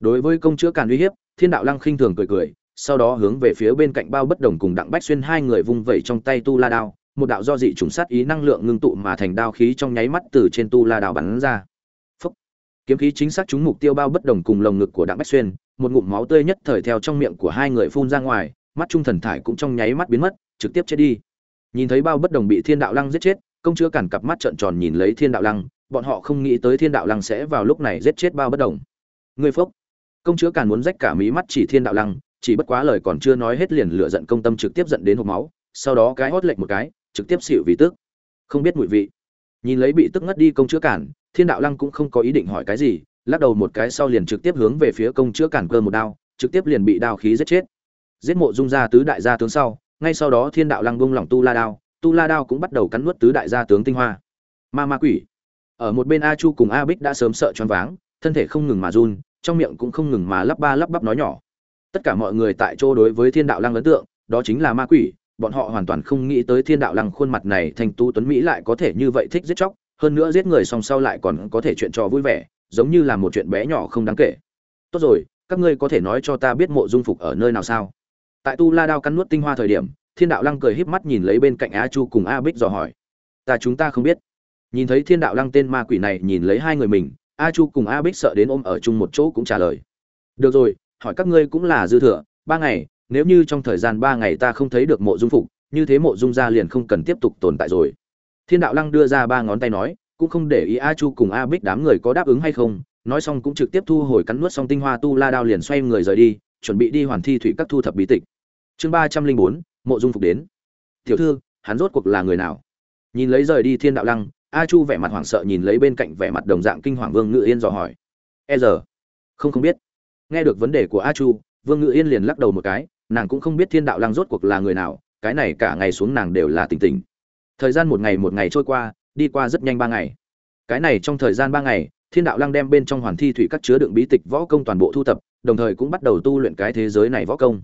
Đối với công chúa càn uy hiếp, thiên đạo lăng khinh thường cười cười, sau đó hướng về phía bên cạnh bao bất đồng cùng đặng bách xuyên hai người vung vẩy trong tay tu la đao, một đạo do dị trùng sát ý năng lượng ngưng tụ mà thành đao khí trong nháy mắt từ trên tu la đao bắn ra kiếm khí chính xác trúng mục tiêu bao bất đồng cùng lồng ngực của đặng bách xuyên, một ngụm máu tươi nhất thời theo trong miệng của hai người phun ra ngoài, mắt trung thần thải cũng trong nháy mắt biến mất, trực tiếp chết đi. Nhìn thấy bao bất đồng bị thiên đạo lăng giết chết, công chúa cản cặp mắt trợn tròn nhìn lấy thiên đạo lăng, bọn họ không nghĩ tới thiên đạo lăng sẽ vào lúc này giết chết bao bất đồng. Người phúc công chúa cản muốn rách cả mí mắt chỉ thiên đạo lăng, chỉ bất quá lời còn chưa nói hết liền lựa giận công tâm trực tiếp giận đến hộp máu, sau đó cái hót lệch một cái, trực tiếp xịu vì tức. Không biết mùi vị. Nhìn lấy bị tức ngất đi công chữa cản thiên đạo lăng cũng không có ý định hỏi cái gì, lắc đầu một cái sau liền trực tiếp hướng về phía công chữa cản cơ một đao, trực tiếp liền bị đao khí giết chết. Giết mộ dung gia tứ đại gia tướng sau, ngay sau đó thiên đạo lăng bung lỏng tu la đao, tu la đao cũng bắt đầu cắn nuốt tứ đại gia tướng tinh hoa. Ma ma quỷ. Ở một bên a chu cùng a bích đã sớm sợ choáng váng, thân thể không ngừng mà run, trong miệng cũng không ngừng mà lắp ba lắp bắp nói nhỏ. Tất cả mọi người tại chỗ đối với thiên đạo lăng ấn tượng, đó chính là ma quỷ, bọn họ hoàn toàn không nghĩ tới thiên đạo lăng khuôn mặt này thành tu tuấn mỹ lại có thể như vậy thích giết chóc hơn nữa giết người song sau lại còn có thể chuyện trò vui vẻ, giống như là một chuyện bé nhỏ không đáng kể. Tốt rồi, các ngươi có thể nói cho ta biết mộ dung phục ở nơi nào sao? Tại tu la đao cắn nuốt tinh hoa thời điểm, thiên đạo lăng cười híp mắt nhìn lấy bên cạnh a chu cùng a bích dò hỏi. Ta chúng ta không biết. Nhìn thấy thiên đạo lăng tên ma quỷ này nhìn lấy hai người mình, a chu cùng a bích sợ đến ôm ở chung một chỗ cũng trả lời. Được rồi, hỏi các ngươi cũng là dư thừa, ba ngày, nếu như trong thời gian ba ngày ta không thấy được mộ dung phục, như thế mộ dung gia liền không cần tiếp tục tồn tại rồi thiên đạo lăng đưa ra ba ngón tay nói, cũng không để ý a chu cùng a bích đám người có đáp ứng hay không, nói xong cũng trực tiếp thu hồi cắn nuốt xong tinh hoa tu la đao liền xoay người rời đi, chuẩn bị đi hoàn thi thủy các thu thập bí tịch. Chương ba trăm linh bốn, mộ dung phục đến. Tiểu thư, hắn rốt cuộc là người nào? Nhìn lấy rời đi thiên đạo lăng, a chu vẻ mặt hoảng sợ nhìn lấy bên cạnh vẻ mặt đồng dạng kinh hoàng vương ngự yên dò hỏi. E giờ? Không không biết. Nghe được vấn đề của a chu, vương ngự yên liền lắc đầu một cái, nàng cũng không biết thiên đạo lăng rốt cuộc là người nào, cái này cả ngày xuống nàng đều là tỉnh tỉnh thời gian một ngày một ngày trôi qua, đi qua rất nhanh ba ngày. Cái này trong thời gian ba ngày, thiên đạo lăng đem bên trong hoàn thi thủy các chứa đựng bí tịch võ công toàn bộ thu tập đồng thời cũng bắt đầu tu luyện cái thế giới này võ công.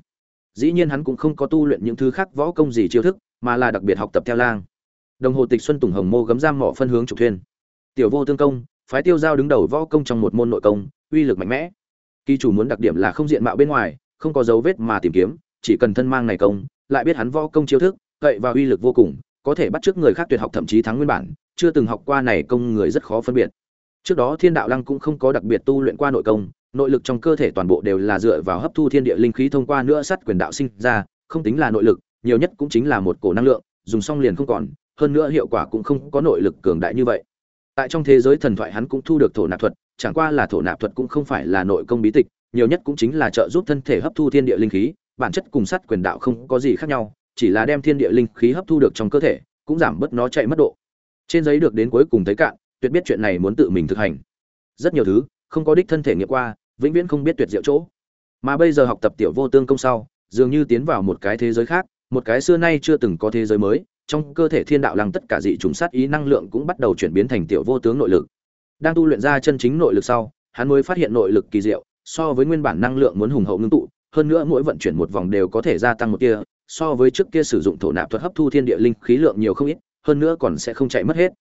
Dĩ nhiên hắn cũng không có tu luyện những thứ khác võ công gì chiêu thức, mà là đặc biệt học tập theo lang. Đồng hồ tịch xuân tùng hồng mô gấm giam mỏ phân hướng trục thuyền. tiểu vô tương công, phái tiêu giao đứng đầu võ công trong một môn nội công, uy lực mạnh mẽ. Kỳ chủ muốn đặc điểm là không diện mạo bên ngoài, không có dấu vết mà tìm kiếm, chỉ cần thân mang này công, lại biết hắn võ công chiêu thức, cậy và uy lực vô cùng có thể bắt chước người khác tuyệt học thậm chí thắng nguyên bản, chưa từng học qua này công người rất khó phân biệt. Trước đó thiên đạo lăng cũng không có đặc biệt tu luyện qua nội công, nội lực trong cơ thể toàn bộ đều là dựa vào hấp thu thiên địa linh khí thông qua nữa sắt quyền đạo sinh ra, không tính là nội lực, nhiều nhất cũng chính là một cổ năng lượng, dùng xong liền không còn, hơn nữa hiệu quả cũng không có nội lực cường đại như vậy. Tại trong thế giới thần thoại hắn cũng thu được thổ nạp thuật, chẳng qua là thổ nạp thuật cũng không phải là nội công bí tịch, nhiều nhất cũng chính là trợ giúp thân thể hấp thu thiên địa linh khí, bản chất cùng sắt quyền đạo không có gì khác nhau chỉ là đem thiên địa linh khí hấp thu được trong cơ thể, cũng giảm bớt nó chạy mất độ. Trên giấy được đến cuối cùng thấy cạn, tuyệt biết chuyện này muốn tự mình thực hành. Rất nhiều thứ, không có đích thân thể nghiệm qua, vĩnh viễn không biết tuyệt diệu chỗ. Mà bây giờ học tập tiểu vô tương công sau, dường như tiến vào một cái thế giới khác, một cái xưa nay chưa từng có thế giới mới, trong cơ thể thiên đạo lăng tất cả dị trùng sát ý năng lượng cũng bắt đầu chuyển biến thành tiểu vô tướng nội lực. Đang tu luyện ra chân chính nội lực sau, hắn mới phát hiện nội lực kỳ diệu, so với nguyên bản năng lượng muốn hùng hậu ngưng tụ, hơn nữa mỗi vận chuyển một vòng đều có thể gia tăng một tia so với trước kia sử dụng thổ nạp thuật hấp thu thiên địa linh khí lượng nhiều không ít, hơn nữa còn sẽ không chạy mất hết.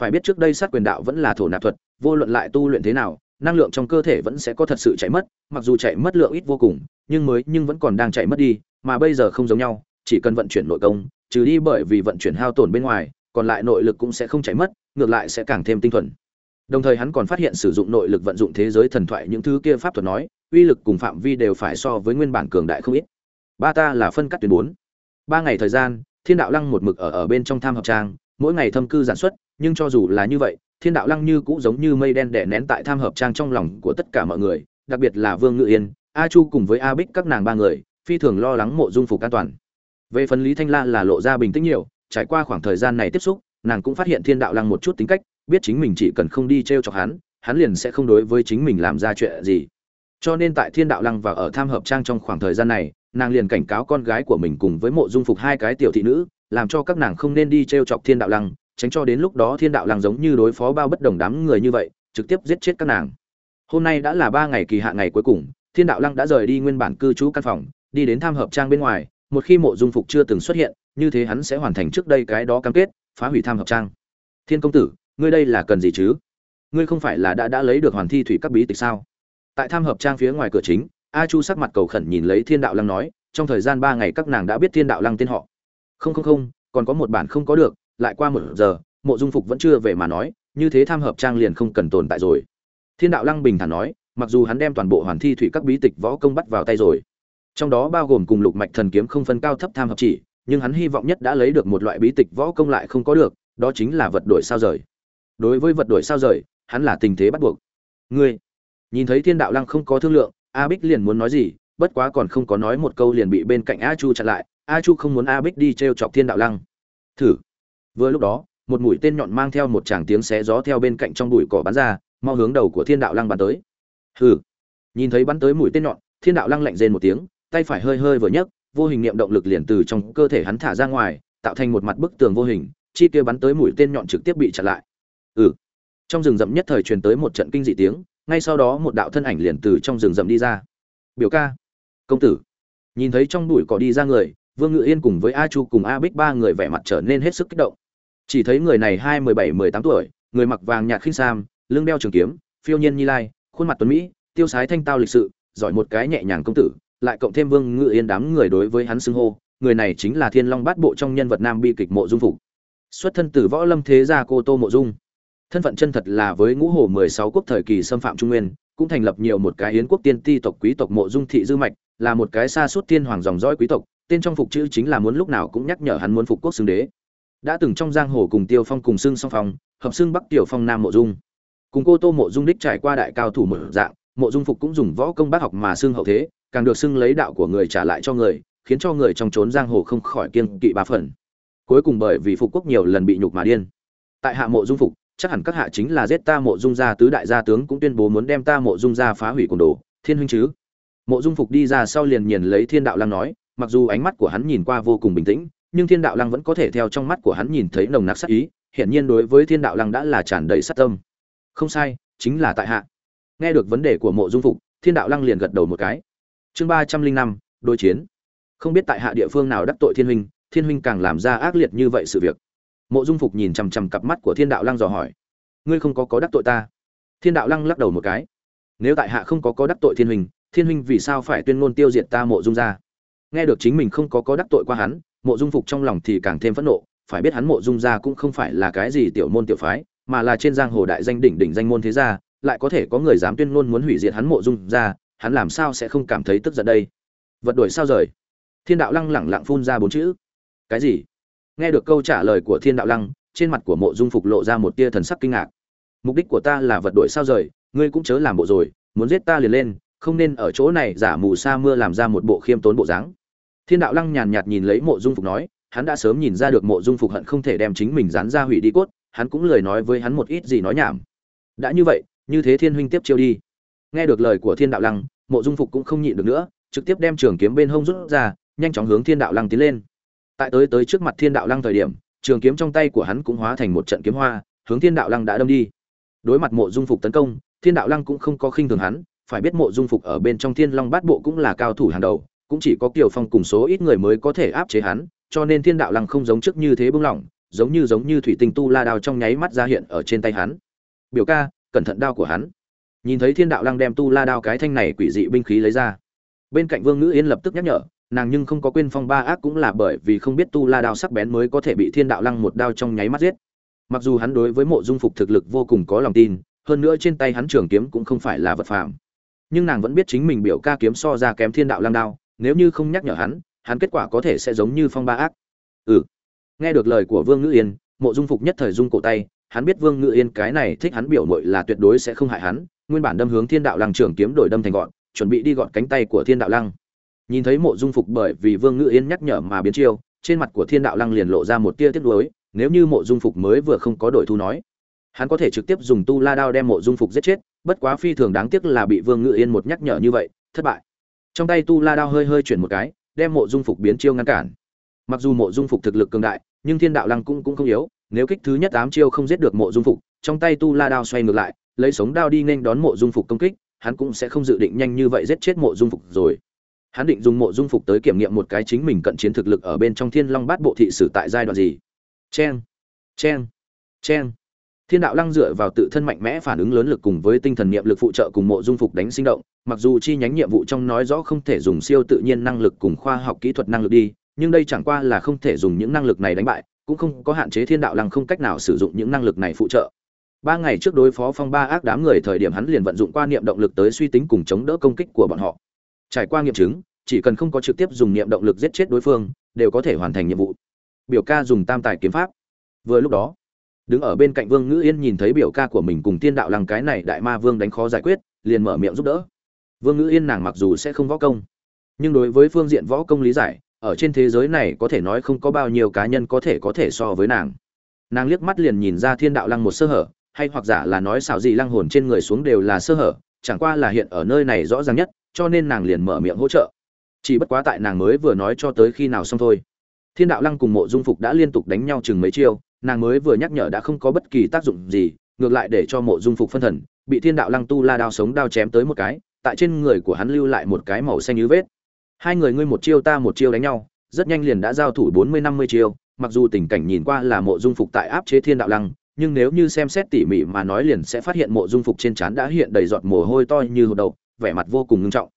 Phải biết trước đây sát quyền đạo vẫn là thổ nạp thuật, vô luận lại tu luyện thế nào, năng lượng trong cơ thể vẫn sẽ có thật sự chạy mất, mặc dù chạy mất lượng ít vô cùng, nhưng mới, nhưng vẫn còn đang chạy mất đi, mà bây giờ không giống nhau, chỉ cần vận chuyển nội công, trừ đi bởi vì vận chuyển hao tổn bên ngoài, còn lại nội lực cũng sẽ không chạy mất, ngược lại sẽ càng thêm tinh thuần. Đồng thời hắn còn phát hiện sử dụng nội lực vận dụng thế giới thần thoại những thứ kia pháp thuật nói, uy lực cùng phạm vi đều phải so với nguyên bản cường đại không ít ba ta là phân cắt tuyến bốn. Ba ngày thời gian, thiên đạo lăng một mực ở ở bên trong tham hợp trang, mỗi ngày thâm cư giản xuất, nhưng cho dù là như vậy, thiên đạo lăng như cũng giống như mây đen đè nén tại tham hợp trang trong lòng của tất cả mọi người, đặc biệt là vương ngự yên, a chu cùng với a bích các nàng ba người, phi thường lo lắng mộ dung phục an toàn. Về phần lý thanh la là lộ ra bình tĩnh nhiều, trải qua khoảng thời gian này tiếp xúc, nàng cũng phát hiện thiên đạo lăng một chút tính cách, biết chính mình chỉ cần không đi t r e o chọc hắn hắn liền sẽ không đối với chính mình làm ra chuyện gì. Cho nên tại thiên đạo lăng và ở tham hợp trang trong khoảng thời gian này nàng liền cảnh cáo con gái của mình cùng với mộ dung phục hai cái tiểu thị nữ, làm cho các nàng không nên đi t r e o chọc thiên đạo lăng, tránh cho đến lúc đó thiên đạo lăng giống như đối phó bao bất đồng đám người như vậy, trực tiếp giết chết các nàng. Hôm nay đã là ba ngày kỳ hạn ngày cuối cùng, thiên đạo lăng đã rời đi nguyên bản cư trú căn phòng, đi đến tham hợp trang bên ngoài, một khi mộ dung phục chưa từng xuất hiện, như thế hắn sẽ hoàn thành trước đây cái đó cam kết, phá hủy tham hợp trang. Thiên công tử, ngươi đây là cần gì chứ? Ngươi không phải là đã đã lấy được hoàn thi thủy các bí tịch sao? Tại tham hợp trang phía ngoài cửa chính a chu sắc mặt cầu khẩn nhìn lấy thiên đạo lăng nói, trong thời gian ba ngày các nàng đã biết thiên đạo lăng tên họ. Không không không, còn có một bản không có được, lại qua một giờ, mộ dung phục vẫn chưa về mà nói, như thế tham hợp trang liền không cần tồn tại rồi. Thiên đạo lăng bình thản nói, mặc dù hắn đem toàn bộ hoàn thi thủy các bí tịch võ công bắt vào tay rồi. Trong đó bao gồm cùng lục mạch thần kiếm không phân cao thấp tham hợp chỉ, nhưng hắn hy vọng nhất đã lấy được một loại bí tịch võ công lại không có được, đó chính là vật đổi sao rời. Đối với vật đổi sao rời, hắn là tình thế bắt buộc. Ngươi nhìn thấy thiên đạo lăng không có thương lượng a bích liền muốn nói gì bất quá còn không có nói một câu liền bị bên cạnh a chu chặn lại. A chu không muốn a bích đi t r e o chọc thiên đạo lăng. Thử. Vừa lúc đó một mũi tên nhọn mang theo một tràng tiếng xé gió theo bên cạnh trong bụi cỏ bắn ra mau hướng đầu của thiên đạo lăng bắn tới. Hừ. Nhìn thấy bắn tới mũi tên nhọn thiên đạo lăng lạnh rên một tiếng tay phải hơi hơi vừa nhấc, vô hình niệm động lực liền từ trong cơ thể hắn thả ra ngoài, tạo thành một mặt bức tường vô hình, chi kia bắn tới mũi tên nhọn trực tiếp bị chặn lại. Ừ. Trong rừng rậm nhất thời truyền tới một trận kinh dị tiếng, ngay sau đó một đạo thân ảnh liền từ trong rừng rậm đi ra. Biểu ca, công tử. Nhìn thấy trong bụi cỏ đi ra người, Vương Ngự Yên cùng với A Chu cùng A Bích ba người vẻ mặt trở nên hết sức kích động. Chỉ thấy người này hai mười bảy mười tám tuổi, người mặc vàng nhạt khinh sam, lưng đeo trường kiếm, phiêu nhiên như lai, khuôn mặt tuấn mỹ, tiêu sái thanh tao lịch sự, giỏi một cái nhẹ nhàng công tử, lại cộng thêm Vương Ngự Yên đám người đối với hắn xưng hô, người này chính là Thiên Long Bát Bộ trong nhân vật nam bi kịch Mộ Dung Phục. Xuất thân từ võ lâm thế gia cô Tô Mộ Dung. Thân phận chân thật là với Ngũ Hổ 16 quốc thời kỳ xâm phạm Trung Nguyên, cũng thành lập nhiều một cái yến quốc tiên ti tộc quý tộc Mộ Dung thị dư mạch, là một cái xa suốt tiên hoàng dòng dõi quý tộc, tên trong phục chữ chính là muốn lúc nào cũng nhắc nhở hắn muốn phục quốc xưng đế. Đã từng trong giang hồ cùng Tiêu Phong cùng xưng song phong, hợp xưng Bắc Tiểu Phong Nam Mộ Dung. Cùng cô Tô Mộ Dung đích trải qua đại cao thủ mở dạng, Mộ Dung phục cũng dùng võ công bác học mà xưng hậu thế, càng được xưng lấy đạo của người trả lại cho người khiến cho người trong trốn giang hồ không khỏi kiêng kỵ ba phần cuối cùng bởi vì phục quốc nhiều lần bị nhục mà điên tại hạ mộ dung phục chắc hẳn các hạ chính là giết ta mộ dung gia, tứ đại gia tướng cũng tuyên bố muốn đem ta mộ dung gia phá hủy cồn đồ. Thiên huynh chứ? Mộ dung phục đi ra sau liền nhìn lấy thiên đạo lăng nói, mặc dù ánh mắt của hắn nhìn qua vô cùng bình tĩnh, nhưng thiên đạo lăng vẫn có thể theo trong mắt của hắn nhìn thấy nồng nặc sát ý, hiển nhiên đối với thiên đạo lăng đã là tràn đầy sát tâm. Không sai, chính là tại hạ. Nghe được vấn đề của mộ dung phục, thiên đạo lăng liền gật đầu một cái. Chương ba trăm linh năm, đối chiến. Không biết tại hạ địa phương nào đắc tội thiên huynh thiên huynh càng làm ra ác liệt như vậy sự việc mộ dung phục nhìn chằm chằm cặp mắt của thiên đạo lăng dò hỏi, ngươi không có có đắc tội ta? Thiên đạo lăng lắc đầu một cái, nếu tại hạ không có có đắc tội thiên huynh thiên huynh vì sao phải tuyên ngôn tiêu diệt ta mộ dung ra? Nghe được chính mình không có có đắc tội qua hắn, mộ dung phục trong lòng thì càng thêm phẫn nộ, phải biết hắn mộ dung gia cũng không phải là cái gì tiểu môn tiểu phái, mà là trên giang hồ đại danh đỉnh đỉnh danh môn thế gia, lại có thể có người dám tuyên ngôn muốn hủy diệt hắn mộ dung gia hắn làm sao sẽ không cảm thấy tức giận đây? Vật đuổi sao rời? Thiên đạo lăng lẳng lặng phun ra bốn chữ, cái gì? Nghe được câu trả lời của thiên đạo lăng, trên mặt của mộ dung phục lộ ra một tia thần sắc kinh ngạc. Mục đích của ta là vật đuổi sao rời, ngươi cũng chớ làm bộ rồi, muốn giết ta liền lên, không nên ở chỗ này giả mù sa mưa làm ra một bộ khiêm tốn bộ dáng. Thiên đạo lăng nhàn nhạt nhìn lấy mộ dung phục nói, hắn đã sớm nhìn ra được mộ dung phục hận không thể đem chính mình dán ra hủy đi cốt, hắn cũng lời nói với hắn một ít gì nói nhảm. Đã như vậy, như thế thiên huynh tiếp chiêu đi. Nghe được lời của thiên đạo lăng, mộ dung phục cũng không nhịn được nữa, trực tiếp đem trường kiếm bên hông rút ra, nhanh chóng hướng thiên đạo lăng tiến lên tại tới tới trước mặt thiên đạo lăng thời điểm, trường kiếm trong tay của hắn cũng hóa thành một trận kiếm hoa, hướng thiên đạo lăng đã đâm đi. Đối mặt mộ dung phục tấn công, thiên đạo lăng cũng không có khinh thường hắn, phải biết mộ dung phục ở bên trong thiên long bát bộ cũng là cao thủ hàng đầu, cũng chỉ có kiều phong cùng số ít người mới có thể áp chế hắn, cho nên thiên đạo lăng không giống trước như thế bưng lỏng, giống như giống như thủy tinh tu la đao trong nháy mắt ra hiện ở trên tay hắn. Biểu ca, cẩn thận đao của hắn. Nhìn thấy thiên đạo lăng đem tu la đao cái thanh này quỷ dị binh khí lấy ra, bên cạnh vương ngữ yên lập tức nhắc nhở nàng nhưng không có quên phong ba ác cũng là bởi vì không biết tu la đao sắc bén mới có thể bị thiên đạo lăng một đao trong nháy mắt giết. Mặc dù hắn đối với mộ dung phục thực lực vô cùng có lòng tin, hơn nữa trên tay hắn trường kiếm cũng không phải là vật phạm nhưng nàng vẫn biết chính mình biểu ca kiếm so ra kém thiên đạo lăng đao, nếu như không nhắc nhở hắn hắn kết quả có thể sẽ giống như phong ba ác. Ừ. Nghe được lời của vương ngữ yên, mộ dung phục nhất thời dung cổ tay, hắn biết vương ngữ yên cái này thích hắn biểu mội là tuyệt đối sẽ không hại hắn, nguyên bản đâm hướng thiên đạo lăng trường kiếm đổi đâm thành gọn, chuẩn bị đi gọn cánh tay của thiên đạo lăng nhìn thấy mộ dung phục bởi vì vương ngự yên nhắc nhở mà biến chiêu, trên mặt của thiên đạo lăng liền lộ ra một tia tiếc nuối, nếu như mộ dung phục mới vừa không có đổi thu nói, hắn có thể trực tiếp dùng tu la đao đem mộ dung phục giết chết, bất quá phi thường đáng tiếc là bị vương ngự yên một nhắc nhở như vậy, thất bại. Trong tay tu la đao hơi hơi chuyển một cái, đem mộ dung phục biến chiêu ngăn cản. Mặc dù mộ dung phục thực lực cường đại, nhưng thiên đạo lăng cũng cũng không yếu, nếu kích thứ nhất tám chiêu không giết được mộ dung phục, trong tay tu la đao xoay ngược lại, lấy sống đao đi nên đón mộ dung phục công kích, hắn cũng sẽ không dự định nhanh như vậy giết chết mộ dung phục rồi hắn định dùng mộ dung phục tới kiểm nghiệm một cái chính mình cận chiến thực lực ở bên trong thiên long bát bộ thị sử tại giai đoạn gì. Chen chen chen thiên đạo lăng dựa vào tự thân mạnh mẽ phản ứng lớn lực cùng với tinh thần niệm lực phụ trợ cùng mộ dung phục đánh sinh động, mặc dù chi nhánh nhiệm vụ trong nói rõ không thể dùng siêu tự nhiên năng lực cùng khoa học kỹ thuật năng lực đi, nhưng đây chẳng qua là không thể dùng những năng lực này đánh bại, cũng không có hạn chế thiên đạo lăng không cách nào sử dụng những năng lực này phụ trợ. Ba ngày trước đối phó phong ba ác đám người thời điểm hắn liền vận dụng qua niệm động lực tới suy tính cùng chống đỡ công kích của bọn họ trải qua nghiệm chứng, chỉ cần không có trực tiếp dùng niệm động lực giết chết đối phương, đều có thể hoàn thành nhiệm vụ. Biểu ca dùng tam tài kiếm pháp. Vừa lúc đó, đứng ở bên cạnh vương ngữ yên nhìn thấy biểu ca của mình cùng tiên đạo lăng cái này đại ma vương đánh khó giải quyết, liền mở miệng giúp đỡ. Vương ngữ yên nàng mặc dù sẽ không võ công, nhưng đối với phương diện võ công lý giải, ở trên thế giới này có thể nói không có bao nhiêu cá nhân có thể có thể so với nàng. Nàng liếc mắt liền nhìn ra thiên đạo lăng một sơ hở, hay hoặc giả là nói xảo gì lăng hồn trên người xuống đều là sơ hở, chẳng qua là hiện ở nơi này rõ ràng nhất cho nên nàng liền mở miệng hỗ trợ. Chỉ bất quá tại nàng mới vừa nói cho tới khi nào xong thôi. Thiên đạo lăng cùng mộ dung phục đã liên tục đánh nhau chừng mấy chiêu, nàng mới vừa nhắc nhở đã không có bất kỳ tác dụng gì, ngược lại để cho mộ dung phục phân thần, bị thiên đạo lăng tu la đao sống đao chém tới một cái, tại trên người của hắn lưu lại một cái màu xanh như vết. Hai người ngươi một chiêu ta một chiêu đánh nhau, rất nhanh liền đã giao thủ bốn mươi năm mươi chiêu, mặc dù tình cảnh nhìn qua là mộ dung phục tại áp chế thiên đạo lăng, nhưng nếu như xem xét tỉ mỉ mà nói liền sẽ phát hiện mộ dung phục trên trán đã hiện đầy giọt mồ hôi to như hột đầu vẻ mặt vô cùng nghiêm trọng.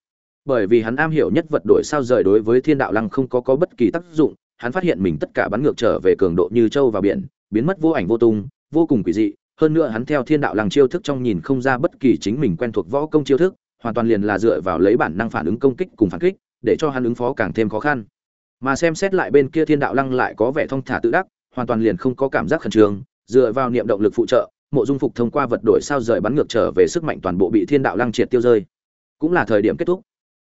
Bởi vì hắn am hiểu nhất vật đổi sao rời đối với thiên đạo lăng không có có bất kỳ tác dụng, hắn phát hiện mình tất cả bắn ngược trở về cường độ như châu vào biển, biến mất vô ảnh vô tung, vô cùng quỷ dị. Hơn nữa hắn theo thiên đạo lăng chiêu thức trong nhìn không ra bất kỳ chính mình quen thuộc võ công chiêu thức, hoàn toàn liền là dựa vào lấy bản năng phản ứng công kích cùng phản kích, để cho hắn ứng phó càng thêm khó khăn. Mà xem xét lại bên kia thiên đạo lăng lại có vẻ thông thả tự đắc, hoàn toàn liền không có cảm giác khẩn trương, dựa vào niệm động lực phụ trợ, mộ dung phục thông qua vật đổi sao rời bắn ngược trở về sức mạnh toàn bộ bị thiên đạo lăng triệt tiêu rơi cũng là thời điểm kết thúc.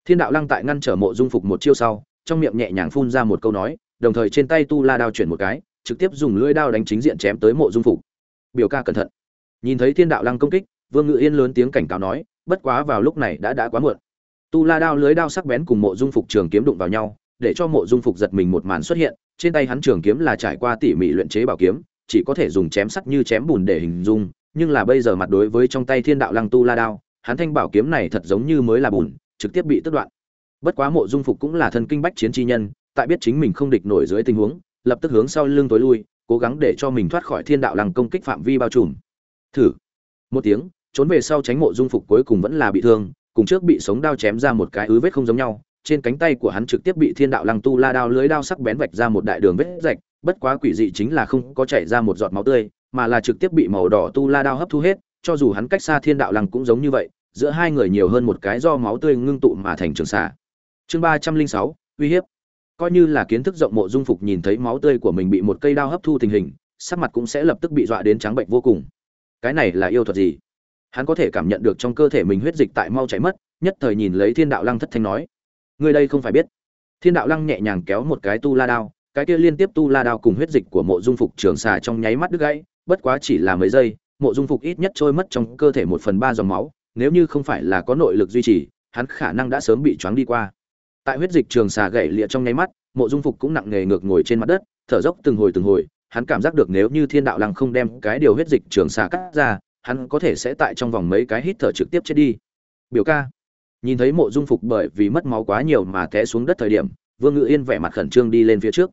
Thiên đạo lăng tại ngăn trở mộ dung phục một chiêu sau, trong miệng nhẹ nhàng phun ra một câu nói, đồng thời trên tay tu la đao chuyển một cái, trực tiếp dùng lưỡi đao đánh chính diện chém tới mộ dung phục. Biểu ca cẩn thận. Nhìn thấy thiên đạo lăng công kích, vương ngự yên lớn tiếng cảnh cáo nói, bất quá vào lúc này đã đã quá muộn. Tu la đao lưới đao sắc bén cùng mộ dung phục trường kiếm đụng vào nhau, để cho mộ dung phục giật mình một màn xuất hiện, trên tay hắn trường kiếm là trải qua tỉ mỉ luyện chế bảo kiếm, chỉ có thể dùng chém sắt như chém bùn để hình dung, nhưng là bây giờ mặt đối với trong tay thiên đạo lăng tu la đao hắn thanh bảo kiếm này thật giống như mới là bùn, trực tiếp bị tước đoạn. Bất quá mộ dung phục cũng là thân kinh bách chiến chi nhân, tại biết chính mình không địch nổi dưới tình huống, lập tức hướng sau lưng tối lui, cố gắng để cho mình thoát khỏi thiên đạo lăng công kích phạm vi bao trùm. Thử. Một tiếng, trốn về sau tránh mộ dung phục cuối cùng vẫn là bị thương, cùng trước bị sống đao chém ra một cái ứ vết không giống nhau, trên cánh tay của hắn trực tiếp bị thiên đạo lăng tu la đao lưới đao sắc bén vạch ra một đại đường vết rạch, bất quá quỷ dị chính là không có chảy ra một giọt máu tươi, mà là trực tiếp bị màu đỏ tu la đao hấp thu hết cho dù hắn cách xa thiên đạo lăng cũng giống như vậy, giữa hai người nhiều hơn một cái do máu tươi ngưng tụ mà thành trường xạ chương ba trăm linh sáu, uy hiếp. Coi như là kiến thức rộng mộ dung phục nhìn thấy máu tươi của mình bị một cây đao hấp thu tình hình, sắc mặt cũng sẽ lập tức bị dọa đến trắng bệnh vô cùng. Cái này là yêu thuật gì? Hắn có thể cảm nhận được trong cơ thể mình huyết dịch tại mau chảy mất, nhất thời nhìn lấy thiên đạo lăng thất thanh nói. Người đây không phải biết. Thiên đạo lăng nhẹ nhàng kéo một cái tu la đao, cái kia liên tiếp tu la đao cùng huyết dịch của mộ dung phục trường xà trong nháy mắt đứt gãy, bất quá chỉ là mấy giây mộ dung phục ít nhất trôi mất trong cơ thể một phần ba dòng máu, nếu như không phải là có nội lực duy trì, hắn khả năng đã sớm bị choáng đi qua. Tại huyết dịch trường xà gãy lịa trong nháy mắt, mộ dung phục cũng nặng nề ngược ngồi trên mặt đất, thở dốc từng hồi từng hồi, hắn cảm giác được nếu như thiên đạo lăng không đem cái điều huyết dịch trường xà cắt ra, hắn có thể sẽ tại trong vòng mấy cái hít thở trực tiếp chết đi. Biểu ca, nhìn thấy mộ dung phục bởi vì mất máu quá nhiều mà té xuống đất thời điểm, vương ngự yên vẻ mặt khẩn trương đi lên phía trước.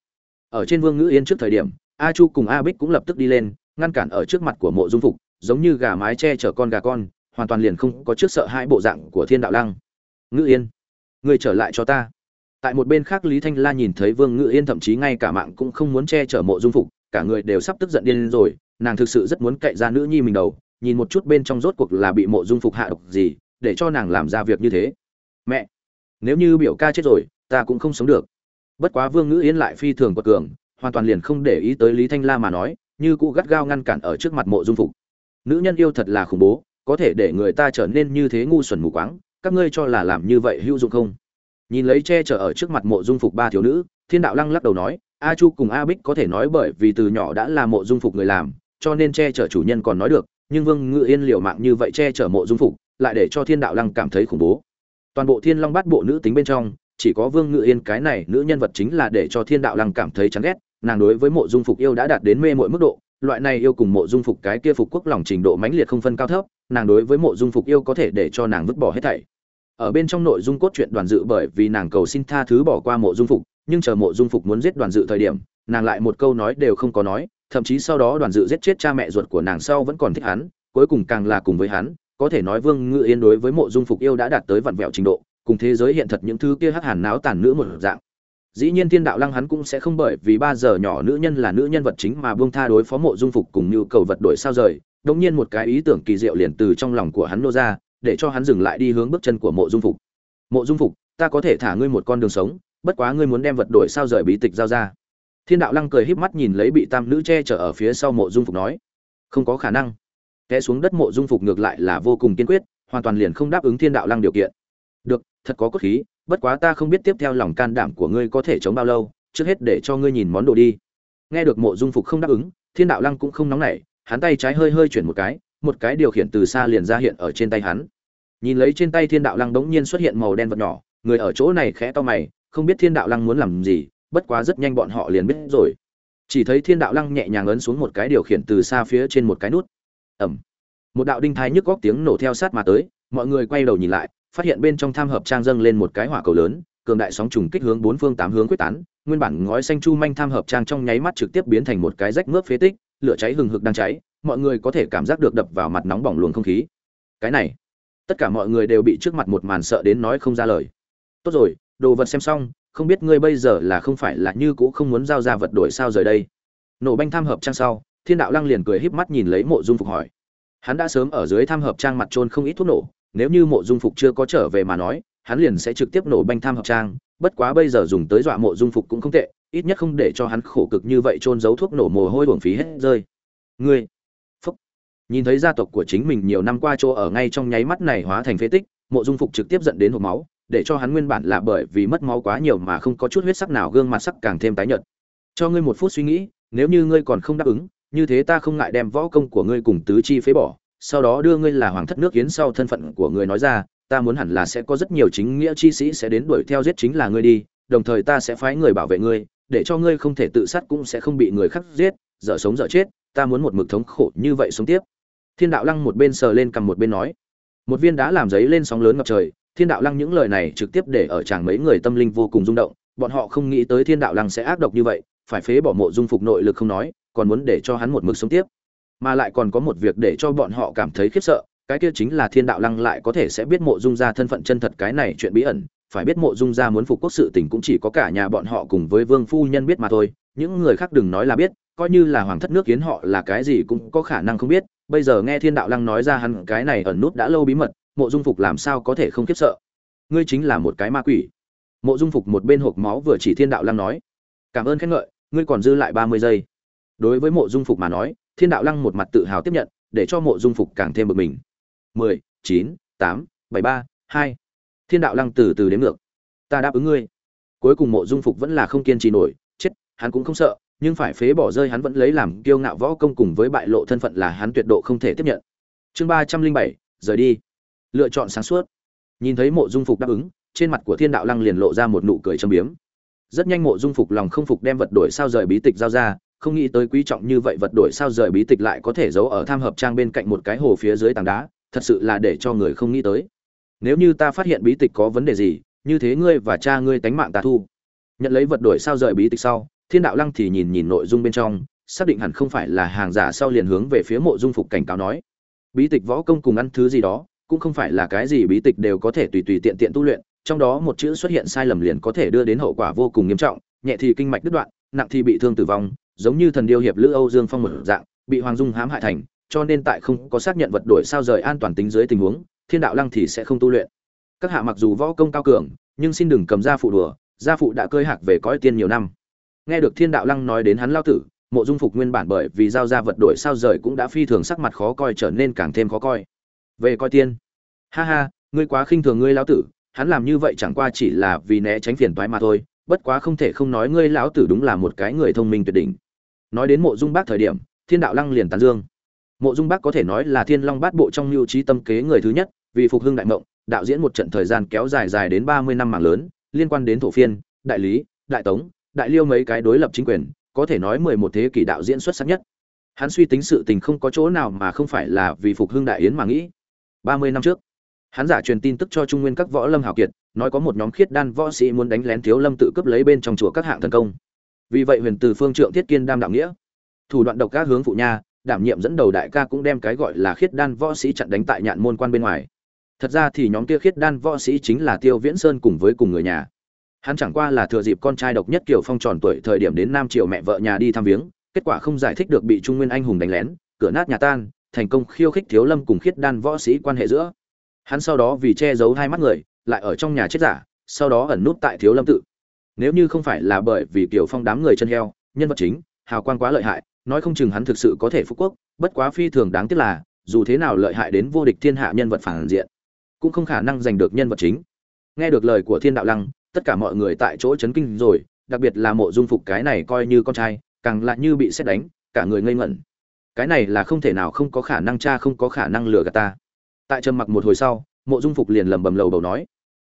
Ở trên vương ngự yên trước thời điểm, a chu cùng a bích cũng lập tức đi lên ngăn cản ở trước mặt của mộ dung phục, giống như gà mái che chở con gà con, hoàn toàn liền không có trước sợ hai bộ dạng của thiên đạo lăng. Ngự yên, người trở lại cho ta. Tại một bên khác lý thanh la nhìn thấy vương ngự yên thậm chí ngay cả mạng cũng không muốn che chở mộ dung phục, cả người đều sắp tức giận điên rồi, nàng thực sự rất muốn cậy ra nữ nhi mình đầu, nhìn một chút bên trong rốt cuộc là bị mộ dung phục hạ độc gì, để cho nàng làm ra việc như thế. Mẹ, nếu như biểu ca chết rồi, ta cũng không sống được. Bất quá vương ngữ yên lại phi thường quật cường, hoàn toàn liền không để ý tới lý thanh la mà nói như cụ gắt gao ngăn cản ở trước mặt mộ dung phục. Nữ nhân yêu thật là khủng bố, có thể để người ta trở nên như thế ngu xuẩn mù quáng, các ngươi cho là làm như vậy hữu dụng không? Nhìn lấy che chở ở trước mặt mộ dung phục ba thiếu nữ, thiên đạo lăng lắc đầu nói, a chu cùng a bích có thể nói bởi vì từ nhỏ đã là mộ dung phục người làm, cho nên che chở chủ nhân còn nói được, nhưng vương ngự yên liệu mạng như vậy che chở mộ dung phục, lại để cho thiên đạo lăng cảm thấy khủng bố. Toàn bộ thiên long bát bộ nữ tính bên trong chỉ có vương ngự yên cái này nữ nhân vật chính là để cho thiên đạo lăng cảm thấy chán ghét, nàng đối với mộ dung phục yêu đã đạt đến mê mọi mức độ, loại này yêu cùng mộ dung phục cái kia phục quốc lòng trình độ mãnh liệt không phân cao thấp, nàng đối với mộ dung phục yêu có thể để cho nàng vứt bỏ hết thảy. Ở bên trong nội dung cốt truyện đoàn dự bởi vì nàng cầu xin tha thứ bỏ qua mộ dung phục, nhưng chờ mộ dung phục muốn giết đoàn dự thời điểm, nàng lại một câu nói đều không có nói, thậm chí sau đó đoàn dự giết chết cha mẹ ruột của nàng sau vẫn còn thích hắn, cuối cùng càng là cùng với hắn, có thể nói vương ngự yên đối với mộ dung phục yêu đã đạt tới vặn vẹo trình độ cùng thế giới hiện thật những thứ kia hắc hàn náo tàn nữ một dạng. Dĩ nhiên thiên đạo lăng hắn cũng sẽ không bởi vì ba giờ nhỏ nữ nhân là nữ nhân vật chính mà buông tha đối phó mộ dung phục cùng nhu cầu vật đổi sao rời. Đống nhiên một cái ý tưởng kỳ diệu liền từ trong lòng của hắn nô ra, để cho hắn dừng lại đi hướng bước chân của mộ dung phục. Mộ dung phục, ta có thể thả ngươi một con đường sống, bất quá ngươi muốn đem vật đổi sao rời bí tịch giao ra. Thiên đạo lăng cười híp mắt nhìn lấy bị tam nữ che chở ở phía sau mộ dung phục nói, không có khả năng. Té xuống đất mộ dung phục ngược lại là vô cùng kiên quyết, hoàn toàn liền không đáp ứng thiên đạo lăng điều kiện được, thật có cốt khí, bất quá ta không biết tiếp theo lòng can đảm của ngươi có thể chống bao lâu, trước hết để cho ngươi nhìn món đồ đi. Nghe được mộ dung phục không đáp ứng, thiên đạo lăng cũng không nóng nảy, hắn tay trái hơi hơi chuyển một cái một cái điều khiển từ xa liền ra hiện ở trên tay hắn. Nhìn lấy trên tay thiên đạo lăng bỗng nhiên xuất hiện màu đen vật nhỏ, người ở chỗ này khẽ to mày, không biết thiên đạo lăng muốn làm gì, bất quá rất nhanh bọn họ liền biết rồi. Chỉ thấy thiên đạo lăng nhẹ nhàng ấn xuống một cái điều khiển từ xa phía trên một cái nút. Ẩm. Một đạo đinh thái nhức góc tiếng nổ theo sát mà tới, mọi người quay đầu nhìn lại phát hiện bên trong tham hợp trang dâng lên một cái hỏa cầu lớn, cường đại sóng trùng kích hướng bốn phương tám hướng quyết tán, nguyên bản ngói xanh chu manh tham hợp trang trong nháy mắt trực tiếp biến thành một cái rách mướp phế tích, lửa cháy hừng hực đang cháy, mọi người có thể cảm giác được đập vào mặt nóng bỏng luồng không khí. Cái này, tất cả mọi người đều bị trước mặt một màn sợ đến nói không ra lời. Tốt rồi, đồ vật xem xong, không biết ngươi bây giờ là không phải là như cũ không muốn giao ra vật đổi sao rời đây. Nổ banh tham hợp trang sau, thiên đạo lăng liền cười híp mắt nhìn lấy mộ dung phục hỏi. Hắn đã sớm ở dưới tham hợp trang mặt trôn không ít thuốc nổ nếu như mộ dung phục chưa có trở về mà nói, hắn liền sẽ trực tiếp nổ banh tham hợp trang, bất quá bây giờ dùng tới dọa mộ dung phục cũng không tệ, ít nhất không để cho hắn khổ cực như vậy trôn giấu thuốc nổ mồ hôi uổng phí hết rơi. Ngươi, phúc. Nhìn thấy gia tộc của chính mình nhiều năm qua chỗ ở ngay trong nháy mắt này hóa thành phế tích, mộ dung phục trực tiếp dẫn đến hộp máu, để cho hắn nguyên bản là bởi vì mất máu quá nhiều mà không có chút huyết sắc nào gương mặt sắc càng thêm tái nhợt. Cho ngươi một phút suy nghĩ, nếu như ngươi còn không đáp ứng, như thế ta không ngại đem võ công của ngươi cùng tứ chi phế bỏ sau đó đưa ngươi là hoàng thất nước yến sau thân phận của ngươi nói ra, ta muốn hẳn là sẽ có rất nhiều chính nghĩa chi sĩ sẽ đến đuổi theo giết chính là ngươi đi, đồng thời ta sẽ phái người bảo vệ ngươi, để cho ngươi không thể tự sát cũng sẽ không bị người khác giết, dở sống dở chết, ta muốn một mực thống khổ như vậy sống tiếp. Thiên đạo lăng một bên sờ lên cầm một bên nói. Một viên đá làm giấy lên sóng lớn ngập trời, thiên đạo lăng những lời này trực tiếp để ở chàng mấy người tâm linh vô cùng rung động, bọn họ không nghĩ tới thiên đạo lăng sẽ ác độc như vậy, phải phế bỏ mộ dung phục nội lực không nói, còn muốn để cho hắn một mực sống tiếp mà lại còn có một việc để cho bọn họ cảm thấy khiếp sợ, cái kia chính là thiên đạo lăng lại có thể sẽ biết mộ dung ra thân phận chân thật cái này chuyện bí ẩn, phải biết mộ dung ra muốn phục quốc sự tình cũng chỉ có cả nhà bọn họ cùng với vương phu nhân biết mà thôi, những người khác đừng nói là biết, coi như là hoàng thất nước kiến họ là cái gì cũng có khả năng không biết, bây giờ nghe thiên đạo lăng nói ra hắn cái này ẩn nút đã lâu bí mật, mộ dung phục làm sao có thể không khiếp sợ? Ngươi chính là một cái ma quỷ. Mộ dung phục một bên hộp máu vừa chỉ thiên đạo lăng nói, cảm ơn khen ngợi, ngươi còn dư lại ba mươi giây. Đối với mộ dung phục mà nói thiên đạo lăng một mặt tự hào tiếp nhận, để cho mộ dung phục càng thêm bực mình. Mười, chín, tám, bảy, ba, hai. Thiên đạo lăng từ từ đến ngược. Ta đáp ứng ngươi. Cuối cùng mộ dung phục vẫn là không kiên trì nổi, chết, hắn cũng không sợ, nhưng phải phế bỏ rơi hắn vẫn lấy làm kiêu ngạo võ công cùng với bại lộ thân phận là hắn tuyệt độ không thể tiếp nhận. Chương ba trăm linh bảy, rời đi. Lựa chọn sáng suốt. Nhìn thấy mộ dung phục đáp ứng, trên mặt của thiên đạo lăng liền lộ ra một nụ cười châm biếm. Rất nhanh mộ dung phục lòng không phục đem vật đổi sao rời bí tịch giao ra không nghĩ tới quý trọng như vậy vật đổi sao rời bí tịch lại có thể giấu ở tham hợp trang bên cạnh một cái hồ phía dưới tảng đá, thật sự là để cho người không nghĩ tới. Nếu như ta phát hiện bí tịch có vấn đề gì, như thế ngươi và cha ngươi tánh mạng ta thu. Nhận lấy vật đổi sao rời bí tịch sau, thiên đạo lăng thì nhìn nhìn nội dung bên trong, xác định hẳn không phải là hàng giả sau liền hướng về phía mộ dung phục cảnh cáo nói. Bí tịch võ công cùng ăn thứ gì đó, cũng không phải là cái gì bí tịch đều có thể tùy tùy tiện tiện tu luyện, trong đó một chữ xuất hiện sai lầm liền có thể đưa đến hậu quả vô cùng nghiêm trọng, nhẹ thì kinh mạch đứt đoạn, nặng thì bị thương tử vong giống như thần điêu hiệp lữ âu dương phong một dạng, bị hoàng dung hãm hại thành, cho nên tại không có xác nhận vật đổi sao rời an toàn tính dưới tình huống, thiên đạo lăng thì sẽ không tu luyện. Các hạ mặc dù võ công cao cường, nhưng xin đừng cầm ra phụ đùa, gia phụ đã cơi hạc về cõi tiên nhiều năm. Nghe được thiên đạo lăng nói đến hắn lao tử, mộ dung phục nguyên bản bởi vì giao ra vật đổi sao rời cũng đã phi thường sắc mặt khó coi trở nên càng thêm khó coi. Về coi tiên. Ha ha, ngươi quá khinh thường ngươi lão tử, hắn làm như vậy chẳng qua chỉ là vì né tránh phiền toái mà thôi, bất quá không thể không nói ngươi lão tử đúng là một cái người thông minh tuyệt đỉnh nói đến mộ dung bác thời điểm, thiên đạo lăng liền tàn dương. Mộ dung bác có thể nói là thiên long bát bộ trong mưu trí tâm kế người thứ nhất, vì phục hưng đại mộng, đạo diễn một trận thời gian kéo dài dài đến ba mươi năm mạng lớn, liên quan đến thổ phiên, đại lý, đại tống, đại liêu mấy cái đối lập chính quyền, có thể nói mười một thế kỷ đạo diễn xuất sắc nhất. Hắn suy tính sự tình không có chỗ nào mà không phải là vì phục hưng đại yến mà nghĩ. ba mươi năm trước, hắn giả truyền tin tức cho trung nguyên các võ lâm hào kiệt, nói có một nhóm khiết đan võ sĩ muốn đánh lén thiếu lâm tự cướp lấy bên trong chùa các hạng thần công vì vậy huyền từ phương trượng thiết kiên đam đạo nghĩa. Thủ đoạn độc các hướng phụ nha, đảm nhiệm dẫn đầu đại ca cũng đem cái gọi là khiết đan võ sĩ chặn đánh tại nhạn môn quan bên ngoài. Thật ra thì nhóm kia khiết đan võ sĩ chính là tiêu viễn sơn cùng với cùng người nhà. Hắn chẳng qua là thừa dịp con trai độc nhất kiều phong tròn tuổi thời điểm đến nam triều mẹ vợ nhà đi thăm viếng, kết quả không giải thích được bị trung nguyên anh hùng đánh lén, cửa nát nhà tan, thành công khiêu khích thiếu lâm cùng khiết đan võ sĩ quan hệ giữa. Hắn sau đó vì che giấu hai mắt người, lại ở trong nhà chết giả, sau đó ẩn nút tại thiếu lâm tự nếu như không phải là bởi vì tiểu phong đám người chân heo, nhân vật chính, hào quang quá lợi hại, nói không chừng hắn thực sự có thể phú quốc, bất quá phi thường đáng tiếc là, dù thế nào lợi hại đến vô địch thiên hạ nhân vật phản diện, cũng không khả năng giành được nhân vật chính. Nghe được lời của thiên đạo lăng, tất cả mọi người tại chỗ chấn kinh rồi, đặc biệt là mộ dung phục cái này coi như con trai, càng lại như bị xét đánh, cả người ngây ngẩn. Cái này là không thể nào không có khả năng cha không có khả năng lừa gạt ta. Tại trầm mặc một hồi sau, mộ dung phục liền lầm bầm lầu bầu nói,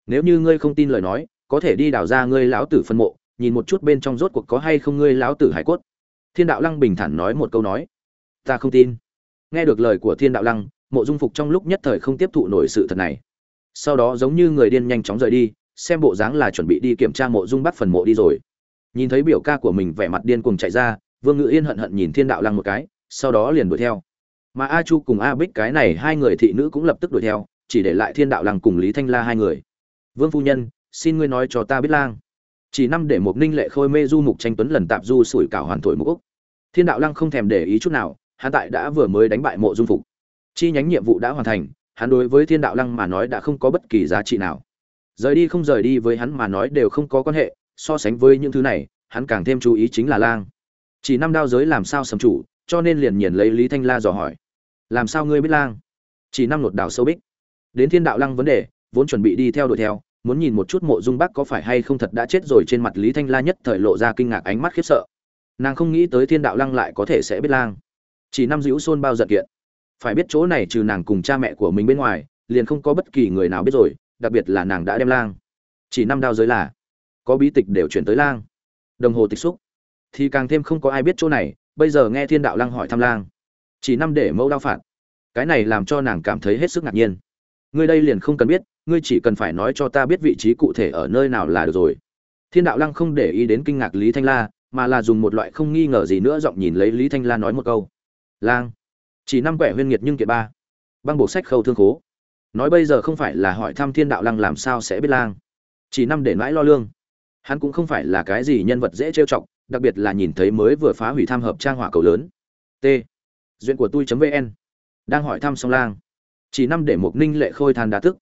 nếu như ngươi không tin lời nói có thể đi đào ra ngươi lão tử phân mộ, nhìn một chút bên trong rốt cuộc có hay không ngươi lão tử hải cốt. Thiên đạo lăng bình thản nói một câu nói. Ta không tin. Nghe được lời của thiên đạo lăng, mộ dung phục trong lúc nhất thời không tiếp thụ nổi sự thật này. Sau đó giống như người điên nhanh chóng rời đi, xem bộ dáng là chuẩn bị đi kiểm tra mộ dung bắt phần mộ đi rồi. Nhìn thấy biểu ca của mình vẻ mặt điên cuồng chạy ra, vương ngự yên hận hận nhìn thiên đạo lăng một cái, sau đó liền đuổi theo. Mà a chu cùng a bích cái này hai người thị nữ cũng lập tức đuổi theo, chỉ để lại thiên đạo lăng cùng lý thanh la hai người. Vương phu nhân xin ngươi nói cho ta biết lang. Chỉ năm để một ninh lệ khôi mê du mục tranh tuấn lần tạp du sủi cảo hoàn thổi mục úc. Thiên đạo lăng không thèm để ý chút nào, hắn tại đã vừa mới đánh bại mộ dung phục. Chi nhánh nhiệm vụ đã hoàn thành, hắn đối với thiên đạo lăng mà nói đã không có bất kỳ giá trị nào. Rời đi không rời đi với hắn mà nói đều không có quan hệ, so sánh với những thứ này, hắn càng thêm chú ý chính là lang. Chỉ năm đao giới làm sao sầm chủ, cho nên liền nhìn lấy lý thanh la dò hỏi. Làm sao ngươi biết lang? Chỉ năm lột đào sâu bích. Đến thiên đạo lăng vấn đề, vốn chuẩn bị đi theo đuổi theo muốn nhìn một chút mộ dung bắc có phải hay không thật đã chết rồi trên mặt lý thanh la nhất thời lộ ra kinh ngạc ánh mắt khiếp sợ. Nàng không nghĩ tới thiên đạo lăng lại có thể sẽ biết lang. Chỉ năm dữ xôn bao giận kiện. Phải biết chỗ này trừ nàng cùng cha mẹ của mình bên ngoài, liền không có bất kỳ người nào biết rồi, đặc biệt là nàng đã đem lang. Chỉ năm đao giới là có bí tịch đều chuyển tới lang. Đồng hồ tịch xúc. Thì càng thêm không có ai biết chỗ này, bây giờ nghe thiên đạo lăng hỏi thăm lang. Chỉ năm để mẫu đao phạt. Cái này làm cho nàng cảm thấy hết sức ngạc nhiên. Ngươi đây liền không cần biết ngươi chỉ cần phải nói cho ta biết vị trí cụ thể ở nơi nào là được rồi. Thiên đạo lăng không để ý đến kinh ngạc lý thanh la, mà là dùng một loại không nghi ngờ gì nữa giọng nhìn lấy lý thanh la nói một câu. Lang, chỉ năm quẻ huyên nghiệt nhưng kiệt ba. Băng bộ sách khâu thương khố. Nói bây giờ không phải là hỏi thăm thiên đạo lăng làm sao sẽ biết lang. Chỉ năm để mãi lo lương. Hắn cũng không phải là cái gì nhân vật dễ trêu chọc, đặc biệt là nhìn thấy mới vừa phá hủy tham hợp trang hỏa cầu lớn. T. Duyện của tôi vn đang hỏi thăm song lang. Chỉ năm để một ninh lệ khôi than đá tức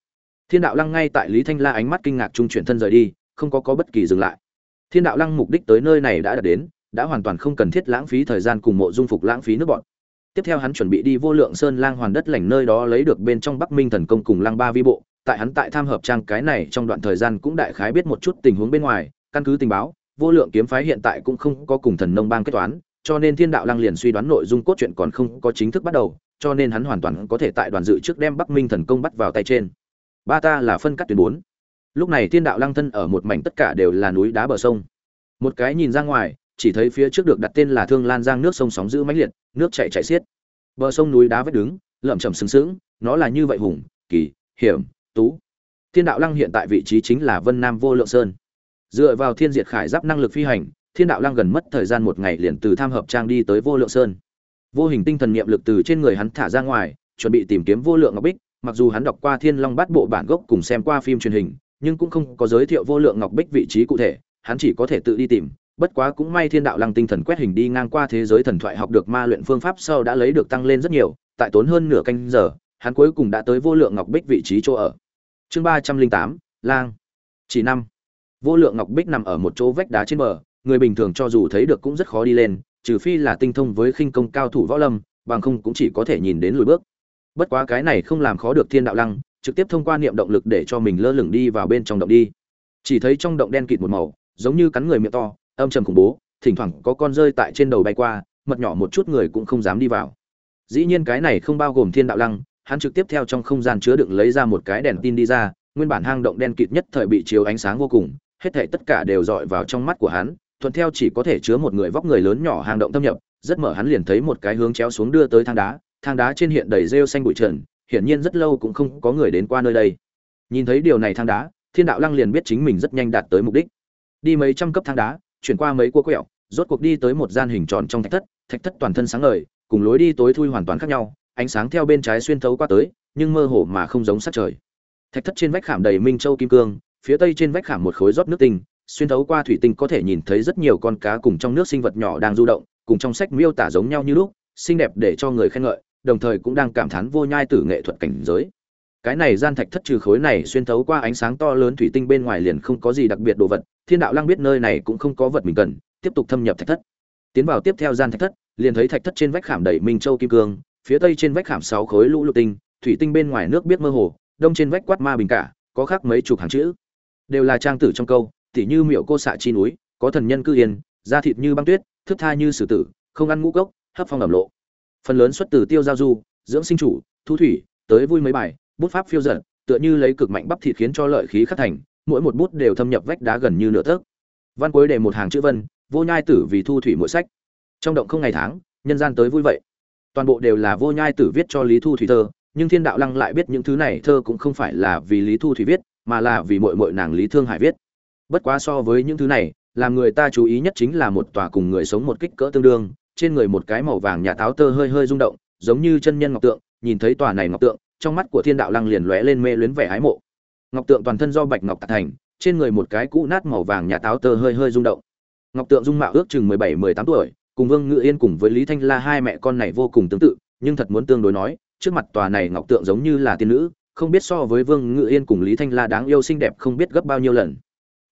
thiên đạo lăng ngay tại lý thanh la ánh mắt kinh ngạc trung chuyển thân rời đi, không có có bất kỳ dừng lại. Thiên đạo lăng mục đích tới nơi này đã đạt đến, đã hoàn toàn không cần thiết lãng phí thời gian cùng mộ dung phục lãng phí nước bọn. Tiếp theo hắn chuẩn bị đi vô lượng sơn lang hoàn đất lành nơi đó lấy được bên trong bắc minh thần công cùng lang ba vi bộ. Tại hắn tại tham hợp trang cái này trong đoạn thời gian cũng đại khái biết một chút tình huống bên ngoài, căn cứ tình báo, vô lượng kiếm phái hiện tại cũng không có cùng thần nông bang kết toán, cho nên thiên đạo lăng liền suy đoán nội dung cốt truyện còn không có chính thức bắt đầu, cho nên hắn hoàn toàn có thể tại đoàn dự trước đem bắc minh thần công bắt vào tay trên ba ta là phân cắt tuyến bốn. Lúc này thiên đạo lăng thân ở một mảnh tất cả đều là núi đá bờ sông. Một cái nhìn ra ngoài, chỉ thấy phía trước được đặt tên là thương lan giang nước sông sóng giữ mãnh liệt, nước chảy chảy xiết. Bờ sông núi đá vết đứng, lởm chầm sừng sững, nó là như vậy hùng, kỳ, hiểm, tú. Thiên đạo lăng hiện tại vị trí chính là vân nam vô lượng sơn. Dựa vào thiên diệt khải giáp năng lực phi hành, thiên đạo lăng gần mất thời gian một ngày liền từ tham hợp trang đi tới vô lượng sơn. Vô hình tinh thần niệm lực từ trên người hắn thả ra ngoài, chuẩn bị tìm kiếm vô lượng ngọc bích mặc dù hắn đọc qua thiên long bát bộ bản gốc cùng xem qua phim truyền hình, nhưng cũng không có giới thiệu vô lượng ngọc bích vị trí cụ thể, hắn chỉ có thể tự đi tìm. Bất quá cũng may thiên đạo lăng tinh thần quét hình đi ngang qua thế giới thần thoại học được ma luyện phương pháp sau đã lấy được tăng lên rất nhiều, tại tốn hơn nửa canh giờ, hắn cuối cùng đã tới vô lượng ngọc bích vị trí chỗ ở. Chương ba trăm linh tám, lang. Chỉ năm. Vô lượng ngọc bích nằm ở một chỗ vách đá trên bờ, người bình thường cho dù thấy được cũng rất khó đi lên, trừ phi là tinh thông với khinh công cao thủ võ lâm, bằng không cũng chỉ có thể nhìn đến lùi bước bất quá cái này không làm khó được thiên đạo lăng, trực tiếp thông qua niệm động lực để cho mình lơ lửng đi vào bên trong động đi. Chỉ thấy trong động đen kịt một màu, giống như cắn người miệng to, âm trầm khủng bố, thỉnh thoảng có con rơi tại trên đầu bay qua, mật nhỏ một chút người cũng không dám đi vào. Dĩ nhiên cái này không bao gồm thiên đạo lăng, hắn trực tiếp theo trong không gian chứa đựng lấy ra một cái đèn tin đi ra, nguyên bản hang động đen kịt nhất thời bị chiếu ánh sáng vô cùng, hết thảy tất cả đều dọi vào trong mắt của hắn, thuận theo chỉ có thể chứa một người vóc người lớn nhỏ hang động thâm nhập, rất mở hắn liền thấy một cái hướng chéo xuống đưa tới thang đá thang đá trên hiện đầy rêu xanh bụi trần, hiển nhiên rất lâu cũng không có người đến qua nơi đây. Nhìn thấy điều này thang đá, thiên đạo lăng liền biết chính mình rất nhanh đạt tới mục đích. Đi mấy trăm cấp thang đá, chuyển qua mấy cua quẹo, rốt cuộc đi tới một gian hình tròn trong thạch thất thạch thất toàn thân sáng ngời, cùng lối đi tối thui hoàn toàn khác nhau, ánh sáng theo bên trái xuyên thấu qua tới, nhưng mơ hồ mà không giống sát trời. Thạch thất trên vách khảm đầy minh châu kim cương, phía tây trên vách khảm một khối rót nước tinh, xuyên thấu qua thủy tinh có thể nhìn thấy rất nhiều con cá cùng trong nước sinh vật nhỏ đang du động, cùng trong sách miêu tả giống nhau như lúc, xinh đẹp để cho người khen ngợi đồng thời cũng đang cảm thán vô nhai tử nghệ thuật cảnh giới. Cái này gian thạch thất trừ khối này xuyên thấu qua ánh sáng to lớn thủy tinh bên ngoài liền không có gì đặc biệt đồ vật, thiên đạo lăng biết nơi này cũng không có vật mình cần, tiếp tục thâm nhập thạch thất. Tiến vào tiếp theo gian thạch thất, liền thấy thạch thất trên vách khảm đầy minh châu kim cương, phía tây trên vách khảm sáu khối lũ lục tinh, thủy tinh bên ngoài nước biết mơ hồ, đông trên vách quát ma bình cả, có khác mấy chục hàng chữ. Đều là trang tử trong câu, tỉ như miệu cô xạ chi núi, có thần nhân cư yên, da thịt như băng tuyết thức tha như sử tử, không ăn ngũ cốc, hấp phong ẩm lộ phần lớn xuất từ tiêu giao du, dưỡng sinh chủ, thu thủy, tới vui mấy bài, bút pháp phiêu dật, tựa như lấy cực mạnh bắp thịt khiến cho lợi khí khắc thành, mỗi một bút đều thâm nhập vách đá gần như nửa tấc. Văn cuối đề một hàng chữ vân, vô nhai tử vì thu thủy mỗi sách. Trong động không ngày tháng, nhân gian tới vui vậy. Toàn bộ đều là vô nhai tử viết cho lý thu thủy thơ, nhưng thiên đạo lăng lại biết những thứ này thơ cũng không phải là vì lý thu thủy viết, mà là vì mội mội nàng lý thương hải viết. Bất quá so với những thứ này, làm người ta chú ý nhất chính là một tòa cùng người sống một kích cỡ tương đương trên người một cái màu vàng nhà táo tơ hơi hơi rung động, giống như chân nhân ngọc tượng, nhìn thấy tòa này ngọc tượng, trong mắt của thiên đạo lăng liền lóe lên mê luyến vẻ hái mộ. Ngọc tượng toàn thân do bạch ngọc tạc thành, trên người một cái cũ nát màu vàng nhà táo tơ hơi hơi rung động. Ngọc tượng dung mạo ước chừng mười bảy, mười tám tuổi, cùng vương ngự yên cùng với lý thanh la hai mẹ con này vô cùng tương tự, nhưng thật muốn tương đối nói, trước mặt tòa này ngọc tượng giống như là tiên nữ, không biết so với vương ngự yên cùng lý thanh la đáng yêu xinh đẹp không biết gấp bao nhiêu lần.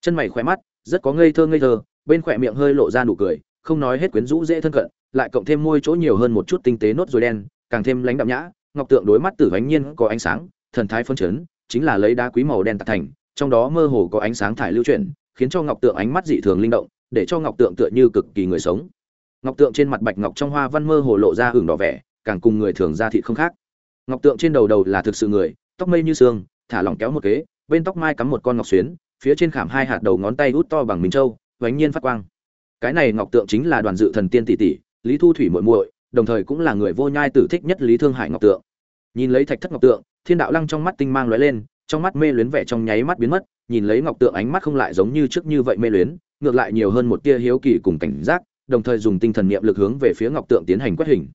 Chân mày khỏe mắt, rất có ngây thơ ngây thơ, bên khỏe miệng hơi lộ ra nụ cười không nói hết quyến rũ dễ thân cận lại cộng thêm môi chỗ nhiều hơn một chút tinh tế nốt rồi đen càng thêm lãnh đạm nhã ngọc tượng đối mắt tử bánh nhiên có ánh sáng thần thái phấn chấn chính là lấy đá quý màu đen tạc thành trong đó mơ hồ có ánh sáng thải lưu chuyển khiến cho ngọc tượng ánh mắt dị thường linh động để cho ngọc tượng tựa như cực kỳ người sống. Ngọc tượng trên mặt bạch ngọc trong hoa văn mơ hồ lộ ra hưởng đỏ vẻ càng cùng người thường ra thị không khác. Ngọc tượng trên đầu đầu là thực sự người tóc mây như sương, thả lỏng kéo một kế bên tóc mai cắm một con ngọc xuyến phía trên khảm hai hạt đầu ngón tay út to bằng minh châu vánh nhiên phát quang cái này ngọc tượng chính là đoàn dự thần tiên tỷ tỷ, lý thu thủy muội muội, đồng thời cũng là người vô nhai tử thích nhất lý thương hải ngọc tượng. Nhìn lấy thạch thất ngọc tượng, thiên đạo lăng trong mắt tinh mang lóe lên, trong mắt mê luyến vẻ trong nháy mắt biến mất, nhìn lấy ngọc tượng ánh mắt không lại giống như trước như vậy mê luyến, ngược lại nhiều hơn một tia hiếu kỳ cùng cảnh giác, đồng thời dùng tinh thần niệm lực hướng về phía ngọc tượng tiến hành quét hình.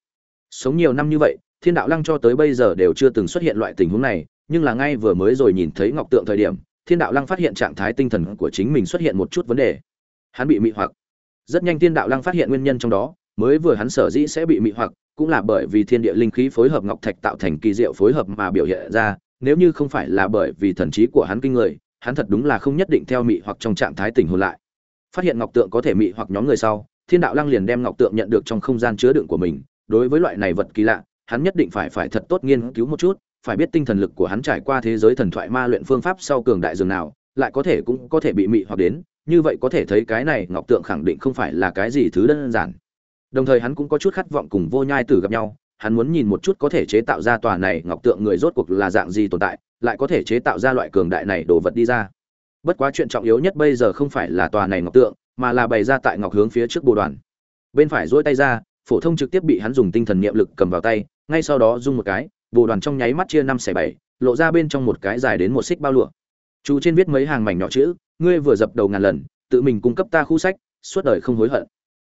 Sống nhiều năm như vậy, thiên đạo lăng cho tới bây giờ đều chưa từng xuất hiện loại tình huống này, nhưng là ngay vừa mới rồi nhìn thấy ngọc tượng thời điểm, thiên đạo lăng phát hiện trạng thái tinh thần của chính mình xuất hiện một chút vấn đề. Hắn bị mị hoặc rất nhanh thiên đạo lăng phát hiện nguyên nhân trong đó, mới vừa hắn sở dĩ sẽ bị mị hoặc, cũng là bởi vì thiên địa linh khí phối hợp ngọc thạch tạo thành kỳ diệu phối hợp mà biểu hiện ra, nếu như không phải là bởi vì thần trí của hắn kinh người, hắn thật đúng là không nhất định theo mị hoặc trong trạng thái tình hồn lại. Phát hiện ngọc tượng có thể mị hoặc nhóm người sau, thiên đạo lăng liền đem ngọc tượng nhận được trong không gian chứa đựng của mình. Đối với loại này vật kỳ lạ, hắn nhất định phải phải thật tốt nghiên cứu một chút, phải biết tinh thần lực của hắn trải qua thế giới thần thoại ma luyện phương pháp sau cường đại dường nào, lại có thể cũng có thể bị mị hoặc đến như vậy có thể thấy cái này ngọc tượng khẳng định không phải là cái gì thứ đơn giản. Đồng thời hắn cũng có chút khát vọng cùng vô nhai tử gặp nhau, hắn muốn nhìn một chút có thể chế tạo ra tòa này ngọc tượng người rốt cuộc là dạng gì tồn tại, lại có thể chế tạo ra loại cường đại này đồ vật đi ra. Bất quá chuyện trọng yếu nhất bây giờ không phải là tòa này ngọc tượng, mà là bày ra tại ngọc hướng phía trước bồ đoàn. Bên phải duỗi tay ra, phổ thông trực tiếp bị hắn dùng tinh thần niệm lực cầm vào tay, ngay sau đó rung một cái, bồ đoàn trong nháy mắt chia năm xẻ bảy, lộ ra bên trong một cái dài đến một xích bao lụa. Chú trên viết mấy hàng mảnh nhỏ chữ ngươi vừa dập đầu ngàn lần, tự mình cung cấp ta khu sách, suốt đời không hối hận.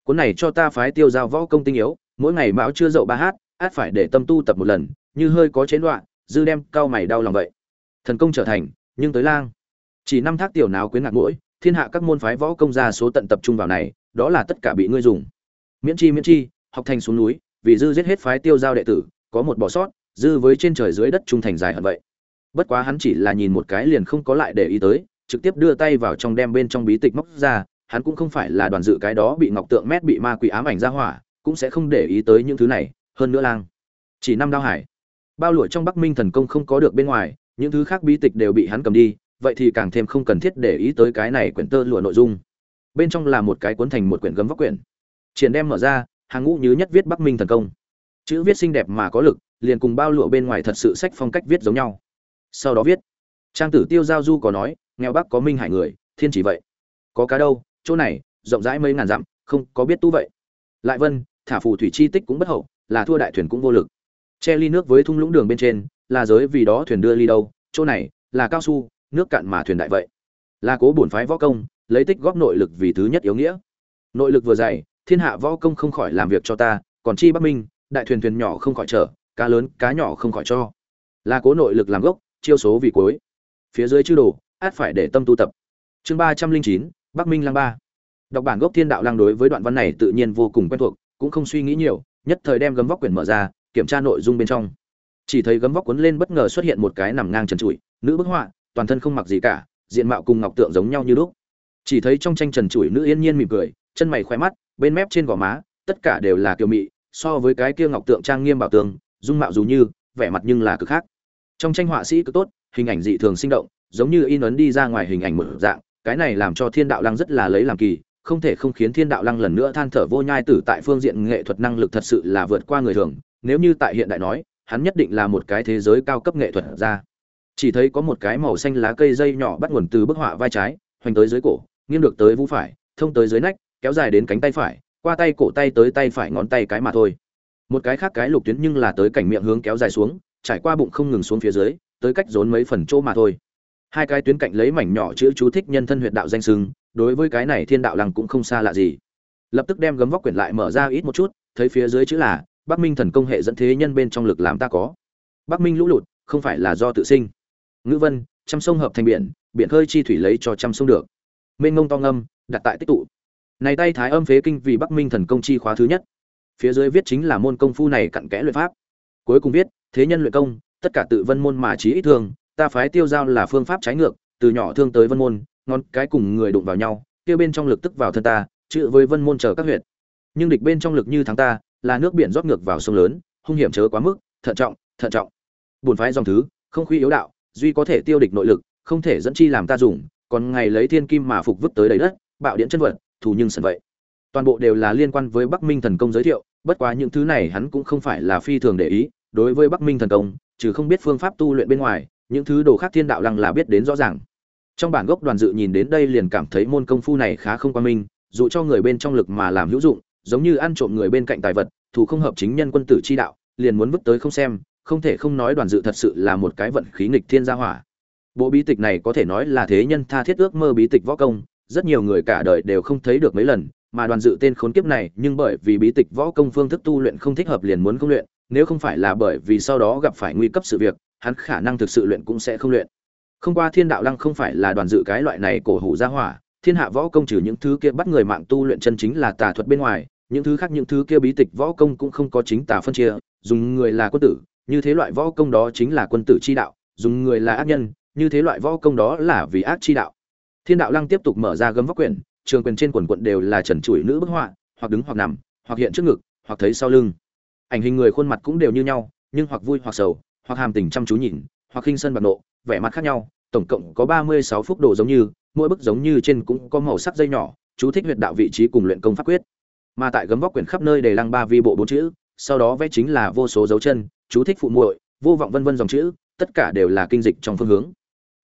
Cuốn này cho ta phái tiêu giao võ công tinh yếu, mỗi ngày mão chưa dậu ba hát, át phải để tâm tu tập một lần, như hơi có chế đoạn dư đem cao mày đau lòng vậy. Thần công trở thành, nhưng tới lang. Chỉ năm thác tiểu náo quyến ngạc mũi thiên hạ các môn phái võ công ra số tận tập trung vào này, đó là tất cả bị ngươi dùng. Miễn chi miễn chi, học thành xuống núi, vì dư giết hết phái tiêu giao đệ tử, có một bỏ sót, dư với trên trời dưới đất trung thành dài hận vậy. Bất quá hắn chỉ là nhìn một cái liền không có lại để ý tới trực tiếp đưa tay vào trong đem bên trong bí tịch móc ra, hắn cũng không phải là đoàn dự cái đó bị ngọc tượng mét bị ma quỷ ám ảnh ra hỏa, cũng sẽ không để ý tới những thứ này, hơn nữa lang. Chỉ năm đao hải. Bao lụa trong bắc minh thần công không có được bên ngoài, những thứ khác bí tịch đều bị hắn cầm đi, vậy thì càng thêm không cần thiết để ý tới cái này quyển tơ lụa nội dung. Bên trong là một cái cuốn thành một quyển gấm vóc quyển. Triển đem mở ra, hàng ngũ như nhất viết bắc minh thần công. Chữ viết xinh đẹp mà có lực, liền cùng bao lụa bên ngoài thật sự sách phong cách viết giống nhau. Sau đó viết, trang tử tiêu giao du có nói nghèo bắc có minh hải người, thiên chỉ vậy. Có cá đâu, chỗ này, rộng rãi mấy ngàn dặm, không có biết tu vậy. Lại vân, thả phù thủy chi tích cũng bất hậu, là thua đại thuyền cũng vô lực. Che ly nước với thung lũng đường bên trên, là giới vì đó thuyền đưa ly đâu, chỗ này, là cao su, nước cạn mà thuyền đại vậy. Là cố bổn phái võ công, lấy tích góp nội lực vì thứ nhất yếu nghĩa. Nội lực vừa dày, thiên hạ võ công không khỏi làm việc cho ta, còn chi bắc minh, đại thuyền thuyền nhỏ không khỏi trở cá lớn, cá nhỏ không khỏi cho. Là cố nội lực làm gốc, chiêu số vì cuối. Phía dưới chư đồ át phải để tâm tu tập. Chương ba trăm linh chín, bắc minh lăng ba. Đọc bản gốc thiên đạo lăng đối với đoạn văn này tự nhiên vô cùng quen thuộc, cũng không suy nghĩ nhiều, nhất thời đem gấm vóc quyển mở ra, kiểm tra nội dung bên trong. Chỉ thấy gấm vóc cuốn lên bất ngờ xuất hiện một cái nằm ngang trần trụi, nữ bức họa, toàn thân không mặc gì cả, diện mạo cùng ngọc tượng giống nhau như lúc. Chỉ thấy trong tranh trần trụi nữ yên nhiên mỉm cười, chân mày khoe mắt, bên mép trên gò má, tất cả đều là kiều mị, so với cái kia ngọc tượng trang nghiêm bảo tường, dung mạo dù như, vẻ mặt nhưng là cực khác. Trong tranh họa sĩ cực tốt, hình ảnh dị thường sinh động giống như in ấn đi ra ngoài hình ảnh một dạng, cái này làm cho thiên đạo lăng rất là lấy làm kỳ, không thể không khiến thiên đạo lăng lần nữa than thở vô nhai tử tại phương diện nghệ thuật năng lực thật sự là vượt qua người thường, nếu như tại hiện đại nói, hắn nhất định là một cái thế giới cao cấp nghệ thuật ra chỉ thấy có một cái màu xanh lá cây dây nhỏ bắt nguồn từ bức họa vai trái, hoành tới dưới cổ, nghiêng được tới vũ phải, thông tới dưới nách, kéo dài đến cánh tay phải, qua tay cổ tay tới tay phải ngón tay cái mà thôi. Một cái khác cái lục tuyến nhưng là tới cảnh miệng hướng kéo dài xuống, trải qua bụng không ngừng xuống phía dưới, tới cách rốn mấy phần chỗ mà thôi hai cái tuyến cạnh lấy mảnh nhỏ chữ chú thích nhân thân huyệt đạo danh sưng đối với cái này thiên đạo lăng cũng không xa lạ gì. Lập tức đem gấm vóc quyển lại mở ra ít một chút, thấy phía dưới chữ là, bắc minh thần công hệ dẫn thế nhân bên trong lực làm ta có. Bắc minh lũ lụt, không phải là do tự sinh. Ngữ vân, trăm sông hợp thành biển biển khơi chi thủy lấy cho trăm sông được. Mênh ngông to ngâm, đặt tại tích tụ. Này tay thái âm phế kinh vì bắc minh thần công chi khóa thứ nhất. Phía dưới viết chính là môn công phu này cặn kẽ luyện pháp. Cuối cùng viết, thế nhân luyện công, tất cả tự vân môn mà trí ít thường ta phái tiêu giao là phương pháp trái ngược, từ nhỏ thương tới vân môn, ngón cái cùng người đụng vào nhau kêu bên trong lực tức vào thân ta, chữ với vân môn chờ các huyện nhưng địch bên trong lực như thắng ta, là nước biển rót ngược vào sông lớn, hung hiểm chớ quá mức, thận trọng thận trọng. Buồn phái dòng thứ, không khuy yếu đạo, duy có thể tiêu địch nội lực, không thể dẫn chi làm ta dùng, còn ngày lấy thiên kim mà phục vứt tới đầy đất, bạo điện chân vật, thù nhưng sần vậy. Toàn bộ đều là liên quan với bắc minh thần công giới thiệu, bất quá những thứ này hắn cũng không phải là phi thường để ý, đối với bắc minh thần công, trừ không biết phương pháp tu luyện bên ngoài những thứ đồ khác thiên đạo lăng là biết đến rõ ràng. Trong bản gốc đoàn dự nhìn đến đây liền cảm thấy môn công phu này khá không quan minh dù cho người bên trong lực mà làm hữu dụng, giống như ăn trộm người bên cạnh tài vật, thù không hợp chính nhân quân tử chi đạo, liền muốn vứt tới không xem, không thể không nói đoàn dự thật sự là một cái vận khí nghịch thiên gia hỏa. Bộ bí tịch này có thể nói là thế nhân tha thiết ước mơ bí tịch võ công, rất nhiều người cả đời đều không thấy được mấy lần, mà đoàn dự tên khốn kiếp này nhưng bởi vì bí tịch võ công phương thức tu luyện không thích hợp liền muốn không luyện nếu không phải là bởi vì sau đó gặp phải nguy cấp sự việc, hắn khả năng thực sự luyện cũng sẽ không luyện. Không qua thiên đạo lăng không phải là đoàn dự cái loại này cổ hủ gia hỏa, thiên hạ võ công trừ những thứ kia bắt người mạng tu luyện chân chính là tà thuật bên ngoài, những thứ khác những thứ kia bí tịch võ công cũng không có chính tà phân chia, dùng người là quân tử, như thế loại võ công đó chính là quân tử chi đạo, dùng người là ác nhân, như thế loại võ công đó là vì ác chi đạo. Thiên đạo lăng tiếp tục mở ra gấm vóc quyển, trường quyền trên quần quận đều là trần trụi nữ bức họa, hoặc đứng hoặc nằm, hoặc hiện trước ngực, hoặc thấy sau lưng ảnh hình người khuôn mặt cũng đều như nhau, nhưng hoặc vui hoặc sầu, hoặc hàm tình chăm chú nhìn, hoặc khinh sân bạc nộ, vẻ mặt khác nhau, tổng cộng có ba mươi sáu phúc đồ giống như, mỗi bức giống như trên cũng có màu sắc dây nhỏ, chú thích huyệt đạo vị trí cùng luyện công pháp quyết. Mà tại gấm vóc quyển khắp nơi để lăng ba vi bộ bốn chữ, sau đó vẽ chính là vô số dấu chân, chú thích phụ muội, vô vọng vân vân dòng chữ, tất cả đều là kinh dịch trong phương hướng.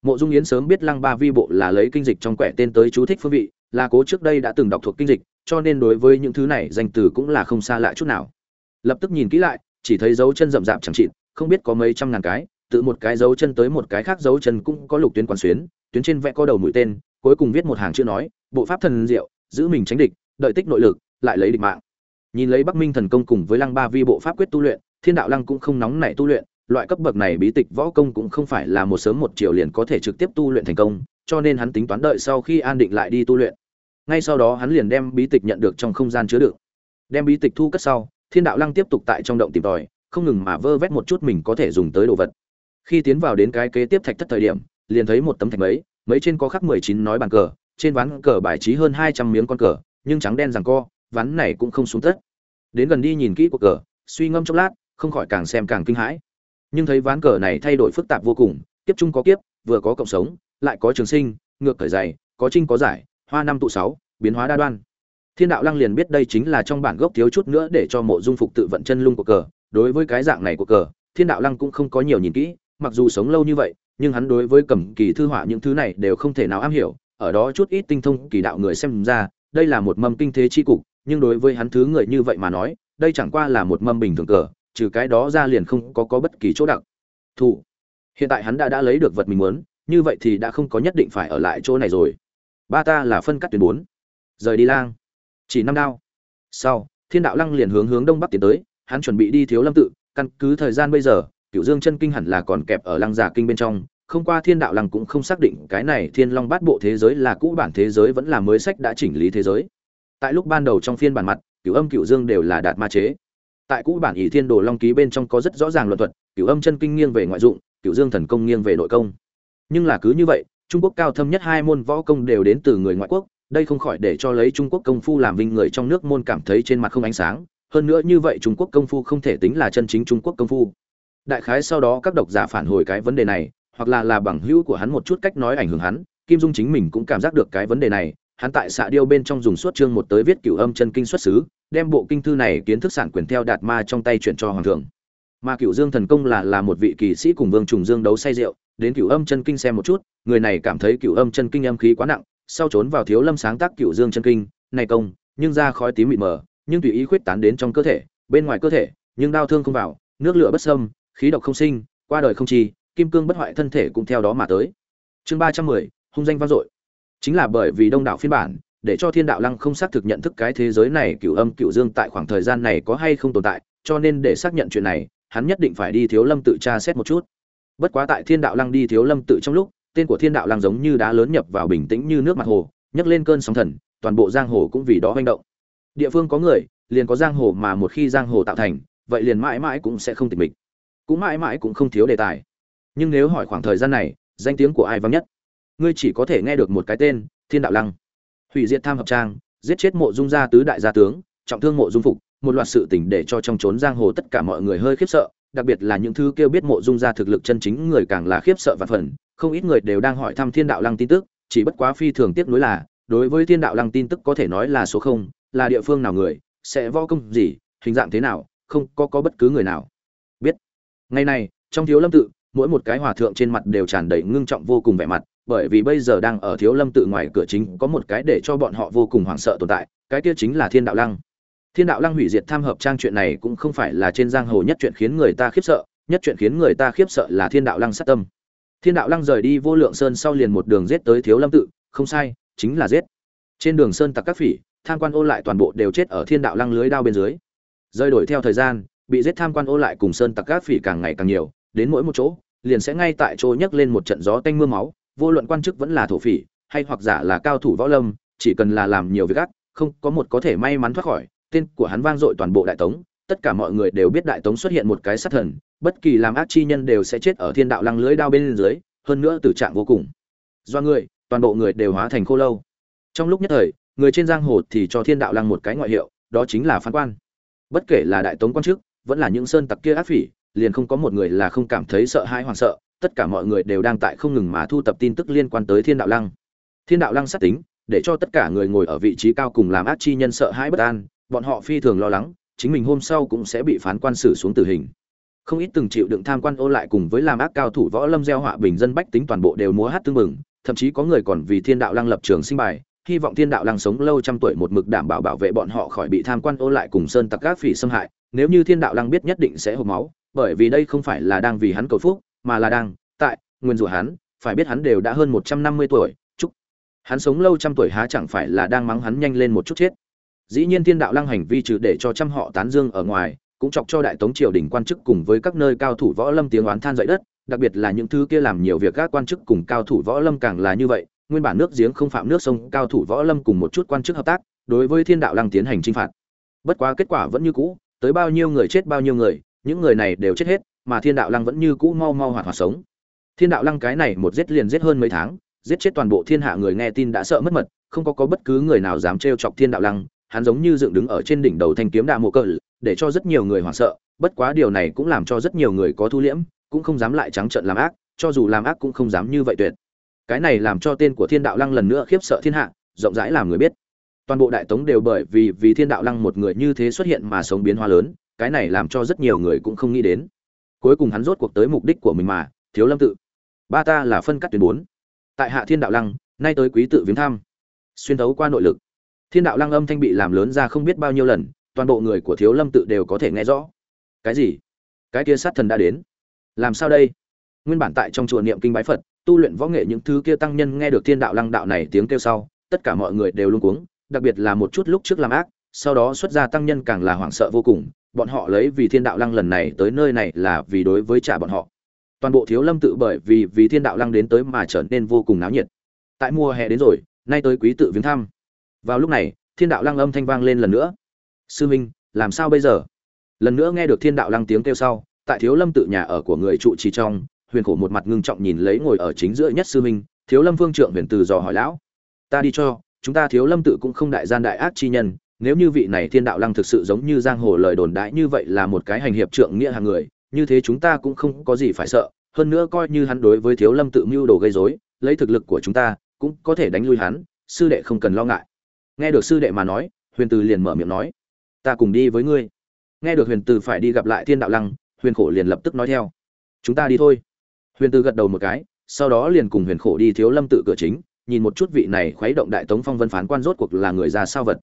Mộ dung yến sớm biết lăng ba vi bộ là lấy kinh dịch trong quẻ tên tới chú thích phương vị, là cố trước đây đã từng đọc thuộc kinh dịch, cho nên đối với những thứ này danh từ cũng là không xa lạ chút nào lập tức nhìn kỹ lại, chỉ thấy dấu chân rậm rạp chẳng chịt, không biết có mấy trăm ngàn cái, tự một cái dấu chân tới một cái khác dấu chân cũng có lục tuyến quán xuyến, tuyến trên vẽ có đầu mũi tên, cuối cùng viết một hàng chữ nói, bộ pháp thần diệu, giữ mình tránh địch, đợi tích nội lực, lại lấy địch mạng. Nhìn lấy bắc minh thần công cùng với lăng ba vi bộ pháp quyết tu luyện, thiên đạo lăng cũng không nóng nảy tu luyện, loại cấp bậc này bí tịch võ công cũng không phải là một sớm một chiều liền có thể trực tiếp tu luyện thành công, cho nên hắn tính toán đợi sau khi an định lại đi tu luyện. Ngay sau đó hắn liền đem bí tịch nhận được trong không gian chứa đựng. Đem bí tịch thu cất sau thiên đạo lăng tiếp tục tại trong động tìm tòi, không ngừng mà vơ vét một chút mình có thể dùng tới đồ vật. Khi tiến vào đến cái kế tiếp thạch thất thời điểm, liền thấy một tấm thạch mấy mấy trên có khắc mười chín nói bàn cờ, trên ván cờ bài trí hơn hai trăm miếng con cờ, nhưng trắng đen rằng co, ván này cũng không xuống tất. Đến gần đi nhìn kỹ cuộc cờ, suy ngâm chốc lát, không khỏi càng xem càng kinh hãi. Nhưng thấy ván cờ này thay đổi phức tạp vô cùng, kiếp chung có kiếp, vừa có cộng sống, lại có trường sinh, ngược khởi dày có trinh có giải, hoa năm tụ sáu, biến hóa đa đoan thiên đạo lăng liền biết đây chính là trong bản gốc thiếu chút nữa để cho mộ dung phục tự vận chân lung của cờ. Đối với cái dạng này của cờ, thiên đạo lăng cũng không có nhiều nhìn kỹ, mặc dù sống lâu như vậy, nhưng hắn đối với cầm kỳ thư họa những thứ này đều không thể nào am hiểu. Ở đó chút ít tinh thông kỳ đạo người xem ra, đây là một mâm kinh thế chi cục, nhưng đối với hắn thứ người như vậy mà nói, đây chẳng qua là một mâm bình thường cờ, trừ cái đó ra liền không có có bất kỳ chỗ đặc. Thù hiện tại hắn đã đã lấy được vật mình muốn, như vậy thì đã không có nhất định phải ở lại chỗ này rồi. Ba ta là phân cắt tuyến bốn. Rời đi lang chỉ năm đao. Sau, thiên đạo lăng liền hướng hướng đông bắc tiến tới, hắn chuẩn bị đi thiếu lâm tự, căn cứ thời gian bây giờ cựu dương chân kinh hẳn là còn kẹp ở lăng giả kinh bên trong, không qua thiên đạo lăng cũng không xác định cái này thiên long bát bộ thế giới là cũ bản thế giới vẫn là mới sách đã chỉnh lý thế giới. Tại lúc ban đầu trong phiên bản mặt cựu âm cựu dương đều là đạt ma chế. Tại cũ bản ỷ thiên đồ long ký bên trong có rất rõ ràng luận thuật cựu âm chân kinh nghiêng về ngoại dụng cựu dương thần công nghiêng về nội công. Nhưng là cứ như vậy, trung quốc cao thâm nhất hai môn võ công đều đến từ người ngoại quốc đây không khỏi để cho lấy trung quốc công phu làm vinh người trong nước môn cảm thấy trên mặt không ánh sáng. Hơn nữa như vậy trung quốc công phu không thể tính là chân chính trung quốc công phu. Đại khái sau đó các độc giả phản hồi cái vấn đề này, hoặc là là bằng hữu của hắn một chút cách nói ảnh hưởng hắn, kim dung chính mình cũng cảm giác được cái vấn đề này. Hắn tại xạ điêu bên trong dùng suốt chương một tới viết cửu âm chân kinh xuất xứ, đem bộ kinh thư này kiến thức sản quyền theo đạt ma trong tay chuyển cho hoàng thượng. Mà cửu dương thần công là là một vị kỳ sĩ cùng vương trùng dương đấu say rượu, đến cửu âm chân kinh xem một chút, người này cảm thấy cửu âm chân kinh âm khí quá nặng sau trốn vào thiếu lâm sáng tác cửu dương chân kinh, này công, nhưng ra khói tím mịt mờ, nhưng tùy ý khuyết tán đến trong cơ thể, bên ngoài cơ thể, nhưng đau thương không vào, nước lửa bất sâm khí độc không sinh, qua đời không chi kim cương bất hoại thân thể cũng theo đó mà tới. Chương ba trăm mười, hung danh vang dội. Chính là bởi vì đông đảo phiên bản, để cho thiên đạo lăng không xác thực nhận thức cái thế giới này cửu âm, cửu dương tại khoảng thời gian này có hay không tồn tại, cho nên để xác nhận chuyện này, hắn nhất định phải đi thiếu lâm tự tra xét một chút. Bất quá tại thiên đạo lăng đi thiếu lâm tự trong lúc tên của thiên đạo Lang giống như đá lớn nhập vào bình tĩnh như nước mặt hồ, nhấc lên cơn sóng thần, toàn bộ giang hồ cũng vì đó manh động. Địa phương có người, liền có giang hồ mà một khi giang hồ tạo thành, vậy liền mãi mãi cũng sẽ không tịch mịch. Cũng mãi mãi cũng không thiếu đề tài. Nhưng nếu hỏi khoảng thời gian này, danh tiếng của ai vang nhất? Ngươi chỉ có thể nghe được một cái tên, thiên đạo lăng. Hủy diệt tham hợp trang, giết chết mộ dung gia tứ đại gia tướng, trọng thương mộ dung phục, một loạt sự tình để cho trong trốn giang hồ tất cả mọi người hơi khiếp sợ đặc biệt là những thứ kêu biết mộ dung ra thực lực chân chính người càng là khiếp sợ và phần, không ít người đều đang hỏi thăm thiên đạo lăng tin tức, chỉ bất quá phi thường tiếc nuối là, đối với thiên đạo lăng tin tức có thể nói là số không, là địa phương nào người, sẽ võ công gì, hình dạng thế nào, không có có bất cứ người nào. Biết. Ngày này, trong thiếu lâm tự, mỗi một cái hòa thượng trên mặt đều tràn đầy ngưng trọng vô cùng vẻ mặt, bởi vì bây giờ đang ở thiếu lâm tự ngoài cửa chính có một cái để cho bọn họ vô cùng hoảng sợ tồn tại, cái kia chính là thiên đạo lăng thiên đạo lăng hủy diệt tham hợp trang chuyện này cũng không phải là trên giang hồ nhất chuyện khiến người ta khiếp sợ, nhất chuyện khiến người ta khiếp sợ là thiên đạo lăng sát tâm. Thiên đạo lăng rời đi vô lượng sơn sau liền một đường giết tới thiếu lâm tự, không sai, chính là giết. Trên đường sơn tặc các phỉ, tham quan ô lại toàn bộ đều chết ở thiên đạo lăng lưới đao bên dưới. Rơi đổi theo thời gian, bị giết tham quan ô lại cùng sơn tặc các phỉ càng ngày càng nhiều, đến mỗi một chỗ, liền sẽ ngay tại chỗ nhấc lên một trận gió tanh mưa máu, vô luận quan chức vẫn là thổ phỉ, hay hoặc giả là cao thủ võ lâm, chỉ cần là làm nhiều việc gắt không có một có thể may mắn thoát khỏi tên của hắn vang dội toàn bộ đại tống, tất cả mọi người đều biết đại tống xuất hiện một cái sát thần, bất kỳ làm ác chi nhân đều sẽ chết ở thiên đạo lăng lưới đao bên dưới, hơn nữa tử trạng vô cùng. Do người, toàn bộ người đều hóa thành khô lâu. Trong lúc nhất thời, người trên giang hồ thì cho thiên đạo lăng một cái ngoại hiệu, đó chính là phán quan. Bất kể là đại tống quan chức, vẫn là những sơn tặc kia ác phỉ, liền không có một người là không cảm thấy sợ hãi hoảng sợ, tất cả mọi người đều đang tại không ngừng mà thu tập tin tức liên quan tới thiên đạo lăng. Thiên đạo lăng sát tính, để cho tất cả người ngồi ở vị trí cao cùng làm ác chi nhân sợ hãi bất an bọn họ phi thường lo lắng, chính mình hôm sau cũng sẽ bị phán quan xử xuống tử hình. Không ít từng chịu đựng tham quan ô lại cùng với làm ác cao thủ võ lâm gieo họa bình dân bách tính toàn bộ đều múa hát tương mừng thậm chí có người còn vì thiên đạo lăng lập trường sinh bài, hy vọng thiên đạo lăng sống lâu trăm tuổi một mực đảm bảo bảo vệ bọn họ khỏi bị tham quan ô lại cùng sơn tặc gác phỉ xâm hại, nếu như thiên đạo lăng biết nhất định sẽ hộp máu, bởi vì đây không phải là đang vì hắn cầu phúc, mà là đang tại nguyên rủa hắn, phải biết hắn đều đã hơn một trăm năm mươi tuổi, chúc hắn sống lâu trăm tuổi há chẳng phải là đang mắng hắn nhanh lên một chút chết dĩ nhiên thiên đạo lăng hành vi trừ để cho trăm họ tán dương ở ngoài, cũng chọc cho đại tống triều đình quan chức cùng với các nơi cao thủ võ lâm tiếng oán than dậy đất, đặc biệt là những thứ kia làm nhiều việc các quan chức cùng cao thủ võ lâm càng là như vậy, nguyên bản nước giếng không phạm nước sông, cao thủ võ lâm cùng một chút quan chức hợp tác, đối với thiên đạo lăng tiến hành chinh phạt. Bất quá kết quả vẫn như cũ, tới bao nhiêu người chết bao nhiêu người, những người này đều chết hết, mà thiên đạo lăng vẫn như cũ mau mau hoạt hoạt sống. Thiên đạo lăng cái này một giết liền giết hơn mấy tháng, giết chết toàn bộ thiên hạ người nghe tin đã sợ mất mật, không có có bất cứ người nào dám trêu chọc thiên đạo lăng hắn giống như dựng đứng ở trên đỉnh đầu thanh kiếm đạ mộ cờ, để cho rất nhiều người hoảng sợ, bất quá điều này cũng làm cho rất nhiều người có thu liễm, cũng không dám lại trắng trợn làm ác, cho dù làm ác cũng không dám như vậy tuyệt. Cái này làm cho tên của thiên đạo lăng lần nữa khiếp sợ thiên hạ, rộng rãi làm người biết. Toàn bộ đại tống đều bởi vì vì thiên đạo lăng một người như thế xuất hiện mà sống biến hóa lớn, cái này làm cho rất nhiều người cũng không nghĩ đến. Cuối cùng hắn rốt cuộc tới mục đích của mình mà, thiếu lâm tự. Ba ta là phân cắt tuyến bốn. Tại hạ thiên đạo lăng, nay tới quý tự viếng thăm. Xuyên tấu qua nội lực thiên đạo lăng âm thanh bị làm lớn ra không biết bao nhiêu lần, toàn bộ người của thiếu lâm tự đều có thể nghe rõ. Cái gì? Cái kia sát thần đã đến. Làm sao đây? Nguyên bản tại trong chùa niệm kinh bái phật, tu luyện võ nghệ những thứ kia tăng nhân nghe được thiên đạo lăng đạo này tiếng kêu sau, tất cả mọi người đều luôn cuống, đặc biệt là một chút lúc trước làm ác, sau đó xuất ra tăng nhân càng là hoảng sợ vô cùng, bọn họ lấy vì thiên đạo lăng lần này tới nơi này là vì đối với trả bọn họ. Toàn bộ thiếu lâm tự bởi vì vì thiên đạo lăng đến tới mà trở nên vô cùng náo nhiệt. Tại mùa hè đến rồi, nay tới quý tự viếng thăm vào lúc này, thiên đạo lăng âm thanh vang lên lần nữa. Sư minh, làm sao bây giờ? Lần nữa nghe được thiên đạo lăng tiếng kêu sau, tại thiếu lâm tự nhà ở của người trụ trì trong, huyền khổ một mặt ngưng trọng nhìn lấy ngồi ở chính giữa nhất sư minh, thiếu lâm vương trượng huyền từ dò hỏi lão, ta đi cho, chúng ta thiếu lâm tự cũng không đại gian đại ác chi nhân, nếu như vị này thiên đạo lăng thực sự giống như giang hồ lời đồn đại như vậy là một cái hành hiệp trượng nghĩa hàng người, như thế chúng ta cũng không có gì phải sợ, hơn nữa coi như hắn đối với thiếu lâm tự mưu đồ gây rối, lấy thực lực của chúng ta, cũng có thể đánh lui hắn, sư đệ không cần lo ngại nghe được sư đệ mà nói, huyền từ liền mở miệng nói, ta cùng đi với ngươi. Nghe được huyền từ phải đi gặp lại thiên đạo lăng, huyền khổ liền lập tức nói theo, chúng ta đi thôi. Huyền từ gật đầu một cái, sau đó liền cùng huyền khổ đi thiếu lâm tự cửa chính, nhìn một chút vị này khuấy động đại tống phong vân phán quan rốt cuộc là người ra sao vật.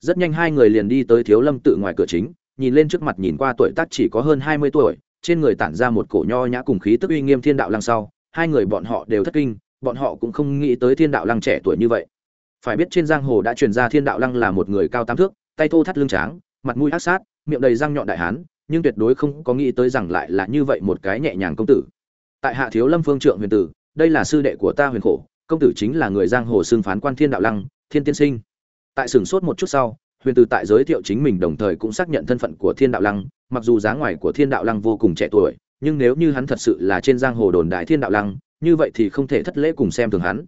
Rất nhanh hai người liền đi tới thiếu lâm tự ngoài cửa chính, nhìn lên trước mặt nhìn qua tuổi tác chỉ có hơn hai mươi tuổi, trên người tản ra một cổ nho nhã cùng khí tức uy nghiêm thiên đạo lăng sau, hai người bọn họ đều thất kinh, bọn họ cũng không nghĩ tới thiên đạo lăng trẻ tuổi như vậy phải biết trên giang hồ đã truyền ra thiên đạo lăng là một người cao tám thước, tay thô thắt lưng tráng, mặt mũi ác sát, miệng đầy răng nhọn đại hán, nhưng tuyệt đối không có nghĩ tới rằng lại là như vậy một cái nhẹ nhàng công tử. Tại hạ thiếu lâm phương trượng huyền tử, đây là sư đệ của ta huyền khổ, công tử chính là người giang hồ xưng phán quan thiên đạo lăng, thiên tiên sinh. Tại sửng sốt một chút sau, huyền tử tại giới thiệu chính mình đồng thời cũng xác nhận thân phận của thiên đạo lăng, mặc dù giá ngoài của thiên đạo lăng vô cùng trẻ tuổi, nhưng nếu như hắn thật sự là trên giang hồ đồn đại thiên đạo lăng, như vậy thì không thể thất lễ cùng xem thường hắn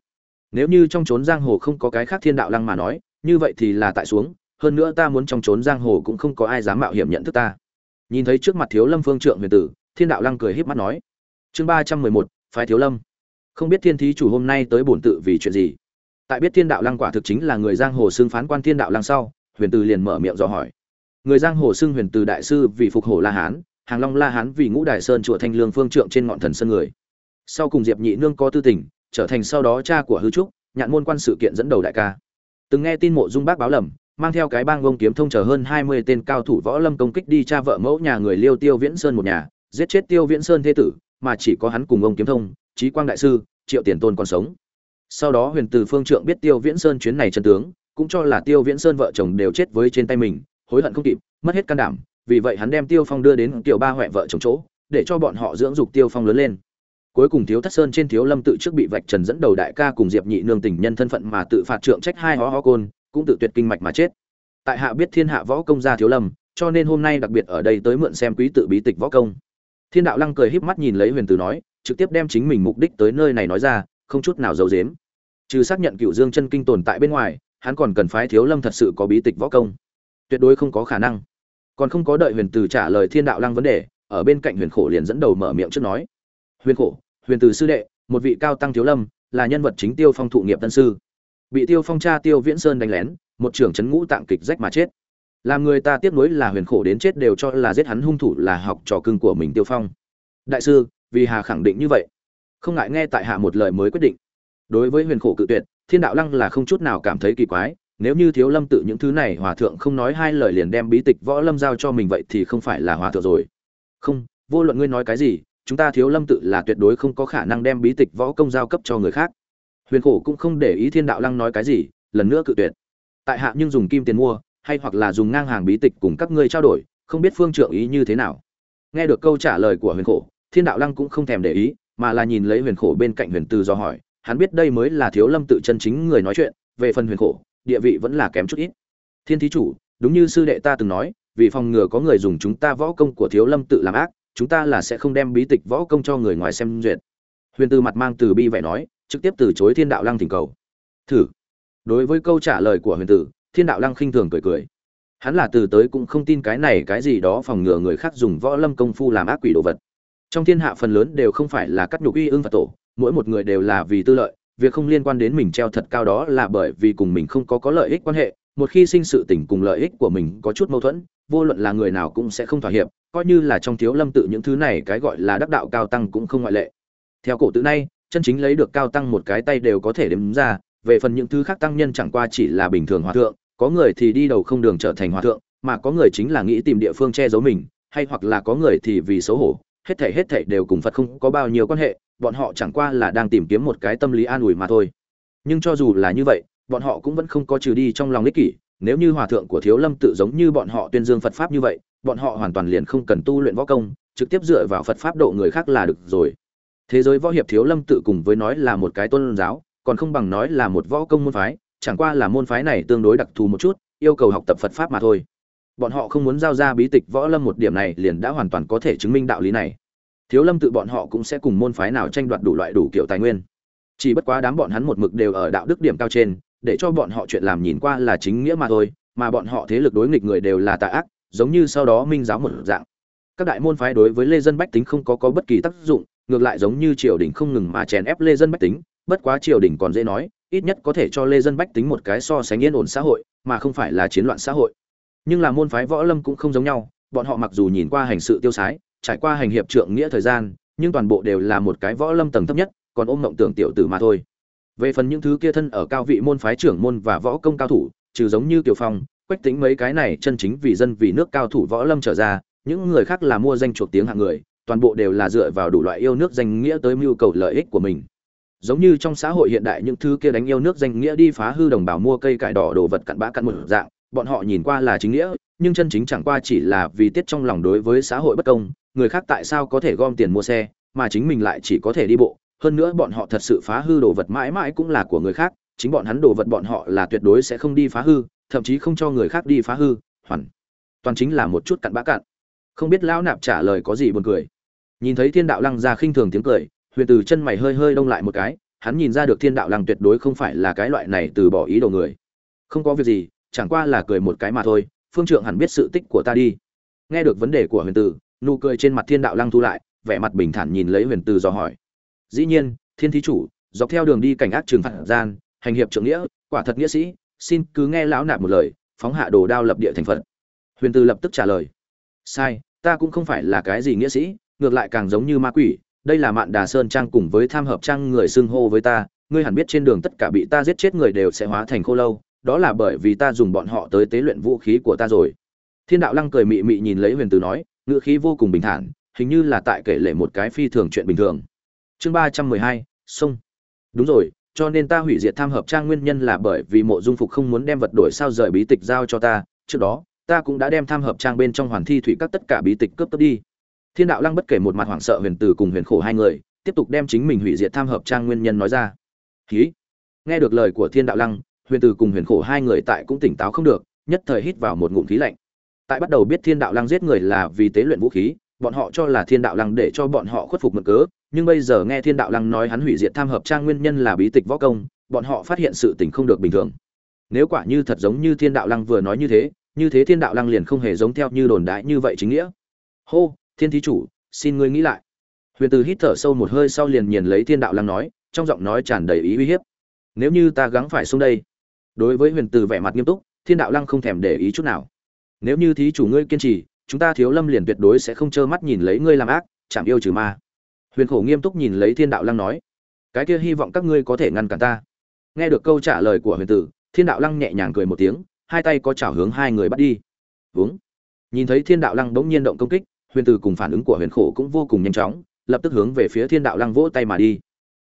nếu như trong trốn giang hồ không có cái khác thiên đạo lăng mà nói, như vậy thì là tại xuống, hơn nữa ta muốn trong trốn giang hồ cũng không có ai dám mạo hiểm nhận thức ta. Nhìn thấy trước mặt thiếu lâm phương trượng huyền tử, thiên đạo lăng cười híp mắt nói, chương ba trăm mười một, phái thiếu lâm. Không biết thiên thí chủ hôm nay tới bổn tự vì chuyện gì? Tại biết thiên đạo lăng quả thực chính là người giang hồ xưng phán quan thiên đạo lăng sau, huyền từ liền mở miệng dò hỏi, người giang hồ xưng huyền từ đại sư vì phục hổ la hán, hàng long la hán vì ngũ đại sơn chùa thanh lương phương trượng trên ngọn thần sơn người. Sau cùng diệp nhị nương có tư tình trở thành sau đó cha của hư trúc, nhạn môn quan sự kiện dẫn đầu đại ca. Từng nghe tin mộ dung bác báo lầm, mang theo cái bang ông kiếm thông chờ hơn hai mươi tên cao thủ võ lâm công kích đi cha vợ mẫu nhà người liêu tiêu viễn sơn một nhà, giết chết tiêu viễn sơn thế tử, mà chỉ có hắn cùng ông kiếm thông trí quang đại sư, triệu tiền tôn còn sống. Sau đó huyền từ phương trượng biết tiêu viễn sơn chuyến này chân tướng, cũng cho là tiêu viễn sơn vợ chồng đều chết với trên tay mình, hối hận không kịp, mất hết can đảm, vì vậy hắn đem tiêu phong đưa đến tiểu ba huệ vợ chồng chỗ, để cho bọn họ dưỡng dục tiêu phong lớn lên cuối cùng thiếu thất sơn trên thiếu lâm tự trước bị vạch trần dẫn đầu đại ca cùng diệp nhị nương tình nhân thân phận mà tự phạt trượng trách hai hó hó côn, cũng tự tuyệt kinh mạch mà chết. Tại hạ biết thiên hạ võ công gia thiếu lâm, cho nên hôm nay đặc biệt ở đây tới mượn xem quý tự bí tịch võ công. Thiên đạo lăng cười híp mắt nhìn lấy huyền từ nói, trực tiếp đem chính mình mục đích tới nơi này nói ra, không chút nào giấu dếm trừ xác nhận cựu dương chân kinh tồn tại bên ngoài, hắn còn cần phái thiếu lâm thật sự có bí tịch võ công. Tuyệt đối không có khả năng. Còn không có đợi huyền từ trả lời thiên đạo lăng vấn đề, ở bên cạnh huyền khổ liền dẫn đầu mở miệng trước nói huyền khổ, huyền từ sư đệ, một vị cao tăng thiếu lâm, là nhân vật chính tiêu phong thụ nghiệp tân sư. Bị tiêu phong cha tiêu viễn sơn đánh lén, một trưởng chấn ngũ tạng kịch rách mà chết. Làm người ta tiếc nuối là huyền khổ đến chết đều cho là giết hắn hung thủ là học trò cưng của mình tiêu phong. Đại sư, vì hà khẳng định như vậy, không ngại nghe tại hạ một lời mới quyết định. Đối với huyền khổ cự tuyệt, thiên đạo lăng là không chút nào cảm thấy kỳ quái, nếu như thiếu lâm tự những thứ này hòa thượng không nói hai lời liền đem bí tịch võ lâm giao cho mình vậy thì không phải là hòa thượng rồi. Không, vô luận ngươi nói cái gì chúng ta thiếu lâm tự là tuyệt đối không có khả năng đem bí tịch võ công giao cấp cho người khác. Huyền khổ cũng không để ý thiên đạo lăng nói cái gì, lần nữa cự tuyệt. Tại hạ nhưng dùng kim tiền mua, hay hoặc là dùng ngang hàng bí tịch cùng các ngươi trao đổi, không biết phương trượng ý như thế nào. Nghe được câu trả lời của huyền khổ, thiên đạo lăng cũng không thèm để ý, mà là nhìn lấy huyền khổ bên cạnh huyền từ do hỏi, hắn biết đây mới là thiếu lâm tự chân chính người nói chuyện, về phần huyền khổ, địa vị vẫn là kém chút ít. Thiên thí chủ, đúng như sư đệ ta từng nói, vì phòng ngừa có người dùng chúng ta võ công của thiếu lâm tự làm ác chúng ta là sẽ không đem bí tịch võ công cho người ngoài xem duyệt. Huyền từ mặt mang từ bi vẻ nói, trực tiếp từ chối thiên đạo lăng thỉnh cầu. Thử. Đối với câu trả lời của huyền tử thiên đạo lăng khinh thường cười cười. Hắn là từ tới cũng không tin cái này cái gì đó phòng ngừa người khác dùng võ lâm công phu làm ác quỷ đồ vật. Trong thiên hạ phần lớn đều không phải là cắt nhục uy ương và tổ, mỗi một người đều là vì tư lợi, việc không liên quan đến mình treo thật cao đó là bởi vì cùng mình không có có lợi ích quan hệ, một khi sinh sự tình cùng lợi ích của mình có chút mâu thuẫn vô luận là người nào cũng sẽ không thỏa hiệp, coi như là trong thiếu lâm tự những thứ này cái gọi là đắc đạo cao tăng cũng không ngoại lệ. Theo cổ tự nay chân chính lấy được cao tăng một cái tay đều có thể đếm ra, về phần những thứ khác tăng nhân chẳng qua chỉ là bình thường hòa thượng, có người thì đi đầu không đường trở thành hòa thượng, mà có người chính là nghĩ tìm địa phương che giấu mình, hay hoặc là có người thì vì xấu hổ, hết thảy hết thảy đều cùng phật không có bao nhiêu quan hệ, bọn họ chẳng qua là đang tìm kiếm một cái tâm lý an ủi mà thôi. Nhưng cho dù là như vậy, bọn họ cũng vẫn không có trừ đi trong lòng lý kỷ nếu như hòa thượng của thiếu lâm tự giống như bọn họ tuyên dương phật pháp như vậy, bọn họ hoàn toàn liền không cần tu luyện võ công, trực tiếp dựa vào phật pháp độ người khác là được rồi. Thế giới võ hiệp thiếu lâm tự cùng với nói là một cái tôn giáo, còn không bằng nói là một võ công môn phái, chẳng qua là môn phái này tương đối đặc thù một chút, yêu cầu học tập phật pháp mà thôi. Bọn họ không muốn giao ra bí tịch võ lâm một điểm này liền đã hoàn toàn có thể chứng minh đạo lý này. Thiếu lâm tự bọn họ cũng sẽ cùng môn phái nào tranh đoạt đủ loại đủ kiểu tài nguyên. Chỉ bất quá đám bọn hắn một mực đều ở đạo đức điểm cao trên để cho bọn họ chuyện làm nhìn qua là chính nghĩa mà thôi, mà bọn họ thế lực đối nghịch người đều là tà ác, giống như sau đó minh giáo một dạng. Các đại môn phái đối với lê dân bách tính không có có bất kỳ tác dụng, ngược lại giống như triều đình không ngừng mà chèn ép lê dân bách tính, bất quá triều đình còn dễ nói, ít nhất có thể cho lê dân bách tính một cái so sánh yên ổn xã hội, mà không phải là chiến loạn xã hội. Nhưng là môn phái võ lâm cũng không giống nhau, bọn họ mặc dù nhìn qua hành sự tiêu sái, trải qua hành hiệp trượng nghĩa thời gian, nhưng toàn bộ đều là một cái võ lâm tầng thấp nhất, còn ôm mộng tưởng tiểu tử mà thôi về phần những thứ kia thân ở cao vị môn phái trưởng môn và võ công cao thủ, trừ giống như kiều phong, quách tính mấy cái này chân chính vì dân vì nước cao thủ võ lâm trở ra, những người khác là mua danh chuộc tiếng hạng người, toàn bộ đều là dựa vào đủ loại yêu nước danh nghĩa tới mưu cầu lợi ích của mình. Giống như trong xã hội hiện đại những thứ kia đánh yêu nước danh nghĩa đi phá hư đồng bào mua cây cải đỏ đồ vật cặn bã cặn một dạng, bọn họ nhìn qua là chính nghĩa, nhưng chân chính chẳng qua chỉ là vì tiết trong lòng đối với xã hội bất công, người khác tại sao có thể gom tiền mua xe, mà chính mình lại chỉ có thể đi bộ hơn nữa bọn họ thật sự phá hư đồ vật mãi mãi cũng là của người khác, chính bọn hắn đồ vật bọn họ là tuyệt đối sẽ không đi phá hư, thậm chí không cho người khác đi phá hư, hoàn toàn chính là một chút cặn bã cặn. Không biết lão nạp trả lời có gì buồn cười. Nhìn thấy thiên đạo lăng ra khinh thường tiếng cười, huyền từ chân mày hơi hơi đông lại một cái, hắn nhìn ra được thiên đạo lăng tuyệt đối không phải là cái loại này từ bỏ ý đồ người. Không có việc gì, chẳng qua là cười một cái mà thôi, phương trượng hẳn biết sự tích của ta đi. Nghe được vấn đề của huyền tử nụ cười trên mặt thiên đạo lăng thu lại, vẻ mặt bình thản nhìn lấy huyền tử dò hỏi dĩ nhiên, thiên thí chủ, dọc theo đường đi cảnh ác trường phạt gian, hành hiệp trưởng nghĩa, quả thật nghĩa sĩ, xin cứ nghe lão nạp một lời, phóng hạ đồ đao lập địa thành phật. Huyền tử lập tức trả lời. Sai, ta cũng không phải là cái gì nghĩa sĩ, ngược lại càng giống như ma quỷ, đây là mạn đà sơn trang cùng với tham hợp trang người xưng hô với ta, ngươi hẳn biết trên đường tất cả bị ta giết chết người đều sẽ hóa thành khô lâu, đó là bởi vì ta dùng bọn họ tới tế luyện vũ khí của ta rồi. Thiên đạo lăng cười mị mị nhìn lấy huyền tử nói, ngữ khí vô cùng bình thản, hình như là tại kể lể một cái phi thường chuyện bình thường chương ba trăm mười hai, sông. Đúng rồi, cho nên ta hủy diệt tham hợp trang nguyên nhân là bởi vì mộ dung phục không muốn đem vật đổi sao rời bí tịch giao cho ta. Trước đó, ta cũng đã đem tham hợp trang bên trong hoàn thi thủy các tất cả bí tịch cướp tấp đi. Thiên đạo lăng bất kể một mặt hoảng sợ huyền từ cùng huyền khổ hai người, tiếp tục đem chính mình hủy diệt tham hợp trang nguyên nhân nói ra. Khí nghe được lời của thiên đạo lăng, huyền từ cùng huyền khổ hai người tại cũng tỉnh táo không được, nhất thời hít vào một ngụm khí lạnh. Tại bắt đầu biết thiên đạo lăng giết người là vì tế luyện vũ khí, bọn họ cho là thiên đạo lăng để cho bọn họ khuất phục mực cớ nhưng bây giờ nghe thiên đạo lăng nói hắn hủy diệt tham hợp trang nguyên nhân là bí tịch võ công, bọn họ phát hiện sự tình không được bình thường. Nếu quả như thật giống như thiên đạo lăng vừa nói như thế như thế thiên đạo lăng liền không hề giống theo như đồn đại như vậy chính nghĩa. Hô, thiên thí chủ, xin ngươi nghĩ lại. Huyền từ hít thở sâu một hơi sau liền nhìn lấy thiên đạo lăng nói, trong giọng nói tràn đầy ý uy hiếp. Nếu như ta gắng phải xuống đây, đối với huyền từ vẻ mặt nghiêm túc, thiên đạo lăng không thèm để ý chút nào. Nếu như thí chủ ngươi kiên trì, chúng ta thiếu lâm liền tuyệt đối sẽ không trơ mắt nhìn lấy ngươi làm ác chạm yêu trừ ma huyền khổ nghiêm túc nhìn lấy thiên đạo lăng nói, cái kia hy vọng các ngươi có thể ngăn cản ta. Nghe được câu trả lời của huyền tử, thiên đạo lăng nhẹ nhàng cười một tiếng, hai tay có chảo hướng hai người bắt đi. Vướng nhìn thấy thiên đạo lăng bỗng nhiên động công kích, huyền tử cùng phản ứng của huyền khổ cũng vô cùng nhanh chóng, lập tức hướng về phía thiên đạo lăng vỗ tay mà đi.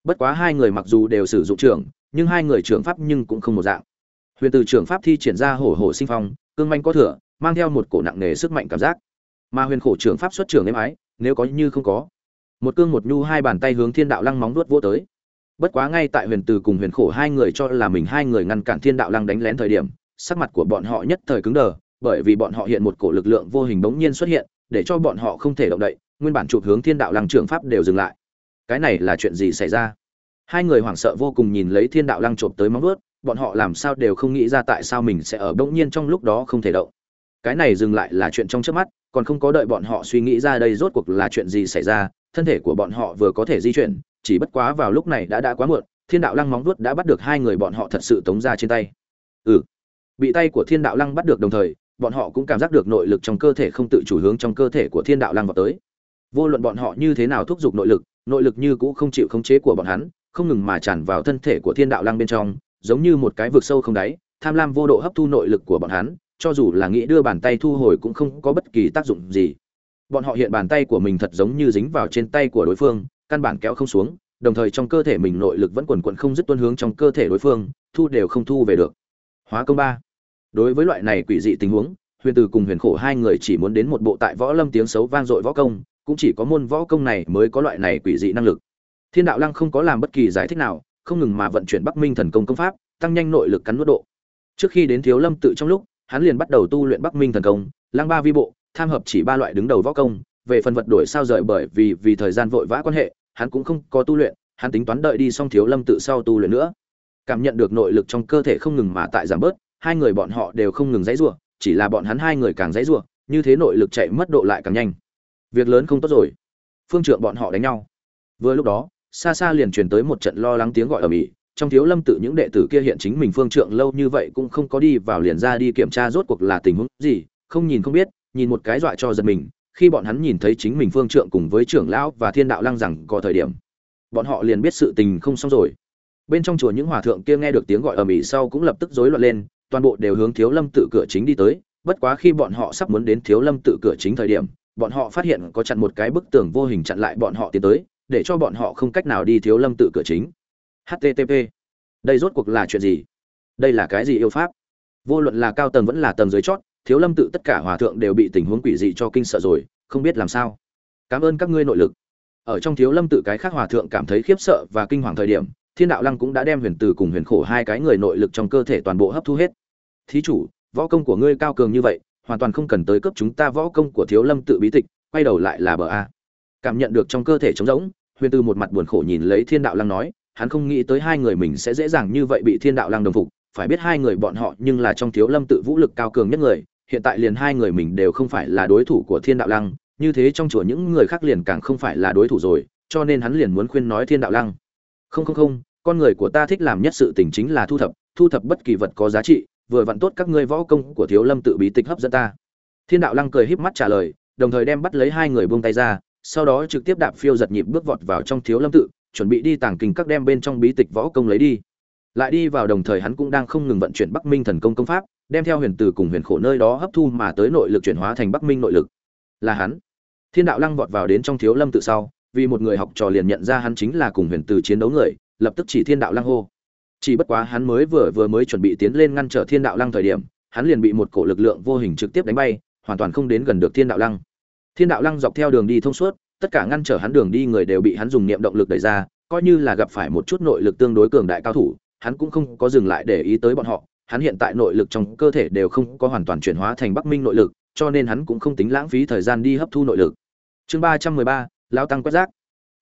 Bất quá hai người mặc dù đều sử dụng trưởng, nhưng hai người trưởng pháp nhưng cũng không một dạng. Huyền tử trưởng pháp thi triển ra hổ hổ sinh phong, cương manh có thừa, mang theo một cổ nặng nề sức mạnh cảm giác. Mà huyền khổ trưởng pháp xuất trưởng êm ái, nếu có như không có một cương một nhu hai bàn tay hướng thiên đạo lăng móng nuốt vỗ tới. Bất quá ngay tại huyền từ cùng huyền khổ hai người cho là mình hai người ngăn cản thiên đạo lăng đánh lén thời điểm, sắc mặt của bọn họ nhất thời cứng đờ, bởi vì bọn họ hiện một cổ lực lượng vô hình bỗng nhiên xuất hiện, để cho bọn họ không thể động đậy, nguyên bản chụp hướng thiên đạo lăng trưởng pháp đều dừng lại. Cái này là chuyện gì xảy ra? Hai người hoảng sợ vô cùng nhìn lấy thiên đạo lăng chộp tới móng vuốt, bọn họ làm sao đều không nghĩ ra tại sao mình sẽ ở bỗng nhiên trong lúc đó không thể động. Cái này dừng lại là chuyện trong trước mắt, còn không có đợi bọn họ suy nghĩ ra đây rốt cuộc là chuyện gì xảy ra thân thể của bọn họ vừa có thể di chuyển, chỉ bất quá vào lúc này đã đã quá muộn, thiên đạo lăng móng vuốt đã bắt được hai người bọn họ thật sự tống ra trên tay. Ừ. Bị tay của thiên đạo lăng bắt được đồng thời, bọn họ cũng cảm giác được nội lực trong cơ thể không tự chủ hướng trong cơ thể của thiên đạo lăng vào tới. Vô luận bọn họ như thế nào thúc giục nội lực nội lực như cũ không chịu khống chế của bọn hắn, không ngừng mà tràn vào thân thể của thiên đạo lăng bên trong, giống như một cái vực sâu không đáy, tham lam vô độ hấp thu nội lực của bọn hắn, cho dù là nghĩ đưa bàn tay thu hồi cũng không có bất kỳ tác dụng gì bọn họ hiện bàn tay của mình thật giống như dính vào trên tay của đối phương, căn bản kéo không xuống, đồng thời trong cơ thể mình nội lực vẫn quần quận không dứt tuân hướng trong cơ thể đối phương, thu đều không thu về được. Hóa công ba. Đối với loại này quỷ dị tình huống, huyền từ cùng huyền khổ hai người chỉ muốn đến một bộ tại võ lâm tiếng xấu vang dội võ công, cũng chỉ có môn võ công này mới có loại này quỷ dị năng lực. Thiên đạo lăng không có làm bất kỳ giải thích nào, không ngừng mà vận chuyển bắc minh thần công công pháp, tăng nhanh nội lực cắn nuốt độ. Trước khi đến thiếu lâm tự trong lúc, hắn liền bắt đầu tu luyện bắc minh thần công, lăng ba vi bộ tham hợp chỉ ba loại đứng đầu võ công, về phần vật đổi sao rời bởi vì vì thời gian vội vã quan hệ, hắn cũng không có tu luyện, hắn tính toán đợi đi xong thiếu lâm tự sau tu luyện nữa. Cảm nhận được nội lực trong cơ thể không ngừng mà tại giảm bớt, hai người bọn họ đều không ngừng dãy rủa, chỉ là bọn hắn hai người càng dãy rủa, như thế nội lực chạy mất độ lại càng nhanh. Việc lớn không tốt rồi. Phương trượng bọn họ đánh nhau. Vừa lúc đó, xa xa liền truyền tới một trận lo lắng tiếng gọi ở mỹ, trong thiếu lâm tự những đệ tử kia hiện chính mình phương trượng lâu như vậy cũng không có đi vào liền ra đi kiểm tra rốt cuộc là tình huống gì, không nhìn không biết nhìn một cái dọa cho giật mình, khi bọn hắn nhìn thấy chính mình phương trượng cùng với trưởng lão và thiên đạo lăng rằng có thời điểm, bọn họ liền biết sự tình không xong rồi. Bên trong chùa những hòa thượng kia nghe được tiếng gọi ở ĩ sau cũng lập tức rối loạn lên, toàn bộ đều hướng thiếu lâm tự cửa chính đi tới, bất quá khi bọn họ sắp muốn đến thiếu lâm tự cửa chính thời điểm, bọn họ phát hiện có chặn một cái bức tường vô hình chặn lại bọn họ tiến tới, để cho bọn họ không cách nào đi thiếu lâm tự cửa chính. Http đây rốt cuộc là chuyện gì? Đây là cái gì yêu pháp? Vô luận là cao tầng vẫn là tầng dưới chót thiếu lâm tự tất cả hòa thượng đều bị tình huống quỷ dị cho kinh sợ rồi, không biết làm sao. Cảm ơn các ngươi nội lực. Ở trong thiếu lâm tự cái khác hòa thượng cảm thấy khiếp sợ và kinh hoàng thời điểm, thiên đạo lăng cũng đã đem huyền từ cùng huyền khổ hai cái người nội lực trong cơ thể toàn bộ hấp thu hết. Thí chủ, võ công của ngươi cao cường như vậy, hoàn toàn không cần tới cấp chúng ta võ công của thiếu lâm tự bí tịch, quay đầu lại là bờ a. Cảm nhận được trong cơ thể trống rỗng, huyền từ một mặt buồn khổ nhìn lấy thiên đạo lăng nói, hắn không nghĩ tới hai người mình sẽ dễ dàng như vậy bị thiên đạo lăng đồng phục, phải biết hai người bọn họ nhưng là trong thiếu lâm tự vũ lực cao cường nhất người hiện tại liền hai người mình đều không phải là đối thủ của thiên đạo lăng, như thế trong chùa những người khác liền càng không phải là đối thủ rồi, cho nên hắn liền muốn khuyên nói thiên đạo lăng. Không không không, con người của ta thích làm nhất sự tình chính là thu thập thu thập bất kỳ vật có giá trị, vừa vặn tốt các ngươi võ công của thiếu lâm tự bí tịch hấp dẫn ta. Thiên đạo lăng cười híp mắt trả lời, đồng thời đem bắt lấy hai người buông tay ra, sau đó trực tiếp đạp phiêu giật nhịp bước vọt vào trong thiếu lâm tự, chuẩn bị đi tàng kinh các đem bên trong bí tịch võ công lấy đi. Lại đi vào đồng thời hắn cũng đang không ngừng vận chuyển bắc minh thần công công pháp đem theo huyền từ cùng huyền khổ nơi đó hấp thu mà tới nội lực chuyển hóa thành bắc minh nội lực. Là hắn. Thiên đạo lăng vọt vào đến trong thiếu lâm tự sau, vì một người học trò liền nhận ra hắn chính là cùng huyền từ chiến đấu người, lập tức chỉ thiên đạo lăng hô. Chỉ bất quá hắn mới vừa vừa mới chuẩn bị tiến lên ngăn trở thiên đạo lăng thời điểm, hắn liền bị một cổ lực lượng vô hình trực tiếp đánh bay, hoàn toàn không đến gần được thiên đạo lăng. Thiên đạo lăng dọc theo đường đi thông suốt, tất cả ngăn trở hắn đường đi người đều bị hắn dùng niệm động lực đẩy ra, coi như là gặp phải một chút nội lực tương đối cường đại cao thủ, hắn cũng không có dừng lại để ý tới bọn họ hắn hiện tại nội lực trong cơ thể đều không có hoàn toàn chuyển hóa thành bắc minh nội lực cho nên hắn cũng không tính lãng phí thời gian đi hấp thu nội lực. Chương ba trăm mười ba lão tăng quét rác.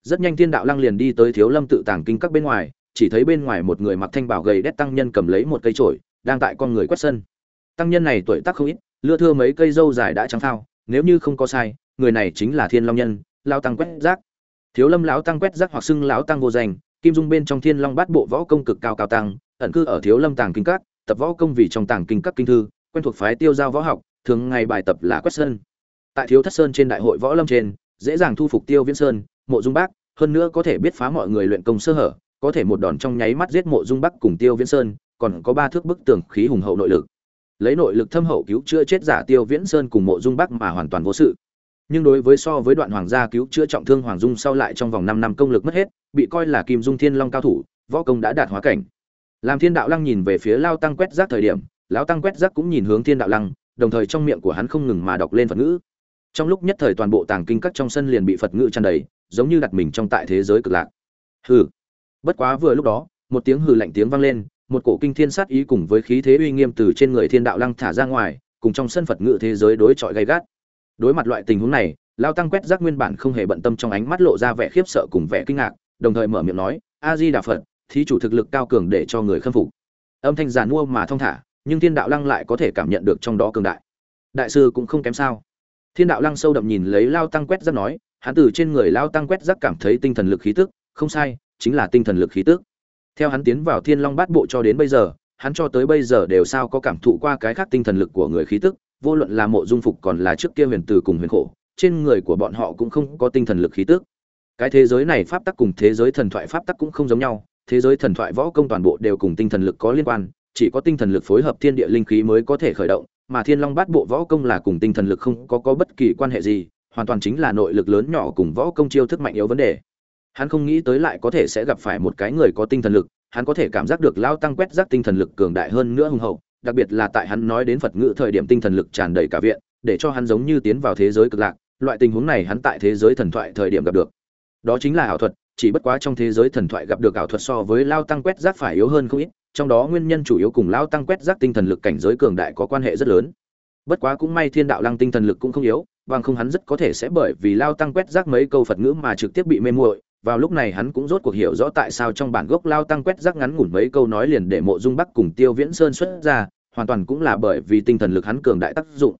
Rất nhanh thiên đạo lăng liền đi tới thiếu lâm tự tàng kinh các bên ngoài chỉ thấy bên ngoài một người mặc thanh bảo gầy đét tăng nhân cầm lấy một cây chổi, đang tại con người quét sân. Tăng nhân này tuổi tác không ít lưa thưa mấy cây râu dài đã trắng thao nếu như không có sai người này chính là thiên long nhân Lão tăng quét rác. Thiếu lâm lão tăng quét rác hoặc xưng lão tăng vô danh kim dung bên trong thiên long bát bộ võ công cực cao cao tăng ẩn cư ở thiếu lâm tàng kinh các tập võ công vì trong tàng kinh các kinh thư, quen thuộc phái tiêu giao võ học, thường ngày bài tập là quét sơn. Tại thiếu thất sơn trên đại hội võ lâm trên, dễ dàng thu phục tiêu viễn sơn, mộ dung bác, hơn nữa có thể biết phá mọi người luyện công sơ hở, có thể một đòn trong nháy mắt giết mộ dung bắc cùng tiêu viễn sơn, còn có ba thước bức tường khí hùng hậu nội lực. Lấy nội lực thâm hậu cứu chữa chết giả tiêu viễn sơn cùng mộ dung bắc mà hoàn toàn vô sự. Nhưng đối với so với đoạn hoàng gia cứu chữa trọng thương hoàng dung sau lại trong vòng năm năm công lực mất hết, bị coi là kim dung thiên long cao thủ, võ công đã đạt hóa cảnh làm thiên đạo lăng nhìn về phía lao tăng quét rác thời điểm, lão tăng quét rác cũng nhìn hướng thiên đạo lăng, đồng thời trong miệng của hắn không ngừng mà đọc lên phật ngữ. Trong lúc nhất thời toàn bộ tàng kinh các trong sân liền bị phật ngữ tràn đầy, giống như đặt mình trong tại thế giới cực lạc. Hừ. Bất quá vừa lúc đó, một tiếng hừ lạnh tiếng vang lên, một cổ kinh thiên sát ý cùng với khí thế uy nghiêm từ trên người thiên đạo lăng thả ra ngoài, cùng trong sân phật ngữ thế giới đối chọi gay gắt. Đối mặt loại tình huống này, lao tăng quét rác nguyên bản không hề bận tâm trong ánh mắt lộ ra vẻ khiếp sợ cùng vẻ kinh ngạc, đồng thời mở miệng nói, a di đà phật thí chủ thực lực cao cường để cho người khâm phục. Âm thanh giàn mua mà thong thả, nhưng thiên đạo lăng lại có thể cảm nhận được trong đó cường đại. Đại sư cũng không kém sao? Thiên đạo lăng sâu đậm nhìn lấy lao tăng quét rác nói, hắn từ trên người lao tăng quét rác cảm thấy tinh thần lực khí tức, không sai, chính là tinh thần lực khí tức. Theo hắn tiến vào thiên long bát bộ cho đến bây giờ, hắn cho tới bây giờ đều sao có cảm thụ qua cái khác tinh thần lực của người khí tức, vô luận là mộ dung phục còn là trước kia huyền từ cùng huyền khổ, trên người của bọn họ cũng không có tinh thần lực khí tức. Cái thế giới này pháp tắc cùng thế giới thần thoại pháp tắc cũng không giống nhau thế giới thần thoại võ công toàn bộ đều cùng tinh thần lực có liên quan, chỉ có tinh thần lực phối hợp thiên địa linh khí mới có thể khởi động, mà thiên long bát bộ võ công là cùng tinh thần lực không có có bất kỳ quan hệ gì, hoàn toàn chính là nội lực lớn nhỏ cùng võ công chiêu thức mạnh yếu vấn đề. Hắn không nghĩ tới lại có thể sẽ gặp phải một cái người có tinh thần lực, hắn có thể cảm giác được lao tăng quét giác tinh thần lực cường đại hơn nữa hùng hậu, đặc biệt là tại hắn nói đến phật ngữ thời điểm tinh thần lực tràn đầy cả viện, để cho hắn giống như tiến vào thế giới cực lạc, loại tình huống này hắn tại thế giới thần thoại thời điểm gặp được. Đó chính là ảo thuật chỉ bất quá trong thế giới thần thoại gặp được ảo thuật so với lao tăng quét rác phải yếu hơn không ít, trong đó nguyên nhân chủ yếu cùng lao tăng quét rác tinh thần lực cảnh giới cường đại có quan hệ rất lớn. Bất quá cũng may thiên đạo lăng tinh thần lực cũng không yếu, bằng không hắn rất có thể sẽ bởi vì lao tăng quét rác mấy câu phật ngữ mà trực tiếp bị mê muội. Vào lúc này hắn cũng rốt cuộc hiểu rõ tại sao trong bản gốc lao tăng quét rác ngắn ngủn mấy câu nói liền để mộ dung bắc cùng tiêu viễn sơn xuất ra, hoàn toàn cũng là bởi vì tinh thần lực hắn cường đại tác dụng.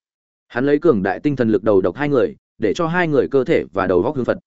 Hắn lấy cường đại tinh thần lực đầu độc hai người, để cho hai người cơ thể và đầu góc hương phật.